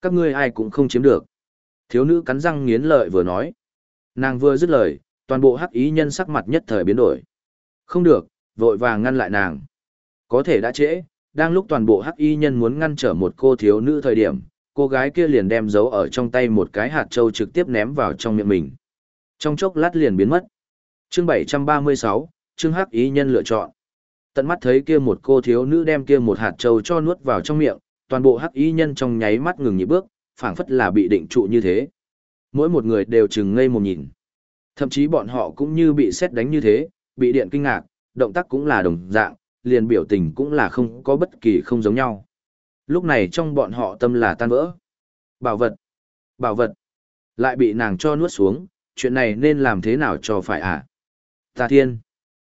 Các ngươi ai cũng không chiếm được. Thiếu nữ cắn răng nghiến lợi vừa nói. Nàng vừa dứt lời, toàn bộ hắc ý nhân sắc mặt nhất thời biến đổi. Không được, vội vàng ngăn lại nàng. Có thể đã trễ, đang lúc toàn bộ hắc y nhân muốn ngăn trở một cô thiếu nữ thời điểm, cô gái kia liền đem giấu ở trong tay một cái hạt trâu trực tiếp ném vào trong miệng mình. Trong chốc lát liền biến mất. Chương 736, chương hắc y nhân lựa chọn. Tận mắt thấy kia một cô thiếu nữ đem kia một hạt trâu cho nuốt vào trong miệng, toàn bộ hắc y nhân trong nháy mắt ngừng nhịp bước, phảng phất là bị định trụ như thế. Mỗi một người đều chừng ngây một nhìn. Thậm chí bọn họ cũng như bị xét đánh như thế, bị điện kinh ngạc, động tác cũng là đồng dạng, liền biểu tình cũng là không có bất kỳ không giống nhau. Lúc này trong bọn họ tâm là tan vỡ. Bảo vật, bảo vật, lại bị nàng cho nuốt xuống, chuyện này nên làm thế nào cho phải à? Ta thiên.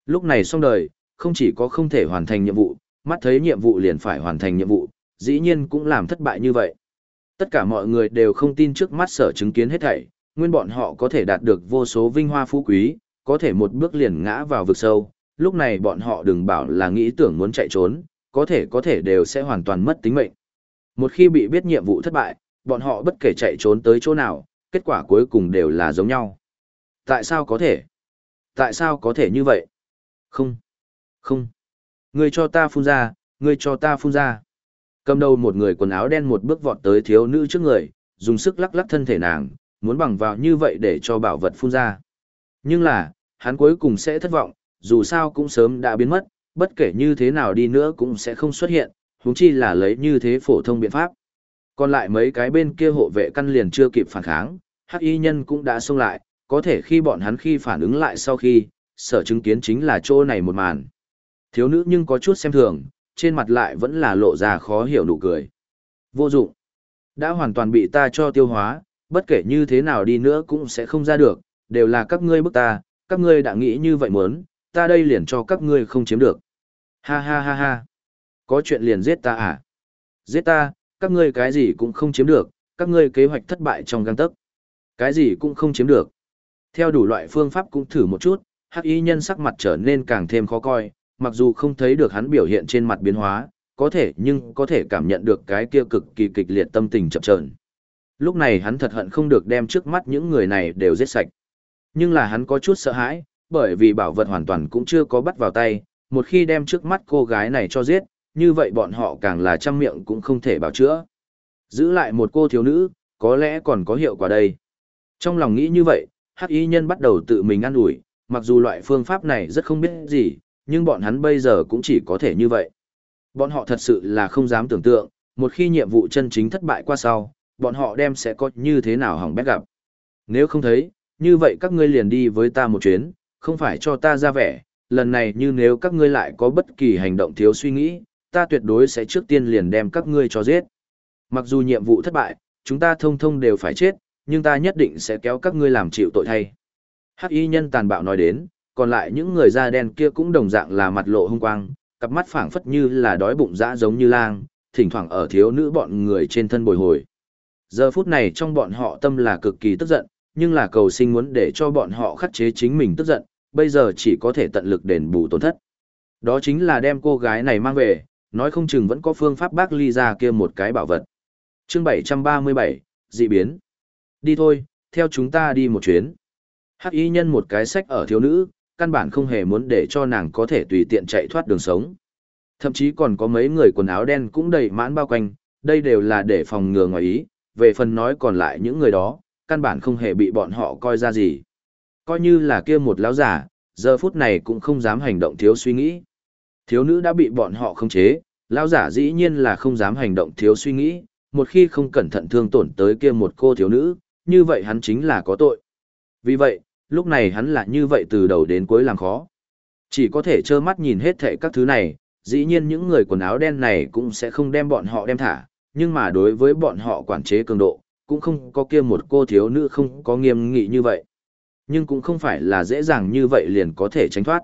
Lúc này xong đời, không chỉ có không thể hoàn thành nhiệm vụ, mắt thấy nhiệm vụ liền phải hoàn thành nhiệm vụ, dĩ nhiên cũng làm thất bại như vậy. Tất cả mọi người đều không tin trước mắt sở chứng kiến hết thảy, nguyên bọn họ có thể đạt được vô số vinh hoa phú quý, có thể một bước liền ngã vào vực sâu, lúc này bọn họ đừng bảo là nghĩ tưởng muốn chạy trốn, có thể có thể đều sẽ hoàn toàn mất tính mệnh. Một khi bị biết nhiệm vụ thất bại, bọn họ bất kể chạy trốn tới chỗ nào, kết quả cuối cùng đều là giống nhau. Tại sao có thể? Tại sao có thể như vậy? Không. Không. Ngươi cho ta phun ra, ngươi cho ta phun ra. Cầm đầu một người quần áo đen một bước vọt tới thiếu nữ trước người, dùng sức lắc lắc thân thể nàng, muốn bằng vào như vậy để cho bảo vật phun ra. Nhưng là, hắn cuối cùng sẽ thất vọng, dù sao cũng sớm đã biến mất, bất kể như thế nào đi nữa cũng sẽ không xuất hiện, huống chi là lấy như thế phổ thông biện pháp. Còn lại mấy cái bên kia hộ vệ căn liền chưa kịp phản kháng, hắc y nhân cũng đã xông lại, có thể khi bọn hắn khi phản ứng lại sau khi, sở chứng kiến chính là chỗ này một màn. Thiếu nữ nhưng có chút xem thường, trên mặt lại vẫn là lộ ra khó hiểu nụ cười. Vô dụng. Đã hoàn toàn bị ta cho tiêu hóa, bất kể như thế nào đi nữa cũng sẽ không ra được, đều là các ngươi bức ta, các ngươi đã nghĩ như vậy muốn, ta đây liền cho các ngươi không chiếm được. Ha ha ha ha. Có chuyện liền giết ta à? Giết ta, các ngươi cái gì cũng không chiếm được, các ngươi kế hoạch thất bại trong găng tấc. Cái gì cũng không chiếm được. Theo đủ loại phương pháp cũng thử một chút, hắc y nhân sắc mặt trở nên càng thêm khó coi, mặc dù không thấy được hắn biểu hiện trên mặt biến hóa, có thể nhưng có thể cảm nhận được cái kia cực kỳ kịch liệt tâm tình chập chờn. Lúc này hắn thật hận không được đem trước mắt những người này đều giết sạch. Nhưng là hắn có chút sợ hãi, bởi vì bảo vật hoàn toàn cũng chưa có bắt vào tay, một khi đem trước mắt cô gái này cho giết, như vậy bọn họ càng là trăm miệng cũng không thể bảo chữa. Giữ lại một cô thiếu nữ, có lẽ còn có hiệu quả đây. Trong lòng nghĩ như vậy, hắc y nhân bắt đầu tự mình ăn ủi mặc dù loại phương pháp này rất không biết gì, nhưng bọn hắn bây giờ cũng chỉ có thể như vậy. Bọn họ thật sự là không dám tưởng tượng, một khi nhiệm vụ chân chính thất bại qua sau, bọn họ đem sẽ có như thế nào hỏng bét gặp. Nếu không thấy, như vậy các ngươi liền đi với ta một chuyến, không phải cho ta ra vẻ, lần này như nếu các ngươi lại có bất kỳ hành động thiếu suy nghĩ, ta tuyệt đối sẽ trước tiên liền đem các ngươi cho giết. Mặc dù nhiệm vụ thất bại, chúng ta thông thông đều phải chết, nhưng ta nhất định sẽ kéo các ngươi làm chịu tội thay. Hắc y nhân tàn bạo nói đến, còn lại những người da đen kia cũng đồng dạng là mặt lộ hung quang, cặp mắt phảng phất như là đói bụng dã giống như lang, thỉnh thoảng ở thiếu nữ bọn người trên thân bồi hồi. Giờ phút này trong bọn họ tâm là cực kỳ tức giận, nhưng là cầu sinh muốn để cho bọn họ khắc chế chính mình tức giận, bây giờ chỉ có thể tận lực đền bù tổn thất. Đó chính là đem cô gái này mang về, nói không chừng vẫn có phương pháp bác ly ra kia một cái bảo vật. chương 737, dị biến. Đi thôi, theo chúng ta đi một chuyến. Hắc y nhân một cái sách ở thiếu nữ, căn bản không hề muốn để cho nàng có thể tùy tiện chạy thoát đường sống. Thậm chí còn có mấy người quần áo đen cũng đầy mãn bao quanh, đây đều là để phòng ngừa ngoài ý, về phần nói còn lại những người đó, căn bản không hề bị bọn họ coi ra gì. Coi như là kia một lão giả, giờ phút này cũng không dám hành động thiếu suy nghĩ. Thiếu nữ đã bị bọn họ khống chế, lão giả dĩ nhiên là không dám hành động thiếu suy nghĩ, một khi không cẩn thận thương tổn tới kia một cô thiếu nữ, như vậy hắn chính là có tội. Vì vậy, lúc này hắn là như vậy từ đầu đến cuối làm khó. Chỉ có thể trơ mắt nhìn hết thệ các thứ này, dĩ nhiên những người quần áo đen này cũng sẽ không đem bọn họ đem thả, nhưng mà đối với bọn họ quản chế cường độ, cũng không có kia một cô thiếu nữ không có nghiêm nghị như vậy. Nhưng cũng không phải là dễ dàng như vậy liền có thể tránh thoát.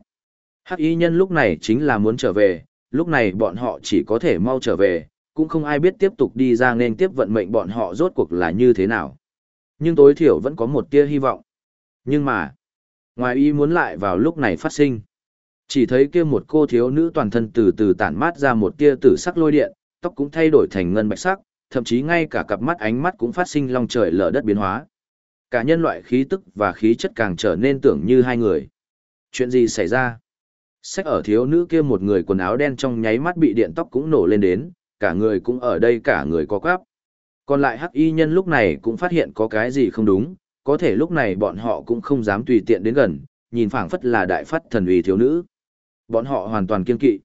Hắc y nhân lúc này chính là muốn trở về, lúc này bọn họ chỉ có thể mau trở về, cũng không ai biết tiếp tục đi ra nên tiếp vận mệnh bọn họ rốt cuộc là như thế nào. Nhưng tối thiểu vẫn có một tia hy vọng. Nhưng mà, ngoài ý muốn lại vào lúc này phát sinh. Chỉ thấy kia một cô thiếu nữ toàn thân từ từ tản mát ra một tia tử sắc lôi điện, tóc cũng thay đổi thành ngân bạch sắc, thậm chí ngay cả cặp mắt ánh mắt cũng phát sinh long trời lở đất biến hóa. Cả nhân loại khí tức và khí chất càng trở nên tưởng như hai người. Chuyện gì xảy ra? Sách ở thiếu nữ kia một người quần áo đen trong nháy mắt bị điện tóc cũng nổ lên đến, cả người cũng ở đây cả người có quáp. Còn lại hắc y nhân lúc này cũng phát hiện có cái gì không đúng, có thể lúc này bọn họ cũng không dám tùy tiện đến gần, nhìn phảng phất là đại phát thần uy thiếu nữ. Bọn họ hoàn toàn kiên kỵ.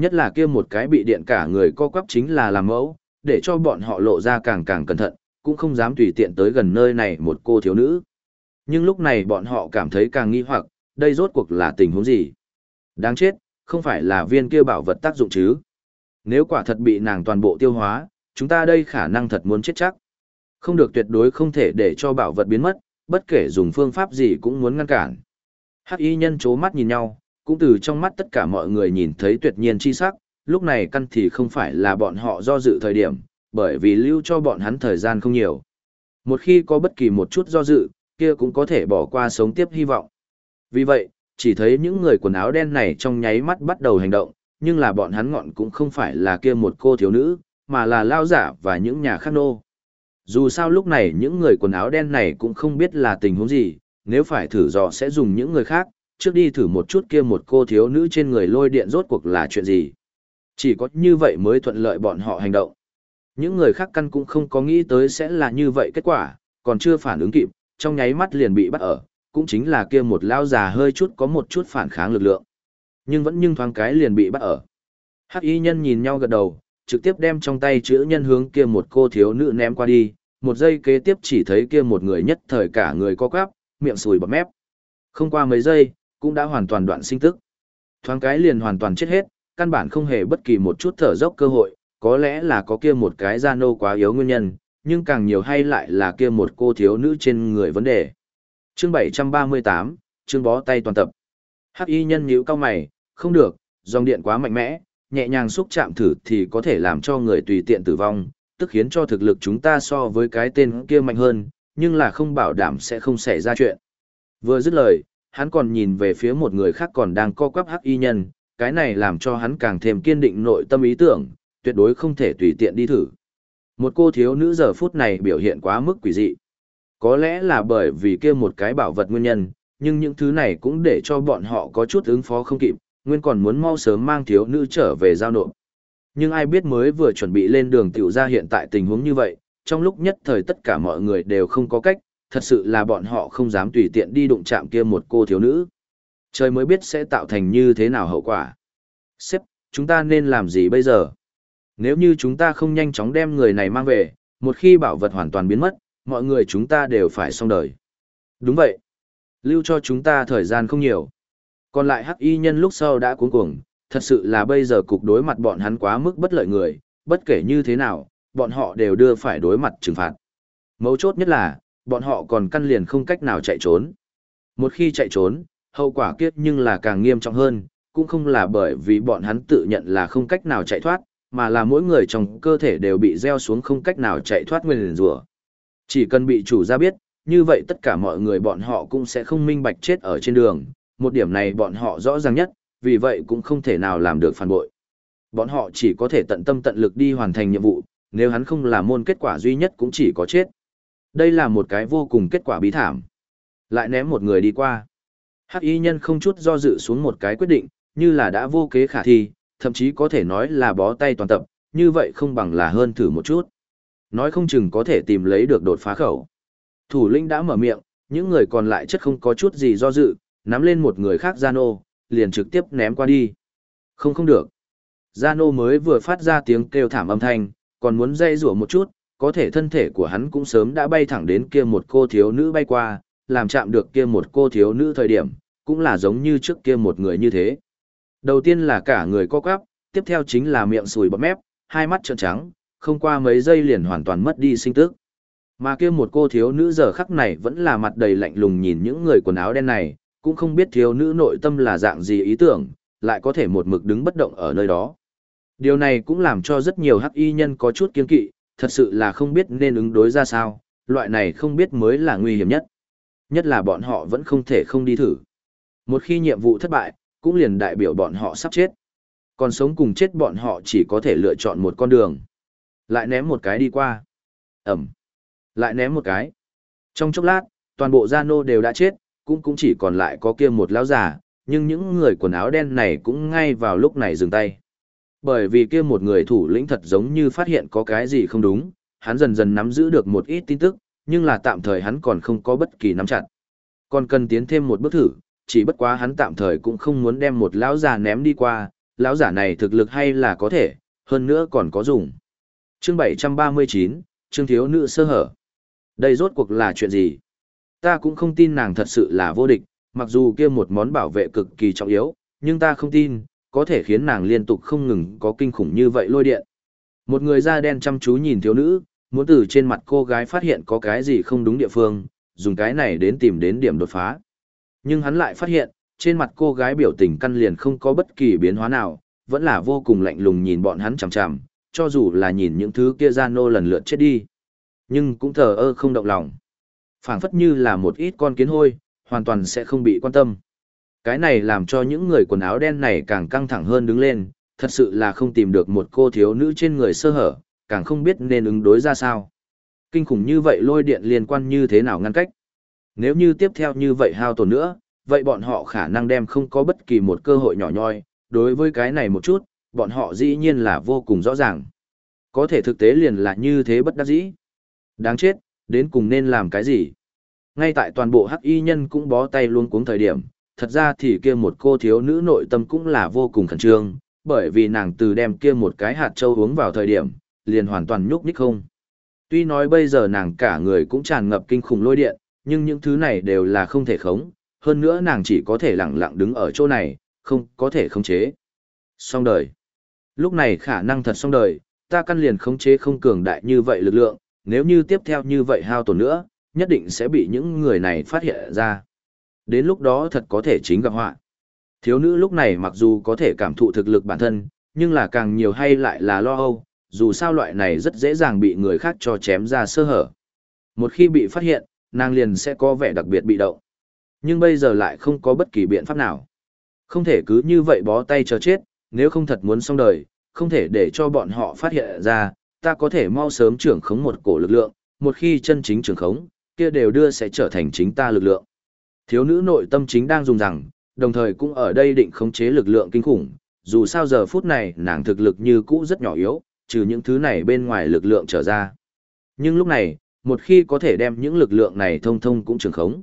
Nhất là kia một cái bị điện cả người co quắp chính là làm mẫu, để cho bọn họ lộ ra càng càng cẩn thận, cũng không dám tùy tiện tới gần nơi này một cô thiếu nữ. Nhưng lúc này bọn họ cảm thấy càng nghi hoặc, đây rốt cuộc là tình huống gì? Đáng chết, không phải là viên kia bảo vật tác dụng chứ? Nếu quả thật bị nàng toàn bộ tiêu hóa, chúng ta đây khả năng thật muốn chết chắc. Không được tuyệt đối không thể để cho bảo vật biến mất, bất kể dùng phương pháp gì cũng muốn ngăn cản. Hắc y nhân chố mắt nhìn nhau, cũng từ trong mắt tất cả mọi người nhìn thấy tuyệt nhiên chi sắc, lúc này căn thì không phải là bọn họ do dự thời điểm, bởi vì lưu cho bọn hắn thời gian không nhiều. Một khi có bất kỳ một chút do dự, kia cũng có thể bỏ qua sống tiếp hy vọng. Vì vậy, chỉ thấy những người quần áo đen này trong nháy mắt bắt đầu hành động, nhưng là bọn hắn ngọn cũng không phải là kia một cô thiếu nữ, mà là lao giả và những nhà khác nô. Dù sao lúc này những người quần áo đen này cũng không biết là tình huống gì, nếu phải thử dò sẽ dùng những người khác, trước đi thử một chút kia một cô thiếu nữ trên người lôi điện rốt cuộc là chuyện gì. Chỉ có như vậy mới thuận lợi bọn họ hành động. Những người khác căn cũng không có nghĩ tới sẽ là như vậy kết quả, còn chưa phản ứng kịp, trong nháy mắt liền bị bắt ở, cũng chính là kia một lao già hơi chút có một chút phản kháng lực lượng. Nhưng vẫn nhưng thoáng cái liền bị bắt ở. Hắc y nhân nhìn nhau gật đầu, trực tiếp đem trong tay chữ nhân hướng kia một cô thiếu nữ ném qua đi, một giây kế tiếp chỉ thấy kia một người nhất thời cả người co quắp, miệng sùi bọt mép. Không qua mấy giây, cũng đã hoàn toàn đoạn sinh tức. Thoáng cái liền hoàn toàn chết hết, căn bản không hề bất kỳ một chút thở dốc cơ hội, có lẽ là có kia một cái da nô quá yếu nguyên nhân, nhưng càng nhiều hay lại là kia một cô thiếu nữ trên người vấn đề. Chương 738, chương bó tay toàn tập. Hắc y nhân nhíu cao mày, không được, dòng điện quá mạnh mẽ, nhẹ nhàng xúc chạm thử thì có thể làm cho người tùy tiện tử vong, tức khiến cho thực lực chúng ta so với cái tên kia mạnh hơn, nhưng là không bảo đảm sẽ không xảy ra chuyện. Vừa dứt lời, hắn còn nhìn về phía một người khác còn đang co quắp hắc y nhân, cái này làm cho hắn càng thêm kiên định nội tâm ý tưởng, tuyệt đối không thể tùy tiện đi thử. Một cô thiếu nữ giờ phút này biểu hiện quá mức quỷ dị. Có lẽ là bởi vì kia một cái bảo vật nguyên nhân, nhưng những thứ này cũng để cho bọn họ có chút ứng phó không kịp, nguyên còn muốn mau sớm mang thiếu nữ trở về giao nộp. Nhưng ai biết mới vừa chuẩn bị lên đường tiểu ra hiện tại tình huống như vậy, trong lúc nhất thời tất cả mọi người đều không có cách, thật sự là bọn họ không dám tùy tiện đi đụng chạm kia một cô thiếu nữ. Trời mới biết sẽ tạo thành như thế nào hậu quả. Sếp, chúng ta nên làm gì bây giờ? Nếu như chúng ta không nhanh chóng đem người này mang về, một khi bảo vật hoàn toàn biến mất, mọi người chúng ta đều phải xong đời. Đúng vậy. Lưu cho chúng ta thời gian không nhiều. Còn lại hắc y nhân lúc sau đã cuống cuồng, thật sự là bây giờ cục đối mặt bọn hắn quá mức bất lợi người, bất kể như thế nào, bọn họ đều đưa phải đối mặt trừng phạt. Mấu chốt nhất là, bọn họ còn căn liền không cách nào chạy trốn. Một khi chạy trốn, hậu quả kiếp nhưng là càng nghiêm trọng hơn, cũng không là bởi vì bọn hắn tự nhận là không cách nào chạy thoát, mà là mỗi người trong cơ thể đều bị gieo xuống không cách nào chạy thoát nguyên rủa. Chỉ cần bị chủ gia biết, như vậy tất cả mọi người bọn họ cũng sẽ không minh bạch chết ở trên đường, một điểm này bọn họ rõ ràng nhất, vì vậy cũng không thể nào làm được phản bội. Bọn họ chỉ có thể tận tâm tận lực đi hoàn thành nhiệm vụ, nếu hắn không làm môn kết quả duy nhất cũng chỉ có chết. Đây là một cái vô cùng kết quả bí thảm. Lại ném một người đi qua. Hắc y nhân không chút do dự xuống một cái quyết định, như là đã vô kế khả thi, thậm chí có thể nói là bó tay toàn tập, như vậy không bằng là hơn thử một chút. Nói không chừng có thể tìm lấy được đột phá khẩu. Thủ lĩnh đã mở miệng, những người còn lại chất không có chút gì do dự, nắm lên một người khác Giano, liền trực tiếp ném qua đi. Không không được. Giano mới vừa phát ra tiếng kêu thảm âm thanh, còn muốn dây rủa một chút, có thể thân thể của hắn cũng sớm đã bay thẳng đến kia một cô thiếu nữ bay qua, làm chạm được kia một cô thiếu nữ thời điểm, cũng là giống như trước kia một người như thế. Đầu tiên là cả người co quắp, tiếp theo chính là miệng sùi bọt mép, hai mắt trợn trắng, không qua mấy giây liền hoàn toàn mất đi sinh tức. Mà kia một cô thiếu nữ giờ khắc này vẫn là mặt đầy lạnh lùng nhìn những người quần áo đen này, cũng không biết thiếu nữ nội tâm là dạng gì ý tưởng, lại có thể một mực đứng bất động ở nơi đó. Điều này cũng làm cho rất nhiều hắc y nhân có chút kiên kỵ, thật sự là không biết nên ứng đối ra sao, loại này không biết mới là nguy hiểm nhất. Nhất là bọn họ vẫn không thể không đi thử. Một khi nhiệm vụ thất bại, cũng liền đại biểu bọn họ sắp chết. Còn sống cùng chết bọn họ chỉ có thể lựa chọn một con đường. Lại ném một cái đi qua. Ẩm. Lại ném một cái. Trong chốc lát, toàn bộ gia nô đều đã chết, cũng cũng chỉ còn lại có kia một lão giả, nhưng những người quần áo đen này cũng ngay vào lúc này dừng tay. Bởi vì kia một người thủ lĩnh thật giống như phát hiện có cái gì không đúng, hắn dần dần nắm giữ được một ít tin tức, nhưng là tạm thời hắn còn không có bất kỳ nắm chặt. Còn cần tiến thêm một bước thử, chỉ bất quá hắn tạm thời cũng không muốn đem một lão già ném đi qua, lão giả này thực lực hay là có thể, hơn nữa còn có dùng. Chương 739, chương thiếu nữ sơ hở. Đây rốt cuộc là chuyện gì? Ta cũng không tin nàng thật sự là vô địch, mặc dù kia một món bảo vệ cực kỳ trọng yếu, nhưng ta không tin, có thể khiến nàng liên tục không ngừng có kinh khủng như vậy lôi điện. Một người da đen chăm chú nhìn thiếu nữ, muốn từ trên mặt cô gái phát hiện có cái gì không đúng địa phương, dùng cái này đến tìm đến điểm đột phá. Nhưng hắn lại phát hiện, trên mặt cô gái biểu tình căn liền không có bất kỳ biến hóa nào, vẫn là vô cùng lạnh lùng nhìn bọn hắn chằm chằm, cho dù là nhìn những thứ kia ra nô lần lượt chết đi. Nhưng cũng thờ ơ không động lòng. phảng phất như là một ít con kiến hôi, hoàn toàn sẽ không bị quan tâm. Cái này làm cho những người quần áo đen này càng căng thẳng hơn đứng lên, thật sự là không tìm được một cô thiếu nữ trên người sơ hở, càng không biết nên ứng đối ra sao. Kinh khủng như vậy lôi điện liên quan như thế nào ngăn cách. Nếu như tiếp theo như vậy hao tổn nữa, vậy bọn họ khả năng đem không có bất kỳ một cơ hội nhỏ nhoi, đối với cái này một chút, bọn họ dĩ nhiên là vô cùng rõ ràng. Có thể thực tế liền là như thế bất đắc dĩ. Đáng chết, đến cùng nên làm cái gì? Ngay tại toàn bộ hắc y nhân cũng bó tay luôn cuống thời điểm, thật ra thì kia một cô thiếu nữ nội tâm cũng là vô cùng khẩn trương, bởi vì nàng từ đem kia một cái hạt châu uống vào thời điểm, liền hoàn toàn nhúc nhích không. Tuy nói bây giờ nàng cả người cũng tràn ngập kinh khủng lôi điện, nhưng những thứ này đều là không thể khống, hơn nữa nàng chỉ có thể lặng lặng đứng ở chỗ này, không có thể khống chế. Xong đời. Lúc này khả năng thật xong đời, ta căn liền khống chế không cường đại như vậy lực lượng, nếu như tiếp theo như vậy hao tổn nữa, nhất định sẽ bị những người này phát hiện ra. Đến lúc đó thật có thể chính gặp họa. Thiếu nữ lúc này mặc dù có thể cảm thụ thực lực bản thân, nhưng là càng nhiều hay lại là lo âu, dù sao loại này rất dễ dàng bị người khác cho chém ra sơ hở. Một khi bị phát hiện, nàng liền sẽ có vẻ đặc biệt bị động. Nhưng bây giờ lại không có bất kỳ biện pháp nào. Không thể cứ như vậy bó tay chờ chết, nếu không thật muốn xong đời, không thể để cho bọn họ phát hiện ra, ta có thể mau sớm trưởng khống một cổ lực lượng, một khi chân chính trưởng khống, kia đều đưa sẽ trở thành chính ta lực lượng. Thiếu nữ nội tâm chính đang dùng rằng, đồng thời cũng ở đây định khống chế lực lượng kinh khủng, dù sao giờ phút này nàng thực lực như cũ rất nhỏ yếu, trừ những thứ này bên ngoài lực lượng trở ra. Nhưng lúc này, một khi có thể đem những lực lượng này thông thông cũng trường khống.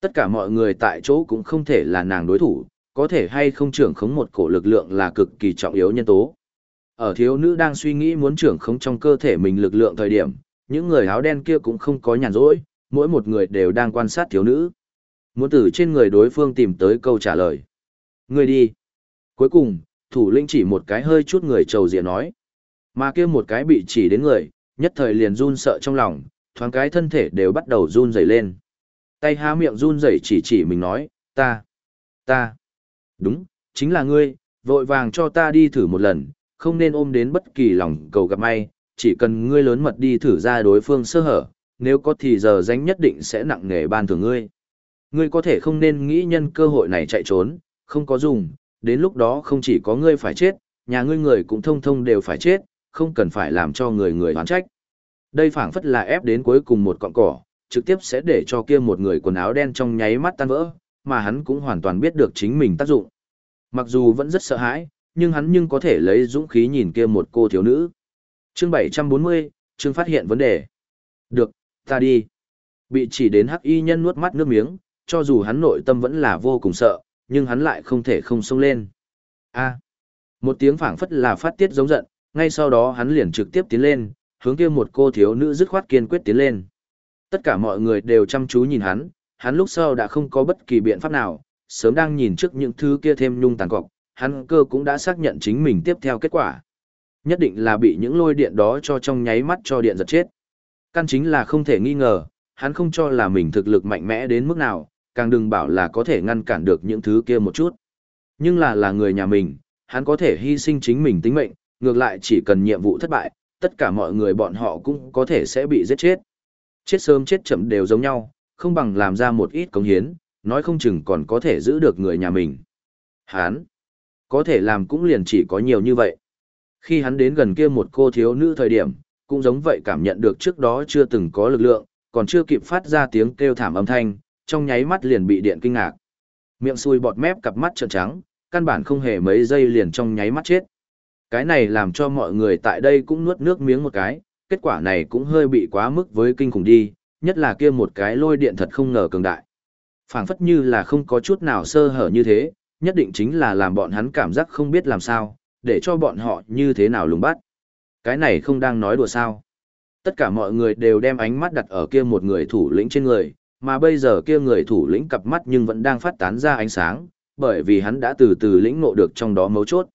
Tất cả mọi người tại chỗ cũng không thể là nàng đối thủ, có thể hay không trưởng khống một cổ lực lượng là cực kỳ trọng yếu nhân tố. Ở thiếu nữ đang suy nghĩ muốn trưởng khống trong cơ thể mình lực lượng thời điểm, những người áo đen kia cũng không có nhàn rỗi, mỗi một người đều đang quan sát thiếu nữ. Muốn từ trên người đối phương tìm tới câu trả lời. Người đi. Cuối cùng, thủ lĩnh chỉ một cái hơi chút người trầu dịa nói. Mà kia một cái bị chỉ đến người, nhất thời liền run sợ trong lòng, thoáng cái thân thể đều bắt đầu run rẩy lên. Tay há miệng run rẩy chỉ chỉ mình nói, ta, ta, đúng, chính là ngươi, vội vàng cho ta đi thử một lần, không nên ôm đến bất kỳ lòng cầu gặp may, chỉ cần ngươi lớn mật đi thử ra đối phương sơ hở, nếu có thì giờ danh nhất định sẽ nặng nề ban thưởng ngươi. Ngươi có thể không nên nghĩ nhân cơ hội này chạy trốn, không có dùng, đến lúc đó không chỉ có ngươi phải chết, nhà ngươi người cũng thông thông đều phải chết, không cần phải làm cho người người oán trách. Đây phảng phất là ép đến cuối cùng một cọng cỏ, trực tiếp sẽ để cho kia một người quần áo đen trong nháy mắt tan vỡ, mà hắn cũng hoàn toàn biết được chính mình tác dụng. Mặc dù vẫn rất sợ hãi, nhưng hắn nhưng có thể lấy dũng khí nhìn kia một cô thiếu nữ. Chương 740, chương phát hiện vấn đề. Được, ta đi. Bị chỉ đến hắc y nhân nuốt mắt nước miếng, cho dù hắn nội tâm vẫn là vô cùng sợ, nhưng hắn lại không thể không xông lên. A. Một tiếng phảng phất là phát tiết giống giận, ngay sau đó hắn liền trực tiếp tiến lên, hướng kia một cô thiếu nữ dứt khoát kiên quyết tiến lên. Tất cả mọi người đều chăm chú nhìn hắn, hắn lúc sau đã không có bất kỳ biện pháp nào, sớm đang nhìn trước những thứ kia thêm nhung tàn cọc, hắn cơ cũng đã xác nhận chính mình tiếp theo kết quả. Nhất định là bị những lôi điện đó cho trong nháy mắt cho điện giật chết. Căn chính là không thể nghi ngờ, hắn không cho là mình thực lực mạnh mẽ đến mức nào, càng đừng bảo là có thể ngăn cản được những thứ kia một chút. Nhưng là là người nhà mình, hắn có thể hy sinh chính mình tính mệnh, ngược lại chỉ cần nhiệm vụ thất bại, tất cả mọi người bọn họ cũng có thể sẽ bị giết chết. Chết sớm chết chậm đều giống nhau, không bằng làm ra một ít công hiến, nói không chừng còn có thể giữ được người nhà mình. Hắn, có thể làm cũng liền chỉ có nhiều như vậy. Khi hắn đến gần kia một cô thiếu nữ thời điểm, cũng giống vậy cảm nhận được trước đó chưa từng có lực lượng, còn chưa kịp phát ra tiếng kêu thảm âm thanh, trong nháy mắt liền bị điện kinh ngạc. Miệng xui bọt mép cặp mắt trợn trắng, căn bản không hề mấy giây liền trong nháy mắt chết. Cái này làm cho mọi người tại đây cũng nuốt nước miếng một cái, kết quả này cũng hơi bị quá mức với kinh khủng đi, nhất là kia một cái lôi điện thật không ngờ cường đại. phảng phất như là không có chút nào sơ hở như thế, nhất định chính là làm bọn hắn cảm giác không biết làm sao, để cho bọn họ như thế nào lùng bắt. Cái này không đang nói đùa sao. Tất cả mọi người đều đem ánh mắt đặt ở kia một người thủ lĩnh trên người, mà bây giờ kia người thủ lĩnh cặp mắt nhưng vẫn đang phát tán ra ánh sáng, bởi vì hắn đã từ từ lĩnh ngộ được trong đó mấu chốt.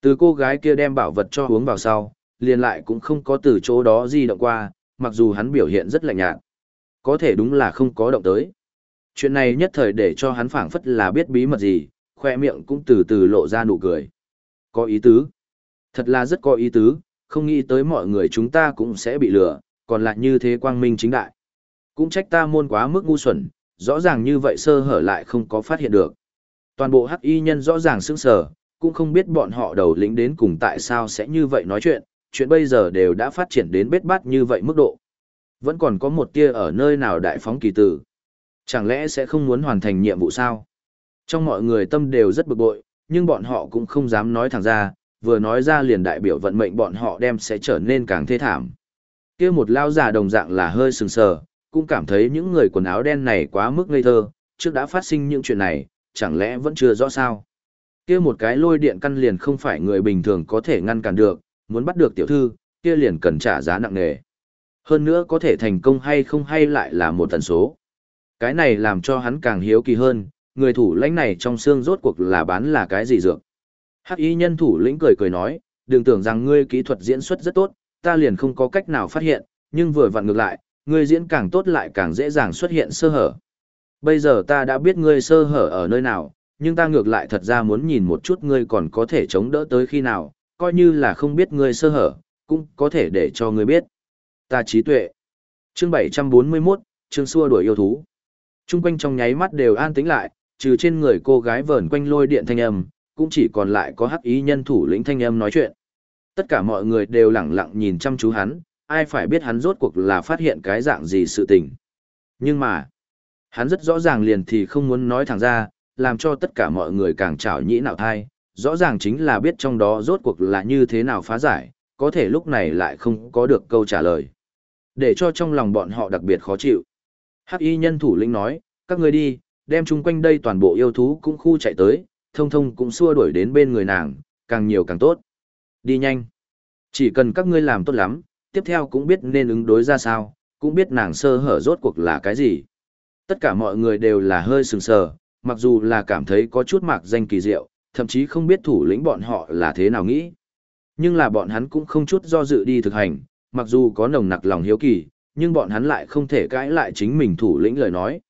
Từ cô gái kia đem bảo vật cho uống vào sau, liền lại cũng không có từ chỗ đó di động qua, mặc dù hắn biểu hiện rất lạnh nhạt. Có thể đúng là không có động tới. Chuyện này nhất thời để cho hắn phảng phất là biết bí mật gì, khoe miệng cũng từ từ lộ ra nụ cười. Có ý tứ. Thật là rất có ý tứ, không nghĩ tới mọi người chúng ta cũng sẽ bị lừa, còn lại như thế quang minh chính đại. Cũng trách ta môn quá mức ngu xuẩn, rõ ràng như vậy sơ hở lại không có phát hiện được. Toàn bộ hắc y nhân rõ ràng sững sờ, cũng không biết bọn họ đầu lĩnh đến cùng tại sao sẽ như vậy nói chuyện, chuyện bây giờ đều đã phát triển đến bết bát như vậy mức độ. Vẫn còn có một tia ở nơi nào đại phóng kỳ tử. Chẳng lẽ sẽ không muốn hoàn thành nhiệm vụ sao? Trong mọi người tâm đều rất bực bội, nhưng bọn họ cũng không dám nói thẳng ra, vừa nói ra liền đại biểu vận mệnh bọn họ đem sẽ trở nên càng thê thảm. kia một lao giả đồng dạng là hơi sừng sờ, cũng cảm thấy những người quần áo đen này quá mức ngây thơ, trước đã phát sinh những chuyện này, chẳng lẽ vẫn chưa rõ sao. kia một cái lôi điện căn liền không phải người bình thường có thể ngăn cản được, muốn bắt được tiểu thư, kia liền cần trả giá nặng nề. Hơn nữa có thể thành công hay không hay lại là một tần số. Cái này làm cho hắn càng hiếu kỳ hơn, người thủ lãnh này trong xương rốt cuộc là bán là cái gì dược. Hắc y nhân thủ lĩnh cười cười nói, đừng tưởng rằng ngươi kỹ thuật diễn xuất rất tốt, ta liền không có cách nào phát hiện, nhưng vừa vặn ngược lại, ngươi diễn càng tốt lại càng dễ dàng xuất hiện sơ hở. Bây giờ ta đã biết ngươi sơ hở ở nơi nào, nhưng ta ngược lại thật ra muốn nhìn một chút ngươi còn có thể chống đỡ tới khi nào, coi như là không biết ngươi sơ hở, cũng có thể để cho ngươi biết. Ta trí tuệ. Chương 741, chương xua đuổi yêu thú. Trung quanh trong nháy mắt đều an tĩnh lại, trừ trên người cô gái vờn quanh lôi điện thanh âm, cũng chỉ còn lại có hắc ý nhân thủ lĩnh thanh âm nói chuyện. Tất cả mọi người đều lặng lặng nhìn chăm chú hắn, ai phải biết hắn rốt cuộc là phát hiện cái dạng gì sự tình. Nhưng mà, hắn rất rõ ràng liền thì không muốn nói thẳng ra, làm cho tất cả mọi người càng trảo nhĩ nào thai, rõ ràng chính là biết trong đó rốt cuộc là như thế nào phá giải, có thể lúc này lại không có được câu trả lời. Để cho trong lòng bọn họ đặc biệt khó chịu. Hắc y nhân thủ lĩnh nói, các người đi, đem chung quanh đây toàn bộ yêu thú cũng khu chạy tới, thông thông cũng xua đuổi đến bên người nàng, càng nhiều càng tốt. Đi nhanh. Chỉ cần các ngươi làm tốt lắm, tiếp theo cũng biết nên ứng đối ra sao, cũng biết nàng sơ hở rốt cuộc là cái gì. Tất cả mọi người đều là hơi sừng sờ, mặc dù là cảm thấy có chút mạc danh kỳ diệu, thậm chí không biết thủ lĩnh bọn họ là thế nào nghĩ. Nhưng là bọn hắn cũng không chút do dự đi thực hành, mặc dù có nồng nặc lòng hiếu kỳ, nhưng bọn hắn lại không thể cãi lại chính mình thủ lĩnh lời nói.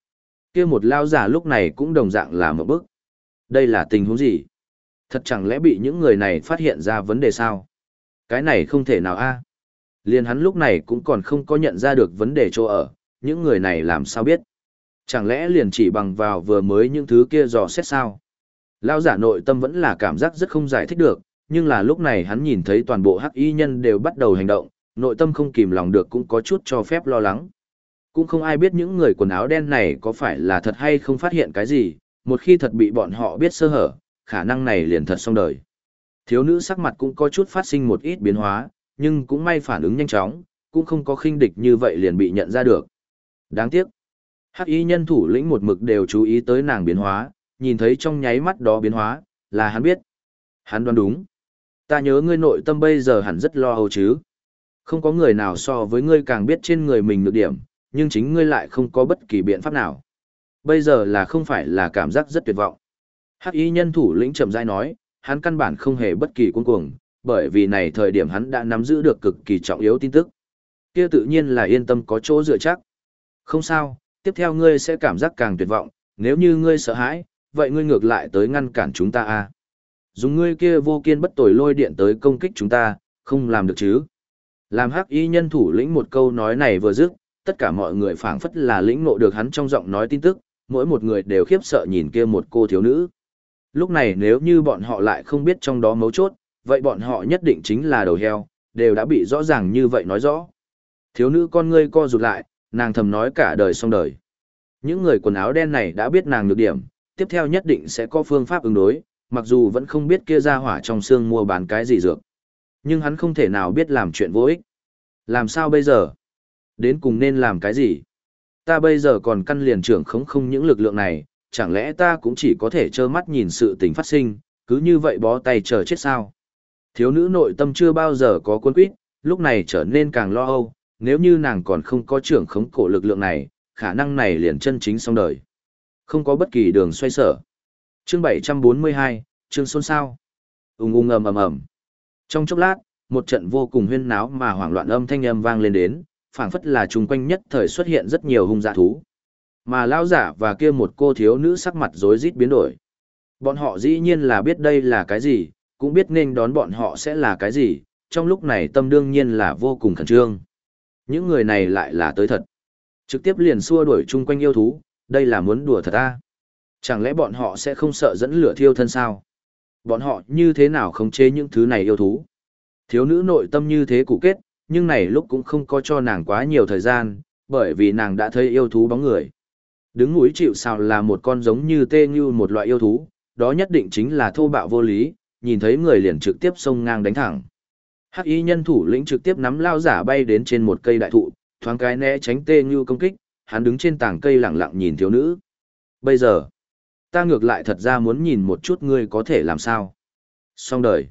kia một lao giả lúc này cũng đồng dạng là một bức. Đây là tình huống gì? Thật chẳng lẽ bị những người này phát hiện ra vấn đề sao? Cái này không thể nào a à? Liền hắn lúc này cũng còn không có nhận ra được vấn đề chỗ ở, những người này làm sao biết? Chẳng lẽ liền chỉ bằng vào vừa mới những thứ kia dò xét sao? Lao giả nội tâm vẫn là cảm giác rất không giải thích được, nhưng là lúc này hắn nhìn thấy toàn bộ hắc y nhân đều bắt đầu hành động, nội tâm không kìm lòng được cũng có chút cho phép lo lắng. Cũng không ai biết những người quần áo đen này có phải là thật hay không phát hiện cái gì, một khi thật bị bọn họ biết sơ hở, khả năng này liền thật xong đời. Thiếu nữ sắc mặt cũng có chút phát sinh một ít biến hóa, nhưng cũng may phản ứng nhanh chóng, cũng không có khinh địch như vậy liền bị nhận ra được. Đáng tiếc. Hắc y nhân thủ lĩnh một mực đều chú ý tới nàng biến hóa, nhìn thấy trong nháy mắt đó biến hóa, là hắn biết. Hắn đoán đúng. Ta nhớ ngươi nội tâm bây giờ hẳn rất lo âu chứ. Không có người nào so với ngươi càng biết trên người mình nhược điểm, nhưng chính ngươi lại không có bất kỳ biện pháp nào. Bây giờ là không phải là cảm giác rất tuyệt vọng. Hắc y nhân thủ lĩnh chậm rãi nói, hắn căn bản không hề bất kỳ cuống cuồng, bởi vì này thời điểm hắn đã nắm giữ được cực kỳ trọng yếu tin tức. Kia tự nhiên là yên tâm có chỗ dựa chắc. Không sao, tiếp theo ngươi sẽ cảm giác càng tuyệt vọng, nếu như ngươi sợ hãi, vậy ngươi ngược lại tới ngăn cản chúng ta à. Dùng ngươi kia vô kiên bất tồi lôi điện tới công kích chúng ta, không làm được chứ. Làm hắc y nhân thủ lĩnh một câu nói này vừa dứt, tất cả mọi người phảng phất là lĩnh ngộ được hắn trong giọng nói tin tức, mỗi một người đều khiếp sợ nhìn kia một cô thiếu nữ. Lúc này nếu như bọn họ lại không biết trong đó mấu chốt, vậy bọn họ nhất định chính là đầu heo, đều đã bị rõ ràng như vậy nói rõ. Thiếu nữ con ngươi co rụt lại, nàng thầm nói cả đời xong đời. Những người quần áo đen này đã biết nàng nhược điểm, tiếp theo nhất định sẽ có phương pháp ứng đối, mặc dù vẫn không biết kia ra hỏa trong xương mua bán cái gì dược. Nhưng hắn không thể nào biết làm chuyện vô ích. Làm sao bây giờ? Đến cùng nên làm cái gì? Ta bây giờ còn căn liền trưởng không không những lực lượng này, chẳng lẽ ta cũng chỉ có thể trơ mắt nhìn sự tình phát sinh, cứ như vậy bó tay chờ chết sao? Thiếu nữ nội tâm chưa bao giờ có cuốn quýt, lúc này trở nên càng lo âu, nếu như nàng còn không có trưởng khống cổ lực lượng này, khả năng này liền chân chính xong đời. Không có bất kỳ đường xoay sở. Chương 742, chương xôn xao. Ung ung ầm ầm ầm. Trong chốc lát, một trận vô cùng huyên náo mà hoảng loạn âm thanh âm vang lên đến, phảng phất là chung quanh nhất thời xuất hiện rất nhiều hung dạ thú. Mà lao giả và kia một cô thiếu nữ sắc mặt rối rít biến đổi. Bọn họ dĩ nhiên là biết đây là cái gì, cũng biết nên đón bọn họ sẽ là cái gì, trong lúc này tâm đương nhiên là vô cùng khẩn trương. Những người này lại là tới thật. Trực tiếp liền xua đuổi chung quanh yêu thú, đây là muốn đùa thật à? Chẳng lẽ bọn họ sẽ không sợ dẫn lửa thiêu thân sao? Bọn họ như thế nào khống chế những thứ này yêu thú? Thiếu nữ nội tâm như thế cụ kết, nhưng này lúc cũng không có cho nàng quá nhiều thời gian, bởi vì nàng đã thấy yêu thú bóng người. Đứng núi chịu sào là một con giống như tê như một loại yêu thú, đó nhất định chính là thô bạo vô lý, nhìn thấy người liền trực tiếp xông ngang đánh thẳng. Hắc y nhân thủ lĩnh trực tiếp nắm lao giả bay đến trên một cây đại thụ, thoáng cái né tránh tê như công kích, hắn đứng trên tảng cây lặng lặng nhìn thiếu nữ. Bây giờ, ta ngược lại thật ra muốn nhìn một chút ngươi có thể làm sao. Xong đời.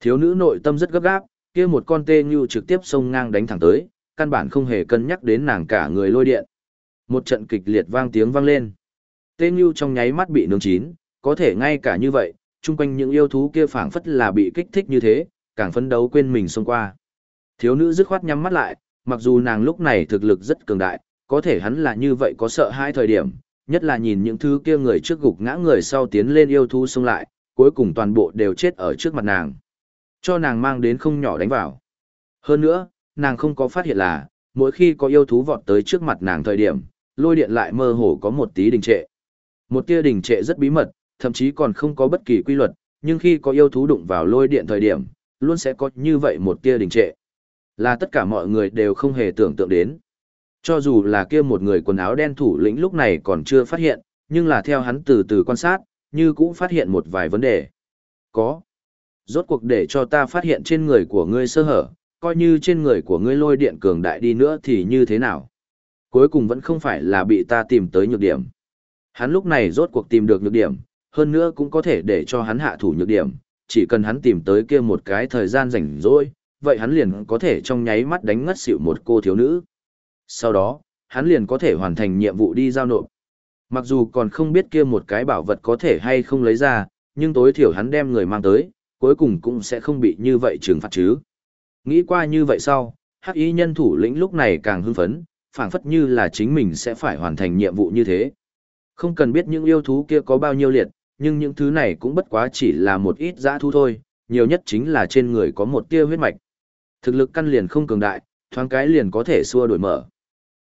Thiếu nữ nội tâm rất gấp gáp, kia một con tê như trực tiếp xông ngang đánh thẳng tới, căn bản không hề cân nhắc đến nàng cả người lôi điện. Một trận kịch liệt vang tiếng vang lên. Tê như trong nháy mắt bị nướng chín, có thể ngay cả như vậy, chung quanh những yêu thú kia phảng phất là bị kích thích như thế, càng phấn đấu quên mình xông qua. Thiếu nữ dứt khoát nhắm mắt lại, mặc dù nàng lúc này thực lực rất cường đại, có thể hắn là như vậy có sợ hai thời điểm, nhất là nhìn những thứ kia người trước gục ngã người sau tiến lên yêu thú xông lại, cuối cùng toàn bộ đều chết ở trước mặt nàng. Cho nàng mang đến không nhỏ đánh vào. Hơn nữa, nàng không có phát hiện là, mỗi khi có yêu thú vọt tới trước mặt nàng thời điểm, lôi điện lại mơ hồ có một tí đình trệ. Một tia đình trệ rất bí mật, thậm chí còn không có bất kỳ quy luật, nhưng khi có yêu thú đụng vào lôi điện thời điểm, luôn sẽ có như vậy một tia đình trệ. Là tất cả mọi người đều không hề tưởng tượng đến. Cho dù là kia một người quần áo đen thủ lĩnh lúc này còn chưa phát hiện, nhưng là theo hắn từ từ quan sát, như cũng phát hiện một vài vấn đề. Có. Rốt cuộc để cho ta phát hiện trên người của ngươi sơ hở, coi như trên người của ngươi lôi điện cường đại đi nữa thì như thế nào. Cuối cùng vẫn không phải là bị ta tìm tới nhược điểm. Hắn lúc này rốt cuộc tìm được nhược điểm, hơn nữa cũng có thể để cho hắn hạ thủ nhược điểm, chỉ cần hắn tìm tới kia một cái thời gian rảnh rỗi, vậy hắn liền có thể trong nháy mắt đánh ngất xỉu một cô thiếu nữ. Sau đó, hắn liền có thể hoàn thành nhiệm vụ đi giao nộp. Mặc dù còn không biết kia một cái bảo vật có thể hay không lấy ra, nhưng tối thiểu hắn đem người mang tới, cuối cùng cũng sẽ không bị như vậy trừng phạt chứ. Nghĩ qua như vậy sau, hắc y nhân thủ lĩnh lúc này càng hưng phấn, phảng phất như là chính mình sẽ phải hoàn thành nhiệm vụ như thế. Không cần biết những yêu thú kia có bao nhiêu liệt, nhưng những thứ này cũng bất quá chỉ là một ít dã thu thôi, nhiều nhất chính là trên người có một tia huyết mạch. Thực lực căn liền không cường đại, thoáng cái liền có thể xua đổi mở.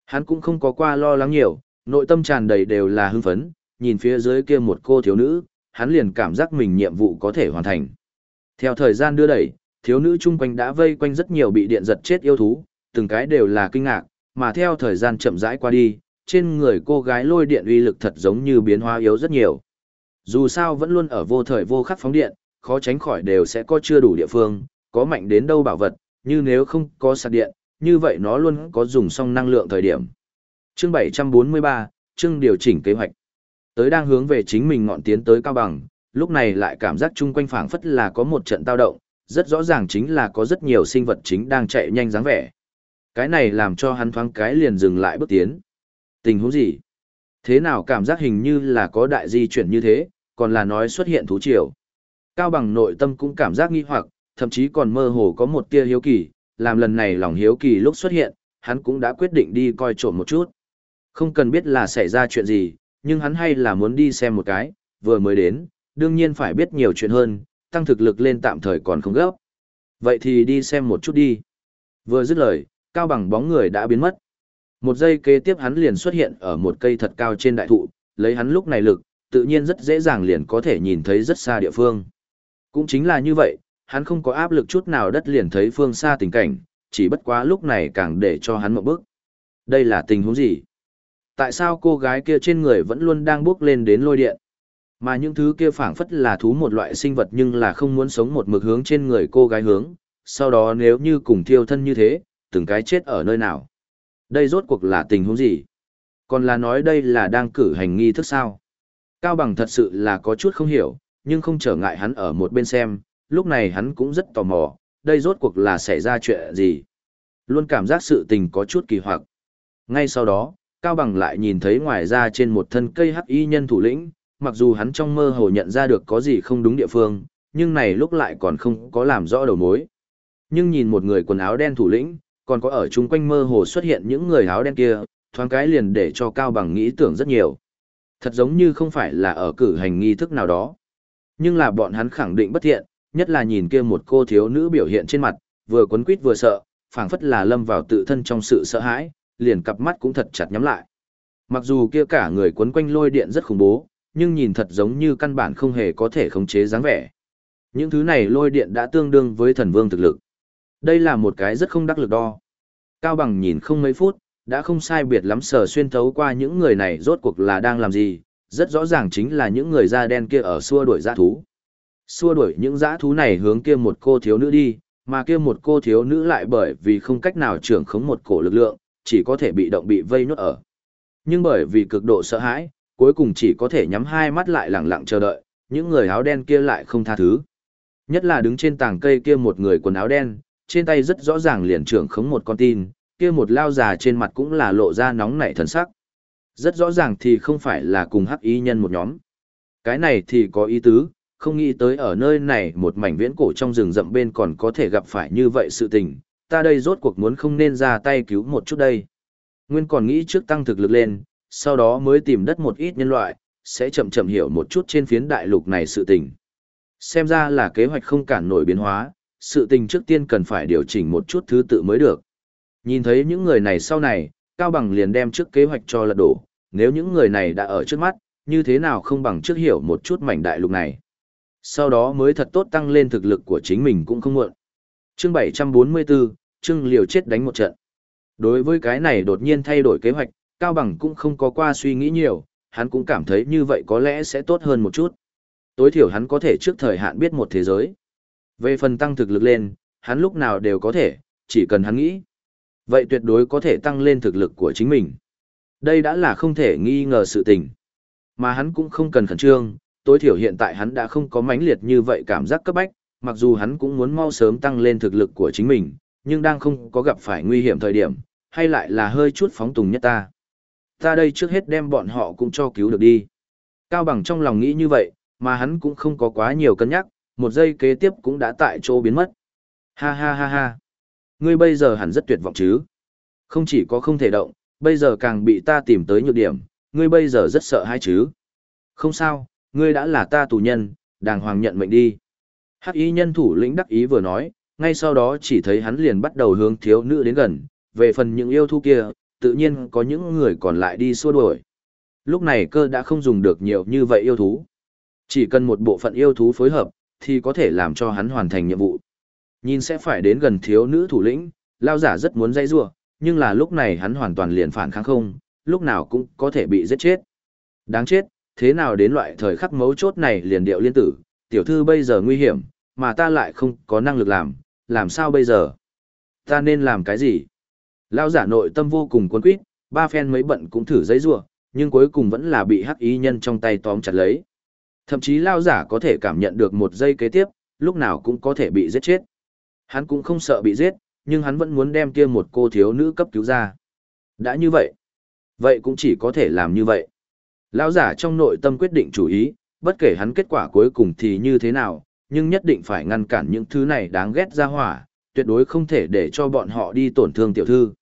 Hắn cũng không có qua lo lắng nhiều, nội tâm tràn đầy đều là hưng phấn, nhìn phía dưới kia một cô thiếu nữ, hắn liền cảm giác mình nhiệm vụ có thể hoàn thành. Theo thời gian đưa đẩy, thiếu nữ chung quanh đã vây quanh rất nhiều bị điện giật chết yêu thú, từng cái đều là kinh ngạc, mà theo thời gian chậm rãi qua đi, trên người cô gái lôi điện uy lực thật giống như biến hóa yếu rất nhiều. Dù sao vẫn luôn ở vô thời vô khắc phóng điện, khó tránh khỏi đều sẽ có chưa đủ địa phương, có mạnh đến đâu bảo vật, như nếu không có sạc điện, như vậy nó luôn có dùng xong năng lượng thời điểm. Chương 743, chương điều chỉnh kế hoạch. Tới đang hướng về chính mình ngọn tiến tới cao bằng, lúc này lại cảm giác chung quanh phảng phất là có một trận tao động, rất rõ ràng chính là có rất nhiều sinh vật chính đang chạy nhanh dáng vẻ. Cái này làm cho hắn thoáng cái liền dừng lại bước tiến. Tình huống gì? Thế nào cảm giác hình như là có đại di chuyển như thế, còn là nói xuất hiện thú triều. Cao bằng nội tâm cũng cảm giác nghi hoặc, thậm chí còn mơ hồ có một tia hiếu kỳ, làm lần này lòng hiếu kỳ lúc xuất hiện, hắn cũng đã quyết định đi coi trộm một chút. Không cần biết là xảy ra chuyện gì, nhưng hắn hay là muốn đi xem một cái, vừa mới đến, đương nhiên phải biết nhiều chuyện hơn, tăng thực lực lên tạm thời còn không gấp. Vậy thì đi xem một chút đi. Vừa dứt lời, cao bằng bóng người đã biến mất. Một giây kế tiếp hắn liền xuất hiện ở một cây thật cao trên đại thụ, lấy hắn lúc này lực, tự nhiên rất dễ dàng liền có thể nhìn thấy rất xa địa phương. Cũng chính là như vậy, hắn không có áp lực chút nào đất liền thấy phương xa tình cảnh, chỉ bất quá lúc này càng để cho hắn một bước. Đây là tình huống gì? Tại sao cô gái kia trên người vẫn luôn đang bước lên đến lôi điện? Mà những thứ kia phảng phất là thú một loại sinh vật nhưng là không muốn sống một mực hướng trên người cô gái hướng, sau đó nếu như cùng thiêu thân như thế, từng cái chết ở nơi nào? Đây rốt cuộc là tình huống gì? Còn là nói đây là đang cử hành nghi thức sao? Cao Bằng thật sự là có chút không hiểu, nhưng không trở ngại hắn ở một bên xem, lúc này hắn cũng rất tò mò, đây rốt cuộc là xảy ra chuyện gì? Luôn cảm giác sự tình có chút kỳ hoặc. Ngay sau đó, Cao Bằng lại nhìn thấy ngoài ra trên một thân cây hắc y nhân thủ lĩnh, mặc dù hắn trong mơ hồ nhận ra được có gì không đúng địa phương, nhưng này lúc lại còn không có làm rõ đầu mối. Nhưng nhìn một người quần áo đen thủ lĩnh, còn có ở chung quanh mơ hồ xuất hiện những người áo đen kia, thoáng cái liền để cho Cao Bằng nghĩ tưởng rất nhiều. Thật giống như không phải là ở cử hành nghi thức nào đó. Nhưng là bọn hắn khẳng định bất thiện, nhất là nhìn kia một cô thiếu nữ biểu hiện trên mặt, vừa quấn quýt vừa sợ, phảng phất là lâm vào tự thân trong sự sợ hãi, liền cặp mắt cũng thật chặt nhắm lại. Mặc dù kia cả người quấn quanh lôi điện rất khủng bố, nhưng nhìn thật giống như căn bản không hề có thể khống chế dáng vẻ. Những thứ này lôi điện đã tương đương với thần vương thực lực. Đây là một cái rất không đắc lực đo. Cao bằng nhìn không mấy phút, đã không sai biệt lắm sờ xuyên thấu qua những người này rốt cuộc là đang làm gì, rất rõ ràng chính là những người da đen kia ở xua đuổi giã thú. Xua đuổi những giã thú này hướng kia một cô thiếu nữ đi, mà kia một cô thiếu nữ lại bởi vì không cách nào trưởng khống một cổ lực lượng, chỉ có thể bị động bị vây nhốt ở. Nhưng bởi vì cực độ sợ hãi, cuối cùng chỉ có thể nhắm hai mắt lại lặng lặng chờ đợi, những người áo đen kia lại không tha thứ. Nhất là đứng trên tảng cây kia một người quần áo đen, trên tay rất rõ ràng liền trưởng khống một con tin, kia một lao già trên mặt cũng là lộ ra nóng nảy thần sắc. Rất rõ ràng thì không phải là cùng hắc y nhân một nhóm. Cái này thì có ý tứ, không nghĩ tới ở nơi này một mảnh viễn cổ trong rừng rậm bên còn có thể gặp phải như vậy sự tình, ta đây rốt cuộc muốn không nên ra tay cứu một chút đây. Nguyên còn nghĩ trước tăng thực lực lên, sau đó mới tìm đất một ít nhân loại, sẽ chậm chậm hiểu một chút trên phiến đại lục này sự tình. Xem ra là kế hoạch không cản nổi biến hóa, sự tình trước tiên cần phải điều chỉnh một chút thứ tự mới được. Nhìn thấy những người này sau này, Cao Bằng liền đem trước kế hoạch cho lật đổ, nếu những người này đã ở trước mắt, như thế nào không bằng trước hiểu một chút mảnh đại lục này. Sau đó mới thật tốt tăng lên thực lực của chính mình cũng không muộn. Chương 744, trương liều chết đánh một trận. Đối với cái này đột nhiên thay đổi kế hoạch, Cao Bằng cũng không có qua suy nghĩ nhiều, hắn cũng cảm thấy như vậy có lẽ sẽ tốt hơn một chút. Tối thiểu hắn có thể trước thời hạn biết một thế giới. Về phần tăng thực lực lên, hắn lúc nào đều có thể, chỉ cần hắn nghĩ. Vậy tuyệt đối có thể tăng lên thực lực của chính mình. Đây đã là không thể nghi ngờ sự tình. Mà hắn cũng không cần khẩn trương, tối thiểu hiện tại hắn đã không có mãnh liệt như vậy cảm giác cấp bách, mặc dù hắn cũng muốn mau sớm tăng lên thực lực của chính mình, nhưng đang không có gặp phải nguy hiểm thời điểm, hay lại là hơi chút phóng tùng nhất ta. Ta đây trước hết đem bọn họ cũng cho cứu được đi. Cao bằng trong lòng nghĩ như vậy, mà hắn cũng không có quá nhiều cân nhắc, một giây kế tiếp cũng đã tại chỗ biến mất. Ha ha ha ha. Ngươi bây giờ hẳn rất tuyệt vọng chứ. Không chỉ có không thể động, bây giờ càng bị ta tìm tới nhược điểm, ngươi bây giờ rất sợ hãi chứ. Không sao, ngươi đã là ta tù nhân, đàng hoàng nhận mệnh đi. Hắc y nhân thủ lĩnh đắc ý vừa nói, ngay sau đó chỉ thấy hắn liền bắt đầu hướng thiếu nữ đến gần, về phần những yêu thú kia, tự nhiên có những người còn lại đi xua đuổi. Lúc này cơ đã không dùng được nhiều như vậy yêu thú. Chỉ cần một bộ phận yêu thú phối hợp, thì có thể làm cho hắn hoàn thành nhiệm vụ. Nhìn sẽ phải đến gần thiếu nữ thủ lĩnh, lao giả rất muốn dây rua, nhưng là lúc này hắn hoàn toàn liền phản kháng không, lúc nào cũng có thể bị giết chết. Đáng chết, thế nào đến loại thời khắc mấu chốt này liền điệu liên tử, tiểu thư bây giờ nguy hiểm, mà ta lại không có năng lực làm, làm sao bây giờ? Ta nên làm cái gì? Lao giả nội tâm vô cùng cuốn quýt, ba phen mấy bận cũng thử dây rua, nhưng cuối cùng vẫn là bị hắc ý nhân trong tay tóm chặt lấy. Thậm chí lao giả có thể cảm nhận được một giây kế tiếp, lúc nào cũng có thể bị giết chết. Hắn cũng không sợ bị giết, nhưng hắn vẫn muốn đem kia một cô thiếu nữ cấp cứu ra. Đã như vậy, vậy cũng chỉ có thể làm như vậy. Lão giả trong nội tâm quyết định chủ ý, bất kể hắn kết quả cuối cùng thì như thế nào, nhưng nhất định phải ngăn cản những thứ này đáng ghét ra hỏa, tuyệt đối không thể để cho bọn họ đi tổn thương tiểu thư.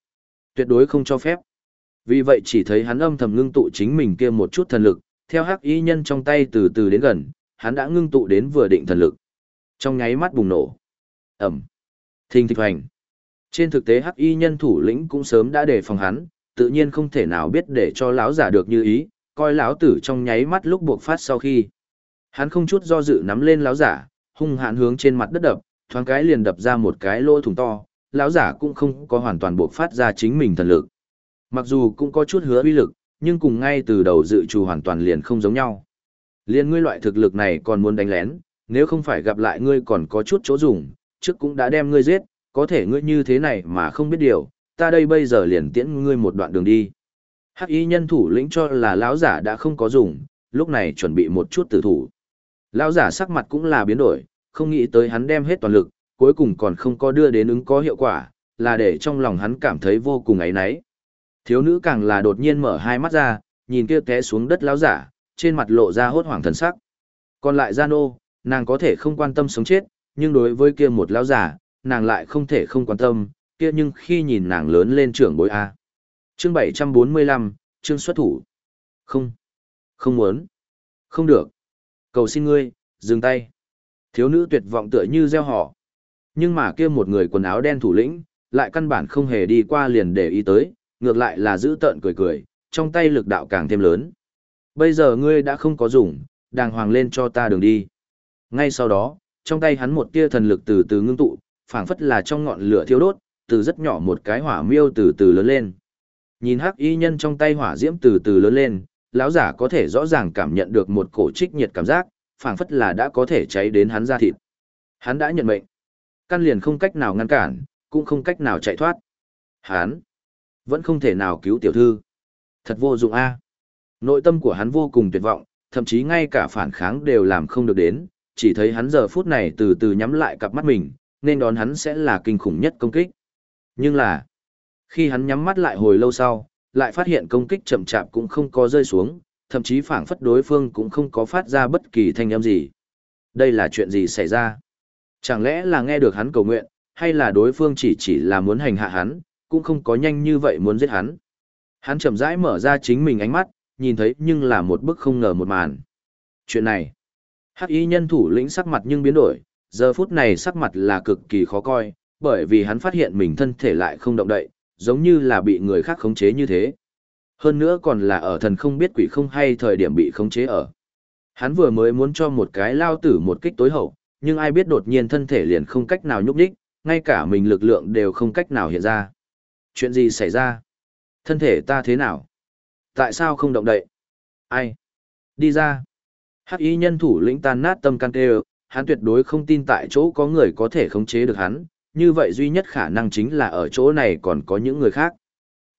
Tuyệt đối không cho phép. Vì vậy chỉ thấy hắn âm thầm ngưng tụ chính mình kia một chút thần lực, theo hắc y nhân trong tay từ từ đến gần, hắn đã ngưng tụ đến vừa định thần lực. Trong nháy mắt bùng nổ. Ẩm. Thình thịch hoành. Trên thực tế hắc y nhân thủ lĩnh cũng sớm đã đề phòng hắn, tự nhiên không thể nào biết để cho lão giả được như ý, coi lão tử trong nháy mắt lúc buộc phát sau khi. Hắn không chút do dự nắm lên lão giả, hung hãn hướng trên mặt đất đập, thoáng cái liền đập ra một cái lỗ thủng to, lão giả cũng không có hoàn toàn buộc phát ra chính mình thần lực. Mặc dù cũng có chút hứa uy lực, nhưng cùng ngay từ đầu dự trù hoàn toàn liền không giống nhau. Liên ngươi loại thực lực này còn muốn đánh lén, nếu không phải gặp lại ngươi còn có chút chỗ dùng, trước cũng đã đem ngươi giết, có thể ngươi như thế này mà không biết điều, ta đây bây giờ liền tiễn ngươi một đoạn đường đi. Hắc y nhân thủ lĩnh cho là lão giả đã không có dùng, lúc này chuẩn bị một chút tử thủ. Lão giả sắc mặt cũng là biến đổi, không nghĩ tới hắn đem hết toàn lực, cuối cùng còn không có đưa đến ứng có hiệu quả, là để trong lòng hắn cảm thấy vô cùng ấy náy. Thiếu nữ càng là đột nhiên mở hai mắt ra, nhìn kia té xuống đất lão giả, trên mặt lộ ra hốt hoảng thần sắc. Còn lại Gian ô, nàng có thể không quan tâm sống chết, nhưng đối với kia một lão giả, nàng lại không thể không quan tâm, kia nhưng khi nhìn nàng lớn lên trưởng bối A. Chương 745, chương xuất thủ. Không. Không muốn. Không được. Cầu xin ngươi, dừng tay. Thiếu nữ tuyệt vọng tựa như gieo họ. Nhưng mà kia một người quần áo đen thủ lĩnh, lại căn bản không hề đi qua liền để ý tới, ngược lại là giữ tợn cười cười, trong tay lực đạo càng thêm lớn. Bây giờ ngươi đã không có dùng, đàng hoàng lên cho ta đường đi. Ngay sau đó, trong tay hắn một tia thần lực từ từ ngưng tụ, phảng phất là trong ngọn lửa thiêu đốt, từ rất nhỏ một cái hỏa miêu từ từ lớn lên. Nhìn hắc y nhân trong tay hỏa diễm từ từ lớn lên, lão giả có thể rõ ràng cảm nhận được một cổ trích nhiệt cảm giác, phảng phất là đã có thể cháy đến hắn da thịt. Hắn đã nhận mệnh. Căn liền không cách nào ngăn cản, cũng không cách nào chạy thoát. Hắn vẫn không thể nào cứu tiểu thư. Thật vô dụng a. Nội tâm của hắn vô cùng tuyệt vọng, thậm chí ngay cả phản kháng đều làm không được đến, chỉ thấy hắn giờ phút này từ từ nhắm lại cặp mắt mình, nên đón hắn sẽ là kinh khủng nhất công kích. Nhưng là, khi hắn nhắm mắt lại hồi lâu sau, lại phát hiện công kích chậm chạp cũng không có rơi xuống, thậm chí phản phất đối phương cũng không có phát ra bất kỳ thanh âm gì. Đây là chuyện gì xảy ra? Chẳng lẽ là nghe được hắn cầu nguyện, hay là đối phương chỉ chỉ là muốn hành hạ hắn, cũng không có nhanh như vậy muốn giết hắn. Hắn chậm rãi mở ra chính mình ánh mắt, nhìn thấy nhưng là một bức không ngờ một màn. Chuyện này, hắc y nhân thủ lĩnh sắc mặt nhưng biến đổi, giờ phút này sắc mặt là cực kỳ khó coi, bởi vì hắn phát hiện mình thân thể lại không động đậy, giống như là bị người khác khống chế như thế. Hơn nữa còn là ở thần không biết quỷ không hay thời điểm bị khống chế ở. Hắn vừa mới muốn cho một cái lao tử một kích tối hậu, nhưng ai biết đột nhiên thân thể liền không cách nào nhúc nhích, ngay cả mình lực lượng đều không cách nào hiện ra. Chuyện gì xảy ra? Thân thể ta thế nào? Tại sao không động đậy? Ai? Đi ra. Hắc y nhân thủ lĩnh tan nát tâm can tê hắn tuyệt đối không tin tại chỗ có người có thể khống chế được hắn, như vậy duy nhất khả năng chính là ở chỗ này còn có những người khác.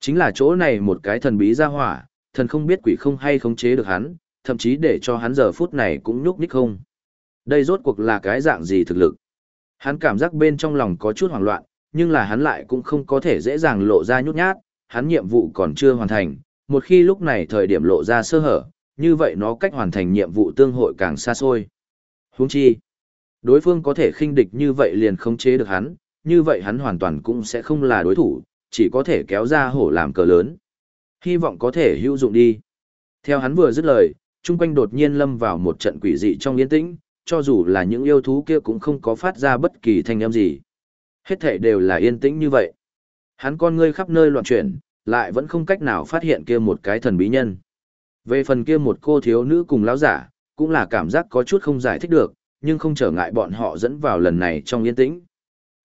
Chính là chỗ này một cái thần bí ra hỏa, thần không biết quỷ không hay khống chế được hắn, thậm chí để cho hắn giờ phút này cũng nhúc nhích không. Đây rốt cuộc là cái dạng gì thực lực? Hắn cảm giác bên trong lòng có chút hoảng loạn, nhưng là hắn lại cũng không có thể dễ dàng lộ ra nhút nhát, hắn nhiệm vụ còn chưa hoàn thành, một khi lúc này thời điểm lộ ra sơ hở, như vậy nó cách hoàn thành nhiệm vụ tương hội càng xa xôi. Huống chi, đối phương có thể khinh địch như vậy liền khống chế được hắn, như vậy hắn hoàn toàn cũng sẽ không là đối thủ, chỉ có thể kéo ra hổ làm cờ lớn. Hy vọng có thể hữu dụng đi. Theo hắn vừa dứt lời, trung quanh đột nhiên lâm vào một trận quỷ dị trong yên tĩnh, cho dù là những yêu thú kia cũng không có phát ra bất kỳ thanh âm gì. Hết thể đều là yên tĩnh như vậy. Hắn con ngươi khắp nơi loạn chuyển, lại vẫn không cách nào phát hiện kia một cái thần bí nhân. Về phần kia một cô thiếu nữ cùng lão giả, cũng là cảm giác có chút không giải thích được, nhưng không trở ngại bọn họ dẫn vào lần này trong yên tĩnh.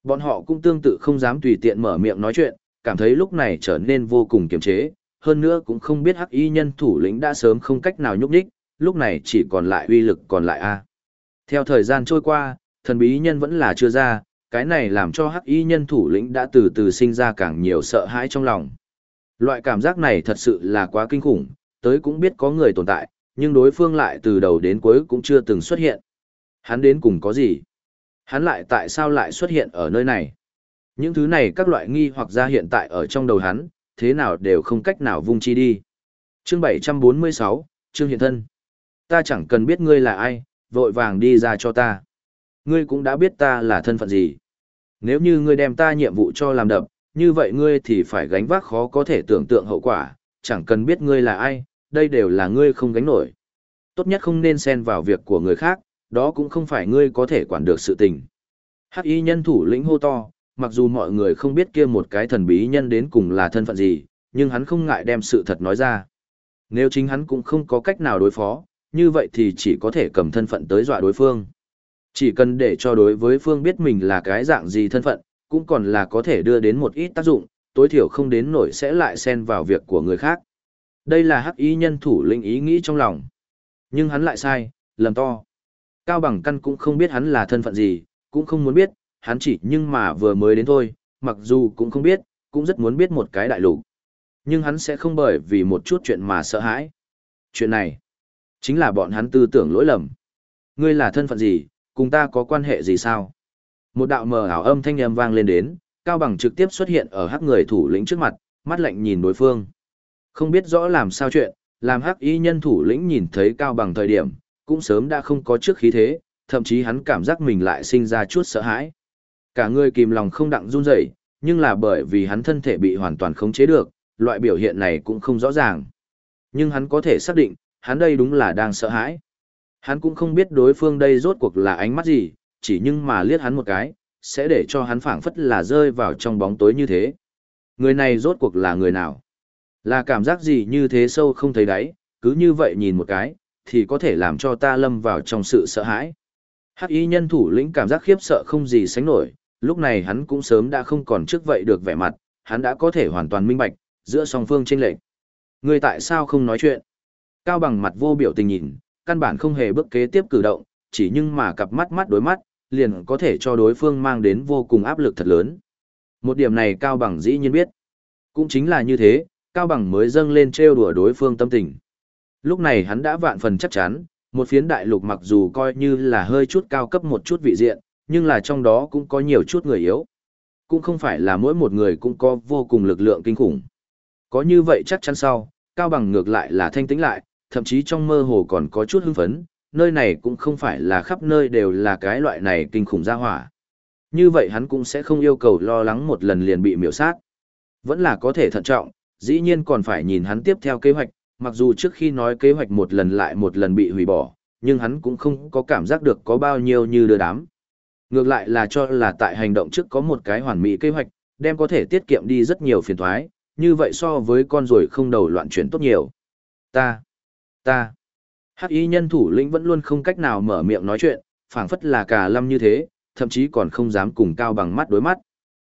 Bọn họ cũng tương tự không dám tùy tiện mở miệng nói chuyện, cảm thấy lúc này trở nên vô cùng kiềm chế, hơn nữa cũng không biết hắc y nhân thủ lĩnh đã sớm không cách nào nhúc nhích, lúc này chỉ còn lại uy lực còn lại a. Theo thời gian trôi qua, thần bí nhân vẫn là chưa ra, cái này làm cho hắc y nhân thủ lĩnh đã từ từ sinh ra càng nhiều sợ hãi trong lòng. Loại cảm giác này thật sự là quá kinh khủng, tới cũng biết có người tồn tại, nhưng đối phương lại từ đầu đến cuối cũng chưa từng xuất hiện. Hắn đến cùng có gì? Hắn lại tại sao lại xuất hiện ở nơi này? Những thứ này các loại nghi hoặc ra hiện tại ở trong đầu hắn, thế nào đều không cách nào vung chi đi. Chương 746, Chương Hiện Thân. Ta chẳng cần biết ngươi là ai, vội vàng đi ra cho ta. Ngươi cũng đã biết ta là thân phận gì. Nếu như ngươi đem ta nhiệm vụ cho làm đập, như vậy ngươi thì phải gánh vác khó có thể tưởng tượng hậu quả, chẳng cần biết ngươi là ai, đây đều là ngươi không gánh nổi. Tốt nhất không nên xen vào việc của người khác, đó cũng không phải ngươi có thể quản được sự tình. Hắc y nhân thủ lĩnh hô to, mặc dù mọi người không biết kia một cái thần bí nhân đến cùng là thân phận gì, nhưng hắn không ngại đem sự thật nói ra. Nếu chính hắn cũng không có cách nào đối phó, như vậy thì chỉ có thể cầm thân phận tới dọa đối phương. Chỉ cần để cho đối với phương biết mình là cái dạng gì thân phận, cũng còn là có thể đưa đến một ít tác dụng, tối thiểu không đến nổi sẽ lại xen vào việc của người khác. Đây là hắc ý nhân thủ lĩnh ý nghĩ trong lòng. Nhưng hắn lại sai, lầm to. Cao bằng căn cũng không biết hắn là thân phận gì, cũng không muốn biết, hắn chỉ nhưng mà vừa mới đến thôi, mặc dù cũng không biết, cũng rất muốn biết một cái đại lục. Nhưng hắn sẽ không bởi vì một chút chuyện mà sợ hãi. Chuyện này, chính là bọn hắn tư tưởng lỗi lầm. Ngươi là thân phận gì, cùng ta có quan hệ gì sao? Một đạo mờ ảo âm thanh âm vang lên đến, Cao Bằng trực tiếp xuất hiện ở hắc người thủ lĩnh trước mặt, mắt lạnh nhìn đối phương. Không biết rõ làm sao chuyện, làm hắc y nhân thủ lĩnh nhìn thấy Cao Bằng thời điểm, cũng sớm đã không có trước khí thế, thậm chí hắn cảm giác mình lại sinh ra chút sợ hãi. Cả người kìm lòng không đặng run rẩy, nhưng là bởi vì hắn thân thể bị hoàn toàn khống chế được, loại biểu hiện này cũng không rõ ràng. Nhưng hắn có thể xác định, hắn đây đúng là đang sợ hãi. Hắn cũng không biết đối phương đây rốt cuộc là ánh mắt gì, chỉ nhưng mà liếc hắn một cái, sẽ để cho hắn phảng phất là rơi vào trong bóng tối như thế. Người này rốt cuộc là người nào? Là cảm giác gì như thế sâu không thấy đáy, cứ như vậy nhìn một cái, thì có thể làm cho ta lâm vào trong sự sợ hãi. Hắc y nhân thủ lĩnh cảm giác khiếp sợ không gì sánh nổi, lúc này hắn cũng sớm đã không còn trước vậy được vẻ mặt, hắn đã có thể hoàn toàn minh bạch, giữa song phương chênh lệch. Người tại sao không nói chuyện? Cao bằng mặt vô biểu tình nhìn, căn bản không hề bước kế tiếp cử động, chỉ nhưng mà cặp mắt mắt đối mắt, liền có thể cho đối phương mang đến vô cùng áp lực thật lớn. Một điểm này Cao Bằng dĩ nhiên biết. Cũng chính là như thế, Cao Bằng mới dâng lên trêu đùa đối phương tâm tình. Lúc này hắn đã vạn phần chắc chắn, một phiến đại lục mặc dù coi như là hơi chút cao cấp một chút vị diện, nhưng là trong đó cũng có nhiều chút người yếu. Cũng không phải là mỗi một người cũng có vô cùng lực lượng kinh khủng. Có như vậy chắc chắn sau, Cao Bằng ngược lại là thanh tĩnh lại, thậm chí trong mơ hồ còn có chút hưng phấn, nơi này cũng không phải là khắp nơi đều là cái loại này kinh khủng gia hỏa. Như vậy hắn cũng sẽ không yêu cầu lo lắng một lần liền bị miểu sát. Vẫn là có thể thận trọng, dĩ nhiên còn phải nhìn hắn tiếp theo kế hoạch, mặc dù trước khi nói kế hoạch một lần lại một lần bị hủy bỏ, nhưng hắn cũng không có cảm giác được có bao nhiêu như đưa đám. Ngược lại là cho là tại hành động trước có một cái hoàn mỹ kế hoạch, đem có thể tiết kiệm đi rất nhiều phiền thoái, như vậy so với con rồi không đầu loạn chuyển tốt nhiều. Ta, ta, hắc y nhân thủ lĩnh vẫn luôn không cách nào mở miệng nói chuyện, phảng phất là cả lâm như thế, thậm chí còn không dám cùng cao bằng mắt đối mắt.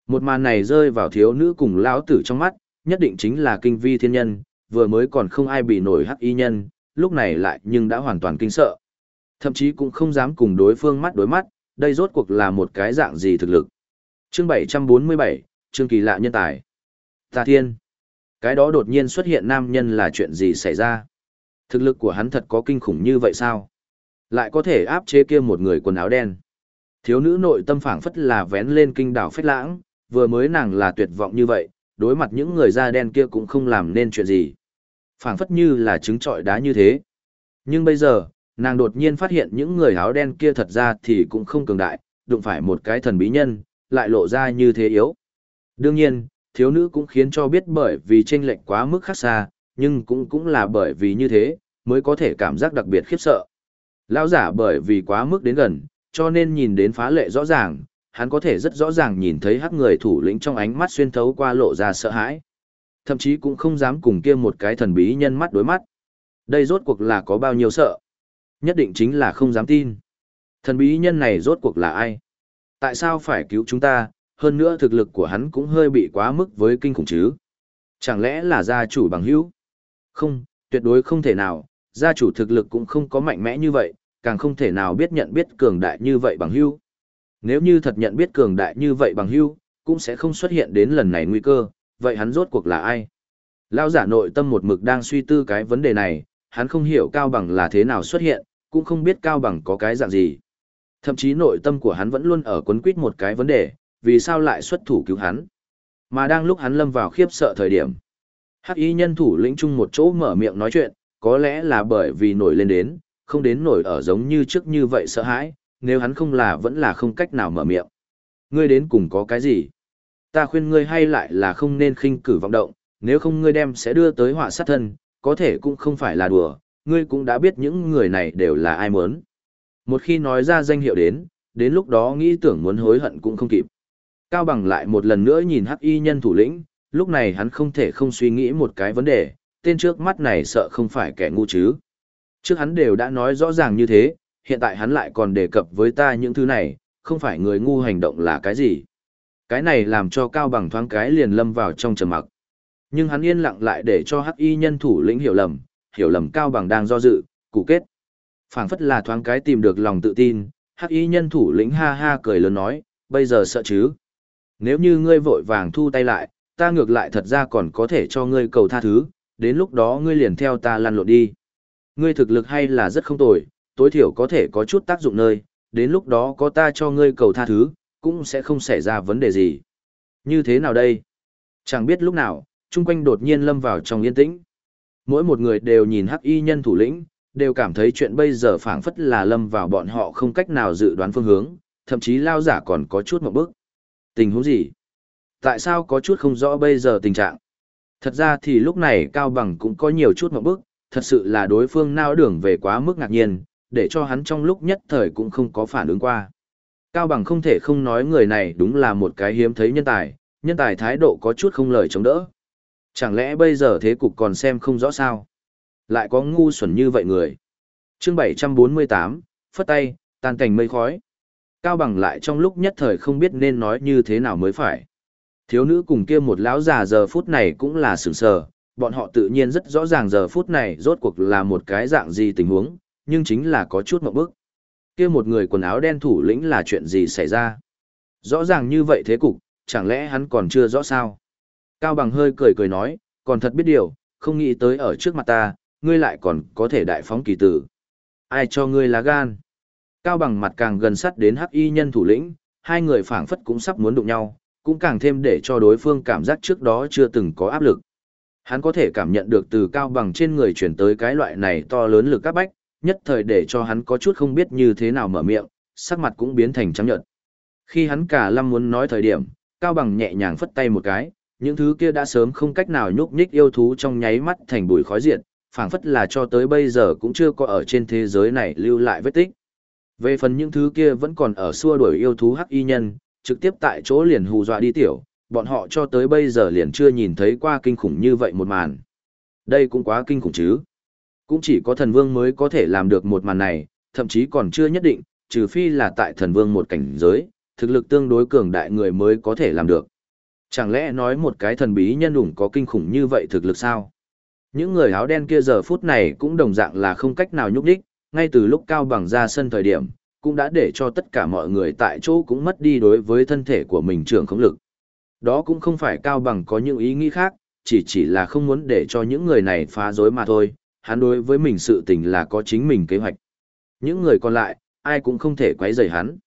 Một màn này rơi vào thiếu nữ cùng lão tử trong mắt, nhất định chính là kinh vi thiên nhân, vừa mới còn không ai bị nổi hắc y nhân, lúc này lại nhưng đã hoàn toàn kinh sợ. Thậm chí cũng không dám cùng đối phương mắt đối mắt, đây rốt cuộc là một cái dạng gì thực lực. Chương 747, chương kỳ lạ nhân tài. Tà thiên. Cái đó đột nhiên xuất hiện nam nhân là chuyện gì xảy ra? Thực lực của hắn thật có kinh khủng như vậy sao? Lại có thể áp chế kia một người quần áo đen. Thiếu nữ nội tâm phảng phất là vén lên kinh đảo phách lãng, vừa mới nàng là tuyệt vọng như vậy, đối mặt những người da đen kia cũng không làm nên chuyện gì. phảng phất như là trứng trọi đá như thế. Nhưng bây giờ, nàng đột nhiên phát hiện những người áo đen kia thật ra thì cũng không cường đại, đụng phải một cái thần bí nhân, lại lộ ra như thế yếu. Đương nhiên, thiếu nữ cũng khiến cho biết bởi vì tranh lệch quá mức khác xa, nhưng cũng cũng là bởi vì như thế, mới có thể cảm giác đặc biệt khiếp sợ. Lão giả bởi vì quá mức đến gần, cho nên nhìn đến phá lệ rõ ràng, hắn có thể rất rõ ràng nhìn thấy hắc người thủ lĩnh trong ánh mắt xuyên thấu qua lộ ra sợ hãi. Thậm chí cũng không dám cùng kia một cái thần bí nhân mắt đối mắt. Đây rốt cuộc là có bao nhiêu sợ? Nhất định chính là không dám tin. Thần bí nhân này rốt cuộc là ai? Tại sao phải cứu chúng ta? Hơn nữa thực lực của hắn cũng hơi bị quá mức với kinh khủng chứ. Chẳng lẽ là gia chủ bằng hữu? Không, tuyệt đối không thể nào, gia chủ thực lực cũng không có mạnh mẽ như vậy, càng không thể nào biết nhận biết cường đại như vậy bằng hưu. Nếu như thật nhận biết cường đại như vậy bằng hưu, cũng sẽ không xuất hiện đến lần này nguy cơ, vậy hắn rốt cuộc là ai? Lão giả nội tâm một mực đang suy tư cái vấn đề này, hắn không hiểu Cao Bằng là thế nào xuất hiện, cũng không biết Cao Bằng có cái dạng gì. Thậm chí nội tâm của hắn vẫn luôn ở quấn quýt một cái vấn đề, vì sao lại xuất thủ cứu hắn. Mà đang lúc hắn lâm vào khiếp sợ thời điểm, hắc y nhân thủ lĩnh chung một chỗ mở miệng nói chuyện, có lẽ là bởi vì nổi lên đến, không đến nổi ở giống như trước như vậy sợ hãi, nếu hắn không là vẫn là không cách nào mở miệng. Ngươi đến cùng có cái gì? Ta khuyên ngươi hay lại là không nên khinh cử vọng động, nếu không ngươi đem sẽ đưa tới họa sát thân, có thể cũng không phải là đùa, ngươi cũng đã biết những người này đều là ai muốn. Một khi nói ra danh hiệu đến, đến lúc đó nghĩ tưởng muốn hối hận cũng không kịp. Cao Bằng lại một lần nữa nhìn hắc y nhân thủ lĩnh, lúc này hắn không thể không suy nghĩ một cái vấn đề, tên trước mắt này sợ không phải kẻ ngu chứ. Trước hắn đều đã nói rõ ràng như thế, hiện tại hắn lại còn đề cập với ta những thứ này, không phải người ngu hành động là cái gì. Cái này làm cho Cao Bằng thoáng cái liền lâm vào trong trầm mặc. Nhưng hắn yên lặng lại để cho hắc y nhân thủ lĩnh hiểu lầm, hiểu lầm Cao Bằng đang do dự, cụ kết. phảng phất là thoáng cái tìm được lòng tự tin, hắc y nhân thủ lĩnh ha ha cười lớn nói, bây giờ sợ chứ. Nếu như ngươi vội vàng thu tay lại, ta ngược lại thật ra còn có thể cho ngươi cầu tha thứ, đến lúc đó ngươi liền theo ta lăn lộn đi. Ngươi thực lực hay là rất không tồi, tối thiểu có thể có chút tác dụng nơi, đến lúc đó có ta cho ngươi cầu tha thứ, cũng sẽ không xảy ra vấn đề gì. Như thế nào đây? Chẳng biết lúc nào, chung quanh đột nhiên lâm vào trong yên tĩnh. Mỗi một người đều nhìn hắc y nhân thủ lĩnh, đều cảm thấy chuyện bây giờ phảng phất là lâm vào bọn họ không cách nào dự đoán phương hướng, thậm chí lao giả còn có chút một bước. Tình huống gì? Tại sao có chút không rõ bây giờ tình trạng? Thật ra thì lúc này Cao Bằng cũng có nhiều chút mộng bước, thật sự là đối phương nao đường về quá mức ngạc nhiên, để cho hắn trong lúc nhất thời cũng không có phản ứng qua. Cao Bằng không thể không nói người này đúng là một cái hiếm thấy nhân tài, nhân tài thái độ có chút không lời chống đỡ. Chẳng lẽ bây giờ thế cục còn xem không rõ sao? Lại có ngu xuẩn như vậy người. chương 748, phất tay, tan cảnh mây khói. Cao Bằng lại trong lúc nhất thời không biết nên nói như thế nào mới phải. Thiếu nữ cùng kia một lão già giờ phút này cũng là sửng sờ, bọn họ tự nhiên rất rõ ràng giờ phút này rốt cuộc là một cái dạng gì tình huống, nhưng chính là có chút một bước. Kia một người quần áo đen thủ lĩnh là chuyện gì xảy ra? Rõ ràng như vậy thế cục, chẳng lẽ hắn còn chưa rõ sao? Cao Bằng hơi cười cười nói, còn thật biết điều, không nghĩ tới ở trước mặt ta, ngươi lại còn có thể đại phóng kỳ tử. Ai cho ngươi lá gan? Cao Bằng mặt càng gần sát đến hắc y nhân thủ lĩnh, hai người phảng phất cũng sắp muốn đụng nhau, cũng càng thêm để cho đối phương cảm giác trước đó chưa từng có áp lực. Hắn có thể cảm nhận được từ Cao Bằng trên người chuyển tới cái loại này to lớn lực áp bách, nhất thời để cho hắn có chút không biết như thế nào mở miệng, sắc mặt cũng biến thành trắng nhợt. Khi hắn cả lâm muốn nói thời điểm, Cao Bằng nhẹ nhàng phất tay một cái, những thứ kia đã sớm không cách nào nhúc nhích yêu thú trong nháy mắt thành bụi khói diện, phảng phất là cho tới bây giờ cũng chưa có ở trên thế giới này lưu lại vết tích. Về phần những thứ kia vẫn còn ở xua đuổi yêu thú hắc y nhân, trực tiếp tại chỗ liền hù dọa đi tiểu, bọn họ cho tới bây giờ liền chưa nhìn thấy qua kinh khủng như vậy một màn. Đây cũng quá kinh khủng chứ. Cũng chỉ có thần vương mới có thể làm được một màn này, thậm chí còn chưa nhất định, trừ phi là tại thần vương một cảnh giới, thực lực tương đối cường đại người mới có thể làm được. Chẳng lẽ nói một cái thần bí nhân đủng có kinh khủng như vậy thực lực sao? Những người áo đen kia giờ phút này cũng đồng dạng là không cách nào nhúc đích, ngay từ lúc cao bằng ra sân thời điểm, cũng đã để cho tất cả mọi người tại chỗ cũng mất đi đối với thân thể của mình trường không lực. Đó cũng không phải cao bằng có những ý nghĩ khác, chỉ chỉ là không muốn để cho những người này phá rối mà thôi, hắn đối với mình sự tình là có chính mình kế hoạch. Những người còn lại, ai cũng không thể quấy rầy hắn.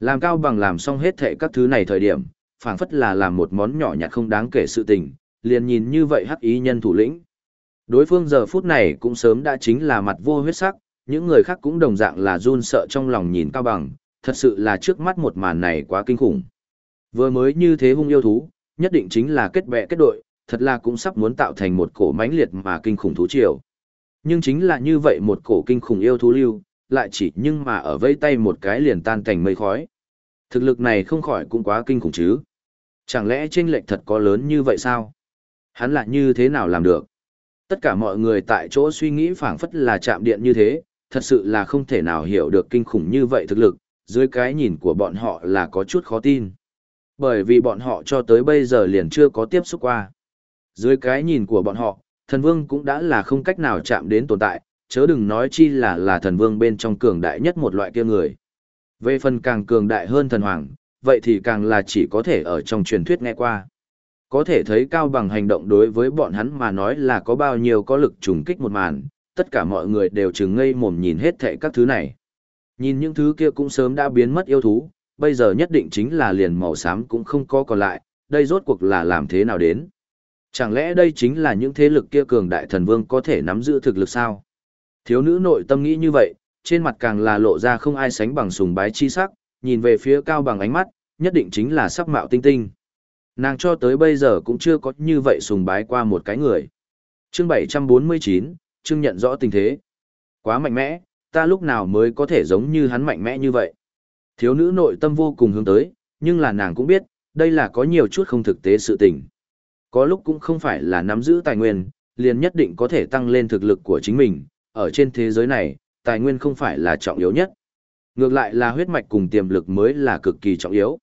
Làm cao bằng làm xong hết thệ các thứ này thời điểm, phảng phất là làm một món nhỏ nhặt không đáng kể sự tình, liền nhìn như vậy hắc ý nhân thủ lĩnh. Đối phương giờ phút này cũng sớm đã chính là mặt vô huyết sắc, những người khác cũng đồng dạng là run sợ trong lòng nhìn cao bằng, thật sự là trước mắt một màn này quá kinh khủng. Vừa mới như thế hung yêu thú, nhất định chính là kết bè kết đội, thật là cũng sắp muốn tạo thành một cổ mãnh liệt mà kinh khủng thú triều. Nhưng chính là như vậy một cổ kinh khủng yêu thú lưu, lại chỉ nhưng mà ở vây tay một cái liền tan thành mây khói. Thực lực này không khỏi cũng quá kinh khủng chứ. Chẳng lẽ chênh lệch thật có lớn như vậy sao? Hắn lại như thế nào làm được? Tất cả mọi người tại chỗ suy nghĩ phảng phất là chạm điện như thế, thật sự là không thể nào hiểu được kinh khủng như vậy thực lực, dưới cái nhìn của bọn họ là có chút khó tin. Bởi vì bọn họ cho tới bây giờ liền chưa có tiếp xúc qua. Dưới cái nhìn của bọn họ, thần vương cũng đã là không cách nào chạm đến tồn tại, chớ đừng nói chi là là thần vương bên trong cường đại nhất một loại kia người. Về phần càng cường đại hơn thần hoàng, vậy thì càng là chỉ có thể ở trong truyền thuyết nghe qua. Có thể thấy cao bằng hành động đối với bọn hắn mà nói là có bao nhiêu có lực trùng kích một màn, tất cả mọi người đều chừng ngây mồm nhìn hết thệ các thứ này. Nhìn những thứ kia cũng sớm đã biến mất yêu thú, bây giờ nhất định chính là liền màu xám cũng không có còn lại, đây rốt cuộc là làm thế nào đến. Chẳng lẽ đây chính là những thế lực kia cường đại thần vương có thể nắm giữ thực lực sao? Thiếu nữ nội tâm nghĩ như vậy, trên mặt càng là lộ ra không ai sánh bằng sùng bái chi sắc, nhìn về phía cao bằng ánh mắt, nhất định chính là sắc mạo tinh tinh. Nàng cho tới bây giờ cũng chưa có như vậy sùng bái qua một cái người. Chương 749, chưng nhận rõ tình thế. Quá mạnh mẽ, ta lúc nào mới có thể giống như hắn mạnh mẽ như vậy. Thiếu nữ nội tâm vô cùng hướng tới, nhưng là nàng cũng biết, đây là có nhiều chút không thực tế sự tình. Có lúc cũng không phải là nắm giữ tài nguyên, liền nhất định có thể tăng lên thực lực của chính mình, ở trên thế giới này, tài nguyên không phải là trọng yếu nhất. Ngược lại là huyết mạch cùng tiềm lực mới là cực kỳ trọng yếu.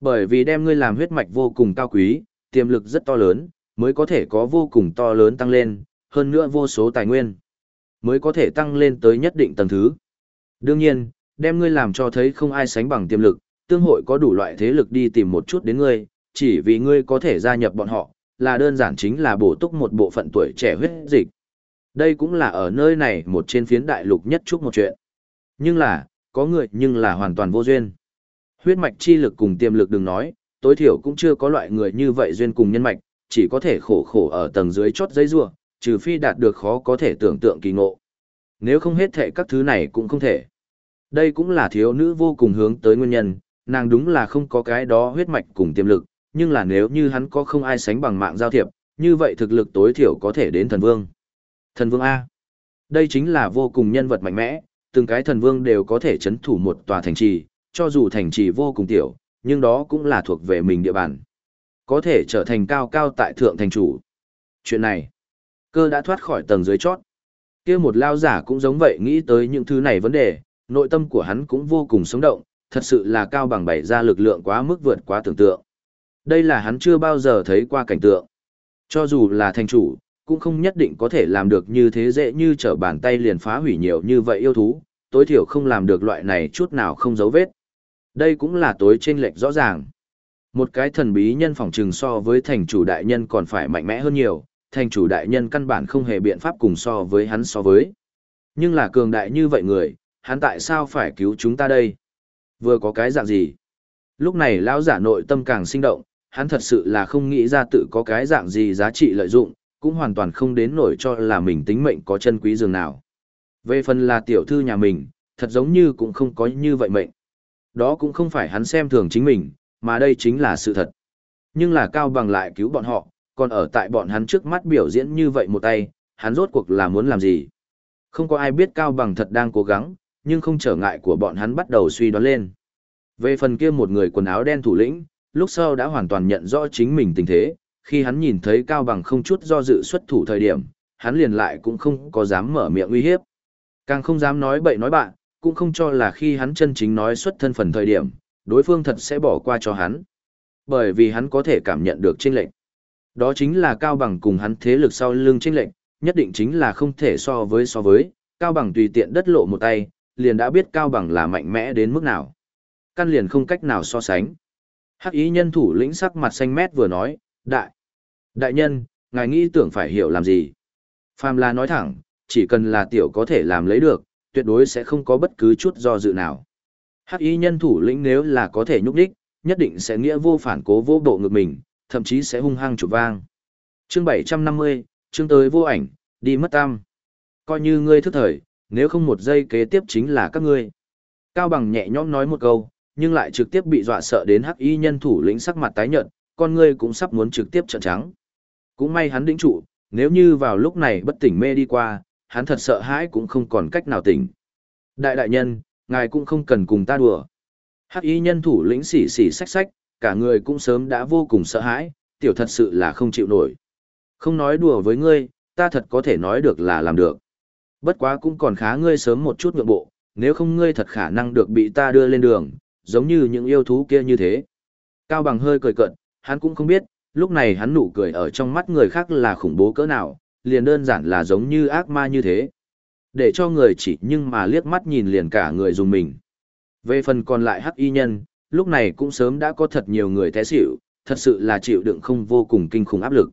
Bởi vì đem ngươi làm huyết mạch vô cùng cao quý, tiềm lực rất to lớn, mới có thể có vô cùng to lớn tăng lên, hơn nữa vô số tài nguyên, mới có thể tăng lên tới nhất định tầng thứ. Đương nhiên, đem ngươi làm cho thấy không ai sánh bằng tiềm lực, tương hội có đủ loại thế lực đi tìm một chút đến ngươi, chỉ vì ngươi có thể gia nhập bọn họ, là đơn giản chính là bổ túc một bộ phận tuổi trẻ huyết dịch. Đây cũng là ở nơi này một trên phiến đại lục nhất chút một chuyện. Nhưng là, có người nhưng là hoàn toàn vô duyên. Huyết mạch chi lực cùng tiềm lực đừng nói, tối thiểu cũng chưa có loại người như vậy duyên cùng nhân mạch, chỉ có thể khổ khổ ở tầng dưới chót giấy rua, trừ phi đạt được khó có thể tưởng tượng kỳ ngộ. Nếu không hết thệ các thứ này cũng không thể. Đây cũng là thiếu nữ vô cùng hướng tới nguyên nhân, nàng đúng là không có cái đó huyết mạch cùng tiềm lực, nhưng là nếu như hắn có không ai sánh bằng mạng giao thiệp, như vậy thực lực tối thiểu có thể đến thần vương. Thần vương A. Đây chính là vô cùng nhân vật mạnh mẽ, từng cái thần vương đều có thể chấn thủ một tòa thành trì, cho dù thành trì vô cùng tiểu, nhưng đó cũng là thuộc về mình địa bàn. Có thể trở thành cao cao tại thượng thành chủ. Chuyện này, cơ đã thoát khỏi tầng dưới chót. kia một lao giả cũng giống vậy nghĩ tới những thứ này vấn đề, nội tâm của hắn cũng vô cùng sống động, thật sự là cao bằng bày ra lực lượng quá mức vượt quá tưởng tượng. Đây là hắn chưa bao giờ thấy qua cảnh tượng. Cho dù là thành chủ, cũng không nhất định có thể làm được như thế dễ như trở bàn tay liền phá hủy nhiều như vậy yêu thú, tối thiểu không làm được loại này chút nào không dấu vết. Đây cũng là tối trên lệch rõ ràng. Một cái thần bí nhân phòng trừng so với thành chủ đại nhân còn phải mạnh mẽ hơn nhiều, thành chủ đại nhân căn bản không hề biện pháp cùng so với hắn so với. Nhưng là cường đại như vậy người, hắn tại sao phải cứu chúng ta đây? Vừa có cái dạng gì? Lúc này lão giả nội tâm càng sinh động, hắn thật sự là không nghĩ ra tự có cái dạng gì giá trị lợi dụng, cũng hoàn toàn không đến nổi cho là mình tính mệnh có chân quý dường nào. Về phần là tiểu thư nhà mình, thật giống như cũng không có như vậy mệnh. Đó cũng không phải hắn xem thường chính mình, mà đây chính là sự thật. Nhưng là Cao Bằng lại cứu bọn họ, còn ở tại bọn hắn trước mắt biểu diễn như vậy một tay, hắn rốt cuộc là muốn làm gì. Không có ai biết Cao Bằng thật đang cố gắng, nhưng không trở ngại của bọn hắn bắt đầu suy đoán lên. Về phần kia một người quần áo đen thủ lĩnh, lúc sau đã hoàn toàn nhận rõ chính mình tình thế, khi hắn nhìn thấy Cao Bằng không chút do dự xuất thủ thời điểm, hắn liền lại cũng không có dám mở miệng uy hiếp. Càng không dám nói bậy nói bạn, cũng không cho là khi hắn chân chính nói xuất thân phần thời điểm, đối phương thật sẽ bỏ qua cho hắn. Bởi vì hắn có thể cảm nhận được chênh lệnh. Đó chính là Cao Bằng cùng hắn thế lực sau lưng chênh lệnh, nhất định chính là không thể so với so với, Cao Bằng tùy tiện đất lộ một tay, liền đã biết Cao Bằng là mạnh mẽ đến mức nào. Căn liền không cách nào so sánh. Hắc ý nhân thủ lĩnh sắc mặt xanh mét vừa nói, đại, đại nhân, ngài nghĩ tưởng phải hiểu làm gì. Phàm là nói thẳng, chỉ cần là tiểu có thể làm lấy được, tuyệt đối sẽ không có bất cứ chút do dự nào. Hắc y nhân thủ lĩnh nếu là có thể nhúc đích, nhất định sẽ nghĩa vô phản cố vô độ ngược mình, thậm chí sẽ hung hăng chụp vang. Chương 750, chương tới vô ảnh, đi mất tam. Coi như ngươi thức thời, nếu không một giây kế tiếp chính là các ngươi. Cao bằng nhẹ nhõm nói một câu, nhưng lại trực tiếp bị dọa sợ đến hắc y nhân thủ lĩnh sắc mặt tái nhợt, con ngươi cũng sắp muốn trực tiếp trợn trắng. Cũng may hắn đĩnh trụ, nếu như vào lúc này bất tỉnh mê đi qua, hắn thật sợ hãi cũng không còn cách nào tỉnh. Đại đại nhân, ngài cũng không cần cùng ta đùa. Hắc y nhân thủ lĩnh xỉ xỉ sách sách, cả người cũng sớm đã vô cùng sợ hãi, tiểu thật sự là không chịu nổi. Không nói đùa với ngươi, ta thật có thể nói được là làm được. Bất quá cũng còn khá ngươi sớm một chút nhượng bộ, nếu không ngươi thật khả năng được bị ta đưa lên đường, giống như những yêu thú kia như thế. Cao bằng hơi cười cợt, hắn cũng không biết, lúc này hắn nụ cười ở trong mắt người khác là khủng bố cỡ nào, liền đơn giản là giống như ác ma như thế. Để cho người chỉ nhưng mà liếc mắt nhìn liền cả người dùng mình. Về phần còn lại hắc y nhân, lúc này cũng sớm đã có thật nhiều người té xỉu, thật sự là chịu đựng không vô cùng kinh khủng áp lực.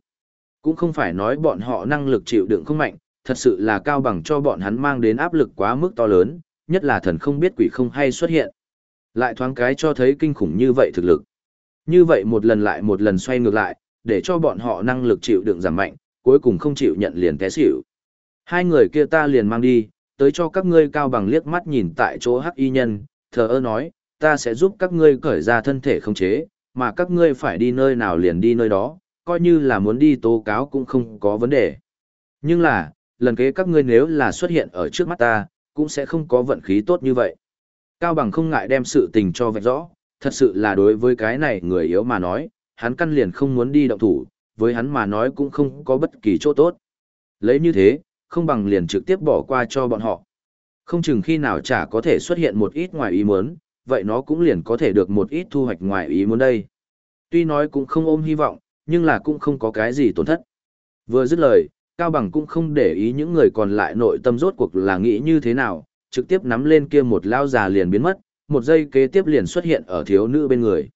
Cũng không phải nói bọn họ năng lực chịu đựng không mạnh, thật sự là cao bằng cho bọn hắn mang đến áp lực quá mức to lớn, nhất là thần không biết quỷ không hay xuất hiện. Lại thoáng cái cho thấy kinh khủng như vậy thực lực. Như vậy một lần lại một lần xoay ngược lại, để cho bọn họ năng lực chịu đựng giảm mạnh, cuối cùng không chịu nhận liền té xỉu. Hai người kia ta liền mang đi, tới cho các ngươi cao bằng liếc mắt nhìn tại chỗ hắc y nhân, thờ ơ nói, ta sẽ giúp các ngươi cởi ra thân thể không chế, mà các ngươi phải đi nơi nào liền đi nơi đó, coi như là muốn đi tố cáo cũng không có vấn đề. Nhưng là, lần kế các ngươi nếu là xuất hiện ở trước mắt ta, cũng sẽ không có vận khí tốt như vậy. Cao bằng không ngại đem sự tình cho vạch rõ, thật sự là đối với cái này người yếu mà nói, hắn căn liền không muốn đi động thủ, với hắn mà nói cũng không có bất kỳ chỗ tốt. Lấy như thế, không bằng liền trực tiếp bỏ qua cho bọn họ. Không chừng khi nào chả có thể xuất hiện một ít ngoài ý muốn, vậy nó cũng liền có thể được một ít thu hoạch ngoài ý muốn đây. Tuy nói cũng không ôm hy vọng, nhưng là cũng không có cái gì tổn thất. Vừa dứt lời, Cao Bằng cũng không để ý những người còn lại nội tâm rốt cuộc là nghĩ như thế nào, trực tiếp nắm lên kia một lao già liền biến mất, một giây kế tiếp liền xuất hiện ở thiếu nữ bên người.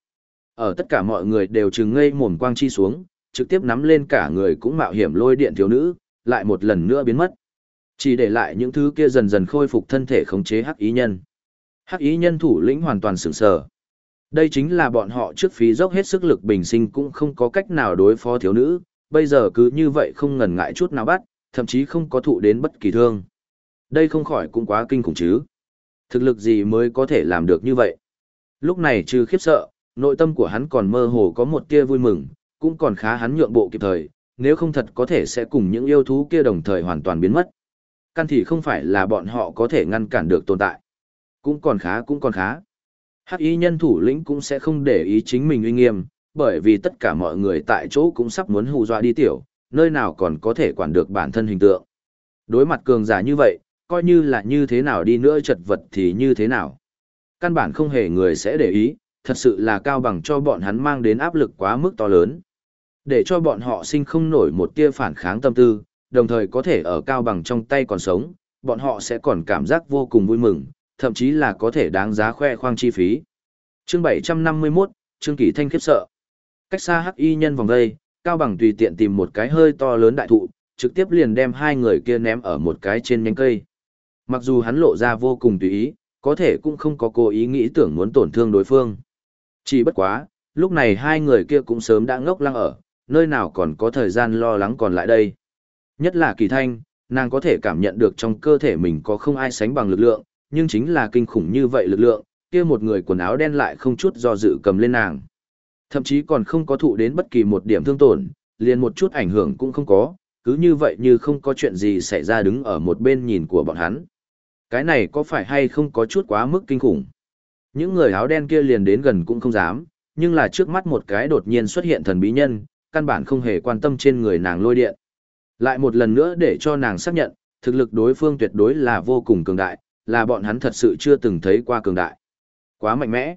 Ở tất cả mọi người đều trừng ngây mồm quang chi xuống, trực tiếp nắm lên cả người cũng mạo hiểm lôi điện thiếu nữ, lại một lần nữa biến mất. Chỉ để lại những thứ kia dần dần khôi phục thân thể khống chế hắc ý nhân. Hắc ý nhân thủ lĩnh hoàn toàn sửng sở. Đây chính là bọn họ trước phí dốc hết sức lực bình sinh cũng không có cách nào đối phó thiếu nữ, bây giờ cứ như vậy không ngần ngại chút nào bắt, thậm chí không có thụ đến bất kỳ thương. Đây không khỏi cũng quá kinh khủng chứ. Thực lực gì mới có thể làm được như vậy? Lúc này trừ khiếp sợ, nội tâm của hắn còn mơ hồ có một tia vui mừng, cũng còn khá hắn nhượng bộ kịp thời, nếu không thật có thể sẽ cùng những yêu thú kia đồng thời hoàn toàn biến mất. Căn thì không phải là bọn họ có thể ngăn cản được tồn tại. Cũng còn khá cũng còn khá. Hắc y nhân thủ lĩnh cũng sẽ không để ý chính mình uy nghiêm, bởi vì tất cả mọi người tại chỗ cũng sắp muốn hù dọa đi tiểu, nơi nào còn có thể quản được bản thân hình tượng. Đối mặt cường giả như vậy, coi như là như thế nào đi nữa chật vật thì như thế nào. Căn bản không hề người sẽ để ý, thật sự là cao bằng cho bọn hắn mang đến áp lực quá mức to lớn. Để cho bọn họ sinh không nổi một tia phản kháng tâm tư, đồng thời có thể ở cao bằng trong tay còn sống, bọn họ sẽ còn cảm giác vô cùng vui mừng, thậm chí là có thể đáng giá khoe khoang chi phí. Chương 751, Trương Kỳ Thanh khiếp sợ. Cách xa hắc y nhân vòng đây, cao bằng tùy tiện tìm một cái hơi to lớn đại thụ, trực tiếp liền đem hai người kia ném ở một cái trên nhánh cây. Mặc dù hắn lộ ra vô cùng tùy ý, có thể cũng không có cố ý nghĩ tưởng muốn tổn thương đối phương. Chỉ bất quá, lúc này hai người kia cũng sớm đã ngốc lăng ở, nơi nào còn có thời gian lo lắng còn lại đây. Nhất là kỳ thanh, nàng có thể cảm nhận được trong cơ thể mình có không ai sánh bằng lực lượng, nhưng chính là kinh khủng như vậy lực lượng, kia một người quần áo đen lại không chút do dự cầm lên nàng. Thậm chí còn không có thụ đến bất kỳ một điểm thương tổn, liền một chút ảnh hưởng cũng không có, cứ như vậy như không có chuyện gì xảy ra đứng ở một bên nhìn của bọn hắn. Cái này có phải hay không có chút quá mức kinh khủng? Những người áo đen kia liền đến gần cũng không dám, nhưng là trước mắt một cái đột nhiên xuất hiện thần bí nhân, căn bản không hề quan tâm trên người nàng lôi điện. Lại một lần nữa để cho nàng xác nhận, thực lực đối phương tuyệt đối là vô cùng cường đại, là bọn hắn thật sự chưa từng thấy qua cường đại. Quá mạnh mẽ.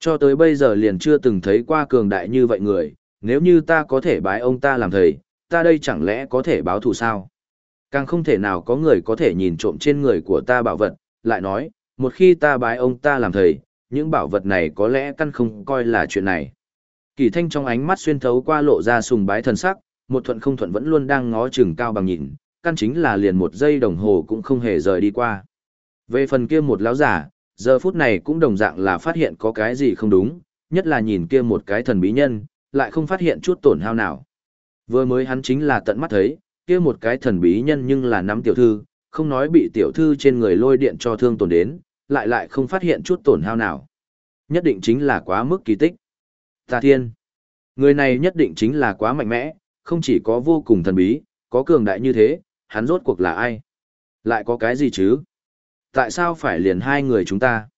Cho tới bây giờ liền chưa từng thấy qua cường đại như vậy người, nếu như ta có thể bái ông ta làm thầy, ta đây chẳng lẽ có thể báo thù sao? Càng không thể nào có người có thể nhìn trộm trên người của ta bảo vật, lại nói, một khi ta bái ông ta làm thầy, những bảo vật này có lẽ căn không coi là chuyện này. Kỳ thanh trong ánh mắt xuyên thấu qua lộ ra sùng bái thần sắc, một thuận không thuận vẫn luôn đang ngó chừng cao bằng nhìn, căn chính là liền một giây đồng hồ cũng không hề rời đi qua. Về phần kia một lão giả, giờ phút này cũng đồng dạng là phát hiện có cái gì không đúng, nhất là nhìn kia một cái thần bí nhân, lại không phát hiện chút tổn hao nào. Vừa mới hắn chính là tận mắt thấy, kia một cái thần bí nhân nhưng là nắm tiểu thư, không nói bị tiểu thư trên người lôi điện cho thương tổn đến, lại lại không phát hiện chút tổn hao nào. Nhất định chính là quá mức kỳ tích. Tà thiên. Người này nhất định chính là quá mạnh mẽ, không chỉ có vô cùng thần bí, có cường đại như thế, hắn rốt cuộc là ai? Lại có cái gì chứ? Tại sao phải liền hai người chúng ta?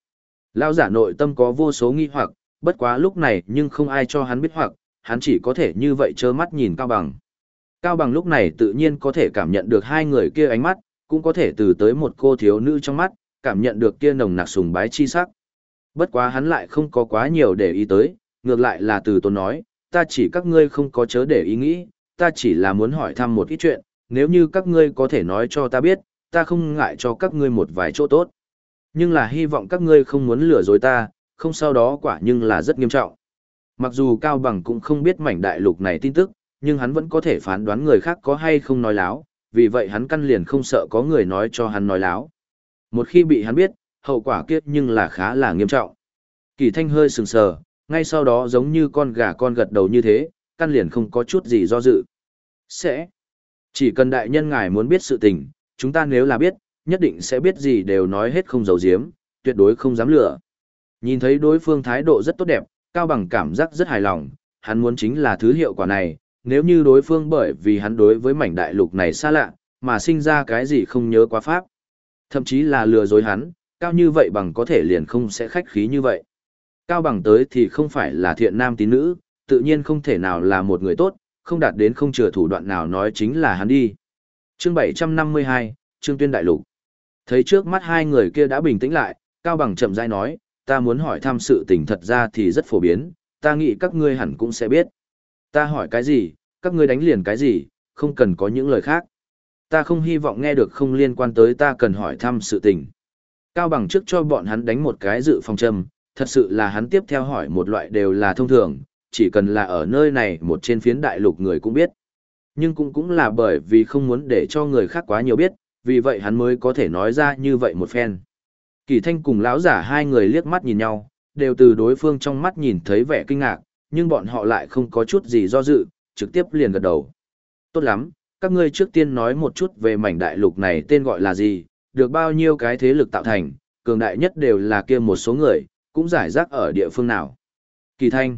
Lao giả nội tâm có vô số nghi hoặc, bất quá lúc này nhưng không ai cho hắn biết hoặc, hắn chỉ có thể như vậy trơ mắt nhìn Cao Bằng. Cao Bằng lúc này tự nhiên có thể cảm nhận được hai người kia ánh mắt, cũng có thể từ tới một cô thiếu nữ trong mắt, cảm nhận được kia nồng nặc sùng bái chi sắc. Bất quá hắn lại không có quá nhiều để ý tới, ngược lại là từ tôn nói, ta chỉ các ngươi không có chớ để ý nghĩ, ta chỉ là muốn hỏi thăm một ít chuyện, nếu như các ngươi có thể nói cho ta biết, ta không ngại cho các ngươi một vài chỗ tốt. Nhưng là hy vọng các ngươi không muốn lừa dối ta, không sau đó quả nhưng là rất nghiêm trọng. Mặc dù Cao Bằng cũng không biết mảnh đại lục này tin tức, nhưng hắn vẫn có thể phán đoán người khác có hay không nói láo, vì vậy hắn căn liền không sợ có người nói cho hắn nói láo. Một khi bị hắn biết, hậu quả kiếp nhưng là khá là nghiêm trọng. Kỳ thanh hơi sừng sờ, ngay sau đó giống như con gà con gật đầu như thế, căn liền không có chút gì do dự. Sẽ. Chỉ cần đại nhân ngài muốn biết sự tình, chúng ta nếu là biết, nhất định sẽ biết gì đều nói hết không giấu giếm, tuyệt đối không dám lừa. Nhìn thấy đối phương thái độ rất tốt đẹp, Cao Bằng cảm giác rất hài lòng, hắn muốn chính là thứ hiệu quả này, nếu như đối phương bởi vì hắn đối với mảnh đại lục này xa lạ, mà sinh ra cái gì không nhớ quá pháp. Thậm chí là lừa dối hắn, cao như vậy bằng có thể liền không sẽ khách khí như vậy. Cao bằng tới thì không phải là thiện nam tín nữ, tự nhiên không thể nào là một người tốt, không đạt đến không chừa thủ đoạn nào nói chính là hắn đi. Chương 752, Trương Tuyên Đại Lục. Thấy trước mắt hai người kia đã bình tĩnh lại, Cao Bằng chậm rãi nói, ta muốn hỏi thăm sự tình thật ra thì rất phổ biến, ta nghĩ các ngươi hẳn cũng sẽ biết. Ta hỏi cái gì, các ngươi đánh liền cái gì, không cần có những lời khác. Ta không hy vọng nghe được không liên quan tới ta cần hỏi thăm sự tình. Cao Bằng trước cho bọn hắn đánh một cái dự phòng châm, thật sự là hắn tiếp theo hỏi một loại đều là thông thường, chỉ cần là ở nơi này một trên phiến đại lục người cũng biết. Nhưng cũng cũng là bởi vì không muốn để cho người khác quá nhiều biết, vì vậy hắn mới có thể nói ra như vậy một phen. Kỳ thanh cùng lão giả hai người liếc mắt nhìn nhau, đều từ đối phương trong mắt nhìn thấy vẻ kinh ngạc, nhưng bọn họ lại không có chút gì do dự, trực tiếp liền gật đầu. Tốt lắm, các ngươi trước tiên nói một chút về mảnh đại lục này tên gọi là gì, được bao nhiêu cái thế lực tạo thành, cường đại nhất đều là kia một số người, cũng giải rác ở địa phương nào. Kỳ thanh.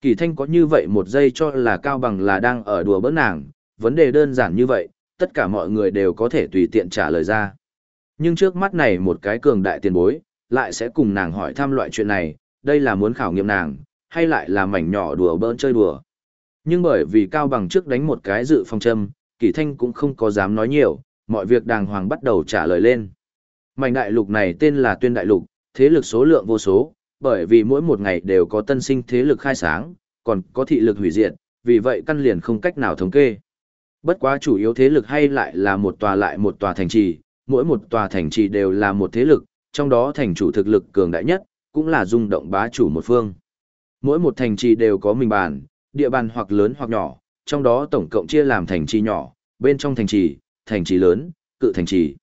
Kỳ thanh có như vậy một giây cho là cao bằng là đang ở đùa bỡn nàng, vấn đề đơn giản như vậy, tất cả mọi người đều có thể tùy tiện trả lời ra. Nhưng trước mắt này một cái cường đại tiền bối, lại sẽ cùng nàng hỏi thăm loại chuyện này, đây là muốn khảo nghiệm nàng, hay lại là mảnh nhỏ đùa bỡn chơi đùa. Nhưng bởi vì Cao Bằng trước đánh một cái dự phòng châm, Kỳ Thanh cũng không có dám nói nhiều, mọi việc đàng hoàng bắt đầu trả lời lên. Mảnh đại lục này tên là Tuyên Đại Lục, thế lực số lượng vô số, bởi vì mỗi một ngày đều có tân sinh thế lực khai sáng, còn có thị lực hủy diệt, vì vậy căn liền không cách nào thống kê. Bất quá chủ yếu thế lực hay lại là một tòa lại một tòa thành trì, mỗi một tòa thành trì đều là một thế lực, trong đó thành chủ thực lực cường đại nhất, cũng là rung động bá chủ một phương. Mỗi một thành trì đều có mình bàn, địa bàn hoặc lớn hoặc nhỏ, trong đó tổng cộng chia làm thành trì nhỏ, bên trong thành trì, thành trì lớn, cự thành trì.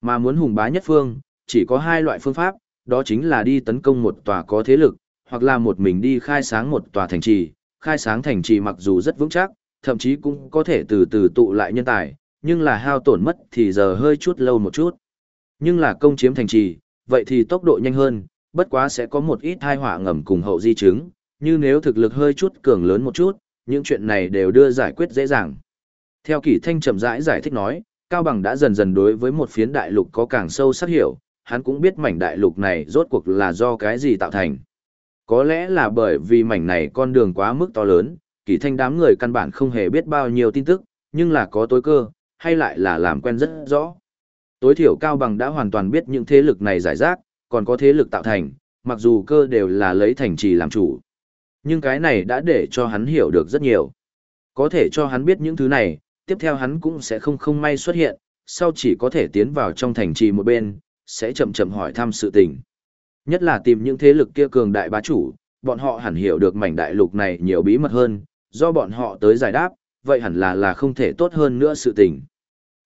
Mà muốn hùng bá nhất phương, chỉ có hai loại phương pháp, đó chính là đi tấn công một tòa có thế lực, hoặc là một mình đi khai sáng một tòa thành trì. Khai sáng thành trì mặc dù rất vững chắc, thậm chí cũng có thể từ từ tụ lại nhân tài, nhưng là hao tổn mất thì giờ hơi chút lâu một chút. Nhưng là công chiếm thành trì, vậy thì tốc độ nhanh hơn, bất quá sẽ có một ít thai họa ngầm cùng hậu di chứng, như nếu thực lực hơi chút cường lớn một chút, những chuyện này đều đưa giải quyết dễ dàng. Theo Kỷ Thanh chậm rãi giải, giải thích nói, Cao Bằng đã dần dần đối với một phiến đại lục có càng sâu sắc hiểu, hắn cũng biết mảnh đại lục này rốt cuộc là do cái gì tạo thành. Có lẽ là bởi vì mảnh này con đường quá mức to lớn, kỳ Thanh đám người căn bản không hề biết bao nhiêu tin tức, nhưng là có tối cơ, hay lại là làm quen rất rõ. Tối thiểu Cao Bằng đã hoàn toàn biết những thế lực này giải rác, còn có thế lực tạo thành, mặc dù cơ đều là lấy thành trì làm chủ. Nhưng cái này đã để cho hắn hiểu được rất nhiều. Có thể cho hắn biết những thứ này, tiếp theo hắn cũng sẽ không không may xuất hiện, sau chỉ có thể tiến vào trong thành trì một bên, sẽ chậm chậm hỏi thăm sự tình. Nhất là tìm những thế lực kia cường đại bá chủ, bọn họ hẳn hiểu được mảnh đại lục này nhiều bí mật hơn, do bọn họ tới giải đáp, vậy hẳn là là không thể tốt hơn nữa sự tình.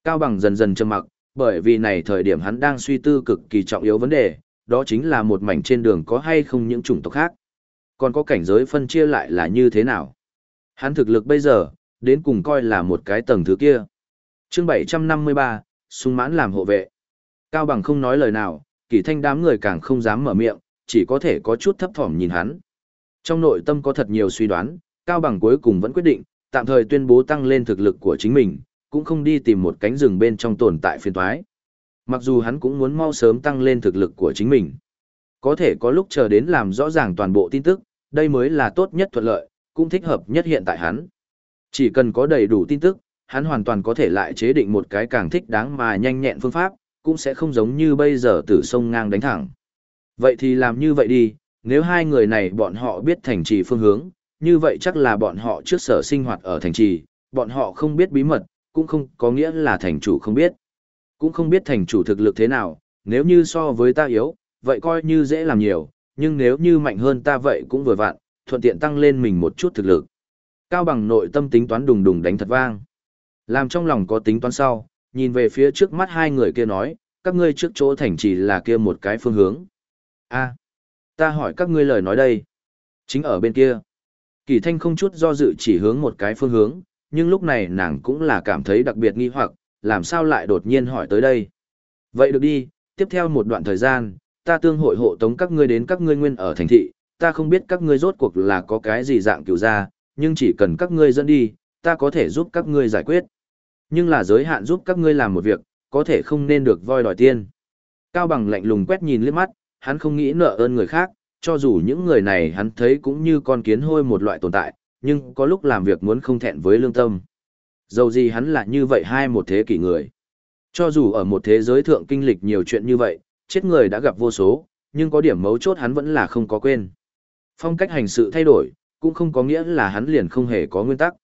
Cao Bằng dần dần trầm mặc, bởi vì này thời điểm hắn đang suy tư cực kỳ trọng yếu vấn đề, đó chính là một mảnh trên đường có hay không những chủng tộc khác. Còn có cảnh giới phân chia lại là như thế nào? Hắn thực lực bây giờ, đến cùng coi là một cái tầng thứ kia. chương 753, sung mãn làm hộ vệ. Cao Bằng không nói lời nào, kỳ thanh đám người càng không dám mở miệng, chỉ có thể có chút thấp thỏm nhìn hắn. Trong nội tâm có thật nhiều suy đoán, Cao Bằng cuối cùng vẫn quyết định, tạm thời tuyên bố tăng lên thực lực của chính mình, cũng không đi tìm một cánh rừng bên trong tồn tại phiên thoái. Mặc dù hắn cũng muốn mau sớm tăng lên thực lực của chính mình. Có thể có lúc chờ đến làm rõ ràng toàn bộ tin tức, đây mới là tốt nhất thuận lợi, cũng thích hợp nhất hiện tại hắn. Chỉ cần có đầy đủ tin tức, hắn hoàn toàn có thể lại chế định một cái càng thích đáng mà nhanh nhẹn phương pháp, cũng sẽ không giống như bây giờ tử sông ngang đánh thẳng. Vậy thì làm như vậy đi, nếu hai người này bọn họ biết thành trì phương hướng, như vậy chắc là bọn họ trước sở sinh hoạt ở thành trì, bọn họ không biết bí mật, cũng không có nghĩa là thành chủ không biết. Cũng không biết thành chủ thực lực thế nào, nếu như so với ta yếu, vậy coi như dễ làm nhiều, nhưng nếu như mạnh hơn ta vậy cũng vừa vặn, thuận tiện tăng lên mình một chút thực lực. Cao bằng nội tâm tính toán đùng đùng đánh thật vang. Làm trong lòng có tính toán sau, nhìn về phía trước mắt hai người kia nói, các ngươi trước chỗ thành trì là kia một cái phương hướng. a ta hỏi các ngươi lời nói đây. Chính ở bên kia. Kỳ thanh không chút do dự chỉ hướng một cái phương hướng, nhưng lúc này nàng cũng là cảm thấy đặc biệt nghi hoặc, làm sao lại đột nhiên hỏi tới đây. Vậy được đi, tiếp theo một đoạn thời gian, ta tương hội hộ tống các ngươi đến các ngươi nguyên ở thành thị, ta không biết các ngươi rốt cuộc là có cái gì dạng kiểu ra, nhưng chỉ cần các ngươi dẫn đi, ta có thể giúp các ngươi giải quyết. Nhưng là giới hạn giúp các ngươi làm một việc, có thể không nên được voi đòi tiên. Cao bằng lạnh lùng quét nhìn liếc mắt, hắn không nghĩ nợ ơn người khác, cho dù những người này hắn thấy cũng như con kiến hôi một loại tồn tại, nhưng có lúc làm việc muốn không thẹn với lương tâm. Dầu gì hắn là như vậy hai một thế kỷ người. Cho dù ở một thế giới thượng kinh lịch nhiều chuyện như vậy, chết người đã gặp vô số, nhưng có điểm mấu chốt hắn vẫn là không có quên. Phong cách hành sự thay đổi, cũng không có nghĩa là hắn liền không hề có nguyên tắc.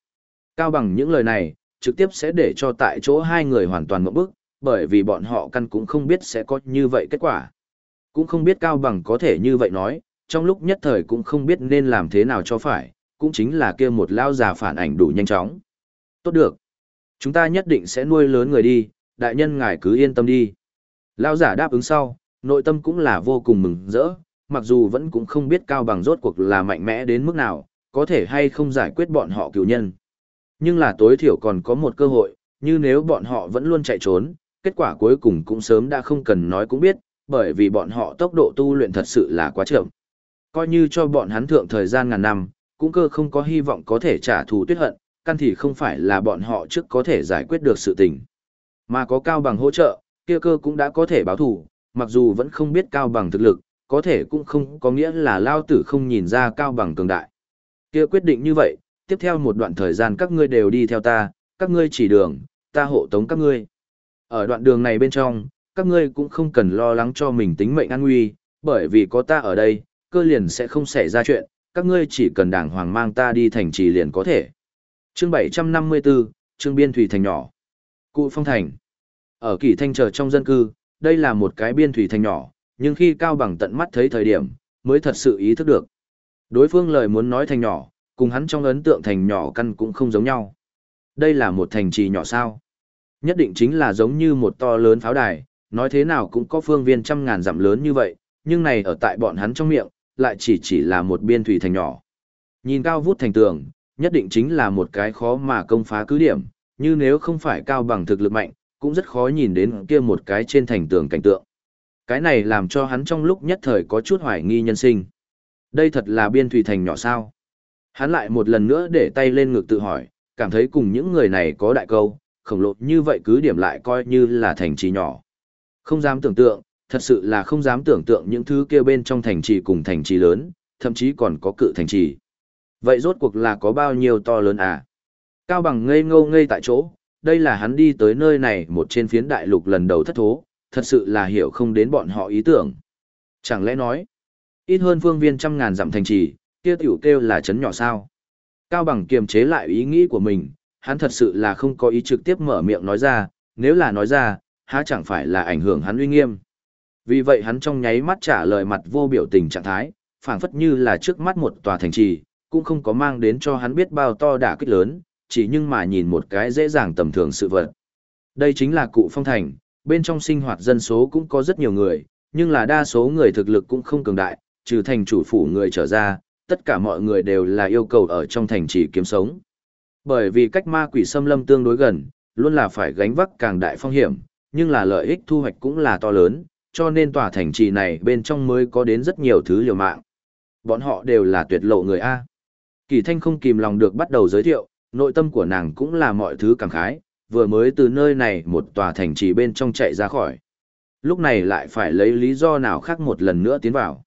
Cao bằng những lời này, trực tiếp sẽ để cho tại chỗ hai người hoàn toàn mộng bức, bởi vì bọn họ căn cũng không biết sẽ có như vậy kết quả. Cũng không biết Cao bằng có thể như vậy nói, trong lúc nhất thời cũng không biết nên làm thế nào cho phải, cũng chính là kia một lao già phản ảnh đủ nhanh chóng. Tốt được. Chúng ta nhất định sẽ nuôi lớn người đi, đại nhân ngài cứ yên tâm đi. Lao giả đáp ứng sau, nội tâm cũng là vô cùng mừng rỡ, mặc dù vẫn cũng không biết cao bằng rốt cuộc là mạnh mẽ đến mức nào, có thể hay không giải quyết bọn họ cựu nhân. Nhưng là tối thiểu còn có một cơ hội, như nếu bọn họ vẫn luôn chạy trốn, kết quả cuối cùng cũng sớm đã không cần nói cũng biết, bởi vì bọn họ tốc độ tu luyện thật sự là quá chậm. Coi như cho bọn hắn thượng thời gian ngàn năm, cũng cơ không có hy vọng có thể trả thù tuyết hận, căn thì không phải là bọn họ trước có thể giải quyết được sự tình. Mà có cao bằng hỗ trợ, kia cơ cũng đã có thể báo thù, mặc dù vẫn không biết cao bằng thực lực, có thể cũng không có nghĩa là lao tử không nhìn ra cao bằng cường đại. Kia quyết định như vậy, tiếp theo một đoạn thời gian các ngươi đều đi theo ta, các ngươi chỉ đường, ta hộ tống các ngươi. Ở đoạn đường này bên trong, các ngươi cũng không cần lo lắng cho mình tính mệnh an nguy, bởi vì có ta ở đây, cơ liền sẽ không xảy ra chuyện, các ngươi chỉ cần đàng hoàng mang ta đi thành trì liền có thể. Chương 754, Trương Biên Thủy Thành nhỏ. Cụ Phong Thành. Ở Kỳ Thanh chờ trong dân cư, đây là một cái biên thủy thành nhỏ, nhưng khi Cao Bằng tận mắt thấy thời điểm, mới thật sự ý thức được. Đối phương lời muốn nói thành nhỏ, cùng hắn trong ấn tượng thành nhỏ căn cũng không giống nhau. Đây là một thành trì nhỏ sao? Nhất định chính là giống như một to lớn pháo đài, nói thế nào cũng có phương viên trăm ngàn dặm lớn như vậy, nhưng này ở tại bọn hắn trong miệng, lại chỉ chỉ là một biên thủy thành nhỏ. Nhìn cao vút thành tường, nhất định chính là một cái khó mà công phá cứ điểm, như nếu không phải cao bằng thực lực mạnh, cũng rất khó nhìn đến kia một cái trên thành tường cảnh tượng. Cái này làm cho hắn trong lúc nhất thời có chút hoài nghi nhân sinh. Đây thật là biên thủy thành nhỏ sao? Hắn lại một lần nữa để tay lên ngực tự hỏi, cảm thấy cùng những người này có đại câu, khổng lồ như vậy cứ điểm lại coi như là thành trì nhỏ. Không dám tưởng tượng, thật sự là không dám tưởng tượng những thứ kia bên trong thành trì cùng thành trì lớn, thậm chí còn có cự thành trì. Vậy rốt cuộc là có bao nhiêu to lớn à? Cao bằng ngây ngô ngây tại chỗ, đây là hắn đi tới nơi này một trên phiến đại lục lần đầu thất thố, thật sự là hiểu không đến bọn họ ý tưởng. Chẳng lẽ nói, ít hơn phương viên trăm ngàn dặm thành trì, kia tiểu kêu là chấn nhỏ sao? Cao bằng kiềm chế lại ý nghĩ của mình, hắn thật sự là không có ý trực tiếp mở miệng nói ra, nếu là nói ra, há chẳng phải là ảnh hưởng hắn uy nghiêm. Vì vậy hắn trong nháy mắt trả lời mặt vô biểu tình trạng thái, phảng phất như là trước mắt một tòa thành trì, cũng không có mang đến cho hắn biết bao to đả kích lớn, chỉ nhưng mà nhìn một cái dễ dàng tầm thường sự vật. Đây chính là cụ phong thành, bên trong sinh hoạt dân số cũng có rất nhiều người, nhưng là đa số người thực lực cũng không cường đại, trừ thành chủ phủ người trở ra, tất cả mọi người đều là yêu cầu ở trong thành trì kiếm sống. Bởi vì cách ma quỷ xâm lâm tương đối gần, luôn là phải gánh vác càng đại phong hiểm, nhưng là lợi ích thu hoạch cũng là to lớn, cho nên tòa thành trì này bên trong mới có đến rất nhiều thứ liều mạng. Bọn họ đều là tuyệt lộ người A. Kỳ thanh không kìm lòng được bắt đầu giới thiệu, nội tâm của nàng cũng là mọi thứ cảm khái, vừa mới từ nơi này một tòa thành trì bên trong chạy ra khỏi. Lúc này lại phải lấy lý do nào khác một lần nữa tiến vào.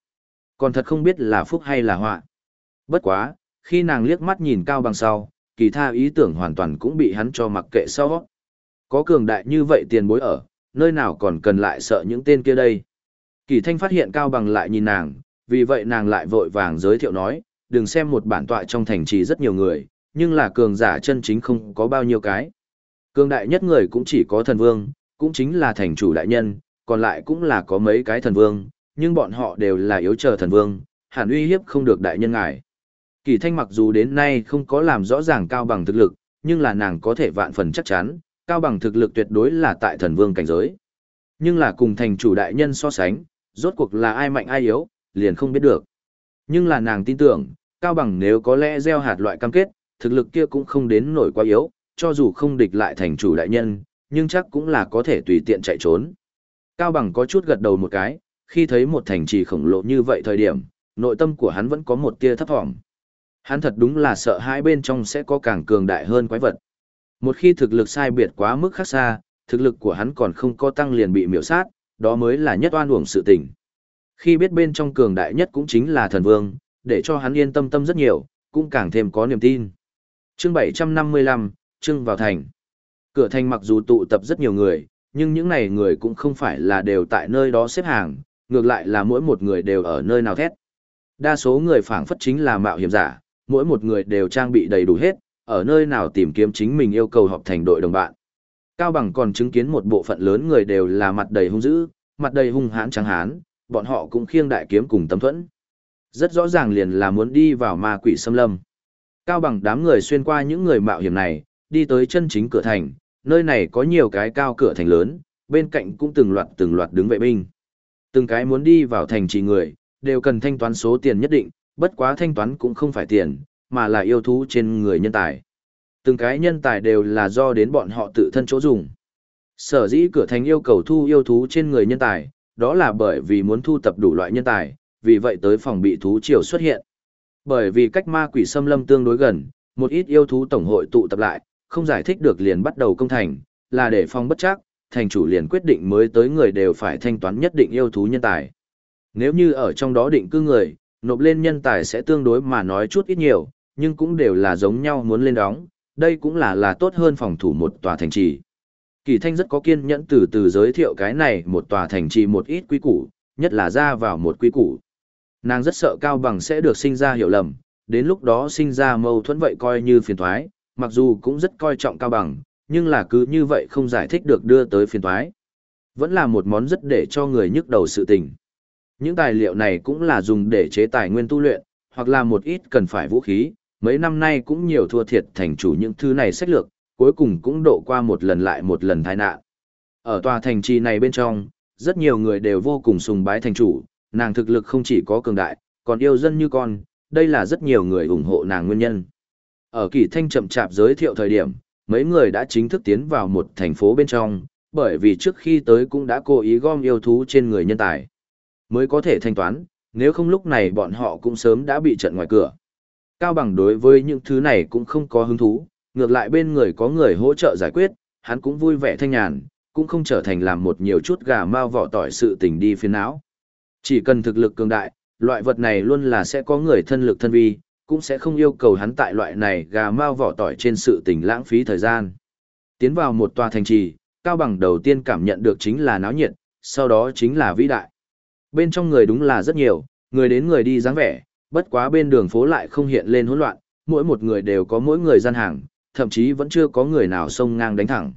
Còn thật không biết là phúc hay là họa. Bất quá, khi nàng liếc mắt nhìn cao bằng sau, kỳ tha ý tưởng hoàn toàn cũng bị hắn cho mặc kệ sau. Có cường đại như vậy tiền bối ở, nơi nào còn cần lại sợ những tên kia đây. Kỳ thanh phát hiện cao bằng lại nhìn nàng, vì vậy nàng lại vội vàng giới thiệu nói, đừng xem một bản tọa trong thành trì rất nhiều người, nhưng là cường giả chân chính không có bao nhiêu cái. Cường đại nhất người cũng chỉ có thần vương, cũng chính là thành chủ đại nhân, còn lại cũng là có mấy cái thần vương, nhưng bọn họ đều là yếu chờ thần vương, hẳn uy hiếp không được đại nhân ngài. Kỳ thanh mặc dù đến nay không có làm rõ ràng cao bằng thực lực, nhưng là nàng có thể vạn phần chắc chắn, cao bằng thực lực tuyệt đối là tại thần vương cảnh giới. Nhưng là cùng thành chủ đại nhân so sánh, rốt cuộc là ai mạnh ai yếu, liền không biết được. Nhưng là nàng tin tưởng, cao bằng nếu có lẽ gieo hạt loại cam kết, thực lực kia cũng không đến nổi quá yếu, cho dù không địch lại thành chủ đại nhân, nhưng chắc cũng là có thể tùy tiện chạy trốn. Cao bằng có chút gật đầu một cái, khi thấy một thành trì khổng lồ như vậy thời điểm, nội tâm của hắn vẫn có một tia thấp thỏm. Hắn thật đúng là sợ hai bên trong sẽ có càng cường đại hơn quái vật. Một khi thực lực sai biệt quá mức khác xa, thực lực của hắn còn không có tăng liền bị miểu sát, đó mới là nhất oan uổng sự tình. Khi biết bên trong cường đại nhất cũng chính là thần vương, để cho hắn yên tâm tâm rất nhiều, cũng càng thêm có niềm tin. Chương 755, Trưng vào thành. Cửa thành mặc dù tụ tập rất nhiều người, nhưng những này người cũng không phải là đều tại nơi đó xếp hàng, ngược lại là mỗi một người đều ở nơi nào thét. Đa số người phảng phất chính là mạo hiểm giả, mỗi một người đều trang bị đầy đủ hết, ở nơi nào tìm kiếm chính mình yêu cầu họp thành đội đồng bạn. Cao Bằng còn chứng kiến một bộ phận lớn người đều là mặt đầy hung dữ, mặt đầy hung hãn trắng hán, bọn họ cũng khiêng đại kiếm cùng tâm thuẫn. Rất rõ ràng liền là muốn đi vào ma quỷ xâm lâm. Cao Bằng đám người xuyên qua những người mạo hiểm này, đi tới chân chính cửa thành, nơi này có nhiều cái cao cửa thành lớn, bên cạnh cũng từng loạt từng loạt đứng vệ binh. Từng cái muốn đi vào thành trì người, đều cần thanh toán số tiền nhất định, bất quá thanh toán cũng không phải tiền, mà là yêu thú trên người nhân tài. Từng cái nhân tài đều là do đến bọn họ tự thân chỗ dùng. Sở dĩ cửa thành yêu cầu thu yêu thú trên người nhân tài, đó là bởi vì muốn thu tập đủ loại nhân tài, vì vậy tới phòng bị thú triều xuất hiện. Bởi vì cách ma quỷ xâm lâm tương đối gần, một ít yêu thú tổng hội tụ tập lại, không giải thích được liền bắt đầu công thành, là để phòng bất chắc, thành chủ liền quyết định mới tới người đều phải thanh toán nhất định yêu thú nhân tài. Nếu như ở trong đó định cư người, nộp lên nhân tài sẽ tương đối mà nói chút ít nhiều, nhưng cũng đều là giống nhau muốn lên đóng, đây cũng là là tốt hơn phòng thủ một tòa thành trì. Kỳ Thanh rất có kiên nhẫn từ từ giới thiệu cái này một tòa thành trì một ít quý củ, nhất là ra vào một quý củ. Nàng rất sợ Cao Bằng sẽ được sinh ra hiểu lầm, đến lúc đó sinh ra mâu thuẫn vậy coi như phiền toái mặc dù cũng rất coi trọng Cao Bằng, nhưng là cứ như vậy không giải thích được đưa tới phiền toái Vẫn là một món rất để cho người nhức đầu sự tình. Những tài liệu này cũng là dùng để chế tài nguyên tu luyện, hoặc là một ít cần phải vũ khí, mấy năm nay cũng nhiều thua thiệt thành chủ những thứ này sách lược, cuối cùng cũng độ qua một lần lại một lần tai nạn. Ở tòa thành trì này bên trong, rất nhiều người đều vô cùng sùng bái thành chủ, nàng thực lực không chỉ có cường đại, còn yêu dân như con, đây là rất nhiều người ủng hộ nàng nguyên nhân. Ở kỳ thanh chậm chạp giới thiệu thời điểm, mấy người đã chính thức tiến vào một thành phố bên trong, bởi vì trước khi tới cũng đã cố ý gom yêu thú trên người nhân tài. Mới có thể thanh toán, nếu không lúc này bọn họ cũng sớm đã bị trận ngoài cửa. Cao Bằng đối với những thứ này cũng không có hứng thú, ngược lại bên người có người hỗ trợ giải quyết, hắn cũng vui vẻ thanh nhàn, cũng không trở thành làm một nhiều chút gà mao vỏ tỏi sự tình đi phiền não. Chỉ cần thực lực cường đại, loại vật này luôn là sẽ có người thân lực thân vi, cũng sẽ không yêu cầu hắn tại loại này gà mao vỏ tỏi trên sự tình lãng phí thời gian. Tiến vào một tòa thành trì, Cao Bằng đầu tiên cảm nhận được chính là náo nhiệt, sau đó chính là vĩ đại. Bên trong người đúng là rất nhiều, người đến người đi dáng vẻ, bất quá bên đường phố lại không hiện lên hỗn loạn, mỗi một người đều có mỗi người gian hàng, thậm chí vẫn chưa có người nào xông ngang đánh thẳng.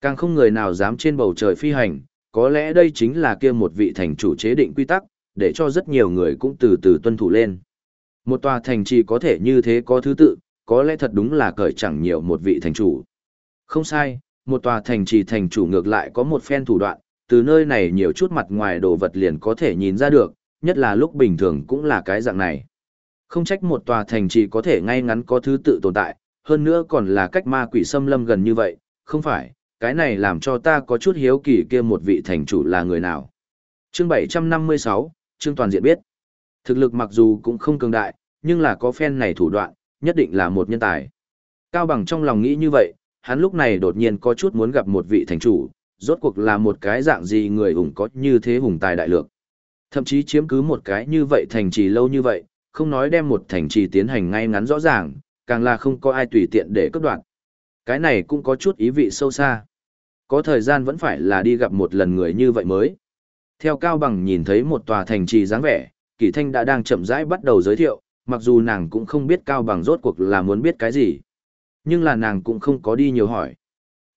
Càng không người nào dám trên bầu trời phi hành, có lẽ đây chính là kia một vị thành chủ chế định quy tắc, để cho rất nhiều người cũng từ từ tuân thủ lên. Một tòa thành trì có thể như thế có thứ tự, có lẽ thật đúng là cởi chẳng nhiều một vị thành chủ. Không sai, một tòa thành trì thành chủ ngược lại có một phen thủ đoạn, từ nơi này nhiều chút mặt ngoài đồ vật liền có thể nhìn ra được, nhất là lúc bình thường cũng là cái dạng này. Không trách một tòa thành trì có thể ngay ngắn có thứ tự tồn tại, hơn nữa còn là cách ma quỷ xâm lâm gần như vậy, không phải, cái này làm cho ta có chút hiếu kỳ kia một vị thành chủ là người nào. Chương 756, Trương Toàn Diện biết. Thực lực mặc dù cũng không cường đại, nhưng là có phen này thủ đoạn, nhất định là một nhân tài. Cao Bằng trong lòng nghĩ như vậy, hắn lúc này đột nhiên có chút muốn gặp một vị thành chủ, rốt cuộc là một cái dạng gì người hùng có như thế hùng tài đại lược. Thậm chí chiếm cứ một cái như vậy thành trì lâu như vậy, không nói đem một thành trì tiến hành ngay ngắn rõ ràng, càng là không có ai tùy tiện để cấp đoạn. Cái này cũng có chút ý vị sâu xa. Có thời gian vẫn phải là đi gặp một lần người như vậy mới. Theo Cao Bằng nhìn thấy một tòa thành trì dáng vẻ, Kỳ Thanh đã đang chậm rãi bắt đầu giới thiệu, mặc dù nàng cũng không biết Cao Bằng rốt cuộc là muốn biết cái gì. Nhưng là nàng cũng không có đi nhiều hỏi.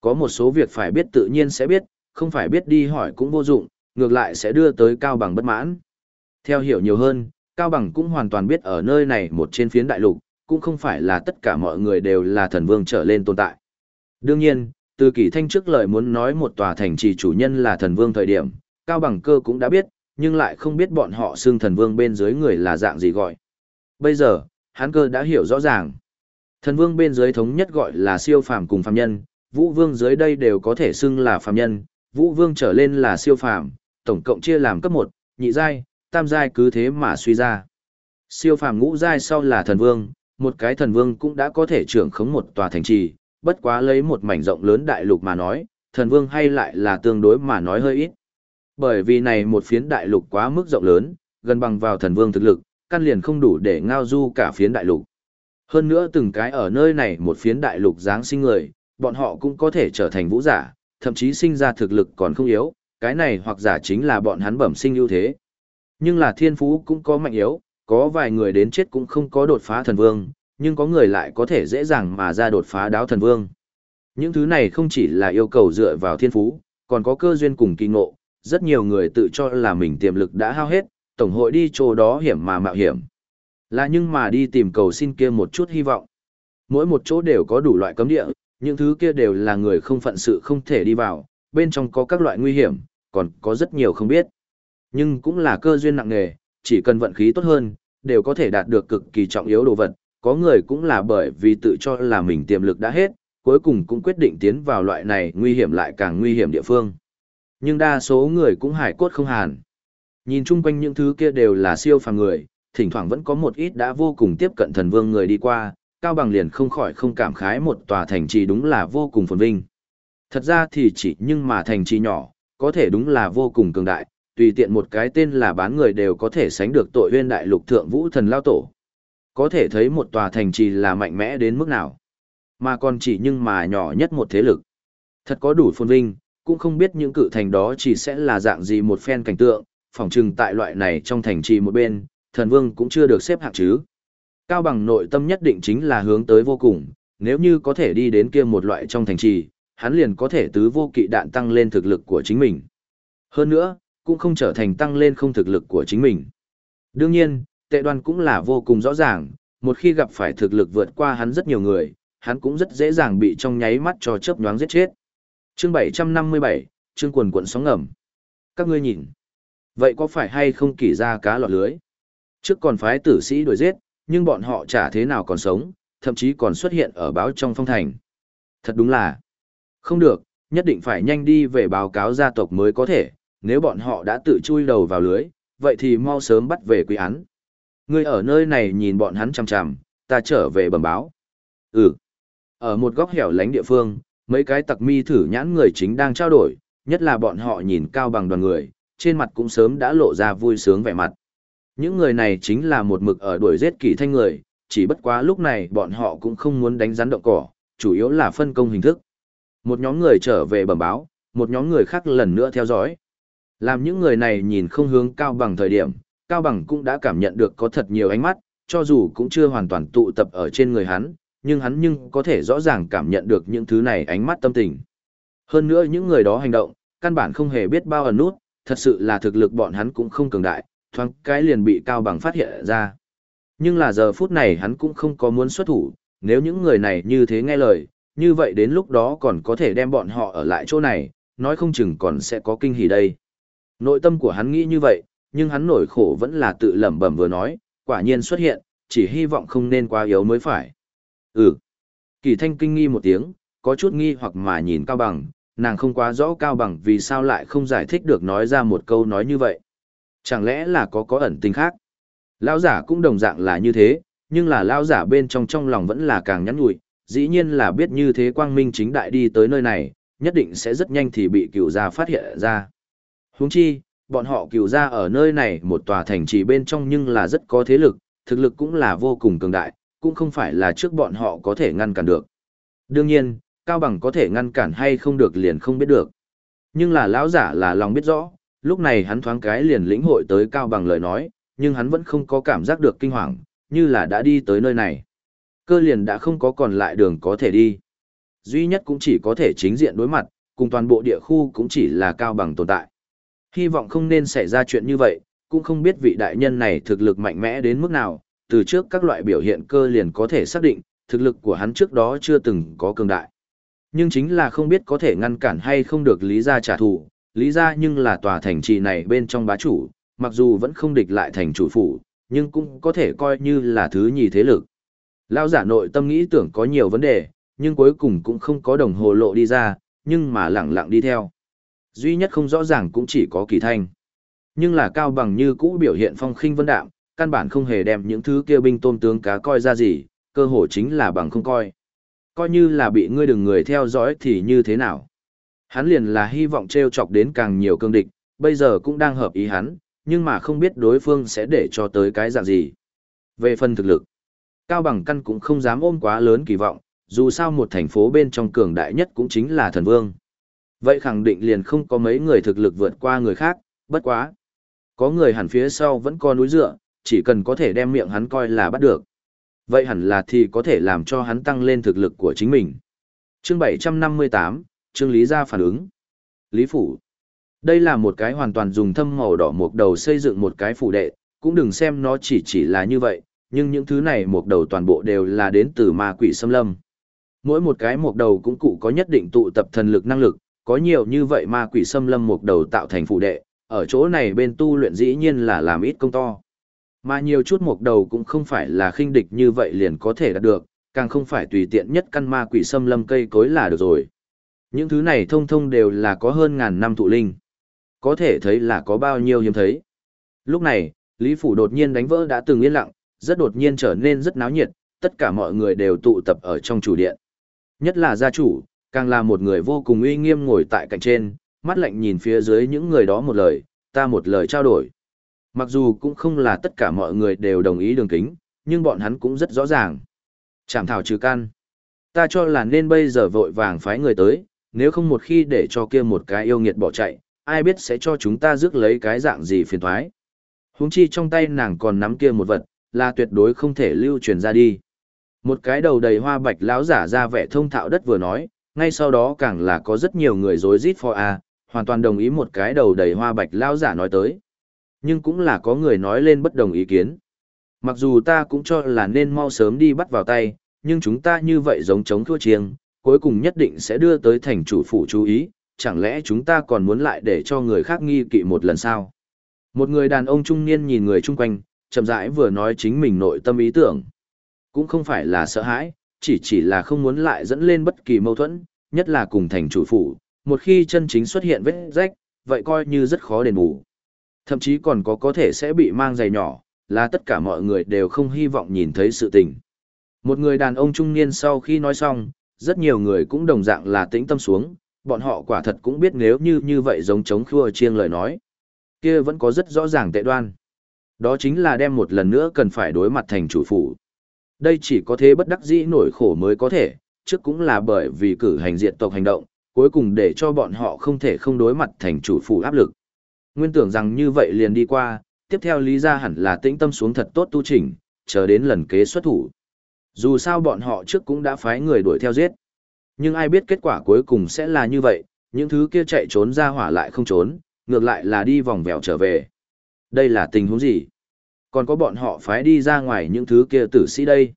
Có một số việc phải biết tự nhiên sẽ biết, không phải biết đi hỏi cũng vô dụng, ngược lại sẽ đưa tới Cao Bằng bất mãn. Theo hiểu nhiều hơn, Cao Bằng cũng hoàn toàn biết ở nơi này một trên phiến đại lục, cũng không phải là tất cả mọi người đều là thần vương trở lên tồn tại. Đương nhiên, từ kỳ thanh trước lời muốn nói một tòa thành trì chủ nhân là thần vương thời điểm, Cao Bằng cơ cũng đã biết, nhưng lại không biết bọn họ xưng thần vương bên dưới người là dạng gì gọi. Bây giờ, hắn cơ đã hiểu rõ ràng. Thần vương bên dưới thống nhất gọi là siêu phàm cùng phàm nhân, vũ vương dưới đây đều có thể xưng là phàm nhân, vũ vương trở lên là siêu phàm, tổng cộng chia làm cấp 1, nhị giai, tam giai cứ thế mà suy ra. Siêu phàm ngũ giai sau là thần vương, một cái thần vương cũng đã có thể trưởng khống một tòa thành trì, bất quá lấy một mảnh rộng lớn đại lục mà nói, thần vương hay lại là tương đối mà nói hơi ít. Bởi vì này một phiến đại lục quá mức rộng lớn, gần bằng vào thần vương thực lực, căn liền không đủ để ngao du cả phiến đại lục. Hơn nữa từng cái ở nơi này một phiến đại lục dáng sinh người, bọn họ cũng có thể trở thành vũ giả, thậm chí sinh ra thực lực còn không yếu, cái này hoặc giả chính là bọn hắn bẩm sinh ưu thế. Nhưng là thiên phú cũng có mạnh yếu, có vài người đến chết cũng không có đột phá thần vương, nhưng có người lại có thể dễ dàng mà ra đột phá đáo thần vương. Những thứ này không chỉ là yêu cầu dựa vào thiên phú, còn có cơ duyên cùng kỳ ngộ, rất nhiều người tự cho là mình tiềm lực đã hao hết, tổng hội đi chỗ đó hiểm mà mạo hiểm. Là nhưng mà đi tìm cầu xin kia một chút hy vọng. Mỗi một chỗ đều có đủ loại cấm địa, những thứ kia đều là người không phận sự không thể đi vào, bên trong có các loại nguy hiểm, còn có rất nhiều không biết. Nhưng cũng là cơ duyên nặng nề, chỉ cần vận khí tốt hơn, đều có thể đạt được cực kỳ trọng yếu đồ vật. Có người cũng là bởi vì tự cho là mình tiềm lực đã hết, cuối cùng cũng quyết định tiến vào loại này nguy hiểm lại càng nguy hiểm địa phương. Nhưng đa số người cũng hải cốt không hàn. Nhìn chung quanh những thứ kia đều là siêu phàm người, thỉnh thoảng vẫn có một ít đã vô cùng tiếp cận thần vương người đi qua, Cao Bằng liền không khỏi không cảm khái một tòa thành trì đúng là vô cùng phồn vinh. Thật ra thì chỉ nhưng mà thành trì nhỏ, có thể đúng là vô cùng cường đại, tùy tiện một cái tên là bán người đều có thể sánh được tội huyên đại lục thượng vũ thần lao tổ. Có thể thấy một tòa thành trì là mạnh mẽ đến mức nào. Mà còn chỉ nhưng mà nhỏ nhất một thế lực. Thật có đủ phồn vinh, cũng không biết những cự thành đó chỉ sẽ là dạng gì một phen cảnh tượng, phỏng chừng tại loại này trong thành trì một bên, thần vương cũng chưa được xếp hạng chứ. Cao bằng nội tâm nhất định chính là hướng tới vô cùng, nếu như có thể đi đến kia một loại trong thành trì, hắn liền có thể tứ vô kỵ đạn tăng lên thực lực của chính mình. Hơn nữa, cũng không trở thành tăng lên không thực lực của chính mình. Đương nhiên, tệ đoan cũng là vô cùng rõ ràng, một khi gặp phải thực lực vượt qua hắn rất nhiều người, hắn cũng rất dễ dàng bị trong nháy mắt cho chớp nhoáng giết chết. Chương 757, chương quần quần sóng ngầm. Các ngươi nhìn, vậy có phải hay không kỳ ra cá lọt lưới? Trước còn phái tử sĩ đuổi giết, nhưng bọn họ chả thế nào còn sống, thậm chí còn xuất hiện ở báo trong phong thành. Thật đúng là, không được, nhất định phải nhanh đi về báo cáo gia tộc mới có thể, nếu bọn họ đã tự chui đầu vào lưới, vậy thì mau sớm bắt về quy án. Ngươi ở nơi này nhìn bọn hắn chằm chằm, ta trở về bẩm báo. Ừ. Ở một góc hẻo lánh địa phương, mấy cái tặc mi thử nhãn người chính đang trao đổi, nhất là bọn họ nhìn cao bằng đoàn người, trên mặt cũng sớm đã lộ ra vui sướng vẻ mặt. Những người này chính là một mực ở đuổi giết kỳ thanh người, chỉ bất quá lúc này bọn họ cũng không muốn đánh rắn động cỏ, chủ yếu là phân công hình thức. Một nhóm người trở về bẩm báo, một nhóm người khác lần nữa theo dõi. Làm những người này nhìn không hướng cao bằng thời điểm, cao bằng cũng đã cảm nhận được có thật nhiều ánh mắt, cho dù cũng chưa hoàn toàn tụ tập ở trên người hắn, nhưng hắn nhưng có thể rõ ràng cảm nhận được những thứ này ánh mắt tâm tình. Hơn nữa những người đó hành động, căn bản không hề biết bao ẩn nút, thật sự là thực lực bọn hắn cũng không cường đại, thoáng cái liền bị Cao Bằng phát hiện ra. Nhưng là giờ phút này hắn cũng không có muốn xuất thủ, nếu những người này như thế nghe lời, như vậy đến lúc đó còn có thể đem bọn họ ở lại chỗ này, nói không chừng còn sẽ có kinh hỉ đây. Nội tâm của hắn nghĩ như vậy, nhưng hắn nổi khổ vẫn là tự lẩm bẩm vừa nói, quả nhiên xuất hiện, chỉ hy vọng không nên quá yếu mới phải. Ừ. Kỳ thanh kinh nghi một tiếng, có chút nghi hoặc mà nhìn Cao Bằng, nàng không quá rõ Cao Bằng vì sao lại không giải thích được nói ra một câu nói như vậy. Chẳng lẽ là có có ẩn tình khác? Lão giả cũng đồng dạng là như thế, nhưng là lão giả bên trong trong lòng vẫn là càng nhắn nhủi, dĩ nhiên là biết như thế quang minh chính đại đi tới nơi này, nhất định sẽ rất nhanh thì bị cựu gia phát hiện ra. Huống chi, bọn họ cựu gia ở nơi này một tòa thành trì bên trong nhưng là rất có thế lực, thực lực cũng là vô cùng cường đại, cũng không phải là trước bọn họ có thể ngăn cản được. Đương nhiên, Cao Bằng có thể ngăn cản hay không được liền không biết được. Nhưng là lão giả là lòng biết rõ, lúc này hắn thoáng cái liền lĩnh hội tới Cao Bằng lời nói, nhưng hắn vẫn không có cảm giác được kinh hoàng, như là đã đi tới nơi này. Cơ liền đã không có còn lại đường có thể đi. Duy nhất cũng chỉ có thể chính diện đối mặt, cùng toàn bộ địa khu cũng chỉ là Cao Bằng tồn tại. Hy vọng không nên xảy ra chuyện như vậy, cũng không biết vị đại nhân này thực lực mạnh mẽ đến mức nào, từ trước các loại biểu hiện cơ liền có thể xác định, thực lực của hắn trước đó chưa từng có cường đại. Nhưng chính là không biết có thể ngăn cản hay không được lý gia trả thù, lý ra nhưng là tòa thành trì này bên trong bá chủ, mặc dù vẫn không địch lại thành chủ phủ, nhưng cũng có thể coi như là thứ nhì thế lực. Lao giả nội tâm nghĩ tưởng có nhiều vấn đề, nhưng cuối cùng cũng không có đồng hồ lộ đi ra, nhưng mà lặng lặng đi theo. Duy nhất không rõ ràng cũng chỉ có kỳ thanh. Nhưng là cao bằng như cũ biểu hiện phong khinh vân đạm, căn bản không hề đem những thứ kia binh tôm tướng cá coi ra gì, cơ hội chính là bằng không coi. Coi như là bị ngươi đừng người theo dõi thì như thế nào. Hắn liền là hy vọng treo chọc đến càng nhiều cương địch, bây giờ cũng đang hợp ý hắn, nhưng mà không biết đối phương sẽ để cho tới cái dạng gì. Về phần thực lực, Cao Bằng Căn cũng không dám ôm quá lớn kỳ vọng, dù sao một thành phố bên trong cường đại nhất cũng chính là thần vương. Vậy khẳng định liền không có mấy người thực lực vượt qua người khác, bất quá. Có người hẳn phía sau vẫn có núi dựa, chỉ cần có thể đem miệng hắn coi là bắt được. Vậy hẳn là thì có thể làm cho hắn tăng lên thực lực của chính mình. Chương 758, Trương Lý ra phản ứng. Lý Phủ. Đây là một cái hoàn toàn dùng thâm màu đỏ một đầu xây dựng một cái phủ đệ, cũng đừng xem nó chỉ chỉ là như vậy, nhưng những thứ này một đầu toàn bộ đều là đến từ ma quỷ xâm lâm. Mỗi một cái một đầu cũng cụ có nhất định tụ tập thần lực năng lực, có nhiều như vậy ma quỷ xâm lâm một đầu tạo thành phủ đệ, ở chỗ này bên tu luyện dĩ nhiên là làm ít công to. Mà nhiều chút một đầu cũng không phải là khinh địch như vậy liền có thể đạt được, càng không phải tùy tiện nhất căn ma quỷ xâm lâm cây cối là được rồi. Những thứ này thông thông đều là có hơn ngàn năm thụ linh. Có thể thấy là có bao nhiêu hiếm thấy. Lúc này, Lý Phủ đột nhiên đánh vỡ đã từng yên lặng, rất đột nhiên trở nên rất náo nhiệt, tất cả mọi người đều tụ tập ở trong chủ điện. Nhất là gia chủ, càng là một người vô cùng uy nghiêm ngồi tại cạnh trên, mắt lạnh nhìn phía dưới những người đó một lời, ta một lời trao đổi. Mặc dù cũng không là tất cả mọi người đều đồng ý đường kính, nhưng bọn hắn cũng rất rõ ràng. Chảm thảo trừ can, Ta cho là nên bây giờ vội vàng phái người tới, nếu không một khi để cho kia một cái yêu nghiệt bỏ chạy, ai biết sẽ cho chúng ta rước lấy cái dạng gì phiền thoái. Húng chi trong tay nàng còn nắm kia một vật, là tuyệt đối không thể lưu truyền ra đi. Một cái đầu đầy hoa bạch lão giả ra vẻ thông thạo đất vừa nói, ngay sau đó càng là có rất nhiều người rối rít for a, à, hoàn toàn đồng ý một cái đầu đầy hoa bạch lão giả nói tới. Nhưng cũng là có người nói lên bất đồng ý kiến. Mặc dù ta cũng cho là nên mau sớm đi bắt vào tay, nhưng chúng ta như vậy giống chống thua chiêng, cuối cùng nhất định sẽ đưa tới thành chủ phủ chú ý, chẳng lẽ chúng ta còn muốn lại để cho người khác nghi kỵ một lần sao? Một người đàn ông trung niên nhìn người chung quanh, chậm rãi vừa nói chính mình nội tâm ý tưởng. Cũng không phải là sợ hãi, chỉ chỉ là không muốn lại dẫn lên bất kỳ mâu thuẫn, nhất là cùng thành chủ phủ, một khi chân chính xuất hiện vết rách, vậy coi như rất khó đền bù. Thậm chí còn có có thể sẽ bị mang giày nhỏ, là tất cả mọi người đều không hy vọng nhìn thấy sự tình. Một người đàn ông trung niên sau khi nói xong, rất nhiều người cũng đồng dạng là tĩnh tâm xuống, bọn họ quả thật cũng biết nếu như như vậy giống chống khua chiêng lời nói. kia vẫn có rất rõ ràng tệ đoan. Đó chính là đem một lần nữa cần phải đối mặt thành chủ phủ. Đây chỉ có thế bất đắc dĩ nổi khổ mới có thể, trước cũng là bởi vì cử hành diện tộc hành động, cuối cùng để cho bọn họ không thể không đối mặt thành chủ phủ áp lực. Nguyên tưởng rằng như vậy liền đi qua, tiếp theo lý ra hẳn là tĩnh tâm xuống thật tốt tu chỉnh, chờ đến lần kế xuất thủ. Dù sao bọn họ trước cũng đã phái người đuổi theo giết. Nhưng ai biết kết quả cuối cùng sẽ là như vậy, những thứ kia chạy trốn ra hỏa lại không trốn, ngược lại là đi vòng vèo trở về. Đây là tình huống gì? Còn có bọn họ phái đi ra ngoài những thứ kia tử sĩ đây.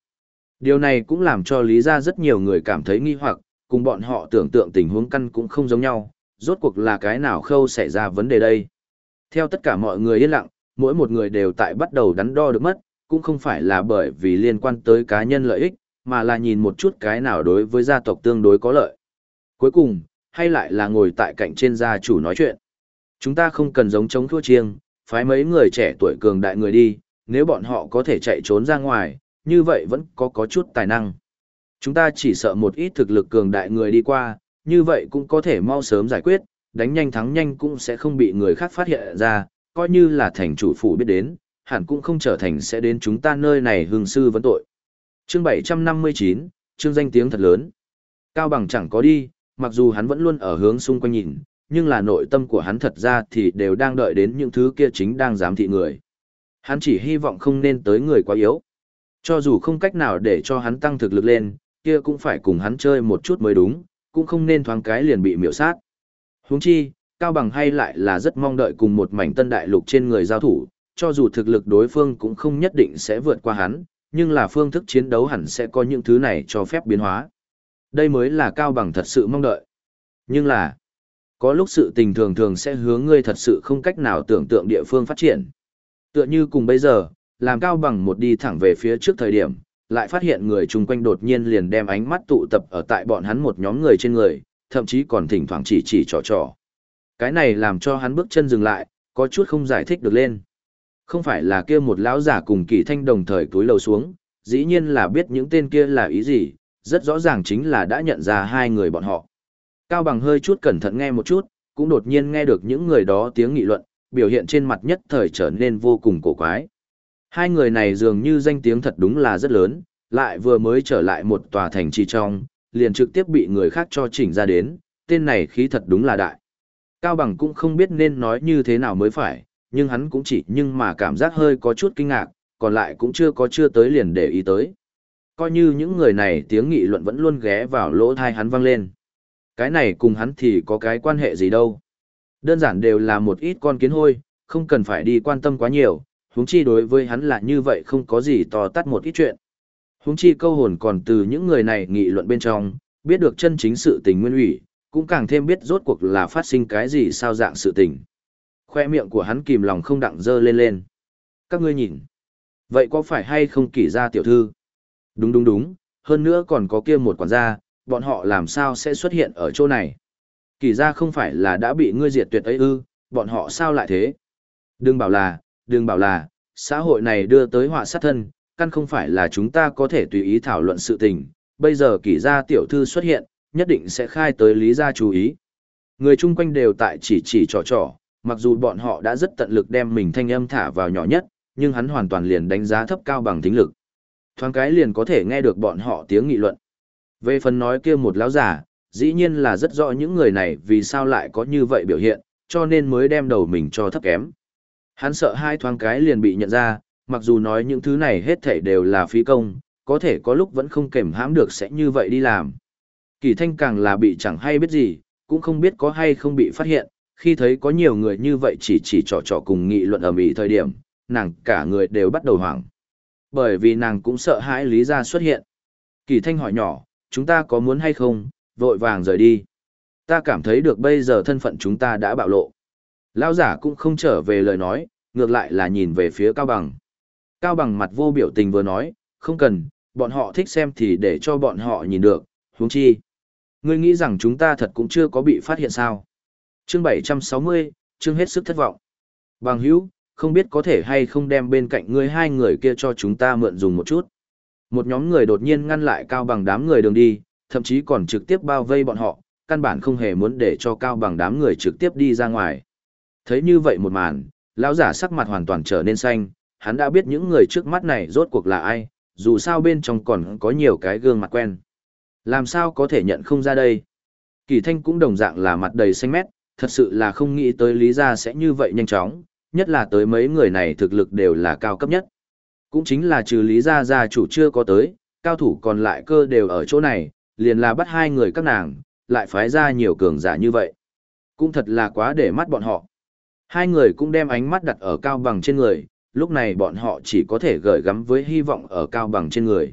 Điều này cũng làm cho lý ra rất nhiều người cảm thấy nghi hoặc, cùng bọn họ tưởng tượng tình huống căn cũng không giống nhau, rốt cuộc là cái nào khâu xảy ra vấn đề đây. Theo tất cả mọi người yên lặng, mỗi một người đều tại bắt đầu đắn đo được mất, cũng không phải là bởi vì liên quan tới cá nhân lợi ích, mà là nhìn một chút cái nào đối với gia tộc tương đối có lợi. Cuối cùng, hay lại là ngồi tại cạnh trên gia chủ nói chuyện. Chúng ta không cần giống chống thua chiêng, phái mấy người trẻ tuổi cường đại người đi, nếu bọn họ có thể chạy trốn ra ngoài, như vậy vẫn có có chút tài năng. Chúng ta chỉ sợ một ít thực lực cường đại người đi qua, như vậy cũng có thể mau sớm giải quyết, đánh nhanh thắng nhanh cũng sẽ không bị người khác phát hiện ra, coi như là thành chủ phủ biết đến, hẳn cũng không trở thành sẽ đến chúng ta nơi này hương sư vấn tội. Chương 759, chương danh tiếng thật lớn. Cao bằng chẳng có đi, mặc dù hắn vẫn luôn ở hướng xung quanh nhìn, nhưng là nội tâm của hắn thật ra thì đều đang đợi đến những thứ kia chính đang giám thị người. Hắn chỉ hy vọng không nên tới người quá yếu. Cho dù không cách nào để cho hắn tăng thực lực lên, kia cũng phải cùng hắn chơi một chút mới đúng, cũng không nên thoáng cái liền bị miểu sát. Huống chi, Cao Bằng hay lại là rất mong đợi cùng một mảnh tân đại lục trên người giao thủ, cho dù thực lực đối phương cũng không nhất định sẽ vượt qua hắn, nhưng là phương thức chiến đấu hẳn sẽ có những thứ này cho phép biến hóa. Đây mới là Cao Bằng thật sự mong đợi. Nhưng là, có lúc sự tình thường thường sẽ hướng ngươi thật sự không cách nào tưởng tượng địa phương phát triển. Tựa như cùng bây giờ, làm Cao Bằng một đi thẳng về phía trước thời điểm, lại phát hiện người chung quanh đột nhiên liền đem ánh mắt tụ tập ở tại bọn hắn một nhóm người trên người, thậm chí còn thỉnh thoảng chỉ chỉ trò trò. Cái này làm cho hắn bước chân dừng lại, có chút không giải thích được lên. Không phải là kia một lão giả cùng kỳ thanh đồng thời túi lầu xuống, dĩ nhiên là biết những tên kia là ý gì, rất rõ ràng chính là đã nhận ra hai người bọn họ. Cao bằng hơi chút cẩn thận nghe một chút, cũng đột nhiên nghe được những người đó tiếng nghị luận, biểu hiện trên mặt nhất thời trở nên vô cùng cổ quái. Hai người này dường như danh tiếng thật đúng là rất lớn, lại vừa mới trở lại một tòa thành trì trong, liền trực tiếp bị người khác cho chỉnh ra đến, tên này khí thật đúng là đại. Cao Bằng cũng không biết nên nói như thế nào mới phải, nhưng hắn cũng chỉ nhưng mà cảm giác hơi có chút kinh ngạc, còn lại cũng chưa có chưa tới liền để ý tới. Coi như những người này tiếng nghị luận vẫn luôn ghé vào lỗ thai hắn vang lên. Cái này cùng hắn thì có cái quan hệ gì đâu. Đơn giản đều là một ít con kiến hôi, không cần phải đi quan tâm quá nhiều, huống chi đối với hắn là như vậy không có gì to tắt một ít chuyện. Huống chi câu hồn còn từ những người này nghị luận bên trong, biết được chân chính sự tình nguyên ủy, cũng càng thêm biết rốt cuộc là phát sinh cái gì sao dạng sự tình. Khoe miệng của hắn kìm lòng không đặng dơ lên lên. Các ngươi nhìn. Vậy có phải hay không kỷ ra tiểu thư? Đúng đúng đúng, hơn nữa còn có kia một quản gia, bọn họ làm sao sẽ xuất hiện ở chỗ này? Kỷ ra không phải là đã bị ngươi diệt tuyệt ấy ư, bọn họ sao lại thế? Đừng bảo là, đừng bảo là, xã hội này đưa tới họa sát thân, căn không phải là chúng ta có thể tùy ý thảo luận sự tình. Bây giờ kỷ gia tiểu thư xuất hiện, nhất định sẽ khai tới lý gia chú ý. Người chung quanh đều tại chỉ chỉ trò trò, mặc dù bọn họ đã rất tận lực đem mình thanh âm thả vào nhỏ nhất, nhưng hắn hoàn toàn liền đánh giá thấp cao bằng tính lực. Thoáng cái liền có thể nghe được bọn họ tiếng nghị luận. Về phần nói kia một lão giả, dĩ nhiên là rất rõ những người này vì sao lại có như vậy biểu hiện, cho nên mới đem đầu mình cho thấp kém. Hắn sợ hai thoáng cái liền bị nhận ra, mặc dù nói những thứ này hết thảy đều là phí công, có thể có lúc vẫn không kềm hãm được sẽ như vậy đi làm. Kỳ thanh càng là bị chẳng hay biết gì, cũng không biết có hay không bị phát hiện, khi thấy có nhiều người như vậy chỉ chỉ trò trò cùng nghị luận ở mỹ thời điểm, nàng cả người đều bắt đầu hoảng. Bởi vì nàng cũng sợ hãi lý Gia xuất hiện. Kỳ thanh hỏi nhỏ, chúng ta có muốn hay không, vội vàng rời đi. Ta cảm thấy được bây giờ thân phận chúng ta đã bạo lộ. Lão giả cũng không trở về lời nói, ngược lại là nhìn về phía Cao Bằng. Cao Bằng mặt vô biểu tình vừa nói, không cần, bọn họ thích xem thì để cho bọn họ nhìn được, huống chi. Ngươi nghĩ rằng chúng ta thật cũng chưa có bị phát hiện sao. Chương 760, chương hết sức thất vọng. Bằng hữu, không biết có thể hay không đem bên cạnh ngươi hai người kia cho chúng ta mượn dùng một chút. Một nhóm người đột nhiên ngăn lại Cao Bằng đám người đường đi, thậm chí còn trực tiếp bao vây bọn họ, căn bản không hề muốn để cho Cao Bằng đám người trực tiếp đi ra ngoài. Thấy như vậy một màn, lão giả sắc mặt hoàn toàn trở nên xanh, hắn đã biết những người trước mắt này rốt cuộc là ai, dù sao bên trong còn có nhiều cái gương mặt quen. Làm sao có thể nhận không ra đây? Kỳ thanh cũng đồng dạng là mặt đầy xanh mét, thật sự là không nghĩ tới lý gia sẽ như vậy nhanh chóng, nhất là tới mấy người này thực lực đều là cao cấp nhất. Cũng chính là trừ lý gia gia chủ chưa có tới, cao thủ còn lại cơ đều ở chỗ này, liền là bắt hai người các nàng, lại phái ra nhiều cường giả như vậy. Cũng thật là quá để mắt bọn họ. Hai người cũng đem ánh mắt đặt ở cao bằng trên người, lúc này bọn họ chỉ có thể gửi gắm với hy vọng ở cao bằng trên người.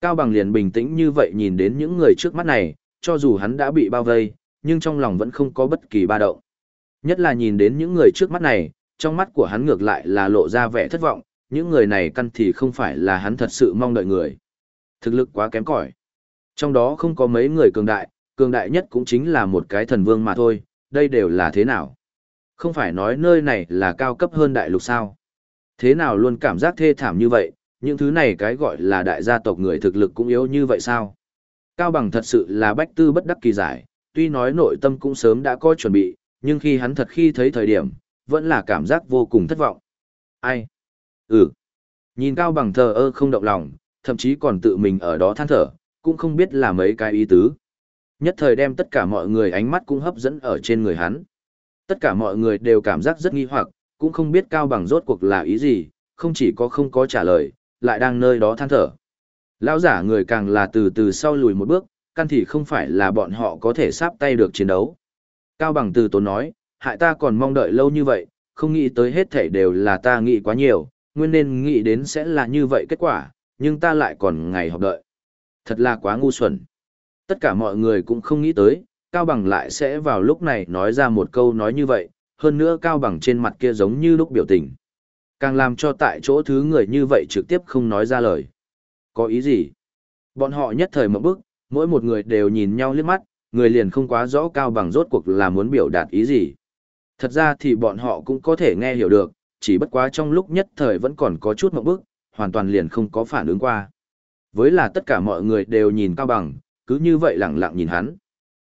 Cao bằng liền bình tĩnh như vậy nhìn đến những người trước mắt này, cho dù hắn đã bị bao vây, nhưng trong lòng vẫn không có bất kỳ ba động. Nhất là nhìn đến những người trước mắt này, trong mắt của hắn ngược lại là lộ ra vẻ thất vọng, những người này căn thì không phải là hắn thật sự mong đợi người. Thực lực quá kém cỏi. Trong đó không có mấy người cường đại, cường đại nhất cũng chính là một cái thần vương mà thôi, đây đều là thế nào? Không phải nói nơi này là cao cấp hơn đại lục sao? Thế nào luôn cảm giác thê thảm như vậy, những thứ này cái gọi là đại gia tộc người thực lực cũng yếu như vậy sao? Cao bằng thật sự là bách tư bất đắc kỳ giải, tuy nói nội tâm cũng sớm đã có chuẩn bị, nhưng khi hắn thật khi thấy thời điểm, vẫn là cảm giác vô cùng thất vọng. Ai? Ừ. Nhìn Cao bằng thờ ơ không động lòng, thậm chí còn tự mình ở đó than thở, cũng không biết là mấy cái ý tứ. Nhất thời đem tất cả mọi người ánh mắt cũng hấp dẫn ở trên người hắn. Tất cả mọi người đều cảm giác rất nghi hoặc, cũng không biết Cao Bằng rốt cuộc là ý gì, không chỉ có không có trả lời, lại đang nơi đó than thở. Lão giả người càng là từ từ sau lùi một bước, căn thì không phải là bọn họ có thể sáp tay được chiến đấu. Cao Bằng từ tốn nói, hại ta còn mong đợi lâu như vậy, không nghĩ tới hết thảy đều là ta nghĩ quá nhiều, nguyên nên nghĩ đến sẽ là như vậy kết quả, nhưng ta lại còn ngày học đợi. Thật là quá ngu xuẩn. Tất cả mọi người cũng không nghĩ tới, Cao Bằng lại sẽ vào lúc này nói ra một câu nói như vậy, hơn nữa Cao Bằng trên mặt kia giống như lúc biểu tình. Càng làm cho tại chỗ thứ người như vậy trực tiếp không nói ra lời. Có ý gì? Bọn họ nhất thời một bức, mỗi một người đều nhìn nhau liếc mắt, người liền không quá rõ Cao Bằng rốt cuộc là muốn biểu đạt ý gì. Thật ra thì bọn họ cũng có thể nghe hiểu được, chỉ bất quá trong lúc nhất thời vẫn còn có chút mộng bức, hoàn toàn liền không có phản ứng qua. Với là tất cả mọi người đều nhìn Cao Bằng, cứ như vậy lặng lặng nhìn hắn.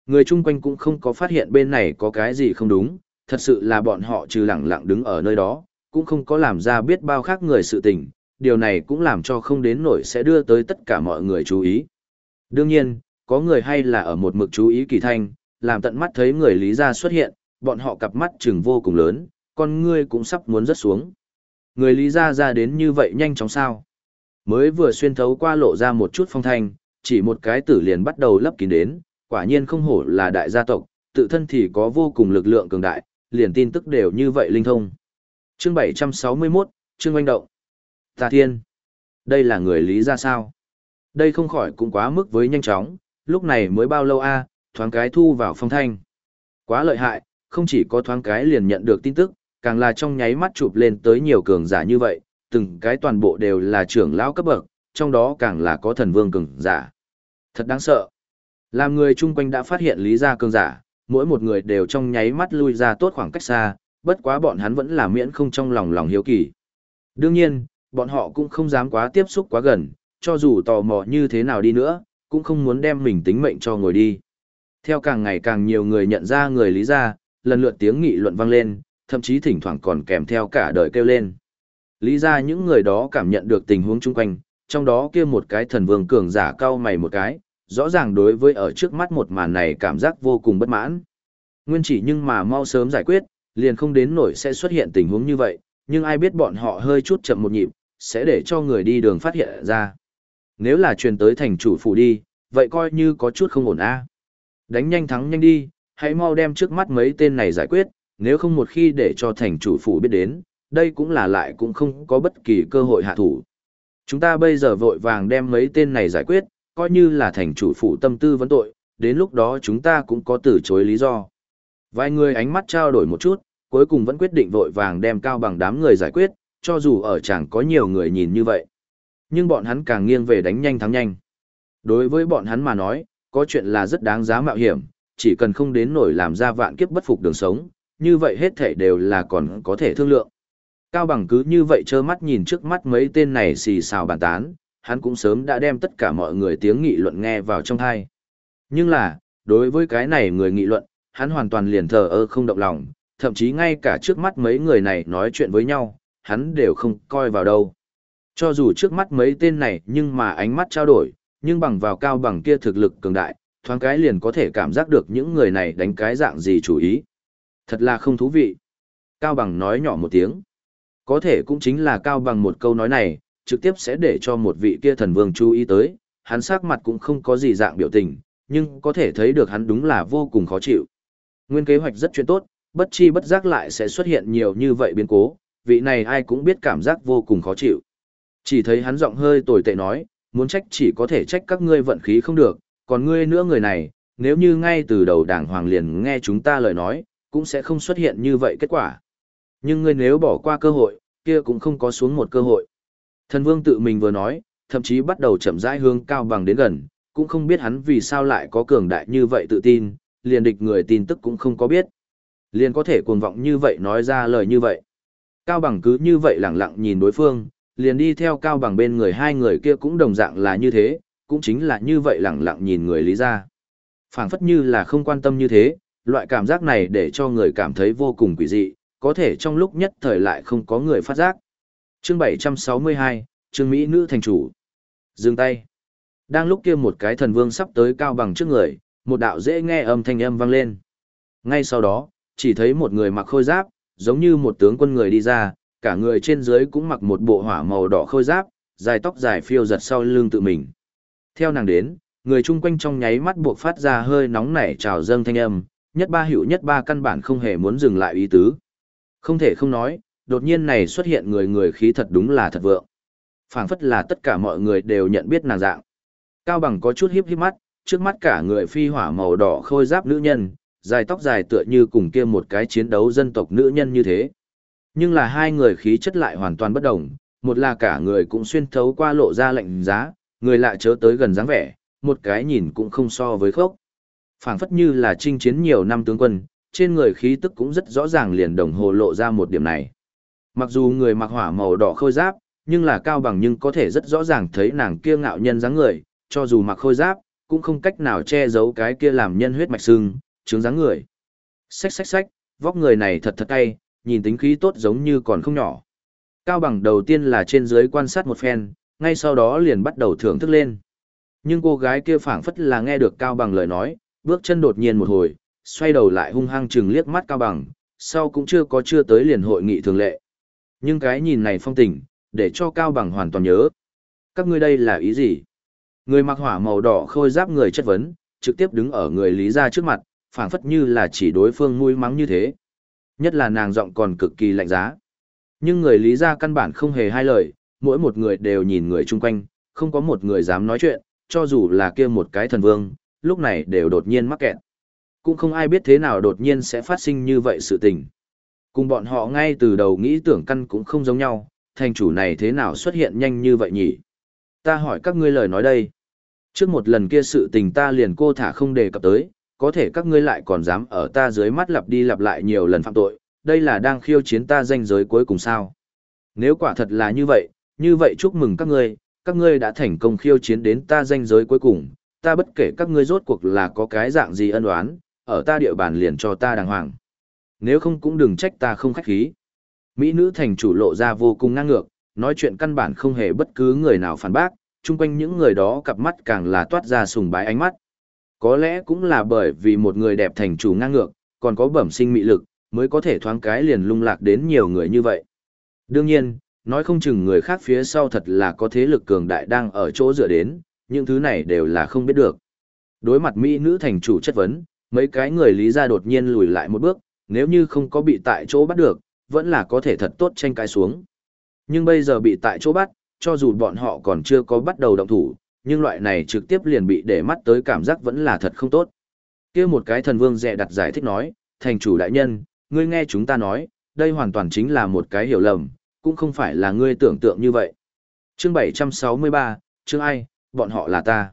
Người chung quanh cũng không có phát hiện bên này có cái gì không đúng, thật sự là bọn họ trừ lặng lặng đứng ở nơi đó, cũng không có làm ra biết bao khác người sự tình, điều này cũng làm cho không đến nổi sẽ đưa tới tất cả mọi người chú ý. Đương nhiên, có người hay là ở một mực chú ý kỳ thanh, làm tận mắt thấy người Lý gia xuất hiện, bọn họ cặp mắt trừng vô cùng lớn, con ngươi cũng sắp muốn rớt xuống. Người Lý gia ra đến như vậy nhanh chóng sao? Mới vừa xuyên thấu qua lộ ra một chút phong thanh, chỉ một cái tử liền bắt đầu lấp kín đến, quả nhiên không hổ là đại gia tộc, tự thân thì có vô cùng lực lượng cường đại, liền tin tức đều như vậy linh thông. Chương 761, Trương Oanh Động. Tà Thiên. Đây là người Lý gia sao? Đây không khỏi cũng quá mức với nhanh chóng, lúc này mới bao lâu a thoáng cái thu vào phong thanh. Quá lợi hại, không chỉ có thoáng cái liền nhận được tin tức, càng là trong nháy mắt chụp lên tới nhiều cường giả như vậy, từng cái toàn bộ đều là trưởng lão cấp bậc, trong đó càng là có thần vương cường giả. Thật đáng sợ. Làm người chung quanh đã phát hiện lý gia cường giả, mỗi một người đều trong nháy mắt lui ra tốt khoảng cách xa, bất quá bọn hắn vẫn là miễn không trong lòng lòng hiếu kỳ. Đương nhiên, bọn họ cũng không dám quá tiếp xúc quá gần, cho dù tò mò như thế nào đi nữa, cũng không muốn đem mình tính mệnh cho ngồi đi. Theo càng ngày càng nhiều người nhận ra người lý gia, lần lượt tiếng nghị luận vang lên, thậm chí thỉnh thoảng còn kèm theo cả đời kêu lên. Lý ra những người đó cảm nhận được tình huống chung quanh, trong đó kia một cái thần vương cường giả cao mày một cái, rõ ràng đối với ở trước mắt một màn này cảm giác vô cùng bất mãn. Nguyên chỉ nhưng mà mau sớm giải quyết, liền không đến nổi sẽ xuất hiện tình huống như vậy, nhưng ai biết bọn họ hơi chút chậm một nhịp, sẽ để cho người đi đường phát hiện ra. Nếu là truyền tới thành chủ phủ đi, vậy coi như có chút không ổn a. Đánh nhanh thắng nhanh đi, hãy mau đem trước mắt mấy tên này giải quyết, nếu không một khi để cho thành chủ phủ biết đến, đây cũng là lại cũng không có bất kỳ cơ hội hạ thủ. Chúng ta bây giờ vội vàng đem mấy tên này giải quyết, coi như là thành chủ phủ tâm tư vấn tội, đến lúc đó chúng ta cũng có từ chối lý do. Vài người ánh mắt trao đổi một chút, cuối cùng vẫn quyết định vội vàng đem cao bằng đám người giải quyết, cho dù ở chẳng có nhiều người nhìn như vậy. Nhưng bọn hắn càng nghiêng về đánh nhanh thắng nhanh. Đối với bọn hắn mà nói, có chuyện là rất đáng giá mạo hiểm, chỉ cần không đến nổi làm ra vạn kiếp bất phục đường sống, như vậy hết thể đều là còn có thể thương lượng. Cao bằng cứ như vậy trơ mắt nhìn trước mắt mấy tên này xì xào bàn tán, hắn cũng sớm đã đem tất cả mọi người tiếng nghị luận nghe vào trong tai. Nhưng là, đối với cái này người nghị luận, hắn hoàn toàn liền thờ ơ không động lòng, thậm chí ngay cả trước mắt mấy người này nói chuyện với nhau, hắn đều không coi vào đâu. Cho dù trước mắt mấy tên này nhưng mà ánh mắt trao đổi, nhưng bằng vào cao bằng kia thực lực cường đại, thoáng cái liền có thể cảm giác được những người này đánh cái dạng gì chủ ý. Thật là không thú vị. Cao bằng nói nhỏ một tiếng. Có thể cũng chính là cao bằng một câu nói này, trực tiếp sẽ để cho một vị kia thần vương chú ý tới, hắn sắc mặt cũng không có gì dạng biểu tình, nhưng có thể thấy được hắn đúng là vô cùng khó chịu. Nguyên kế hoạch rất chuyên tốt, bất chi bất giác lại sẽ xuất hiện nhiều như vậy biến cố, vị này ai cũng biết cảm giác vô cùng khó chịu. Chỉ thấy hắn giọng hơi tồi tệ nói, muốn trách chỉ có thể trách các ngươi vận khí không được, còn ngươi nữa người này, nếu như ngay từ đầu đảng hoàng liền nghe chúng ta lời nói, cũng sẽ không xuất hiện như vậy kết quả. Nhưng ngươi nếu bỏ qua cơ hội, kia cũng không có xuống một cơ hội. Thần vương tự mình vừa nói, thậm chí bắt đầu chậm rãi hướng cao bằng đến gần, cũng không biết hắn vì sao lại có cường đại như vậy tự tin, liền địch người tin tức cũng không có biết. Liền có thể cuồng vọng như vậy nói ra lời như vậy. Cao bằng cứ như vậy lặng lặng nhìn đối phương, liền đi theo cao bằng bên người hai người kia cũng đồng dạng là như thế, cũng chính là như vậy lặng lặng nhìn người lý ra. phảng phất như là không quan tâm như thế, loại cảm giác này để cho người cảm thấy vô cùng quỷ dị, có thể trong lúc nhất thời lại không có người phát giác. Chương 762, Trương Mỹ nữ thành chủ. Dừng tay. Đang lúc kia một cái thần vương sắp tới cao bằng trước người, một đạo dễ nghe âm thanh âm vang lên. Ngay sau đó, chỉ thấy một người mặc khôi giáp, giống như một tướng quân người đi ra, cả người trên dưới cũng mặc một bộ hỏa màu đỏ khôi giáp, dài tóc dài phiêu giật sau lưng tự mình. Theo nàng đến, người chung quanh trong nháy mắt buộc phát ra hơi nóng nảy trào dâng thanh âm, nhất ba hữu nhất ba căn bản không hề muốn dừng lại ý tứ. Không thể không nói, đột nhiên này xuất hiện người người khí thật đúng là thật vượng. phảng phất là tất cả mọi người đều nhận biết nàng dạng. Cao bằng có chút hiếp hiếp mắt, trước mắt cả người phi hỏa màu đỏ khôi giáp nữ nhân, dài tóc dài tựa như cùng kia một cái chiến đấu dân tộc nữ nhân như thế. Nhưng là hai người khí chất lại hoàn toàn bất đồng, một là cả người cũng xuyên thấu qua lộ ra lạnh giá, người lạ chớ tới gần dáng vẻ, một cái nhìn cũng không so với khốc. phảng phất như là chinh chiến nhiều năm tướng quân, trên người khí tức cũng rất rõ ràng liền đồng hồ lộ ra một điểm này. Mặc dù người mặc hỏa màu đỏ khôi giáp, nhưng là cao bằng nhưng có thể rất rõ ràng thấy nàng kia ngạo nhân dáng người, cho dù mặc khôi giáp, cũng không cách nào che giấu cái kia làm nhân huyết mạch xương, trướng dáng người. Xách xách xách, vóc người này thật thật cay, nhìn tính khí tốt giống như còn không nhỏ. Cao bằng đầu tiên là trên dưới quan sát một phen, ngay sau đó liền bắt đầu thưởng thức lên. Nhưng cô gái kia phảng phất là nghe được Cao bằng lời nói, bước chân đột nhiên một hồi, xoay đầu lại hung hăng chừng liếc mắt Cao Bằng, sau cũng chưa có chưa tới liền hội nghị thường lệ. Nhưng cái nhìn này phong tình, để cho Cao Bằng hoàn toàn nhớ. Các ngươi đây là ý gì? Người mặc hỏa màu đỏ khôi giáp người chất vấn, trực tiếp đứng ở người Lý Gia trước mặt, phảng phất như là chỉ đối phương nuôi mắng như thế. Nhất là nàng giọng còn cực kỳ lạnh giá. Nhưng người Lý Gia căn bản không hề hai lời, mỗi một người đều nhìn người chung quanh, không có một người dám nói chuyện, cho dù là kia một cái thần vương, lúc này đều đột nhiên mắc kẹt. Cũng không ai biết thế nào đột nhiên sẽ phát sinh như vậy sự tình. Cùng bọn họ ngay từ đầu nghĩ tưởng căn cũng không giống nhau, thành chủ này thế nào xuất hiện nhanh như vậy nhỉ? Ta hỏi các ngươi lời nói đây. Trước một lần kia sự tình ta liền cô thả không đề cập tới, có thể các ngươi lại còn dám ở ta dưới mắt lặp đi lặp lại nhiều lần phạm tội, đây là đang khiêu chiến ta danh giới cuối cùng sao. Nếu quả thật là như vậy, như vậy chúc mừng các ngươi, các ngươi đã thành công khiêu chiến đến ta danh giới cuối cùng, ta bất kể các ngươi rốt cuộc là có cái dạng gì ân oán, ở ta địa bàn liền cho ta đàng hoàng. Nếu không cũng đừng trách ta không khách khí. Mỹ nữ thành chủ lộ ra vô cùng ngang ngược, nói chuyện căn bản không hề bất cứ người nào phản bác, chung quanh những người đó cặp mắt càng là toát ra sùng bái ánh mắt. Có lẽ cũng là bởi vì một người đẹp thành chủ ngang ngược, còn có bẩm sinh mị lực, mới có thể thoáng cái liền lung lạc đến nhiều người như vậy. Đương nhiên, nói không chừng người khác phía sau thật là có thế lực cường đại đang ở chỗ dựa đến, những thứ này đều là không biết được. Đối mặt Mỹ nữ thành chủ chất vấn, mấy cái người lý ra đột nhiên lùi lại một bước, nếu như không có bị tại chỗ bắt được, vẫn là có thể thật tốt tranh cái xuống. Nhưng bây giờ bị tại chỗ bắt, cho dù bọn họ còn chưa có bắt đầu động thủ, nhưng loại này trực tiếp liền bị để mắt tới cảm giác vẫn là thật không tốt. kia một cái thần vương dẹ đặt giải thích nói, thành chủ đại nhân, ngươi nghe chúng ta nói, đây hoàn toàn chính là một cái hiểu lầm, cũng không phải là ngươi tưởng tượng như vậy. Chương 763, chương ai, bọn họ là ta.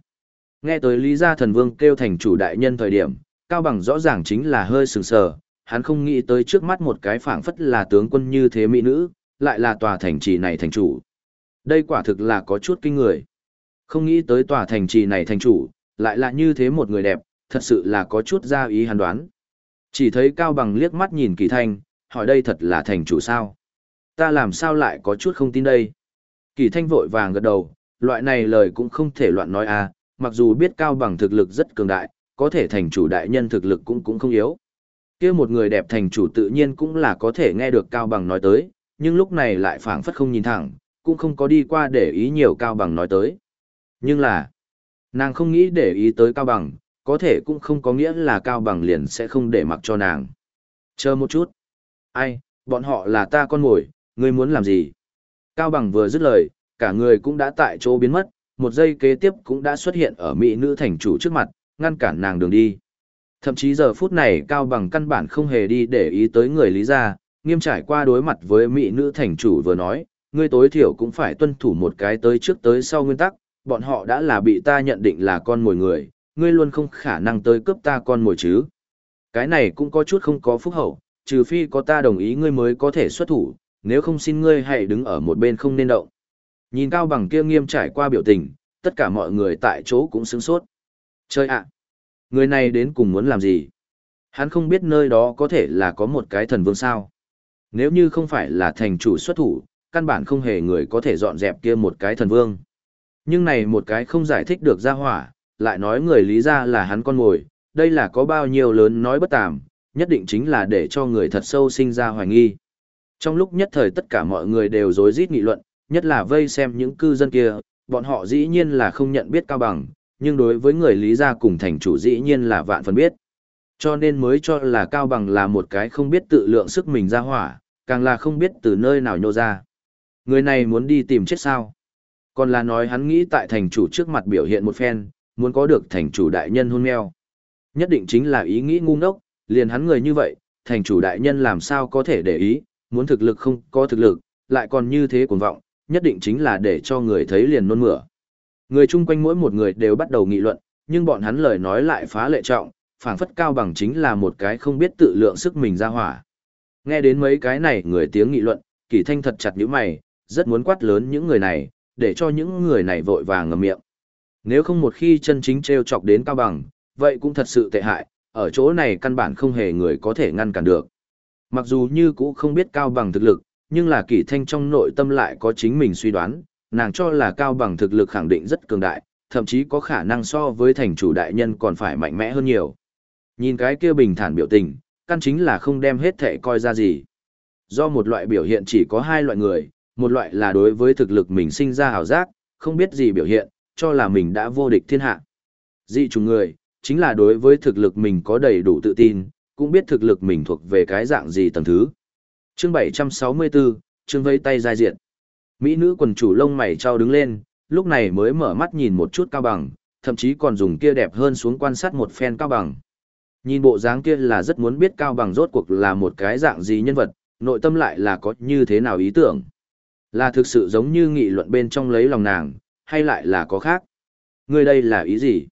Nghe tới Lý Gia Thần Vương kêu thành chủ đại nhân thời điểm, Cao Bằng rõ ràng chính là hơi sừng sờ, hắn không nghĩ tới trước mắt một cái phảng phất là tướng quân như thế mỹ nữ, lại là tòa thành trì này thành chủ. Đây quả thực là có chút kinh người. Không nghĩ tới tòa thành trì này thành chủ, lại là như thế một người đẹp, thật sự là có chút ra ý hàn đoán. Chỉ thấy Cao Bằng liếc mắt nhìn Kỳ Thanh, hỏi đây thật là thành chủ sao? Ta làm sao lại có chút không tin đây? Kỳ Thanh vội vàng gật đầu, loại này lời cũng không thể loạn nói à, mặc dù biết Cao Bằng thực lực rất cường đại, có thể thành chủ đại nhân thực lực cũng cũng không yếu. kia một người đẹp thành chủ tự nhiên cũng là có thể nghe được Cao Bằng nói tới, nhưng lúc này lại phảng phất không nhìn thẳng, cũng không có đi qua để ý nhiều Cao Bằng nói tới. Nhưng là, nàng không nghĩ để ý tới Cao Bằng, có thể cũng không có nghĩa là Cao Bằng liền sẽ không để mặc cho nàng. Chờ một chút. Ai, bọn họ là ta con mồi, ngươi muốn làm gì? Cao Bằng vừa dứt lời, cả người cũng đã tại chỗ biến mất, một giây kế tiếp cũng đã xuất hiện ở mỹ nữ thành chủ trước mặt, ngăn cản nàng đường đi. Thậm chí giờ phút này Cao Bằng căn bản không hề đi để ý tới người lý gia, nghiêm trải qua đối mặt với mỹ nữ thành chủ vừa nói, ngươi tối thiểu cũng phải tuân thủ một cái tới trước tới sau nguyên tắc, bọn họ đã là bị ta nhận định là con mồi người, ngươi luôn không khả năng tới cướp ta con mồi chứ. Cái này cũng có chút không có phúc hậu, trừ phi có ta đồng ý ngươi mới có thể xuất thủ, nếu không xin ngươi hãy đứng ở một bên không nên động. Nhìn Cao Bằng kia nghiêm trải qua biểu tình, tất cả mọi người tại chỗ cũng sướng sốt. Chơi ạ! người này đến cùng muốn làm gì? Hắn không biết nơi đó có thể là có một cái thần vương sao. Nếu như không phải là thành chủ xuất thủ, căn bản không hề người có thể dọn dẹp kia một cái thần vương. Nhưng này một cái không giải thích được ra hỏa, lại nói người lý ra là hắn con ngồi, đây là có bao nhiêu lớn nói bất tàm, nhất định chính là để cho người thật sâu sinh ra hoài nghi. Trong lúc nhất thời tất cả mọi người đều rối rít nghị luận, nhất là vây xem những cư dân kia, bọn họ dĩ nhiên là không nhận biết cao bằng, nhưng đối với người lý gia cùng thành chủ dĩ nhiên là vạn phần biết. Cho nên mới cho là cao bằng là một cái không biết tự lượng sức mình ra hỏa, càng là không biết từ nơi nào nhô ra. Người này muốn đi tìm chết sao? Còn là nói hắn nghĩ tại thành chủ trước mặt biểu hiện một phen, muốn có được thành chủ đại nhân hôn meo. Nhất định chính là ý nghĩ ngu ngốc, liền hắn người như vậy, thành chủ đại nhân làm sao có thể để ý, muốn thực lực không có thực lực, lại còn như thế cuồng vọng, nhất định chính là để cho người thấy liền nôn mửa. Người chung quanh mỗi một người đều bắt đầu nghị luận, nhưng bọn hắn lời nói lại phá lệ trọng, phảng phất cao bằng chính là một cái không biết tự lượng sức mình ra hỏa. Nghe đến mấy cái này người tiếng nghị luận, kỳ thanh thật chặt những mày, rất muốn quát lớn những người này, để cho những người này vội vàng ngậm miệng. Nếu không một khi chân chính treo chọc đến cao bằng, vậy cũng thật sự tệ hại, ở chỗ này căn bản không hề người có thể ngăn cản được. Mặc dù như cũ không biết cao bằng thực lực, nhưng là kỷ thanh trong nội tâm lại có chính mình suy đoán, nàng cho là cao bằng thực lực khẳng định rất cường đại, thậm chí có khả năng so với thành chủ đại nhân còn phải mạnh mẽ hơn nhiều. Nhìn cái kia bình thản biểu tình, căn chính là không đem hết thệ coi ra gì. Do một loại biểu hiện chỉ có hai loại người, một loại là đối với thực lực mình sinh ra hào giác, không biết gì biểu hiện, cho là mình đã vô địch thiên hạ. Dị chủng người, chính là đối với thực lực mình có đầy đủ tự tin, cũng biết thực lực mình thuộc về cái dạng gì tầng thứ. Chương 764, chương vây tay giai diện. Mỹ nữ quần chủ lông mày trao đứng lên, lúc này mới mở mắt nhìn một chút cao bằng, thậm chí còn dùng kia đẹp hơn xuống quan sát một phen cao bằng. Nhìn bộ dáng kia là rất muốn biết cao bằng rốt cuộc là một cái dạng gì nhân vật, nội tâm lại là có như thế nào ý tưởng. Là thực sự giống như nghị luận bên trong lấy lòng nàng, hay lại là có khác? Người đây là ý gì?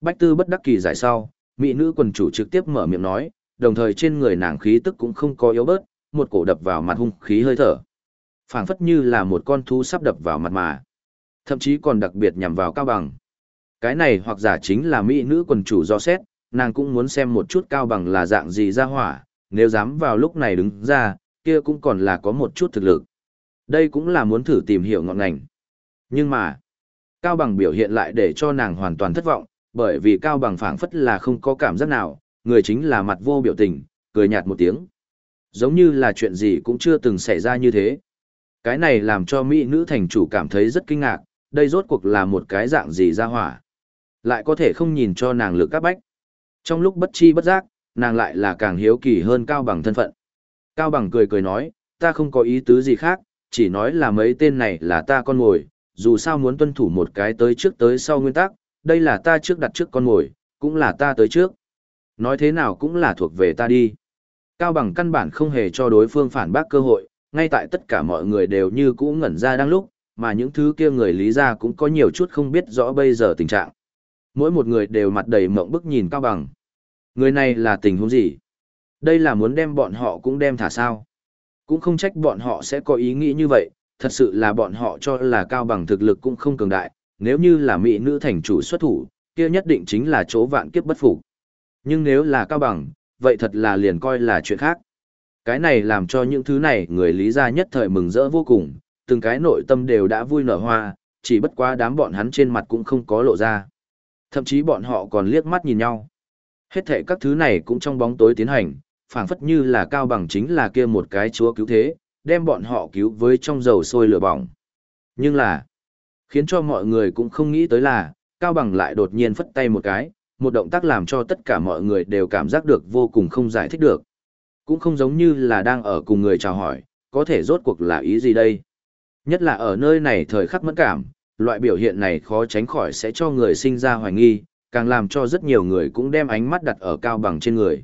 Bách tư bất đắc kỳ giải sau, mỹ nữ quần chủ trực tiếp mở miệng nói, đồng thời trên người nàng khí tức cũng không có yếu bớt, một cổ đập vào mặt hung khí hơi thở. phảng phất như là một con thú sắp đập vào mặt mà. Thậm chí còn đặc biệt nhằm vào cao bằng. Cái này hoặc giả chính là mỹ nữ quần chủ do xét, nàng cũng muốn xem một chút cao bằng là dạng gì ra hỏa, nếu dám vào lúc này đứng ra, kia cũng còn là có một chút thực lực. Đây cũng là muốn thử tìm hiểu ngọn ngành. Nhưng mà, cao bằng biểu hiện lại để cho nàng hoàn toàn thất vọng, bởi vì cao bằng phảng phất là không có cảm giác nào, người chính là mặt vô biểu tình, cười nhạt một tiếng. Giống như là chuyện gì cũng chưa từng xảy ra như thế. Cái này làm cho mỹ nữ thành chủ cảm thấy rất kinh ngạc, đây rốt cuộc là một cái dạng gì ra hỏa. Lại có thể không nhìn cho nàng lực các bách. Trong lúc bất chi bất giác, nàng lại là càng hiếu kỳ hơn Cao Bằng thân phận. Cao Bằng cười cười nói, ta không có ý tứ gì khác, chỉ nói là mấy tên này là ta con ngồi, dù sao muốn tuân thủ một cái tới trước tới sau nguyên tắc, đây là ta trước đặt trước con ngồi, cũng là ta tới trước. Nói thế nào cũng là thuộc về ta đi. Cao Bằng căn bản không hề cho đối phương phản bác cơ hội, ngay tại tất cả mọi người đều như cũ ngẩn ra đang lúc, mà những thứ kia người lý ra cũng có nhiều chút không biết rõ bây giờ tình trạng. Mỗi một người đều mặt đầy mộng bức nhìn Cao Bằng. Người này là tình huống gì? Đây là muốn đem bọn họ cũng đem thả sao? Cũng không trách bọn họ sẽ có ý nghĩ như vậy, thật sự là bọn họ cho là Cao Bằng thực lực cũng không cường đại, nếu như là mỹ nữ thành chủ xuất thủ, kia nhất định chính là chỗ vạn kiếp bất phục. Nhưng nếu là Cao Bằng, vậy thật là liền coi là chuyện khác. Cái này làm cho những thứ này người lý gia nhất thời mừng rỡ vô cùng, từng cái nội tâm đều đã vui nở hoa, chỉ bất quá đám bọn hắn trên mặt cũng không có lộ ra. Thậm chí bọn họ còn liếc mắt nhìn nhau. Hết thệ các thứ này cũng trong bóng tối tiến hành, phảng phất như là cao bằng chính là kia một cái chúa cứu thế, đem bọn họ cứu với trong dầu sôi lửa bỏng. Nhưng là, khiến cho mọi người cũng không nghĩ tới là, cao bằng lại đột nhiên phất tay một cái, một động tác làm cho tất cả mọi người đều cảm giác được vô cùng không giải thích được. Cũng không giống như là đang ở cùng người chào hỏi, có thể rốt cuộc là ý gì đây? Nhất là ở nơi này thời khắc mẫn cảm, loại biểu hiện này khó tránh khỏi sẽ cho người sinh ra hoài nghi, càng làm cho rất nhiều người cũng đem ánh mắt đặt ở cao bằng trên người.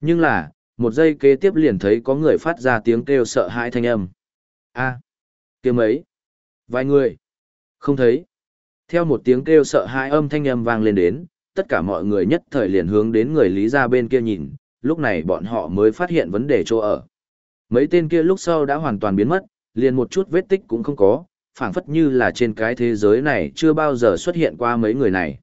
Nhưng là, một giây kế tiếp liền thấy có người phát ra tiếng kêu sợ hãi thanh âm. a à, kiếm ấy. Vài người. Không thấy. Theo một tiếng kêu sợ hãi âm thanh âm vang lên đến, tất cả mọi người nhất thời liền hướng đến người lý ra bên kia nhìn, lúc này bọn họ mới phát hiện vấn đề chỗ ở. Mấy tên kia lúc sau đã hoàn toàn biến mất, liền một chút vết tích cũng không có, phảng phất như là trên cái thế giới này chưa bao giờ xuất hiện qua mấy người này.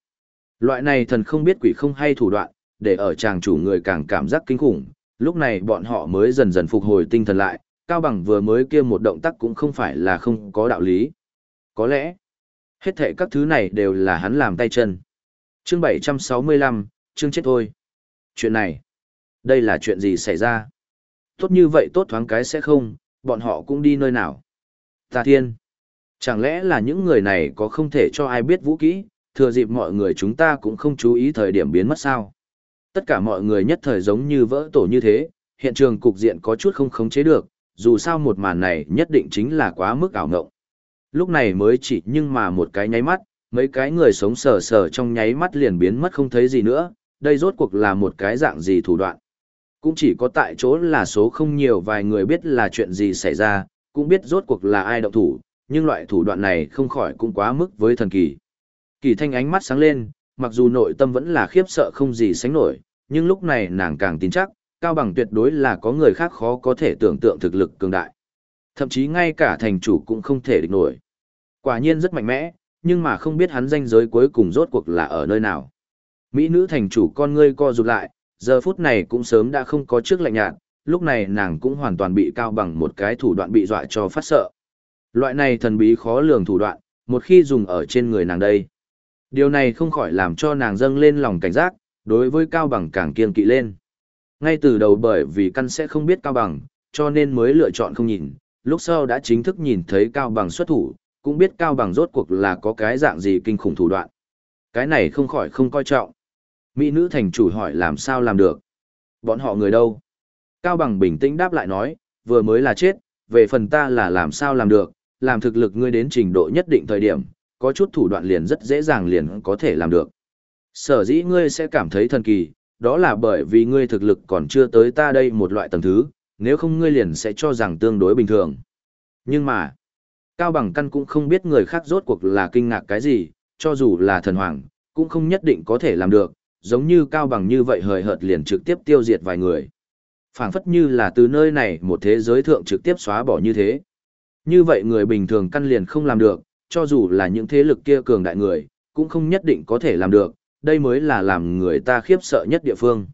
Loại này thần không biết quỷ không hay thủ đoạn, để ở chàng chủ người càng cảm giác kinh khủng, lúc này bọn họ mới dần dần phục hồi tinh thần lại, Cao Bằng vừa mới kia một động tác cũng không phải là không có đạo lý. Có lẽ, hết thệ các thứ này đều là hắn làm tay chân. Chương 765, chương chết thôi. Chuyện này, đây là chuyện gì xảy ra? Tốt như vậy tốt thoáng cái sẽ không, bọn họ cũng đi nơi nào? Tà Thiên, chẳng lẽ là những người này có không thể cho ai biết vũ kỹ, thừa dịp mọi người chúng ta cũng không chú ý thời điểm biến mất sao? Tất cả mọi người nhất thời giống như vỡ tổ như thế, hiện trường cục diện có chút không khống chế được, dù sao một màn này nhất định chính là quá mức ảo ngộng. Lúc này mới chỉ nhưng mà một cái nháy mắt, mấy cái người sống sờ sờ trong nháy mắt liền biến mất không thấy gì nữa, đây rốt cuộc là một cái dạng gì thủ đoạn. Cũng chỉ có tại chỗ là số không nhiều vài người biết là chuyện gì xảy ra, cũng biết rốt cuộc là ai động thủ, nhưng loại thủ đoạn này không khỏi cũng quá mức với thần kỳ. Kỳ thanh ánh mắt sáng lên, mặc dù nội tâm vẫn là khiếp sợ không gì sánh nổi, nhưng lúc này nàng càng tin chắc, Cao Bằng tuyệt đối là có người khác khó có thể tưởng tượng thực lực cường đại. Thậm chí ngay cả thành chủ cũng không thể địch nổi. Quả nhiên rất mạnh mẽ, nhưng mà không biết hắn danh giới cuối cùng rốt cuộc là ở nơi nào. Mỹ nữ thành chủ con ngươi co rụt lại, giờ phút này cũng sớm đã không có trước lạnh nhạt, lúc này nàng cũng hoàn toàn bị Cao Bằng một cái thủ đoạn bị dọa cho phát sợ. Loại này thần bí khó lường thủ đoạn, một khi dùng ở trên người nàng đây. Điều này không khỏi làm cho nàng dâng lên lòng cảnh giác, Đối với Cao Bằng càng kiên kỵ lên. Ngay từ đầu bởi vì căn sẽ không biết Cao Bằng, cho nên mới lựa chọn không nhìn, lúc sau đã chính thức nhìn thấy Cao Bằng xuất thủ, cũng biết Cao Bằng rốt cuộc là có cái dạng gì kinh khủng thủ đoạn. Cái này không khỏi không coi trọng. Mỹ nữ thành chủ hỏi làm sao làm được. Bọn họ người đâu? Cao Bằng bình tĩnh đáp lại nói, vừa mới là chết, về phần ta là làm sao làm được, làm thực lực ngươi đến trình độ nhất định thời điểm, có chút thủ đoạn liền rất dễ dàng liền có thể làm được. Sở dĩ ngươi sẽ cảm thấy thần kỳ, đó là bởi vì ngươi thực lực còn chưa tới ta đây một loại tầng thứ, nếu không ngươi liền sẽ cho rằng tương đối bình thường. Nhưng mà, Cao Bằng Căn cũng không biết người khác rốt cuộc là kinh ngạc cái gì, cho dù là thần hoàng, cũng không nhất định có thể làm được, giống như Cao Bằng như vậy hời hợt liền trực tiếp tiêu diệt vài người. phảng phất như là từ nơi này một thế giới thượng trực tiếp xóa bỏ như thế. Như vậy người bình thường căn liền không làm được, cho dù là những thế lực kia cường đại người, cũng không nhất định có thể làm được, đây mới là làm người ta khiếp sợ nhất địa phương.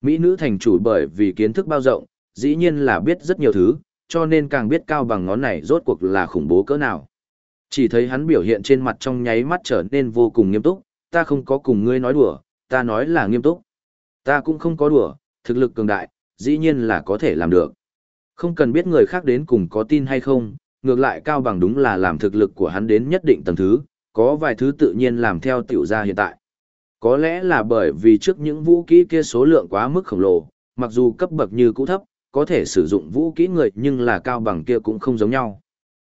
Mỹ nữ thành chủ bởi vì kiến thức bao rộng, dĩ nhiên là biết rất nhiều thứ, cho nên càng biết cao bằng ngón này rốt cuộc là khủng bố cỡ nào. Chỉ thấy hắn biểu hiện trên mặt trong nháy mắt trở nên vô cùng nghiêm túc, ta không có cùng ngươi nói đùa, ta nói là nghiêm túc. Ta cũng không có đùa, thực lực cường đại, dĩ nhiên là có thể làm được. Không cần biết người khác đến cùng có tin hay không, ngược lại cao bằng đúng là làm thực lực của hắn đến nhất định tầng thứ, có vài thứ tự nhiên làm theo tiểu gia hiện tại. Có lẽ là bởi vì trước những vũ kỹ kia số lượng quá mức khổng lồ, mặc dù cấp bậc như cũ thấp, có thể sử dụng vũ kỹ người nhưng là cao bằng kia cũng không giống nhau.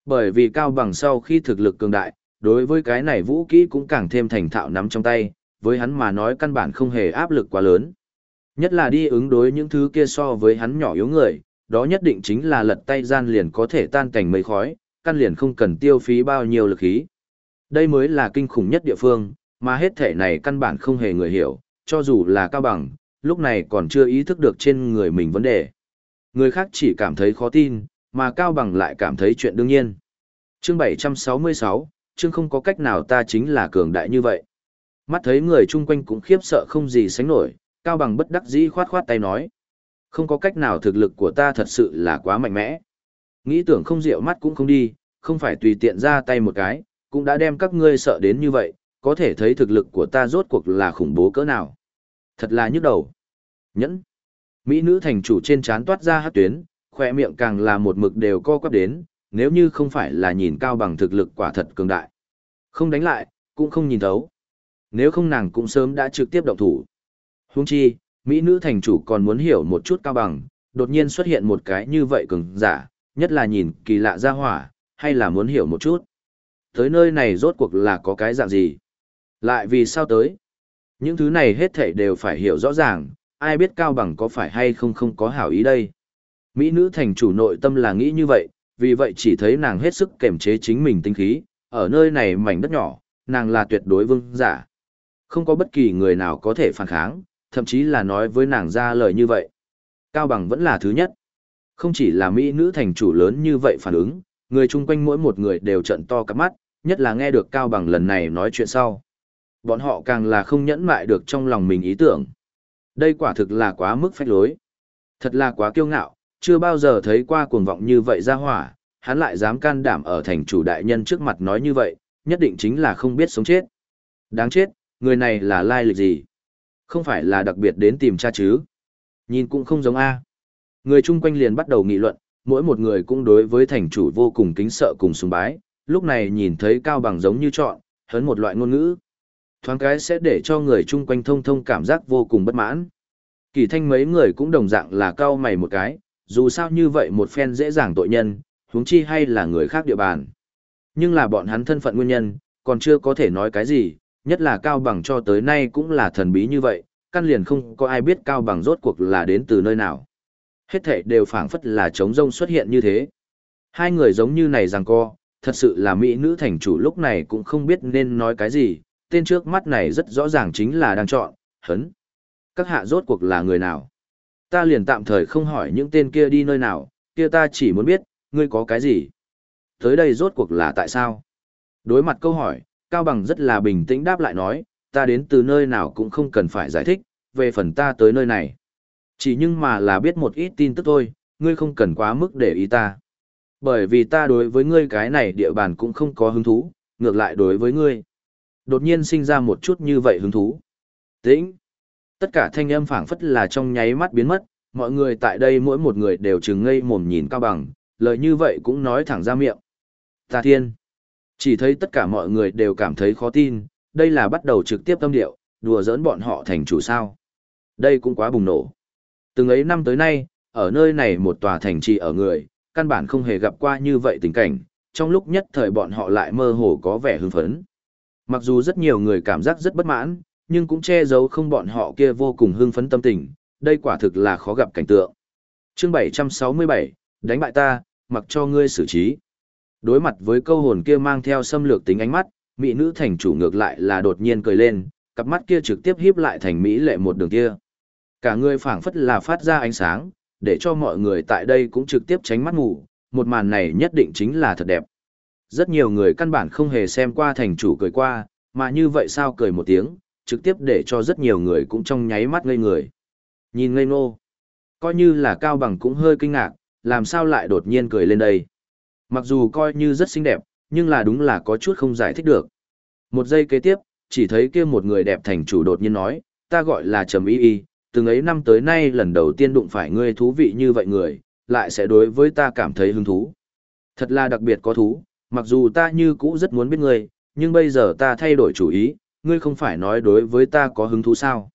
Bởi vì cao bằng sau khi thực lực cường đại, đối với cái này vũ kỹ cũng càng thêm thành thạo nắm trong tay, với hắn mà nói căn bản không hề áp lực quá lớn. Nhất là đi ứng đối những thứ kia so với hắn nhỏ yếu người, đó nhất định chính là lật tay gian liền có thể tan cảnh mây khói, căn liền không cần tiêu phí bao nhiêu lực khí. Đây mới là kinh khủng nhất địa phương, mà hết thể này căn bản không hề người hiểu, cho dù là cao bằng, lúc này còn chưa ý thức được trên người mình vấn đề. Người khác chỉ cảm thấy khó tin, mà cao bằng lại cảm thấy chuyện đương nhiên. Chương 766, chương không có cách nào ta chính là cường đại như vậy. Mắt thấy người chung quanh cũng khiếp sợ không gì sánh nổi, cao bằng bất đắc dĩ khoát khoát tay nói. Không có cách nào thực lực của ta thật sự là quá mạnh mẽ. Nghĩ tưởng không rượu mắt cũng không đi, không phải tùy tiện ra tay một cái, cũng đã đem các ngươi sợ đến như vậy, có thể thấy thực lực của ta rốt cuộc là khủng bố cỡ nào. Thật là nhức đầu. Nhẫn. Mỹ nữ thành chủ trên trán toát ra hát tuyến, khỏe miệng càng là một mực đều co quắp đến, nếu như không phải là nhìn cao bằng thực lực quả thật cường đại. Không đánh lại, cũng không nhìn thấu. Nếu không nàng cũng sớm đã trực tiếp động thủ. Huống chi, Mỹ nữ thành chủ còn muốn hiểu một chút cao bằng, đột nhiên xuất hiện một cái như vậy cường giả, nhất là nhìn kỳ lạ ra hỏa, hay là muốn hiểu một chút. Tới nơi này rốt cuộc là có cái dạng gì? Lại vì sao tới? Những thứ này hết thảy đều phải hiểu rõ ràng, ai biết cao bằng có phải hay không không có hảo ý đây. Mỹ nữ thành chủ nội tâm là nghĩ như vậy, vì vậy chỉ thấy nàng hết sức kềm chế chính mình tinh khí, ở nơi này mảnh đất nhỏ, nàng là tuyệt đối vương giả. Không có bất kỳ người nào có thể phản kháng, thậm chí là nói với nàng ra lời như vậy. Cao bằng vẫn là thứ nhất. Không chỉ là Mỹ nữ thành chủ lớn như vậy phản ứng, người chung quanh mỗi một người đều trợn to cả mắt, nhất là nghe được Cao bằng lần này nói chuyện sau. Bọn họ càng là không nhẫn mại được trong lòng mình ý tưởng. Đây quả thực là quá mức phách lối. Thật là quá kiêu ngạo, chưa bao giờ thấy qua cuồng vọng như vậy ra hỏa, hắn lại dám can đảm ở thành chủ đại nhân trước mặt nói như vậy, nhất định chính là không biết sống chết. Đáng chết, người này là lai lịch gì? Không phải là đặc biệt đến tìm cha chứ? Nhìn cũng không giống A. Người chung quanh liền bắt đầu nghị luận, mỗi một người cũng đối với thành chủ vô cùng kính sợ cùng sùng bái, lúc này nhìn thấy cao bằng giống như chọn, hấn một loại ngôn ngữ. Thoáng cái sẽ để cho người chung quanh thông thông cảm giác vô cùng bất mãn. Kỳ thanh mấy người cũng đồng dạng là cao mày một cái, dù sao như vậy một phen dễ dàng tội nhân, huống chi hay là người khác địa bàn. Nhưng là bọn hắn thân phận nguyên nhân, còn chưa có thể nói cái gì, nhất là Cao Bằng cho tới nay cũng là thần bí như vậy, căn liền không có ai biết Cao Bằng rốt cuộc là đến từ nơi nào. Hết thể đều phảng phất là trống rông xuất hiện như thế. Hai người giống như này rằng co, thật sự là mỹ nữ thành chủ lúc này cũng không biết nên nói cái gì, tên trước mắt này rất rõ ràng chính là đang chọn, hấn. Các hạ rốt cuộc là người nào? Ta liền tạm thời không hỏi những tên kia đi nơi nào, kia ta chỉ muốn biết, ngươi có cái gì? Tới đây rốt cuộc là tại sao? Đối mặt câu hỏi, Cao Bằng rất là bình tĩnh đáp lại nói, ta đến từ nơi nào cũng không cần phải giải thích, về phần ta tới nơi này. Chỉ nhưng mà là biết một ít tin tức thôi, ngươi không cần quá mức để ý ta. Bởi vì ta đối với ngươi cái này địa bàn cũng không có hứng thú, ngược lại đối với ngươi. Đột nhiên sinh ra một chút như vậy hứng thú. Tĩnh. Tất cả thanh âm phảng phất là trong nháy mắt biến mất, mọi người tại đây mỗi một người đều trừng ngây mồm nhìn cao bằng, lời như vậy cũng nói thẳng ra miệng. Ta thiên! Chỉ thấy tất cả mọi người đều cảm thấy khó tin, đây là bắt đầu trực tiếp tâm điệu, đùa giỡn bọn họ thành chủ sao. Đây cũng quá bùng nổ. Từng ấy năm tới nay, ở nơi này một tòa thành trì ở người, căn bản không hề gặp qua như vậy tình cảnh, trong lúc nhất thời bọn họ lại mơ hồ có vẻ hưng phấn. Mặc dù rất nhiều người cảm giác rất bất mãn, nhưng cũng che giấu không bọn họ kia vô cùng hưng phấn tâm tình, đây quả thực là khó gặp cảnh tượng. Chương 767, đánh bại ta, mặc cho ngươi xử trí. Đối mặt với câu hồn kia mang theo xâm lược tính ánh mắt, mỹ nữ thành chủ ngược lại là đột nhiên cười lên, cặp mắt kia trực tiếp híp lại thành mỹ lệ một đường kia. Cả người phảng phất là phát ra ánh sáng, để cho mọi người tại đây cũng trực tiếp tránh mắt ngủ, một màn này nhất định chính là thật đẹp. Rất nhiều người căn bản không hề xem qua thành chủ cười qua, mà như vậy sao cười một tiếng, trực tiếp để cho rất nhiều người cũng trong nháy mắt ngây người. Nhìn ngây ngô, coi như là cao bằng cũng hơi kinh ngạc, làm sao lại đột nhiên cười lên đây. Mặc dù coi như rất xinh đẹp, nhưng là đúng là có chút không giải thích được. Một giây kế tiếp, chỉ thấy kia một người đẹp thành chủ đột nhiên nói, ta gọi là Trầm Y Y, từng ấy năm tới nay lần đầu tiên đụng phải ngươi thú vị như vậy người, lại sẽ đối với ta cảm thấy hứng thú. Thật là đặc biệt có thú, mặc dù ta như cũ rất muốn biết ngươi, nhưng bây giờ ta thay đổi chủ ý, ngươi không phải nói đối với ta có hứng thú sao.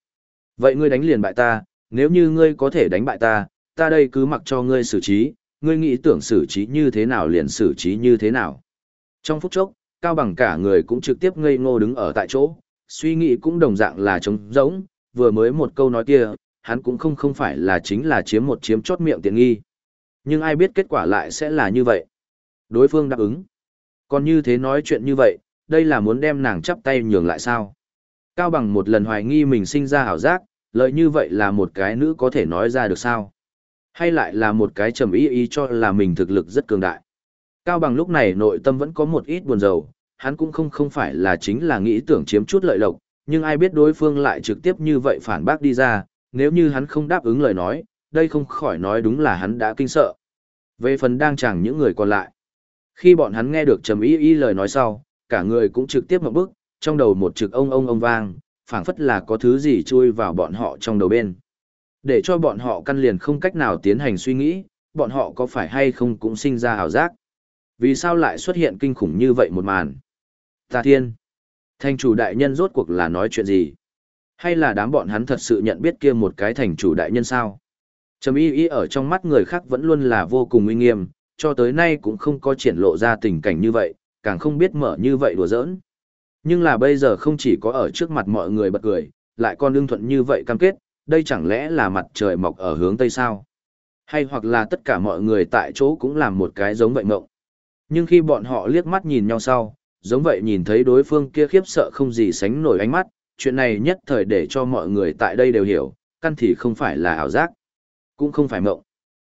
Vậy ngươi đánh liền bại ta, nếu như ngươi có thể đánh bại ta, ta đây cứ mặc cho ngươi xử trí, ngươi nghĩ tưởng xử trí như thế nào liền xử trí như thế nào. Trong phút chốc, Cao Bằng cả người cũng trực tiếp ngây ngô đứng ở tại chỗ, suy nghĩ cũng đồng dạng là trống rỗng, vừa mới một câu nói kia, hắn cũng không không phải là chính là chiếm một chiếm chót miệng tiện nghi. Nhưng ai biết kết quả lại sẽ là như vậy. Đối phương đáp ứng. Còn như thế nói chuyện như vậy, đây là muốn đem nàng chắp tay nhường lại sao? Cao bằng một lần hoài nghi mình sinh ra hảo giác, lợi như vậy là một cái nữ có thể nói ra được sao? Hay lại là một cái trầm ý ý cho là mình thực lực rất cường đại? Cao bằng lúc này nội tâm vẫn có một ít buồn rầu, hắn cũng không không phải là chính là nghĩ tưởng chiếm chút lợi lộc, nhưng ai biết đối phương lại trực tiếp như vậy phản bác đi ra, nếu như hắn không đáp ứng lời nói, đây không khỏi nói đúng là hắn đã kinh sợ. Về phần đang chẳng những người còn lại, khi bọn hắn nghe được trầm ý ý lời nói sau, cả người cũng trực tiếp một bước, trong đầu một trực ông ông ông vang, phảng phất là có thứ gì chui vào bọn họ trong đầu bên. Để cho bọn họ căn liền không cách nào tiến hành suy nghĩ, bọn họ có phải hay không cũng sinh ra hào giác. Vì sao lại xuất hiện kinh khủng như vậy một màn? Ta thiên! Thành chủ đại nhân rốt cuộc là nói chuyện gì? Hay là đám bọn hắn thật sự nhận biết kia một cái thành chủ đại nhân sao? Trầm y y ở trong mắt người khác vẫn luôn là vô cùng uy nghiêm, cho tới nay cũng không có triển lộ ra tình cảnh như vậy, càng không biết mở như vậy đùa giỡn. Nhưng là bây giờ không chỉ có ở trước mặt mọi người bật cười, lại còn đương thuận như vậy cam kết, đây chẳng lẽ là mặt trời mọc ở hướng tây sao? Hay hoặc là tất cả mọi người tại chỗ cũng làm một cái giống vậy mộng. Nhưng khi bọn họ liếc mắt nhìn nhau sau, giống vậy nhìn thấy đối phương kia khiếp sợ không gì sánh nổi ánh mắt, chuyện này nhất thời để cho mọi người tại đây đều hiểu, căn thì không phải là ảo giác, cũng không phải mộng.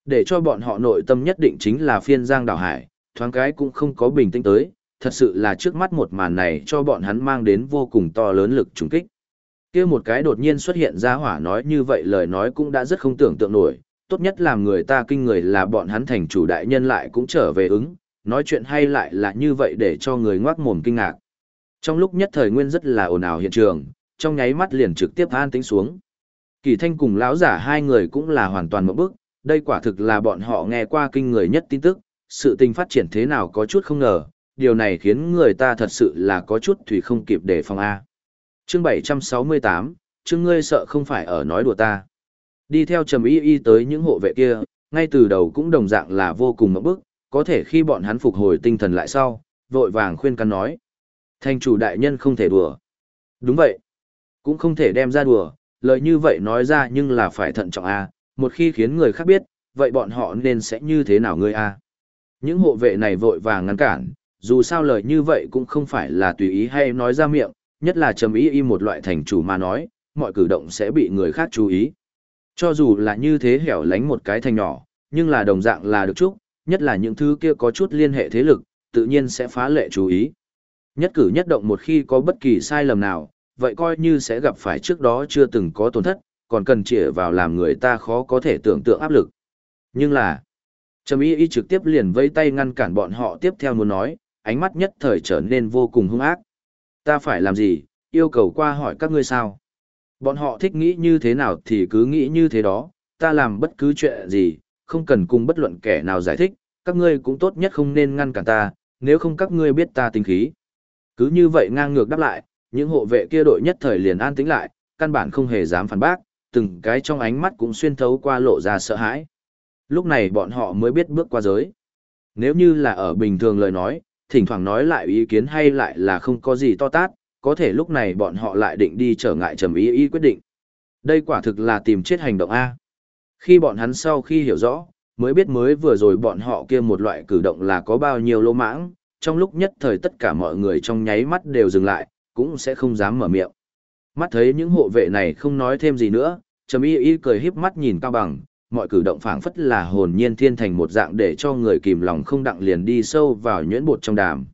Để cho bọn họ nội tâm nhất định chính là phiên giang đảo hải, thoáng cái cũng không có bình tĩnh tới, thật sự là trước mắt một màn này cho bọn hắn mang đến vô cùng to lớn lực trùng kích. kia một cái đột nhiên xuất hiện ra hỏa nói như vậy lời nói cũng đã rất không tưởng tượng nổi, tốt nhất làm người ta kinh người là bọn hắn thành chủ đại nhân lại cũng trở về ứng, nói chuyện hay lại là như vậy để cho người ngoác mồm kinh ngạc. Trong lúc nhất thời nguyên rất là ồn ào hiện trường, trong nháy mắt liền trực tiếp an tính xuống. Kỳ thanh cùng lão giả hai người cũng là hoàn toàn một bước, đây quả thực là bọn họ nghe qua kinh người nhất tin tức, sự tình phát triển thế nào có chút không ngờ, điều này khiến người ta thật sự là có chút thủy không kịp để phòng A. Chương 768, chương ngươi sợ không phải ở nói đùa ta. Đi theo trầm y y tới những hộ vệ kia, ngay từ đầu cũng đồng dạng là vô cùng mẫu bức, có thể khi bọn hắn phục hồi tinh thần lại sau, vội vàng khuyên can nói. Thành chủ đại nhân không thể đùa. Đúng vậy. Cũng không thể đem ra đùa, lời như vậy nói ra nhưng là phải thận trọng a một khi khiến người khác biết, vậy bọn họ nên sẽ như thế nào ngươi a Những hộ vệ này vội vàng ngăn cản, dù sao lời như vậy cũng không phải là tùy ý hay nói ra miệng, nhất là trầm ý y một loại thành chủ mà nói, mọi cử động sẽ bị người khác chú ý. Cho dù là như thế hẻo lánh một cái thành nhỏ, nhưng là đồng dạng là được chúc, nhất là những thứ kia có chút liên hệ thế lực, tự nhiên sẽ phá lệ chú ý. Nhất cử nhất động một khi có bất kỳ sai lầm nào, vậy coi như sẽ gặp phải trước đó chưa từng có tổn thất, còn cần chĩa vào làm người ta khó có thể tưởng tượng áp lực. Nhưng là, Trầm Y Y trực tiếp liền vẫy tay ngăn cản bọn họ tiếp theo muốn nói, ánh mắt nhất thời trở nên vô cùng hung ác. Ta phải làm gì, yêu cầu qua hỏi các ngươi sao? Bọn họ thích nghĩ như thế nào thì cứ nghĩ như thế đó, ta làm bất cứ chuyện gì, không cần cùng bất luận kẻ nào giải thích, các ngươi cũng tốt nhất không nên ngăn cản ta, nếu không các ngươi biết ta tính khí. Cứ như vậy ngang ngược đáp lại, những hộ vệ kia đội nhất thời liền an tĩnh lại, căn bản không hề dám phản bác, từng cái trong ánh mắt cũng xuyên thấu qua lộ ra sợ hãi. Lúc này bọn họ mới biết bước qua giới. Nếu như là ở bình thường lời nói, thỉnh thoảng nói lại ý kiến hay lại là không có gì to tát, có thể lúc này bọn họ lại định đi trở ngại trầm ý ý quyết định. Đây quả thực là tìm chết hành động A. Khi bọn hắn sau khi hiểu rõ, mới biết mới vừa rồi bọn họ kia một loại cử động là có bao nhiêu lô mãng, trong lúc nhất thời tất cả mọi người trong nháy mắt đều dừng lại, cũng sẽ không dám mở miệng. Mắt thấy những hộ vệ này không nói thêm gì nữa, Trầm Y Y cười híp mắt nhìn Cao Bằng, mọi cử động phảng phất là hồn nhiên thiên thành một dạng để cho người kìm lòng không đặng liền đi sâu vào nhuyễn bột trong đàm.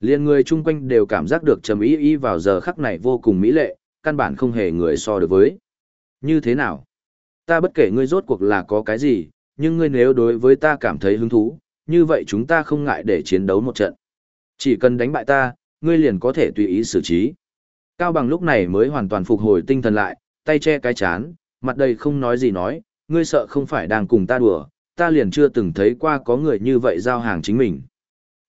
Liên người chung quanh đều cảm giác được Trầm Y Y vào giờ khắc này vô cùng mỹ lệ, căn bản không hề người so được với. Như thế nào? Ta bất kể ngươi rốt cuộc là có cái gì, nhưng ngươi nếu đối với ta cảm thấy hứng thú, như vậy chúng ta không ngại để chiến đấu một trận. Chỉ cần đánh bại ta, ngươi liền có thể tùy ý xử trí. Cao bằng lúc này mới hoàn toàn phục hồi tinh thần lại, tay che cái chán, mặt đầy không nói gì nói, ngươi sợ không phải đang cùng ta đùa, ta liền chưa từng thấy qua có người như vậy giao hàng chính mình.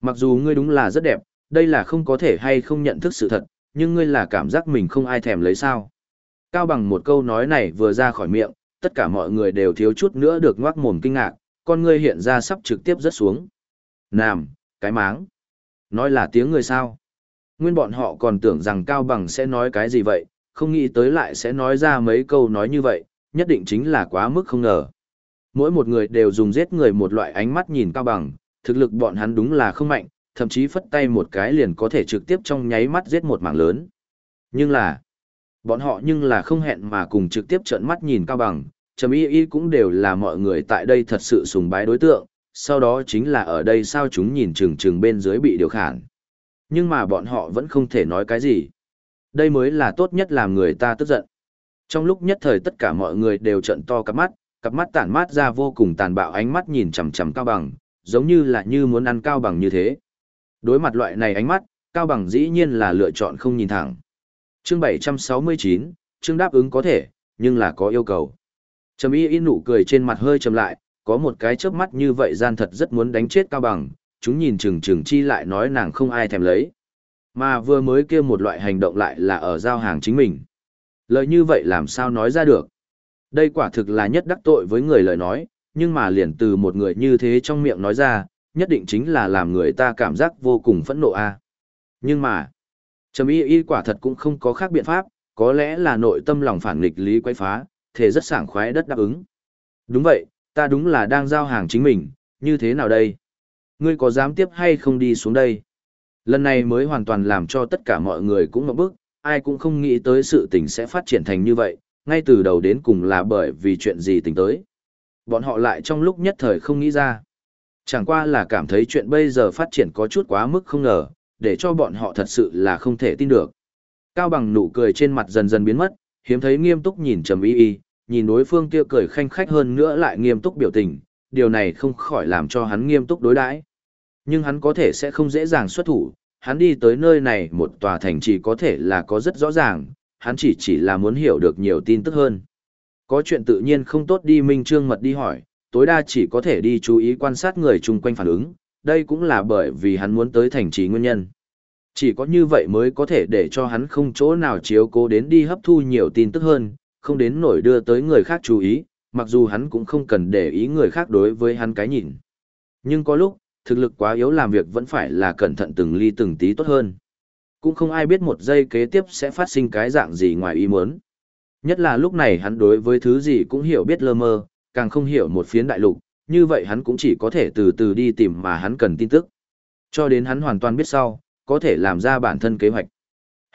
Mặc dù ngươi đúng là rất đẹp, đây là không có thể hay không nhận thức sự thật, nhưng ngươi là cảm giác mình không ai thèm lấy sao. Cao bằng một câu nói này vừa ra khỏi miệng, tất cả mọi người đều thiếu chút nữa được ngoác mồm kinh ngạc, con ngươi hiện ra sắp trực tiếp rớt xuống. Nàm, cái máng. Nói là tiếng người sao. Nguyên bọn họ còn tưởng rằng Cao Bằng sẽ nói cái gì vậy, không nghĩ tới lại sẽ nói ra mấy câu nói như vậy, nhất định chính là quá mức không ngờ. Mỗi một người đều dùng giết người một loại ánh mắt nhìn Cao Bằng, thực lực bọn hắn đúng là không mạnh, thậm chí phất tay một cái liền có thể trực tiếp trong nháy mắt giết một mảng lớn. Nhưng là, bọn họ nhưng là không hẹn mà cùng trực tiếp trợn mắt nhìn Cao Bằng, Trầm Y Y cũng đều là mọi người tại đây thật sự sùng bái đối tượng, sau đó chính là ở đây sao chúng nhìn chừng chừng bên dưới bị điều khản. Nhưng mà bọn họ vẫn không thể nói cái gì. Đây mới là tốt nhất làm người ta tức giận. Trong lúc nhất thời tất cả mọi người đều trận to cặp mắt, cặp mắt tản mát ra vô cùng tàn bạo ánh mắt nhìn chằm chằm Cao Bằng, giống như là như muốn ăn Cao Bằng như thế. Đối mặt loại này ánh mắt, Cao Bằng dĩ nhiên là lựa chọn không nhìn thẳng. Chương 769, chương đáp ứng có thể, nhưng là có yêu cầu. Trầm y in nụ cười trên mặt hơi trầm lại, có một cái chớp mắt như vậy gian thật rất muốn đánh chết Cao Bằng, chúng nhìn chừng chừng chi lại nói nàng không ai thèm lấy. Mà vừa mới kia một loại hành động lại là ở giao hàng chính mình. Lời như vậy làm sao nói ra được. Đây quả thực là nhất đắc tội với người lời nói, nhưng mà liền từ một người như thế trong miệng nói ra, nhất định chính là làm người ta cảm giác vô cùng phẫn nộ a. Nhưng mà, Trầm y y quả thật cũng không có khác biện pháp, có lẽ là nội tâm lòng phản nghịch lý quay phá, thể rất sảng khoái đất đáp ứng. Đúng vậy, ta đúng là đang giao hàng chính mình, như thế nào đây? Ngươi có dám tiếp hay không đi xuống đây? Lần này mới hoàn toàn làm cho tất cả mọi người cũng ngậm bức, ai cũng không nghĩ tới sự tình sẽ phát triển thành như vậy, ngay từ đầu đến cùng là bởi vì chuyện gì tình tới. Bọn họ lại trong lúc nhất thời không nghĩ ra. Chẳng qua là cảm thấy chuyện bây giờ phát triển có chút quá mức không ngờ, để cho bọn họ thật sự là không thể tin được. Cao bằng nụ cười trên mặt dần dần biến mất, hiếm thấy nghiêm túc nhìn Trầm Y Y, nhìn đối phương kia cười khanh khách hơn nữa lại nghiêm túc biểu tình, điều này không khỏi làm cho hắn nghiêm túc đối đãi. Nhưng hắn có thể sẽ không dễ dàng xuất thủ, hắn đi tới nơi này một tòa thành chỉ có thể là có rất rõ ràng, hắn chỉ chỉ là muốn hiểu được nhiều tin tức hơn. Có chuyện tự nhiên không tốt đi minh trương mật đi hỏi, tối đa chỉ có thể đi chú ý quan sát người chung quanh phản ứng, đây cũng là bởi vì hắn muốn tới thành trì nguyên nhân. Chỉ có như vậy mới có thể để cho hắn không chỗ nào chiếu cố đến đi hấp thu nhiều tin tức hơn, không đến nổi đưa tới người khác chú ý, mặc dù hắn cũng không cần để ý người khác đối với hắn cái nhìn. Nhưng có lúc, thực lực quá yếu làm việc vẫn phải là cẩn thận từng ly từng tí tốt hơn. Cũng không ai biết một giây kế tiếp sẽ phát sinh cái dạng gì ngoài ý muốn. Nhất là lúc này hắn đối với thứ gì cũng hiểu biết lơ mơ, càng không hiểu một phiến đại lục, như vậy hắn cũng chỉ có thể từ từ đi tìm mà hắn cần tin tức. Cho đến hắn hoàn toàn biết sau, có thể làm ra bản thân kế hoạch.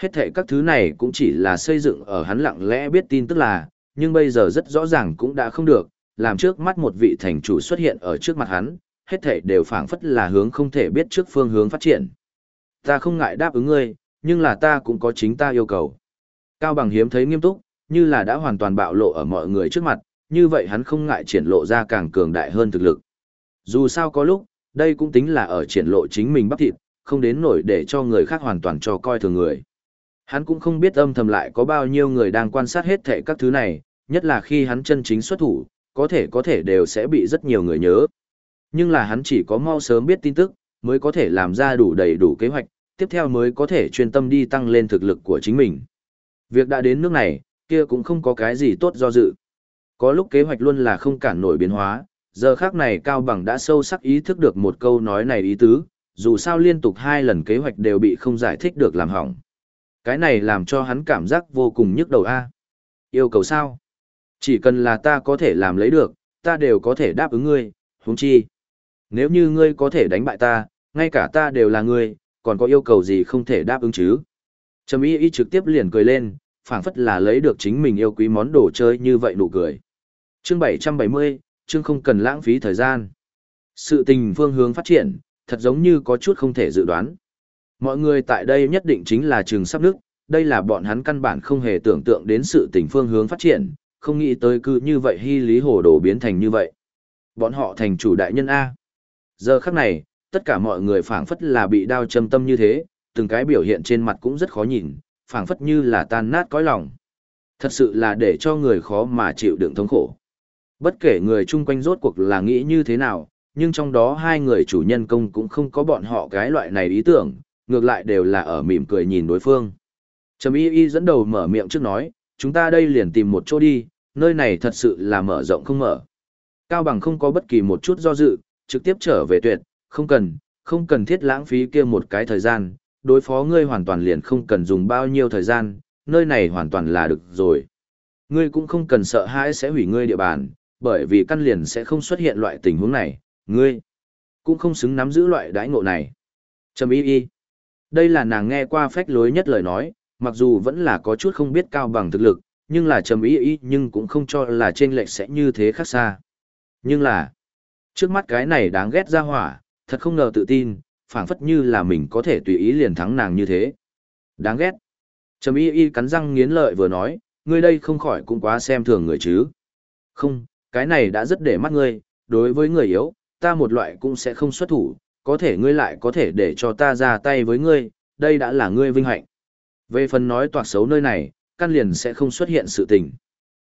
Hết thệ các thứ này cũng chỉ là xây dựng ở hắn lặng lẽ biết tin tức là, nhưng bây giờ rất rõ ràng cũng đã không được, làm trước mắt một vị thành chủ xuất hiện ở trước mặt hắn, hết thệ đều phảng phất là hướng không thể biết trước phương hướng phát triển. Ta không ngại đáp ứng ngươi, nhưng là ta cũng có chính ta yêu cầu. Cao bằng hiếm thấy nghiêm túc, như là đã hoàn toàn bạo lộ ở mọi người trước mặt, như vậy hắn không ngại triển lộ ra càng cường đại hơn thực lực. Dù sao có lúc, đây cũng tính là ở triển lộ chính mình bắp thịt, không đến nổi để cho người khác hoàn toàn cho coi thường người. Hắn cũng không biết âm thầm lại có bao nhiêu người đang quan sát hết thảy các thứ này, nhất là khi hắn chân chính xuất thủ, có thể có thể đều sẽ bị rất nhiều người nhớ. Nhưng là hắn chỉ có mau sớm biết tin tức, mới có thể làm ra đủ đầy đủ kế hoạch, tiếp theo mới có thể chuyên tâm đi tăng lên thực lực của chính mình. Việc đã đến nước này, kia cũng không có cái gì tốt do dự. Có lúc kế hoạch luôn là không cản nổi biến hóa, giờ khác này Cao Bằng đã sâu sắc ý thức được một câu nói này ý tứ, dù sao liên tục hai lần kế hoạch đều bị không giải thích được làm hỏng. Cái này làm cho hắn cảm giác vô cùng nhức đầu a. Yêu cầu sao? Chỉ cần là ta có thể làm lấy được, ta đều có thể đáp ứng ngươi, huống chi. Nếu như ngươi có thể đánh bại ta, ngay cả ta đều là ngươi, còn có yêu cầu gì không thể đáp ứng chứ? Trầm y y trực tiếp liền cười lên, phảng phất là lấy được chính mình yêu quý món đồ chơi như vậy nụ cười. Chương 770, chương không cần lãng phí thời gian. Sự tình phương hướng phát triển, thật giống như có chút không thể dự đoán. Mọi người tại đây nhất định chính là trường sắp nước, đây là bọn hắn căn bản không hề tưởng tượng đến sự tình phương hướng phát triển, không nghĩ tới cứ như vậy hy lý hồ đồ biến thành như vậy. Bọn họ thành chủ đại nhân A. Giờ khắc này, tất cả mọi người phảng phất là bị đao châm tâm như thế, từng cái biểu hiện trên mặt cũng rất khó nhìn, phảng phất như là tan nát cõi lòng. Thật sự là để cho người khó mà chịu đựng thống khổ. Bất kể người chung quanh rốt cuộc là nghĩ như thế nào, nhưng trong đó hai người chủ nhân công cũng không có bọn họ cái loại này ý tưởng, ngược lại đều là ở mỉm cười nhìn đối phương. Trầm y y dẫn đầu mở miệng trước nói, chúng ta đây liền tìm một chỗ đi, nơi này thật sự là mở rộng không mở. Cao bằng không có bất kỳ một chút do dự, trực tiếp trở về tuyệt, không cần, không cần thiết lãng phí kia một cái thời gian, đối phó ngươi hoàn toàn liền không cần dùng bao nhiêu thời gian, nơi này hoàn toàn là được rồi. Ngươi cũng không cần sợ hãi sẽ hủy ngươi địa bàn, bởi vì căn liền sẽ không xuất hiện loại tình huống này, ngươi cũng không xứng nắm giữ loại đãi ngộ này. Trầm y y. Đây là nàng nghe qua phách lối nhất lời nói, mặc dù vẫn là có chút không biết cao bằng thực lực, nhưng là trầm y y nhưng cũng không cho là trên lệch sẽ như thế khác xa. Nhưng là, trước mắt cái này đáng ghét ra hỏa, thật không ngờ tự tin, phảng phất như là mình có thể tùy ý liền thắng nàng như thế. Đáng ghét. Trầm y y cắn răng nghiến lợi vừa nói, ngươi đây không khỏi cũng quá xem thường người chứ. Không, cái này đã rất để mắt ngươi, đối với người yếu, ta một loại cũng sẽ không xuất thủ, có thể ngươi lại có thể để cho ta ra tay với ngươi, đây đã là ngươi vinh hạnh. Về phần nói toạc xấu nơi này, căn liền sẽ không xuất hiện sự tình.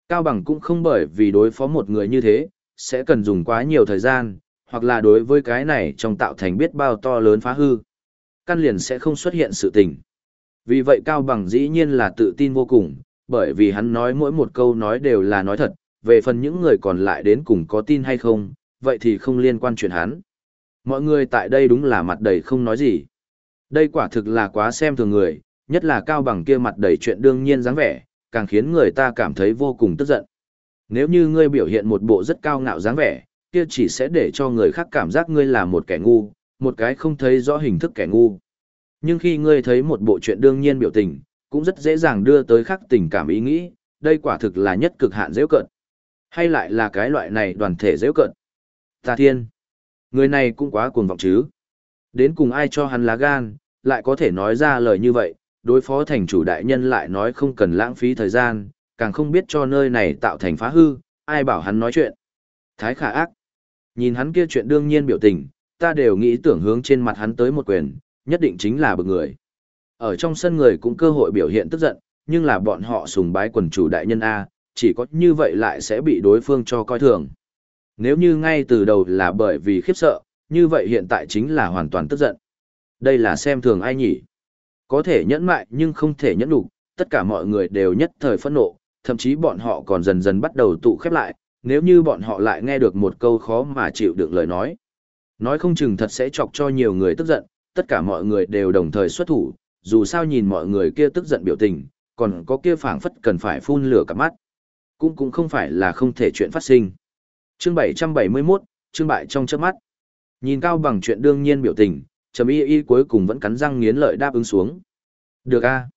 Cao bằng cũng không bởi vì đối phó một người như thế, sẽ cần dùng quá nhiều thời gian, hoặc là đối với cái này trong tạo thành biết bao to lớn phá hư. Căn liền sẽ không xuất hiện sự tình. Vì vậy Cao Bằng dĩ nhiên là tự tin vô cùng, bởi vì hắn nói mỗi một câu nói đều là nói thật, về phần những người còn lại đến cùng có tin hay không, vậy thì không liên quan chuyện hắn. Mọi người tại đây đúng là mặt đầy không nói gì. Đây quả thực là quá xem thường người, nhất là Cao Bằng kia mặt đầy chuyện đương nhiên dáng vẻ, càng khiến người ta cảm thấy vô cùng tức giận. Nếu như ngươi biểu hiện một bộ rất cao ngạo dáng vẻ, kia chỉ sẽ để cho người khác cảm giác ngươi là một kẻ ngu, một cái không thấy rõ hình thức kẻ ngu. Nhưng khi ngươi thấy một bộ chuyện đương nhiên biểu tình, cũng rất dễ dàng đưa tới khắc tình cảm ý nghĩ, đây quả thực là nhất cực hạn dễ cận. Hay lại là cái loại này đoàn thể dễ cận. Ta thiên, người này cũng quá cuồng vọng chứ. Đến cùng ai cho hắn lá gan, lại có thể nói ra lời như vậy, đối phó thành chủ đại nhân lại nói không cần lãng phí thời gian, càng không biết cho nơi này tạo thành phá hư, ai bảo hắn nói chuyện. Thái khả ác. Nhìn hắn kia chuyện đương nhiên biểu tình, ta đều nghĩ tưởng hướng trên mặt hắn tới một quyền, nhất định chính là bực người. Ở trong sân người cũng cơ hội biểu hiện tức giận, nhưng là bọn họ sùng bái quần chủ đại nhân A, chỉ có như vậy lại sẽ bị đối phương cho coi thường. Nếu như ngay từ đầu là bởi vì khiếp sợ, như vậy hiện tại chính là hoàn toàn tức giận. Đây là xem thường ai nhỉ? Có thể nhẫn mại nhưng không thể nhẫn đủ, tất cả mọi người đều nhất thời phẫn nộ, thậm chí bọn họ còn dần dần bắt đầu tụ khép lại, nếu như bọn họ lại nghe được một câu khó mà chịu được lời nói. Nói không chừng thật sẽ chọc cho nhiều người tức giận, tất cả mọi người đều đồng thời xuất thủ, dù sao nhìn mọi người kia tức giận biểu tình, còn có kia phảng phất cần phải phun lửa cả mắt. Cũng cũng không phải là không thể chuyện phát sinh. Chương 771, chương bại trong chớp mắt. Nhìn cao bằng chuyện đương nhiên biểu tình, Trầm Y Y cuối cùng vẫn cắn răng nghiến lợi đáp ứng xuống. Được a,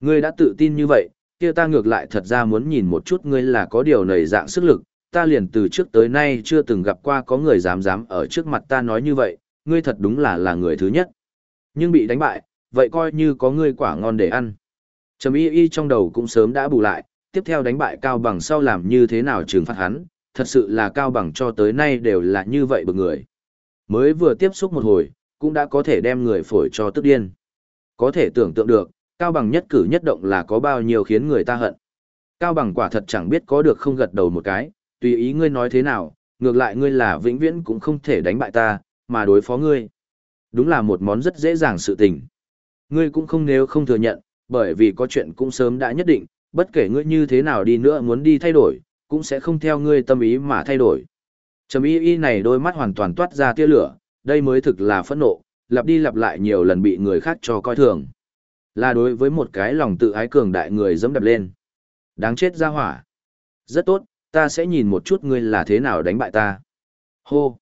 ngươi đã tự tin như vậy, kia ta ngược lại thật ra muốn nhìn một chút ngươi là có điều nảy dạng sức lực, ta liền từ trước tới nay chưa từng gặp qua có người dám dám ở trước mặt ta nói như vậy, ngươi thật đúng là là người thứ nhất. Nhưng bị đánh bại, vậy coi như có ngươi quả ngon để ăn. Trầm y y trong đầu cũng sớm đã bù lại, tiếp theo đánh bại cao bằng sau làm như thế nào trừng phạt hắn, thật sự là cao bằng cho tới nay đều là như vậy bực người. Mới vừa tiếp xúc một hồi, cũng đã có thể đem người phổi cho tức điên. Có thể tưởng tượng được, Cao bằng nhất cử nhất động là có bao nhiêu khiến người ta hận. Cao bằng quả thật chẳng biết có được không gật đầu một cái, tùy ý ngươi nói thế nào, ngược lại ngươi là vĩnh viễn cũng không thể đánh bại ta, mà đối phó ngươi. Đúng là một món rất dễ dàng sự tình. Ngươi cũng không nếu không thừa nhận, bởi vì có chuyện cũng sớm đã nhất định, bất kể ngươi như thế nào đi nữa muốn đi thay đổi, cũng sẽ không theo ngươi tâm ý mà thay đổi. Trầm y y này đôi mắt hoàn toàn toát ra tia lửa, đây mới thực là phẫn nộ, lặp đi lặp lại nhiều lần bị người khác cho coi thường. Là đối với một cái lòng tự ái cường đại người dẫm đập lên. Đáng chết ra hỏa. Rất tốt, ta sẽ nhìn một chút ngươi là thế nào đánh bại ta. Hô.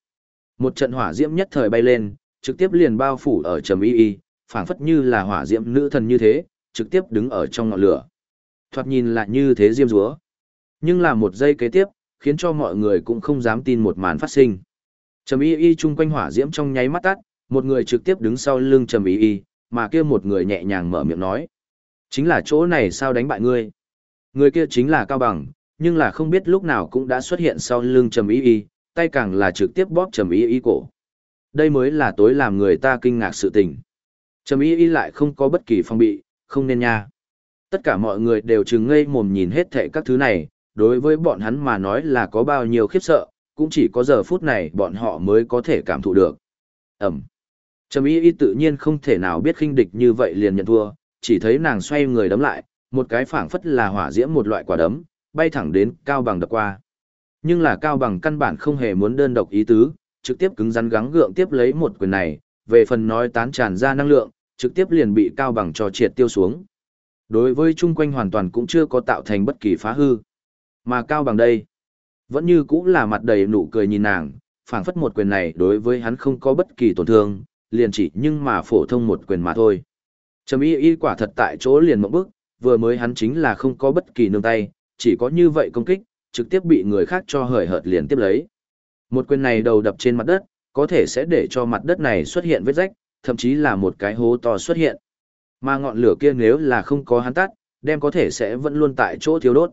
Một trận hỏa diễm nhất thời bay lên, trực tiếp liền bao phủ ở trầm y y, phảng phất như là hỏa diễm nữ thần như thế, trực tiếp đứng ở trong ngọn lửa. Thoạt nhìn lại như thế diêm rúa. Nhưng là một giây kế tiếp, khiến cho mọi người cũng không dám tin một màn phát sinh. Trầm y y chung quanh hỏa diễm trong nháy mắt tắt, một người trực tiếp đứng sau lưng trầm y y, mà kia một người nhẹ nhàng mở miệng nói. Chính là chỗ này sao đánh bại ngươi? Người kia chính là Cao Bằng, nhưng là không biết lúc nào cũng đã xuất hiện sau lưng trầm y y, tay càng là trực tiếp bóp trầm y y cổ. Đây mới là tối làm người ta kinh ngạc sự tình. Trầm y y lại không có bất kỳ phong bị, không nên nha. Tất cả mọi người đều trừng ngây mồm nhìn hết thệ các thứ này, đối với bọn hắn mà nói là có bao nhiêu khiếp sợ, cũng chỉ có giờ phút này bọn họ mới có thể cảm thụ được. Ẩm. Trầm y y tự nhiên không thể nào biết khinh địch như vậy liền nhận thua, chỉ thấy nàng xoay người đấm lại, một cái phảng phất là hỏa diễm một loại quả đấm, bay thẳng đến cao bằng đập qua. Nhưng là cao bằng căn bản không hề muốn đơn độc ý tứ, trực tiếp cứng rắn gắng gượng tiếp lấy một quyền này, về phần nói tán tràn ra năng lượng, trực tiếp liền bị cao bằng cho triệt tiêu xuống. Đối với chung quanh hoàn toàn cũng chưa có tạo thành bất kỳ phá hư. Mà cao bằng đây, vẫn như cũng là mặt đầy nụ cười nhìn nàng, phảng phất một quyền này đối với hắn không có bất kỳ tổn thương, liền chỉ nhưng mà phổ thông một quyền mà thôi. Trầm y y quả thật tại chỗ liền mộng bức, vừa mới hắn chính là không có bất kỳ nương tay, chỉ có như vậy công kích, trực tiếp bị người khác cho hời hợt liền tiếp lấy. Một quyền này đầu đập trên mặt đất, có thể sẽ để cho mặt đất này xuất hiện vết rách, thậm chí là một cái hố to xuất hiện. Mà ngọn lửa kia nếu là không có hắn tắt, đem có thể sẽ vẫn luôn tại chỗ thiếu đốt.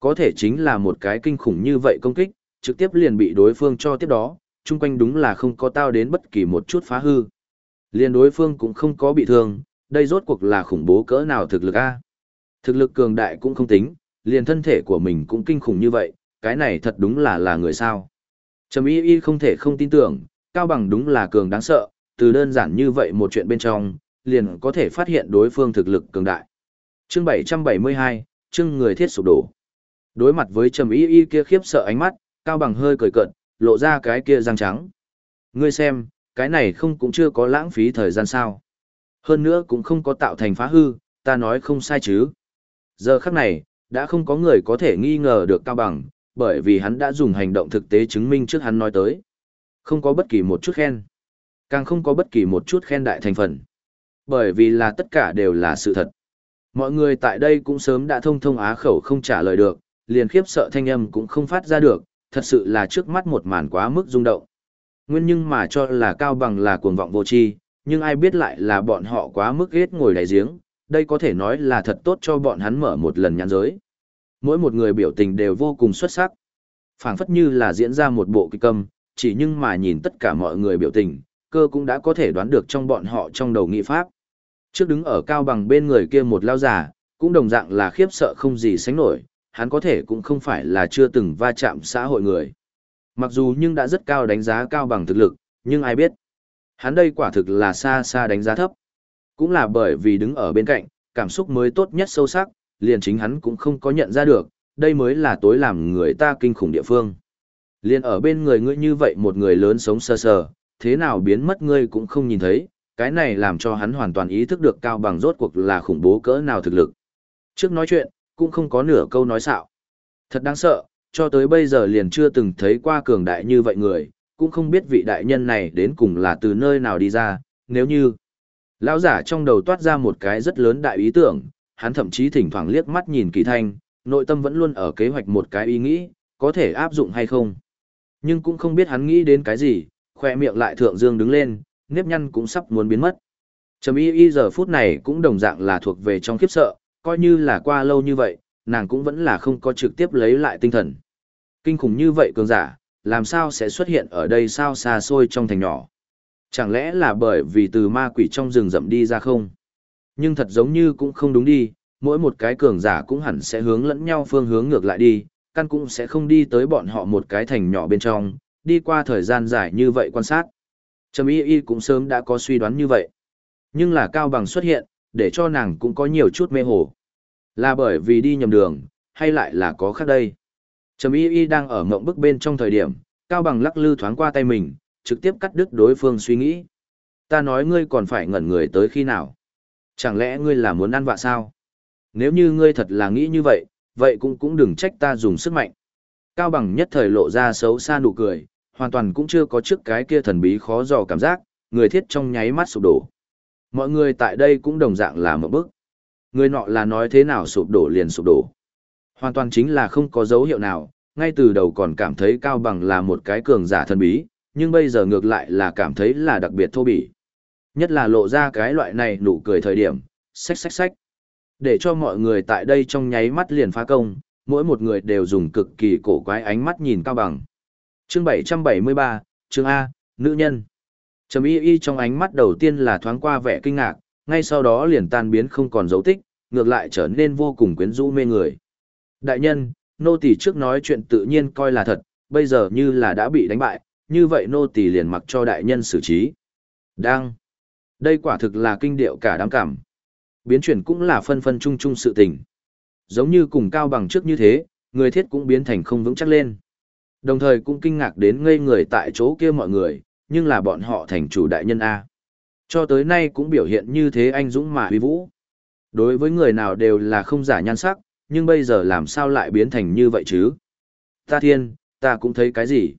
Có thể chính là một cái kinh khủng như vậy công kích, trực tiếp liền bị đối phương cho tiếp đó, chung quanh đúng là không có tao đến bất kỳ một chút phá hư. Liền đối phương cũng không có bị thương, đây rốt cuộc là khủng bố cỡ nào thực lực a Thực lực cường đại cũng không tính, liền thân thể của mình cũng kinh khủng như vậy, cái này thật đúng là là người sao. Trầm y y không thể không tin tưởng, Cao Bằng đúng là cường đáng sợ, từ đơn giản như vậy một chuyện bên trong, liền có thể phát hiện đối phương thực lực cường đại. Chương 772, chương người thiết sụp đổ. Đối mặt với Trầm y y kia khiếp sợ ánh mắt, Cao Bằng hơi cười cợt, lộ ra cái kia răng trắng. Ngươi xem, cái này không cũng chưa có lãng phí thời gian sao. Hơn nữa cũng không có tạo thành phá hư, ta nói không sai chứ. Giờ khắc này, đã không có người có thể nghi ngờ được Cao Bằng, bởi vì hắn đã dùng hành động thực tế chứng minh trước hắn nói tới. Không có bất kỳ một chút khen. Càng không có bất kỳ một chút khen đại thành phần. Bởi vì là tất cả đều là sự thật. Mọi người tại đây cũng sớm đã thông thông á khẩu không trả lời được, liền khiếp sợ thanh âm cũng không phát ra được, thật sự là trước mắt một màn quá mức rung động. Nguyên nhưng mà cho là cao bằng là cuồng vọng vô tri, nhưng ai biết lại là bọn họ quá mức ghét ngồi đáy giếng, đây có thể nói là thật tốt cho bọn hắn mở một lần nhãn giới. Mỗi một người biểu tình đều vô cùng xuất sắc. phảng phất như là diễn ra một bộ kịch câm, chỉ nhưng mà nhìn tất cả mọi người biểu tình, cơ cũng đã có thể đoán được trong bọn họ trong đầu nghị pháp. Trước đứng ở cao bằng bên người kia một lao giả, cũng đồng dạng là khiếp sợ không gì sánh nổi, hắn có thể cũng không phải là chưa từng va chạm xã hội người. Mặc dù nhưng đã rất cao đánh giá cao bằng thực lực, nhưng ai biết. Hắn đây quả thực là xa xa đánh giá thấp. Cũng là bởi vì đứng ở bên cạnh, cảm xúc mới tốt nhất sâu sắc, liền chính hắn cũng không có nhận ra được, đây mới là tối làm người ta kinh khủng địa phương. Liền ở bên người ngươi như vậy một người lớn sống sơ sờ, thế nào biến mất ngươi cũng không nhìn thấy, cái này làm cho hắn hoàn toàn ý thức được cao bằng rốt cuộc là khủng bố cỡ nào thực lực. Trước nói chuyện, cũng không có nửa câu nói xạo. Thật đáng sợ, cho tới bây giờ liền chưa từng thấy qua cường đại như vậy người, cũng không biết vị đại nhân này đến cùng là từ nơi nào đi ra, nếu như... Lão giả trong đầu toát ra một cái rất lớn đại ý tưởng, hắn thậm chí thỉnh thoảng liếc mắt nhìn kỳ thanh, nội tâm vẫn luôn ở kế hoạch một cái ý nghĩ, có thể áp dụng hay không. Nhưng cũng không biết hắn nghĩ đến cái gì, khoe miệng lại thượng dương đứng lên, nếp nhăn cũng sắp muốn biến mất. Trầm y y giờ phút này cũng đồng dạng là thuộc về trong khiếp sợ, coi như là qua lâu như vậy, nàng cũng vẫn là không có trực tiếp lấy lại tinh thần. Kinh khủng như vậy cường giả, làm sao sẽ xuất hiện ở đây sao xa xôi trong thành nhỏ? Chẳng lẽ là bởi vì từ ma quỷ trong rừng rậm đi ra không? Nhưng thật giống như cũng không đúng đi, mỗi một cái cường giả cũng hẳn sẽ hướng lẫn nhau phương hướng ngược lại đi, căn cũng sẽ không đi tới bọn họ một cái thành nhỏ bên trong, đi qua thời gian dài như vậy quan sát. Trầm y y cũng sớm đã có suy đoán như vậy. Nhưng là Cao Bằng xuất hiện, để cho nàng cũng có nhiều chút mê hồ. Là bởi vì đi nhầm đường, hay lại là có khác đây. Trầm y y đang ở mộng bức bên trong thời điểm, Cao Bằng lắc lư thoáng qua tay mình, trực tiếp cắt đứt đối phương suy nghĩ. Ta nói ngươi còn phải ngẩn người tới khi nào? Chẳng lẽ ngươi là muốn ăn vạ sao? Nếu như ngươi thật là nghĩ như vậy, vậy cũng cũng đừng trách ta dùng sức mạnh. Cao Bằng nhất thời lộ ra xấu xa nụ cười, hoàn toàn cũng chưa có trước cái kia thần bí khó dò cảm giác, người thiết trong nháy mắt sụp đổ. Mọi người tại đây cũng đồng dạng là một bức. Người nọ là nói thế nào sụp đổ liền sụp đổ. Hoàn toàn chính là không có dấu hiệu nào, ngay từ đầu còn cảm thấy Cao Bằng là một cái cường giả thần bí, nhưng bây giờ ngược lại là cảm thấy là đặc biệt thô bỉ. Nhất là lộ ra cái loại này nụ cười thời điểm, xách xách xách. Để cho mọi người tại đây trong nháy mắt liền phá công, mỗi một người đều dùng cực kỳ cổ quái ánh mắt nhìn Cao Bằng. Chương 773, chương A, nữ nhân. Trầm y y trong ánh mắt đầu tiên là thoáng qua vẻ kinh ngạc, ngay sau đó liền tan biến không còn dấu tích, ngược lại trở nên vô cùng quyến rũ mê người. Đại nhân, nô tỳ trước nói chuyện tự nhiên coi là thật, bây giờ như là đã bị đánh bại, như vậy nô tỳ liền mặc cho đại nhân xử trí. Đang. Đây quả thực là kinh điệu cả đám cảm. Biến chuyển cũng là phân phân chung chung sự tình. Giống như cùng cao bằng trước như thế, người thiết cũng biến thành không vững chắc lên. Đồng thời cũng kinh ngạc đến ngây người tại chỗ kia mọi người, nhưng là bọn họ thành chủ đại nhân A. Cho tới nay cũng biểu hiện như thế anh dũng mà huy vũ. Đối với người nào đều là không giả nhan sắc, nhưng bây giờ làm sao lại biến thành như vậy chứ? Ta thiên, ta cũng thấy cái gì?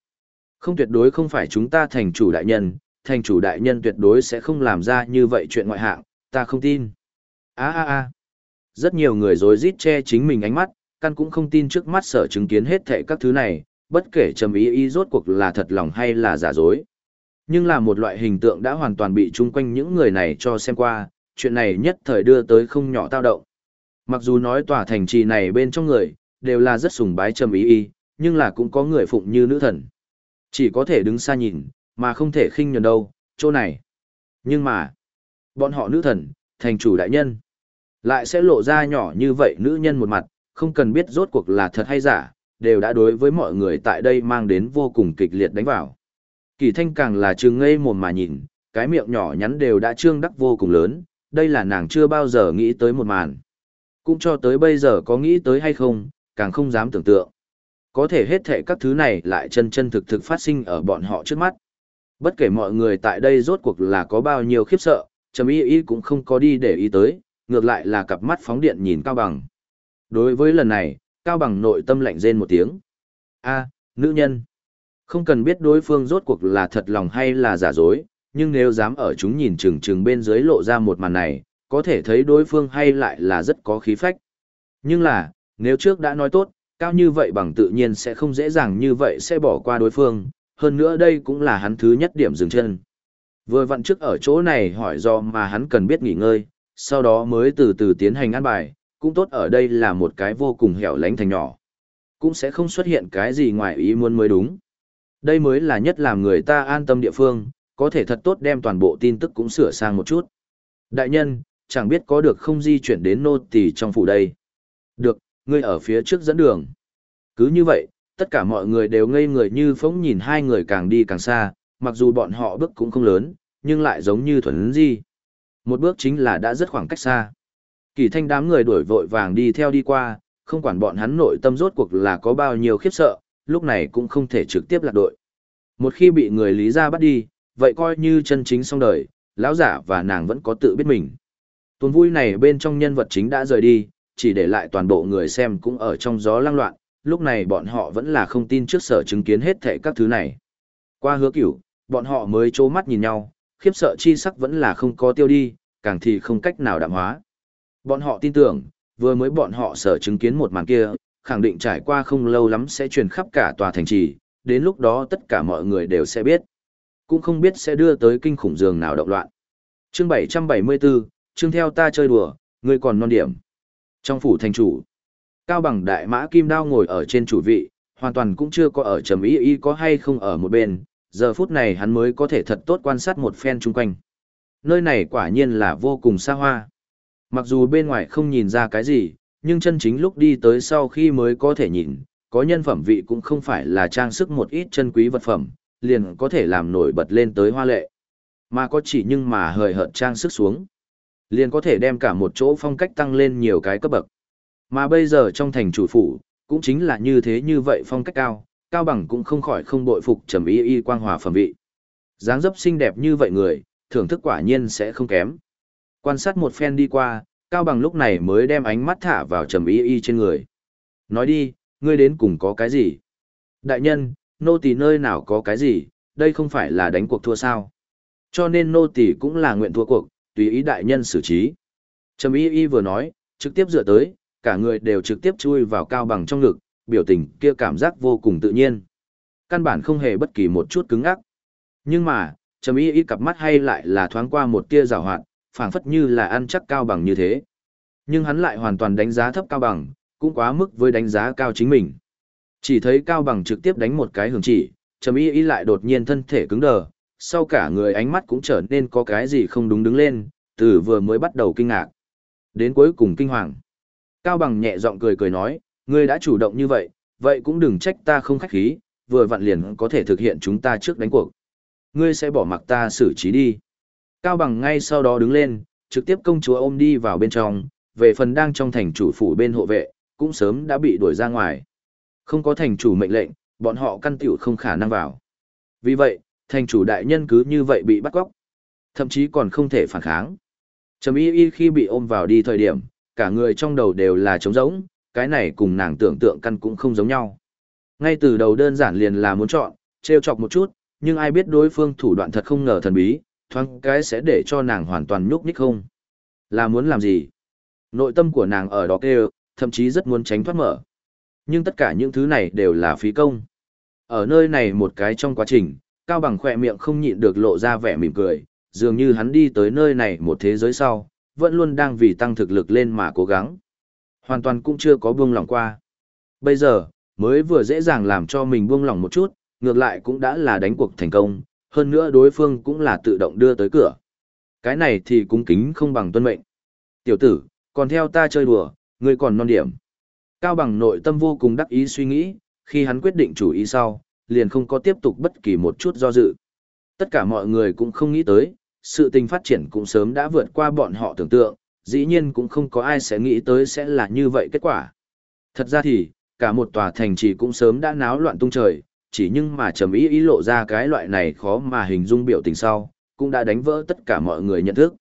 Không tuyệt đối không phải chúng ta thành chủ đại nhân, thành chủ đại nhân tuyệt đối sẽ không làm ra như vậy chuyện ngoại hạng, ta không tin. a a a Rất nhiều người dối rít che chính mình ánh mắt, căn cũng không tin trước mắt sở chứng kiến hết thệ các thứ này, bất kể trầm ý ý rốt cuộc là thật lòng hay là giả dối. Nhưng là một loại hình tượng đã hoàn toàn bị chung quanh những người này cho xem qua, chuyện này nhất thời đưa tới không nhỏ tao động. Mặc dù nói tòa thành trì này bên trong người, đều là rất sùng bái trầm ý y, nhưng là cũng có người phụng như nữ thần. Chỉ có thể đứng xa nhìn, mà không thể khinh nhường đâu, chỗ này. Nhưng mà, bọn họ nữ thần, thành chủ đại nhân, lại sẽ lộ ra nhỏ như vậy nữ nhân một mặt, không cần biết rốt cuộc là thật hay giả, đều đã đối với mọi người tại đây mang đến vô cùng kịch liệt đánh vào. Kỳ thanh càng là trừng ngây mồm mà nhìn, cái miệng nhỏ nhắn đều đã trương đắc vô cùng lớn, đây là nàng chưa bao giờ nghĩ tới một màn. Cũng cho tới bây giờ có nghĩ tới hay không, càng không dám tưởng tượng. Có thể hết thệ các thứ này lại chân chân thực thực phát sinh ở bọn họ trước mắt. Bất kể mọi người tại đây rốt cuộc là có bao nhiêu khiếp sợ, Trầm Y Y cũng không có đi để ý tới, ngược lại là cặp mắt phóng điện nhìn Cao Bằng. Đối với lần này, Cao Bằng nội tâm lạnh rên một tiếng. A, nữ nhân. Không cần biết đối phương rốt cuộc là thật lòng hay là giả dối, nhưng nếu dám ở chúng nhìn chừng chừng bên dưới lộ ra một màn này, có thể thấy đối phương hay lại là rất có khí phách. Nhưng là, nếu trước đã nói tốt, cao như vậy bằng tự nhiên sẽ không dễ dàng như vậy sẽ bỏ qua đối phương, hơn nữa đây cũng là hắn thứ nhất điểm dừng chân. Vừa vặn trước ở chỗ này hỏi do mà hắn cần biết nghỉ ngơi, sau đó mới từ từ tiến hành ăn bài, cũng tốt ở đây là một cái vô cùng hẻo lánh thành nhỏ. Cũng sẽ không xuất hiện cái gì ngoài ý muốn mới đúng. Đây mới là nhất làm người ta an tâm địa phương, có thể thật tốt đem toàn bộ tin tức cũng sửa sang một chút. Đại nhân, chẳng biết có được không di chuyển đến nô tỳ trong phủ đây. Được, ngươi ở phía trước dẫn đường. Cứ như vậy, tất cả mọi người đều ngây người như phóng nhìn hai người càng đi càng xa, mặc dù bọn họ bước cũng không lớn, nhưng lại giống như thuần di. Một bước chính là đã rất khoảng cách xa. Kỳ thanh đám người đuổi vội vàng đi theo đi qua, không quản bọn hắn nội tâm rốt cuộc là có bao nhiêu khiếp sợ, lúc này cũng không thể trực tiếp lạc đội. Một khi bị người lý ra bắt đi, vậy coi như chân chính xong đời, lão giả và nàng vẫn có tự biết mình. Tuần vui này bên trong nhân vật chính đã rời đi, chỉ để lại toàn bộ người xem cũng ở trong gió lang loạn, lúc này bọn họ vẫn là không tin trước sở chứng kiến hết thảy các thứ này. Qua hứa cửu, bọn họ mới trố mắt nhìn nhau, khiếp sợ chi sắc vẫn là không có tiêu đi, càng thì không cách nào đạm hóa. Bọn họ tin tưởng, vừa mới bọn họ sở chứng kiến một màn kia, khẳng định trải qua không lâu lắm sẽ truyền khắp cả tòa thành trì, đến lúc đó tất cả mọi người đều sẽ biết. Cũng không biết sẽ đưa tới kinh khủng giường nào động loạn. Chương 774, chương theo ta chơi đùa, ngươi còn non điểm. Trong phủ thành chủ, Cao bằng đại mã kim đao ngồi ở trên chủ vị, hoàn toàn cũng chưa có ở trầm ý ý có hay không ở một bên, giờ phút này hắn mới có thể thật tốt quan sát một phen chung quanh. Nơi này quả nhiên là vô cùng xa hoa. Mặc dù bên ngoài không nhìn ra cái gì, nhưng chân chính lúc đi tới sau khi mới có thể nhìn, có nhân phẩm vị cũng không phải là trang sức một ít chân quý vật phẩm, liền có thể làm nổi bật lên tới hoa lệ. Mà có chỉ nhưng mà hời hợt trang sức xuống, liền có thể đem cả một chỗ phong cách tăng lên nhiều cái cấp bậc. Mà bây giờ trong thành chủ phủ, cũng chính là như thế như vậy phong cách cao, cao bằng cũng không khỏi không bội phục trầm y y quang hòa phẩm vị. dáng dấp xinh đẹp như vậy người, thưởng thức quả nhiên sẽ không kém. Quan sát một phen đi qua, cao bằng lúc này mới đem ánh mắt thả vào trầm y y trên người. Nói đi, ngươi đến cùng có cái gì? Đại nhân, nô tỳ nơi nào có cái gì, đây không phải là đánh cuộc thua sao? Cho nên nô tỳ cũng là nguyện thua cuộc, tùy ý đại nhân xử trí. Trầm y y vừa nói, trực tiếp dựa tới, cả người đều trực tiếp chui vào cao bằng trong ngực, biểu tình kia cảm giác vô cùng tự nhiên. Căn bản không hề bất kỳ một chút cứng ắc. Nhưng mà, Trầm Y Y cặp mắt hay lại là thoáng qua một tia rào hoạt, phảng phất như là ăn chắc cao bằng như thế. Nhưng hắn lại hoàn toàn đánh giá thấp cao bằng, cũng quá mức với đánh giá cao chính mình. Chỉ thấy cao bằng trực tiếp đánh một cái hưởng chỉ, Trầm Y Y lại đột nhiên thân thể cứng đờ, sau cả người ánh mắt cũng trở nên có cái gì không đúng đứng lên, từ vừa mới bắt đầu kinh ngạc. Đến cuối cùng kinh hoàng. Cao bằng nhẹ giọng cười cười nói, ngươi đã chủ động như vậy, vậy cũng đừng trách ta không khách khí, vừa vặn liền có thể thực hiện chúng ta trước đánh cuộc. Ngươi sẽ bỏ mặc ta xử trí đi. Cao bằng ngay sau đó đứng lên, trực tiếp công chúa ôm đi vào bên trong, về phần đang trong thành chủ phủ bên hộ vệ, cũng sớm đã bị đuổi ra ngoài. Không có thành chủ mệnh lệnh, bọn họ căn tiểu không khả năng vào. Vì vậy, thành chủ đại nhân cứ như vậy bị bắt cóc. Thậm chí còn không thể phản kháng. Trầm y y khi bị ôm vào đi thời điểm, cả người trong đầu đều là trống rỗng, cái này cùng nàng tưởng tượng căn cũng không giống nhau. Ngay từ đầu đơn giản liền là muốn chọn, trêu chọc một chút, nhưng ai biết đối phương thủ đoạn thật không ngờ thần bí, thoáng cái sẽ để cho nàng hoàn toàn nhúc nhích không. Là muốn làm gì? Nội tâm của nàng ở đó kêu, thậm chí rất muốn tránh thoát mở. Nhưng tất cả những thứ này đều là phí công. Ở nơi này một cái trong quá trình, Cao Bằng khỏe miệng không nhịn được lộ ra vẻ mỉm cười, dường như hắn đi tới nơi này một thế giới sau, vẫn luôn đang vì tăng thực lực lên mà cố gắng. Hoàn toàn cũng chưa có buông lỏng qua. Bây giờ, mới vừa dễ dàng làm cho mình buông lỏng một chút, ngược lại cũng đã là đánh cuộc thành công, hơn nữa đối phương cũng là tự động đưa tới cửa. Cái này thì cung kính không bằng tuân mệnh. Tiểu tử, còn theo ta chơi đùa, ngươi còn non điểm. Cao bằng nội tâm vô cùng đắc ý suy nghĩ, khi hắn quyết định chủ ý sau, liền không có tiếp tục bất kỳ một chút do dự. Tất cả mọi người cũng không nghĩ tới, sự tình phát triển cũng sớm đã vượt qua bọn họ tưởng tượng, dĩ nhiên cũng không có ai sẽ nghĩ tới sẽ là như vậy kết quả. Thật ra thì, cả một tòa thành trì cũng sớm đã náo loạn tung trời, chỉ nhưng mà trầm ý ý lộ ra cái loại này khó mà hình dung biểu tình sau, cũng đã đánh vỡ tất cả mọi người nhận thức.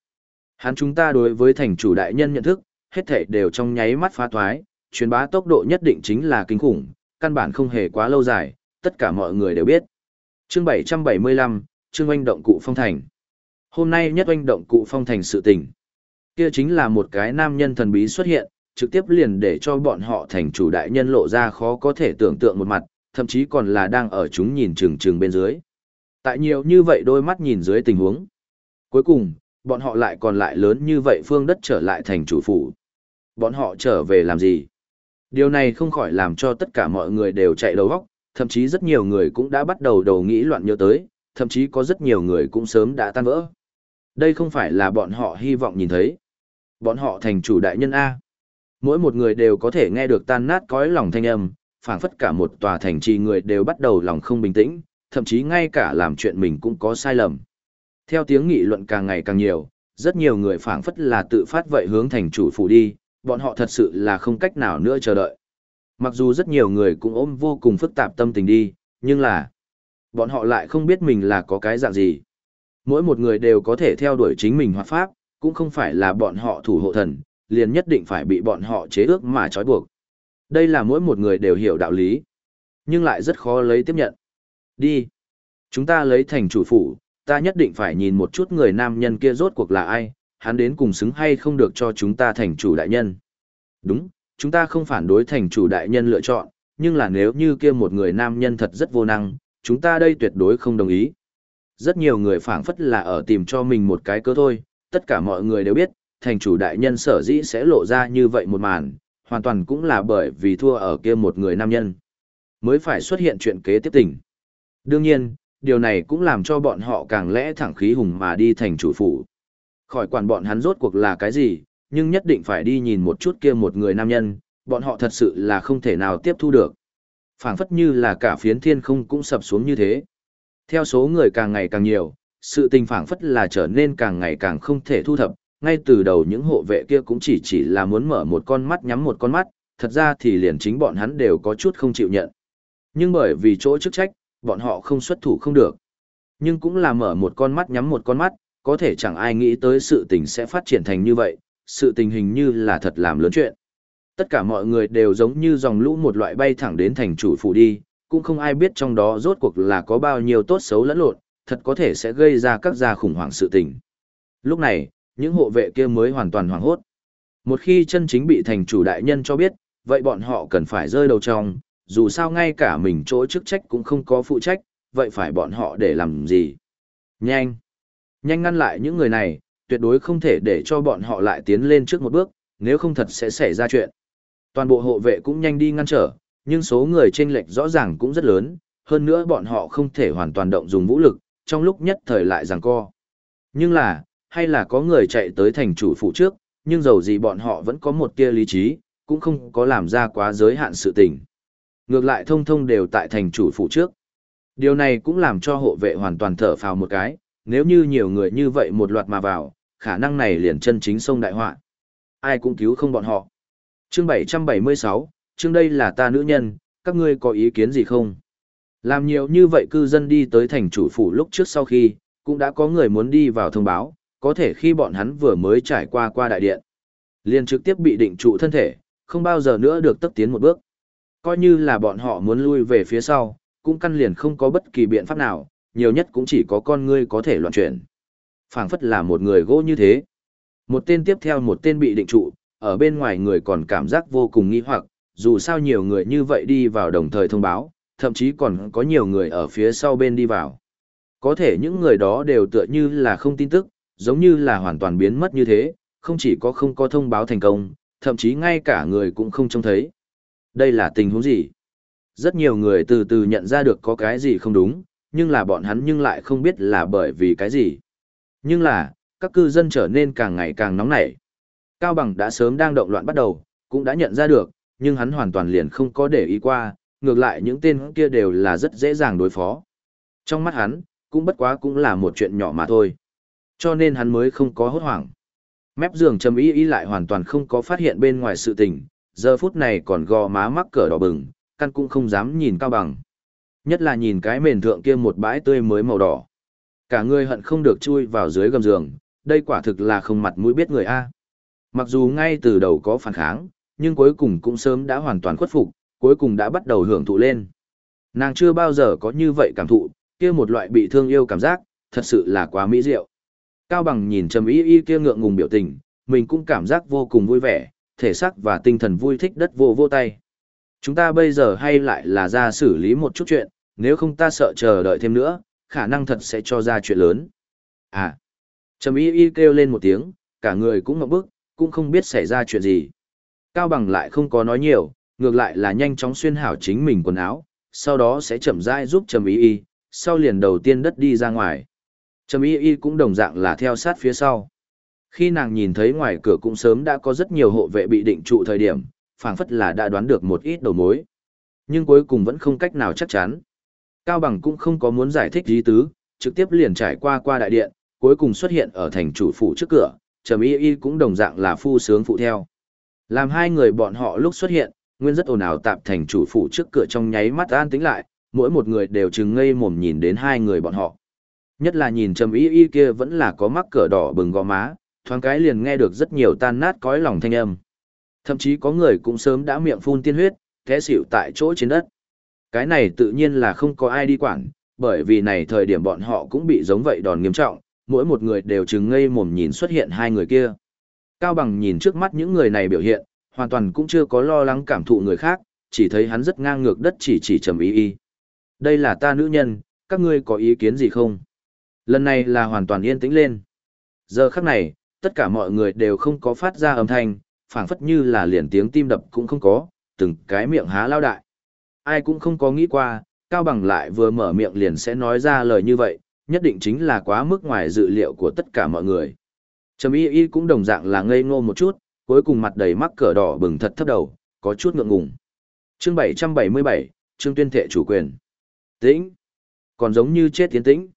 Hắn chúng ta đối với thành chủ đại nhân nhận thức, hết thảy đều trong nháy mắt phá thoái, truyền bá tốc độ nhất định chính là kinh khủng, căn bản không hề quá lâu dài, tất cả mọi người đều biết. Chương 775, Chương oanh động cụ phong thành. Hôm nay nhất oanh động cụ phong thành sự tình. Kia chính là một cái nam nhân thần bí xuất hiện, trực tiếp liền để cho bọn họ thành chủ đại nhân lộ ra khó có thể tưởng tượng một mặt, thậm chí còn là đang ở chúng nhìn chừng chừng bên dưới. Tại nhiều như vậy đôi mắt nhìn dưới tình huống. Cuối cùng, bọn họ lại còn lại lớn như vậy phương đất trở lại thành chủ phủ. Bọn họ trở về làm gì? Điều này không khỏi làm cho tất cả mọi người đều chạy đầu góc, thậm chí rất nhiều người cũng đã bắt đầu đầu nghĩ loạn nhớ tới, thậm chí có rất nhiều người cũng sớm đã tan vỡ. Đây không phải là bọn họ hy vọng nhìn thấy. Bọn họ thành chủ đại nhân A. Mỗi một người đều có thể nghe được tan nát cõi lòng thanh âm, phảng phất cả một tòa thành trì người đều bắt đầu lòng không bình tĩnh, thậm chí ngay cả làm chuyện mình cũng có sai lầm. Theo tiếng nghị luận càng ngày càng nhiều, rất nhiều người phảng phất là tự phát vậy hướng thành chủ phủ đi, bọn họ thật sự là không cách nào nữa chờ đợi. Mặc dù rất nhiều người cũng ôm vô cùng phức tạp tâm tình đi, nhưng là bọn họ lại không biết mình là có cái dạng gì. Mỗi một người đều có thể theo đuổi chính mình hoạt pháp, cũng không phải là bọn họ thủ hộ thần, liền nhất định phải bị bọn họ chế ước mà trói buộc. Đây là mỗi một người đều hiểu đạo lý, nhưng lại rất khó lấy tiếp nhận. Đi. Chúng ta lấy thành chủ phủ, ta nhất định phải nhìn một chút người nam nhân kia rốt cuộc là ai, hắn đến cùng xứng hay không được cho chúng ta thành chủ đại nhân. Đúng, chúng ta không phản đối thành chủ đại nhân lựa chọn, nhưng là nếu như kia một người nam nhân thật rất vô năng, chúng ta đây tuyệt đối không đồng ý. Rất nhiều người phảng phất là ở tìm cho mình một cái cơ thôi, tất cả mọi người đều biết, thành chủ đại nhân sở dĩ sẽ lộ ra như vậy một màn, hoàn toàn cũng là bởi vì thua ở kia một người nam nhân. Mới phải xuất hiện chuyện kế tiếp tình. Đương nhiên, điều này cũng làm cho bọn họ càng lẽ thẳng khí hùng mà đi thành chủ phủ. Khỏi quản bọn hắn rốt cuộc là cái gì, nhưng nhất định phải đi nhìn một chút kia một người nam nhân, bọn họ thật sự là không thể nào tiếp thu được. phảng phất như là cả phiến thiên không cũng sập xuống như thế. Theo số người càng ngày càng nhiều, sự tình phảng phất là trở nên càng ngày càng không thể thu thập, ngay từ đầu những hộ vệ kia cũng chỉ chỉ là muốn mở một con mắt nhắm một con mắt, thật ra thì liền chính bọn hắn đều có chút không chịu nhận. Nhưng bởi vì chỗ chức trách, bọn họ không xuất thủ không được. Nhưng cũng là mở một con mắt nhắm một con mắt, có thể chẳng ai nghĩ tới sự tình sẽ phát triển thành như vậy, sự tình hình như là thật làm lớn chuyện. Tất cả mọi người đều giống như dòng lũ một loại bay thẳng đến thành chủ phủ đi, cũng không ai biết trong đó rốt cuộc là có bao nhiêu tốt xấu lẫn lộn, thật có thể sẽ gây ra các gia khủng hoảng sự tình. Lúc này, những hộ vệ kia mới hoàn toàn hoảng hốt. Một khi chân chính bị thành chủ đại nhân cho biết, vậy bọn họ cần phải rơi đầu trong, dù sao ngay cả mình chỗ chức trách cũng không có phụ trách, vậy phải bọn họ để làm gì? Nhanh! Nhanh ngăn lại những người này, tuyệt đối không thể để cho bọn họ lại tiến lên trước một bước, nếu không thật sẽ xảy ra chuyện. Toàn bộ hộ vệ cũng nhanh đi ngăn trở, nhưng số người trên lệch rõ ràng cũng rất lớn, hơn nữa bọn họ không thể hoàn toàn động dùng vũ lực, trong lúc nhất thời lại giằng co. Nhưng là, hay là có người chạy tới thành chủ phụ trước, nhưng dầu gì bọn họ vẫn có một tia lý trí, cũng không có làm ra quá giới hạn sự tình. Ngược lại thông thông đều tại thành chủ phụ trước. Điều này cũng làm cho hộ vệ hoàn toàn thở phào một cái, nếu như nhiều người như vậy một loạt mà vào, khả năng này liền chân chính sông đại họa. Ai cũng cứu không bọn họ. Chương 776, chương đây là ta nữ nhân, các ngươi có ý kiến gì không? Làm nhiều như vậy cư dân đi tới thành chủ phủ lúc trước sau khi, cũng đã có người muốn đi vào thông báo, có thể khi bọn hắn vừa mới trải qua qua đại điện, liền trực tiếp bị định trụ thân thể, không bao giờ nữa được tấp tiến một bước. Coi như là bọn họ muốn lui về phía sau, cũng căn liền không có bất kỳ biện pháp nào, nhiều nhất cũng chỉ có con ngươi có thể loạn chuyển. phảng phất là một người gỗ như thế. Một tên tiếp theo một tên bị định trụ, ở bên ngoài người còn cảm giác vô cùng nghi hoặc, dù sao nhiều người như vậy đi vào đồng thời thông báo, thậm chí còn có nhiều người ở phía sau bên đi vào. Có thể những người đó đều tựa như là không tin tức, giống như là hoàn toàn biến mất như thế, không chỉ có không có thông báo thành công, thậm chí ngay cả người cũng không trông thấy. Đây là tình huống gì? Rất nhiều người từ từ nhận ra được có cái gì không đúng, nhưng là bọn hắn nhưng lại không biết là bởi vì cái gì. Nhưng là, các cư dân trở nên càng ngày càng nóng nảy. Cao Bằng đã sớm đang động loạn bắt đầu, cũng đã nhận ra được, nhưng hắn hoàn toàn liền không có để ý qua, ngược lại những tên kia đều là rất dễ dàng đối phó. Trong mắt hắn, cũng bất quá cũng là một chuyện nhỏ mà thôi. Cho nên hắn mới không có hốt hoảng. Mép giường trầm ý ý lại hoàn toàn không có phát hiện bên ngoài sự tình, giờ phút này còn gò má mắc cỡ đỏ bừng, căn cũng không dám nhìn cao bằng. Nhất là nhìn cái mền thượng kia một bãi tươi mới màu đỏ. Cả người hận không được chui vào dưới gầm giường, đây quả thực là không mặt mũi biết người A. Mặc dù ngay từ đầu có phản kháng, nhưng cuối cùng cũng sớm đã hoàn toàn khuất phục, cuối cùng đã bắt đầu hưởng thụ lên. Nàng chưa bao giờ có như vậy cảm thụ, kia một loại bị thương yêu cảm giác, thật sự là quá mỹ diệu. Cao bằng nhìn trầm y y kia ngượng ngùng biểu tình, mình cũng cảm giác vô cùng vui vẻ, thể xác và tinh thần vui thích đất vô vô tay. Chúng ta bây giờ hay lại là ra xử lý một chút chuyện, nếu không ta sợ chờ đợi thêm nữa, khả năng thật sẽ cho ra chuyện lớn. À, trầm y y kêu lên một tiếng, cả người cũng ngậm bức, cũng không biết xảy ra chuyện gì. Cao bằng lại không có nói nhiều, ngược lại là nhanh chóng xuyên hảo chính mình quần áo, sau đó sẽ chậm rãi giúp trầm y y, sau liền đầu tiên đất đi ra ngoài. Trầm y y cũng đồng dạng là theo sát phía sau. Khi nàng nhìn thấy ngoài cửa cũng sớm đã có rất nhiều hộ vệ bị định trụ thời điểm, phảng phất là đã đoán được một ít đầu mối. Nhưng cuối cùng vẫn không cách nào chắc chắn. Cao Bằng cũng không có muốn giải thích lý tứ, trực tiếp liền trải qua qua đại điện, cuối cùng xuất hiện ở thành chủ phủ trước cửa, Trầm Y Y cũng đồng dạng là phu sướng phụ theo. Làm hai người bọn họ lúc xuất hiện, nguyên rất ồn ào tạp thành chủ phủ trước cửa trong nháy mắt an tĩnh lại, mỗi một người đều chừng ngây mồm nhìn đến hai người bọn họ. Nhất là nhìn Trầm Y Y kia vẫn là có mắc cỡ đỏ bừng gò má, thoáng cái liền nghe được rất nhiều tan nát cõi lòng thanh âm. Thậm chí có người cũng sớm đã miệng phun tiên huyết, té xỉu tại chỗ trên đất. Cái này tự nhiên là không có ai đi quản, bởi vì này thời điểm bọn họ cũng bị giống vậy đòn nghiêm trọng, mỗi một người đều chừng ngây mồm nhìn xuất hiện hai người kia. Cao Bằng nhìn trước mắt những người này biểu hiện, hoàn toàn cũng chưa có lo lắng cảm thụ người khác, chỉ thấy hắn rất ngang ngược đất chỉ chỉ trầm ý y. Đây là ta nữ nhân, các ngươi có ý kiến gì không? Lần này là hoàn toàn yên tĩnh lên. Giờ khắc này, tất cả mọi người đều không có phát ra âm thanh, phảng phất như là liền tiếng tim đập cũng không có, từng cái miệng há lao đại. Ai cũng không có nghĩ qua, Cao Bằng lại vừa mở miệng liền sẽ nói ra lời như vậy, nhất định chính là quá mức ngoài dự liệu của tất cả mọi người. Trầm y y cũng đồng dạng là ngây ngô một chút, cuối cùng mặt đầy mắc cờ đỏ bừng thật thấp đầu, có chút ngượng ngùng. Chương 777, Trương Tuyên Thệ chủ quyền. Tĩnh. Còn giống như chết tiến tĩnh.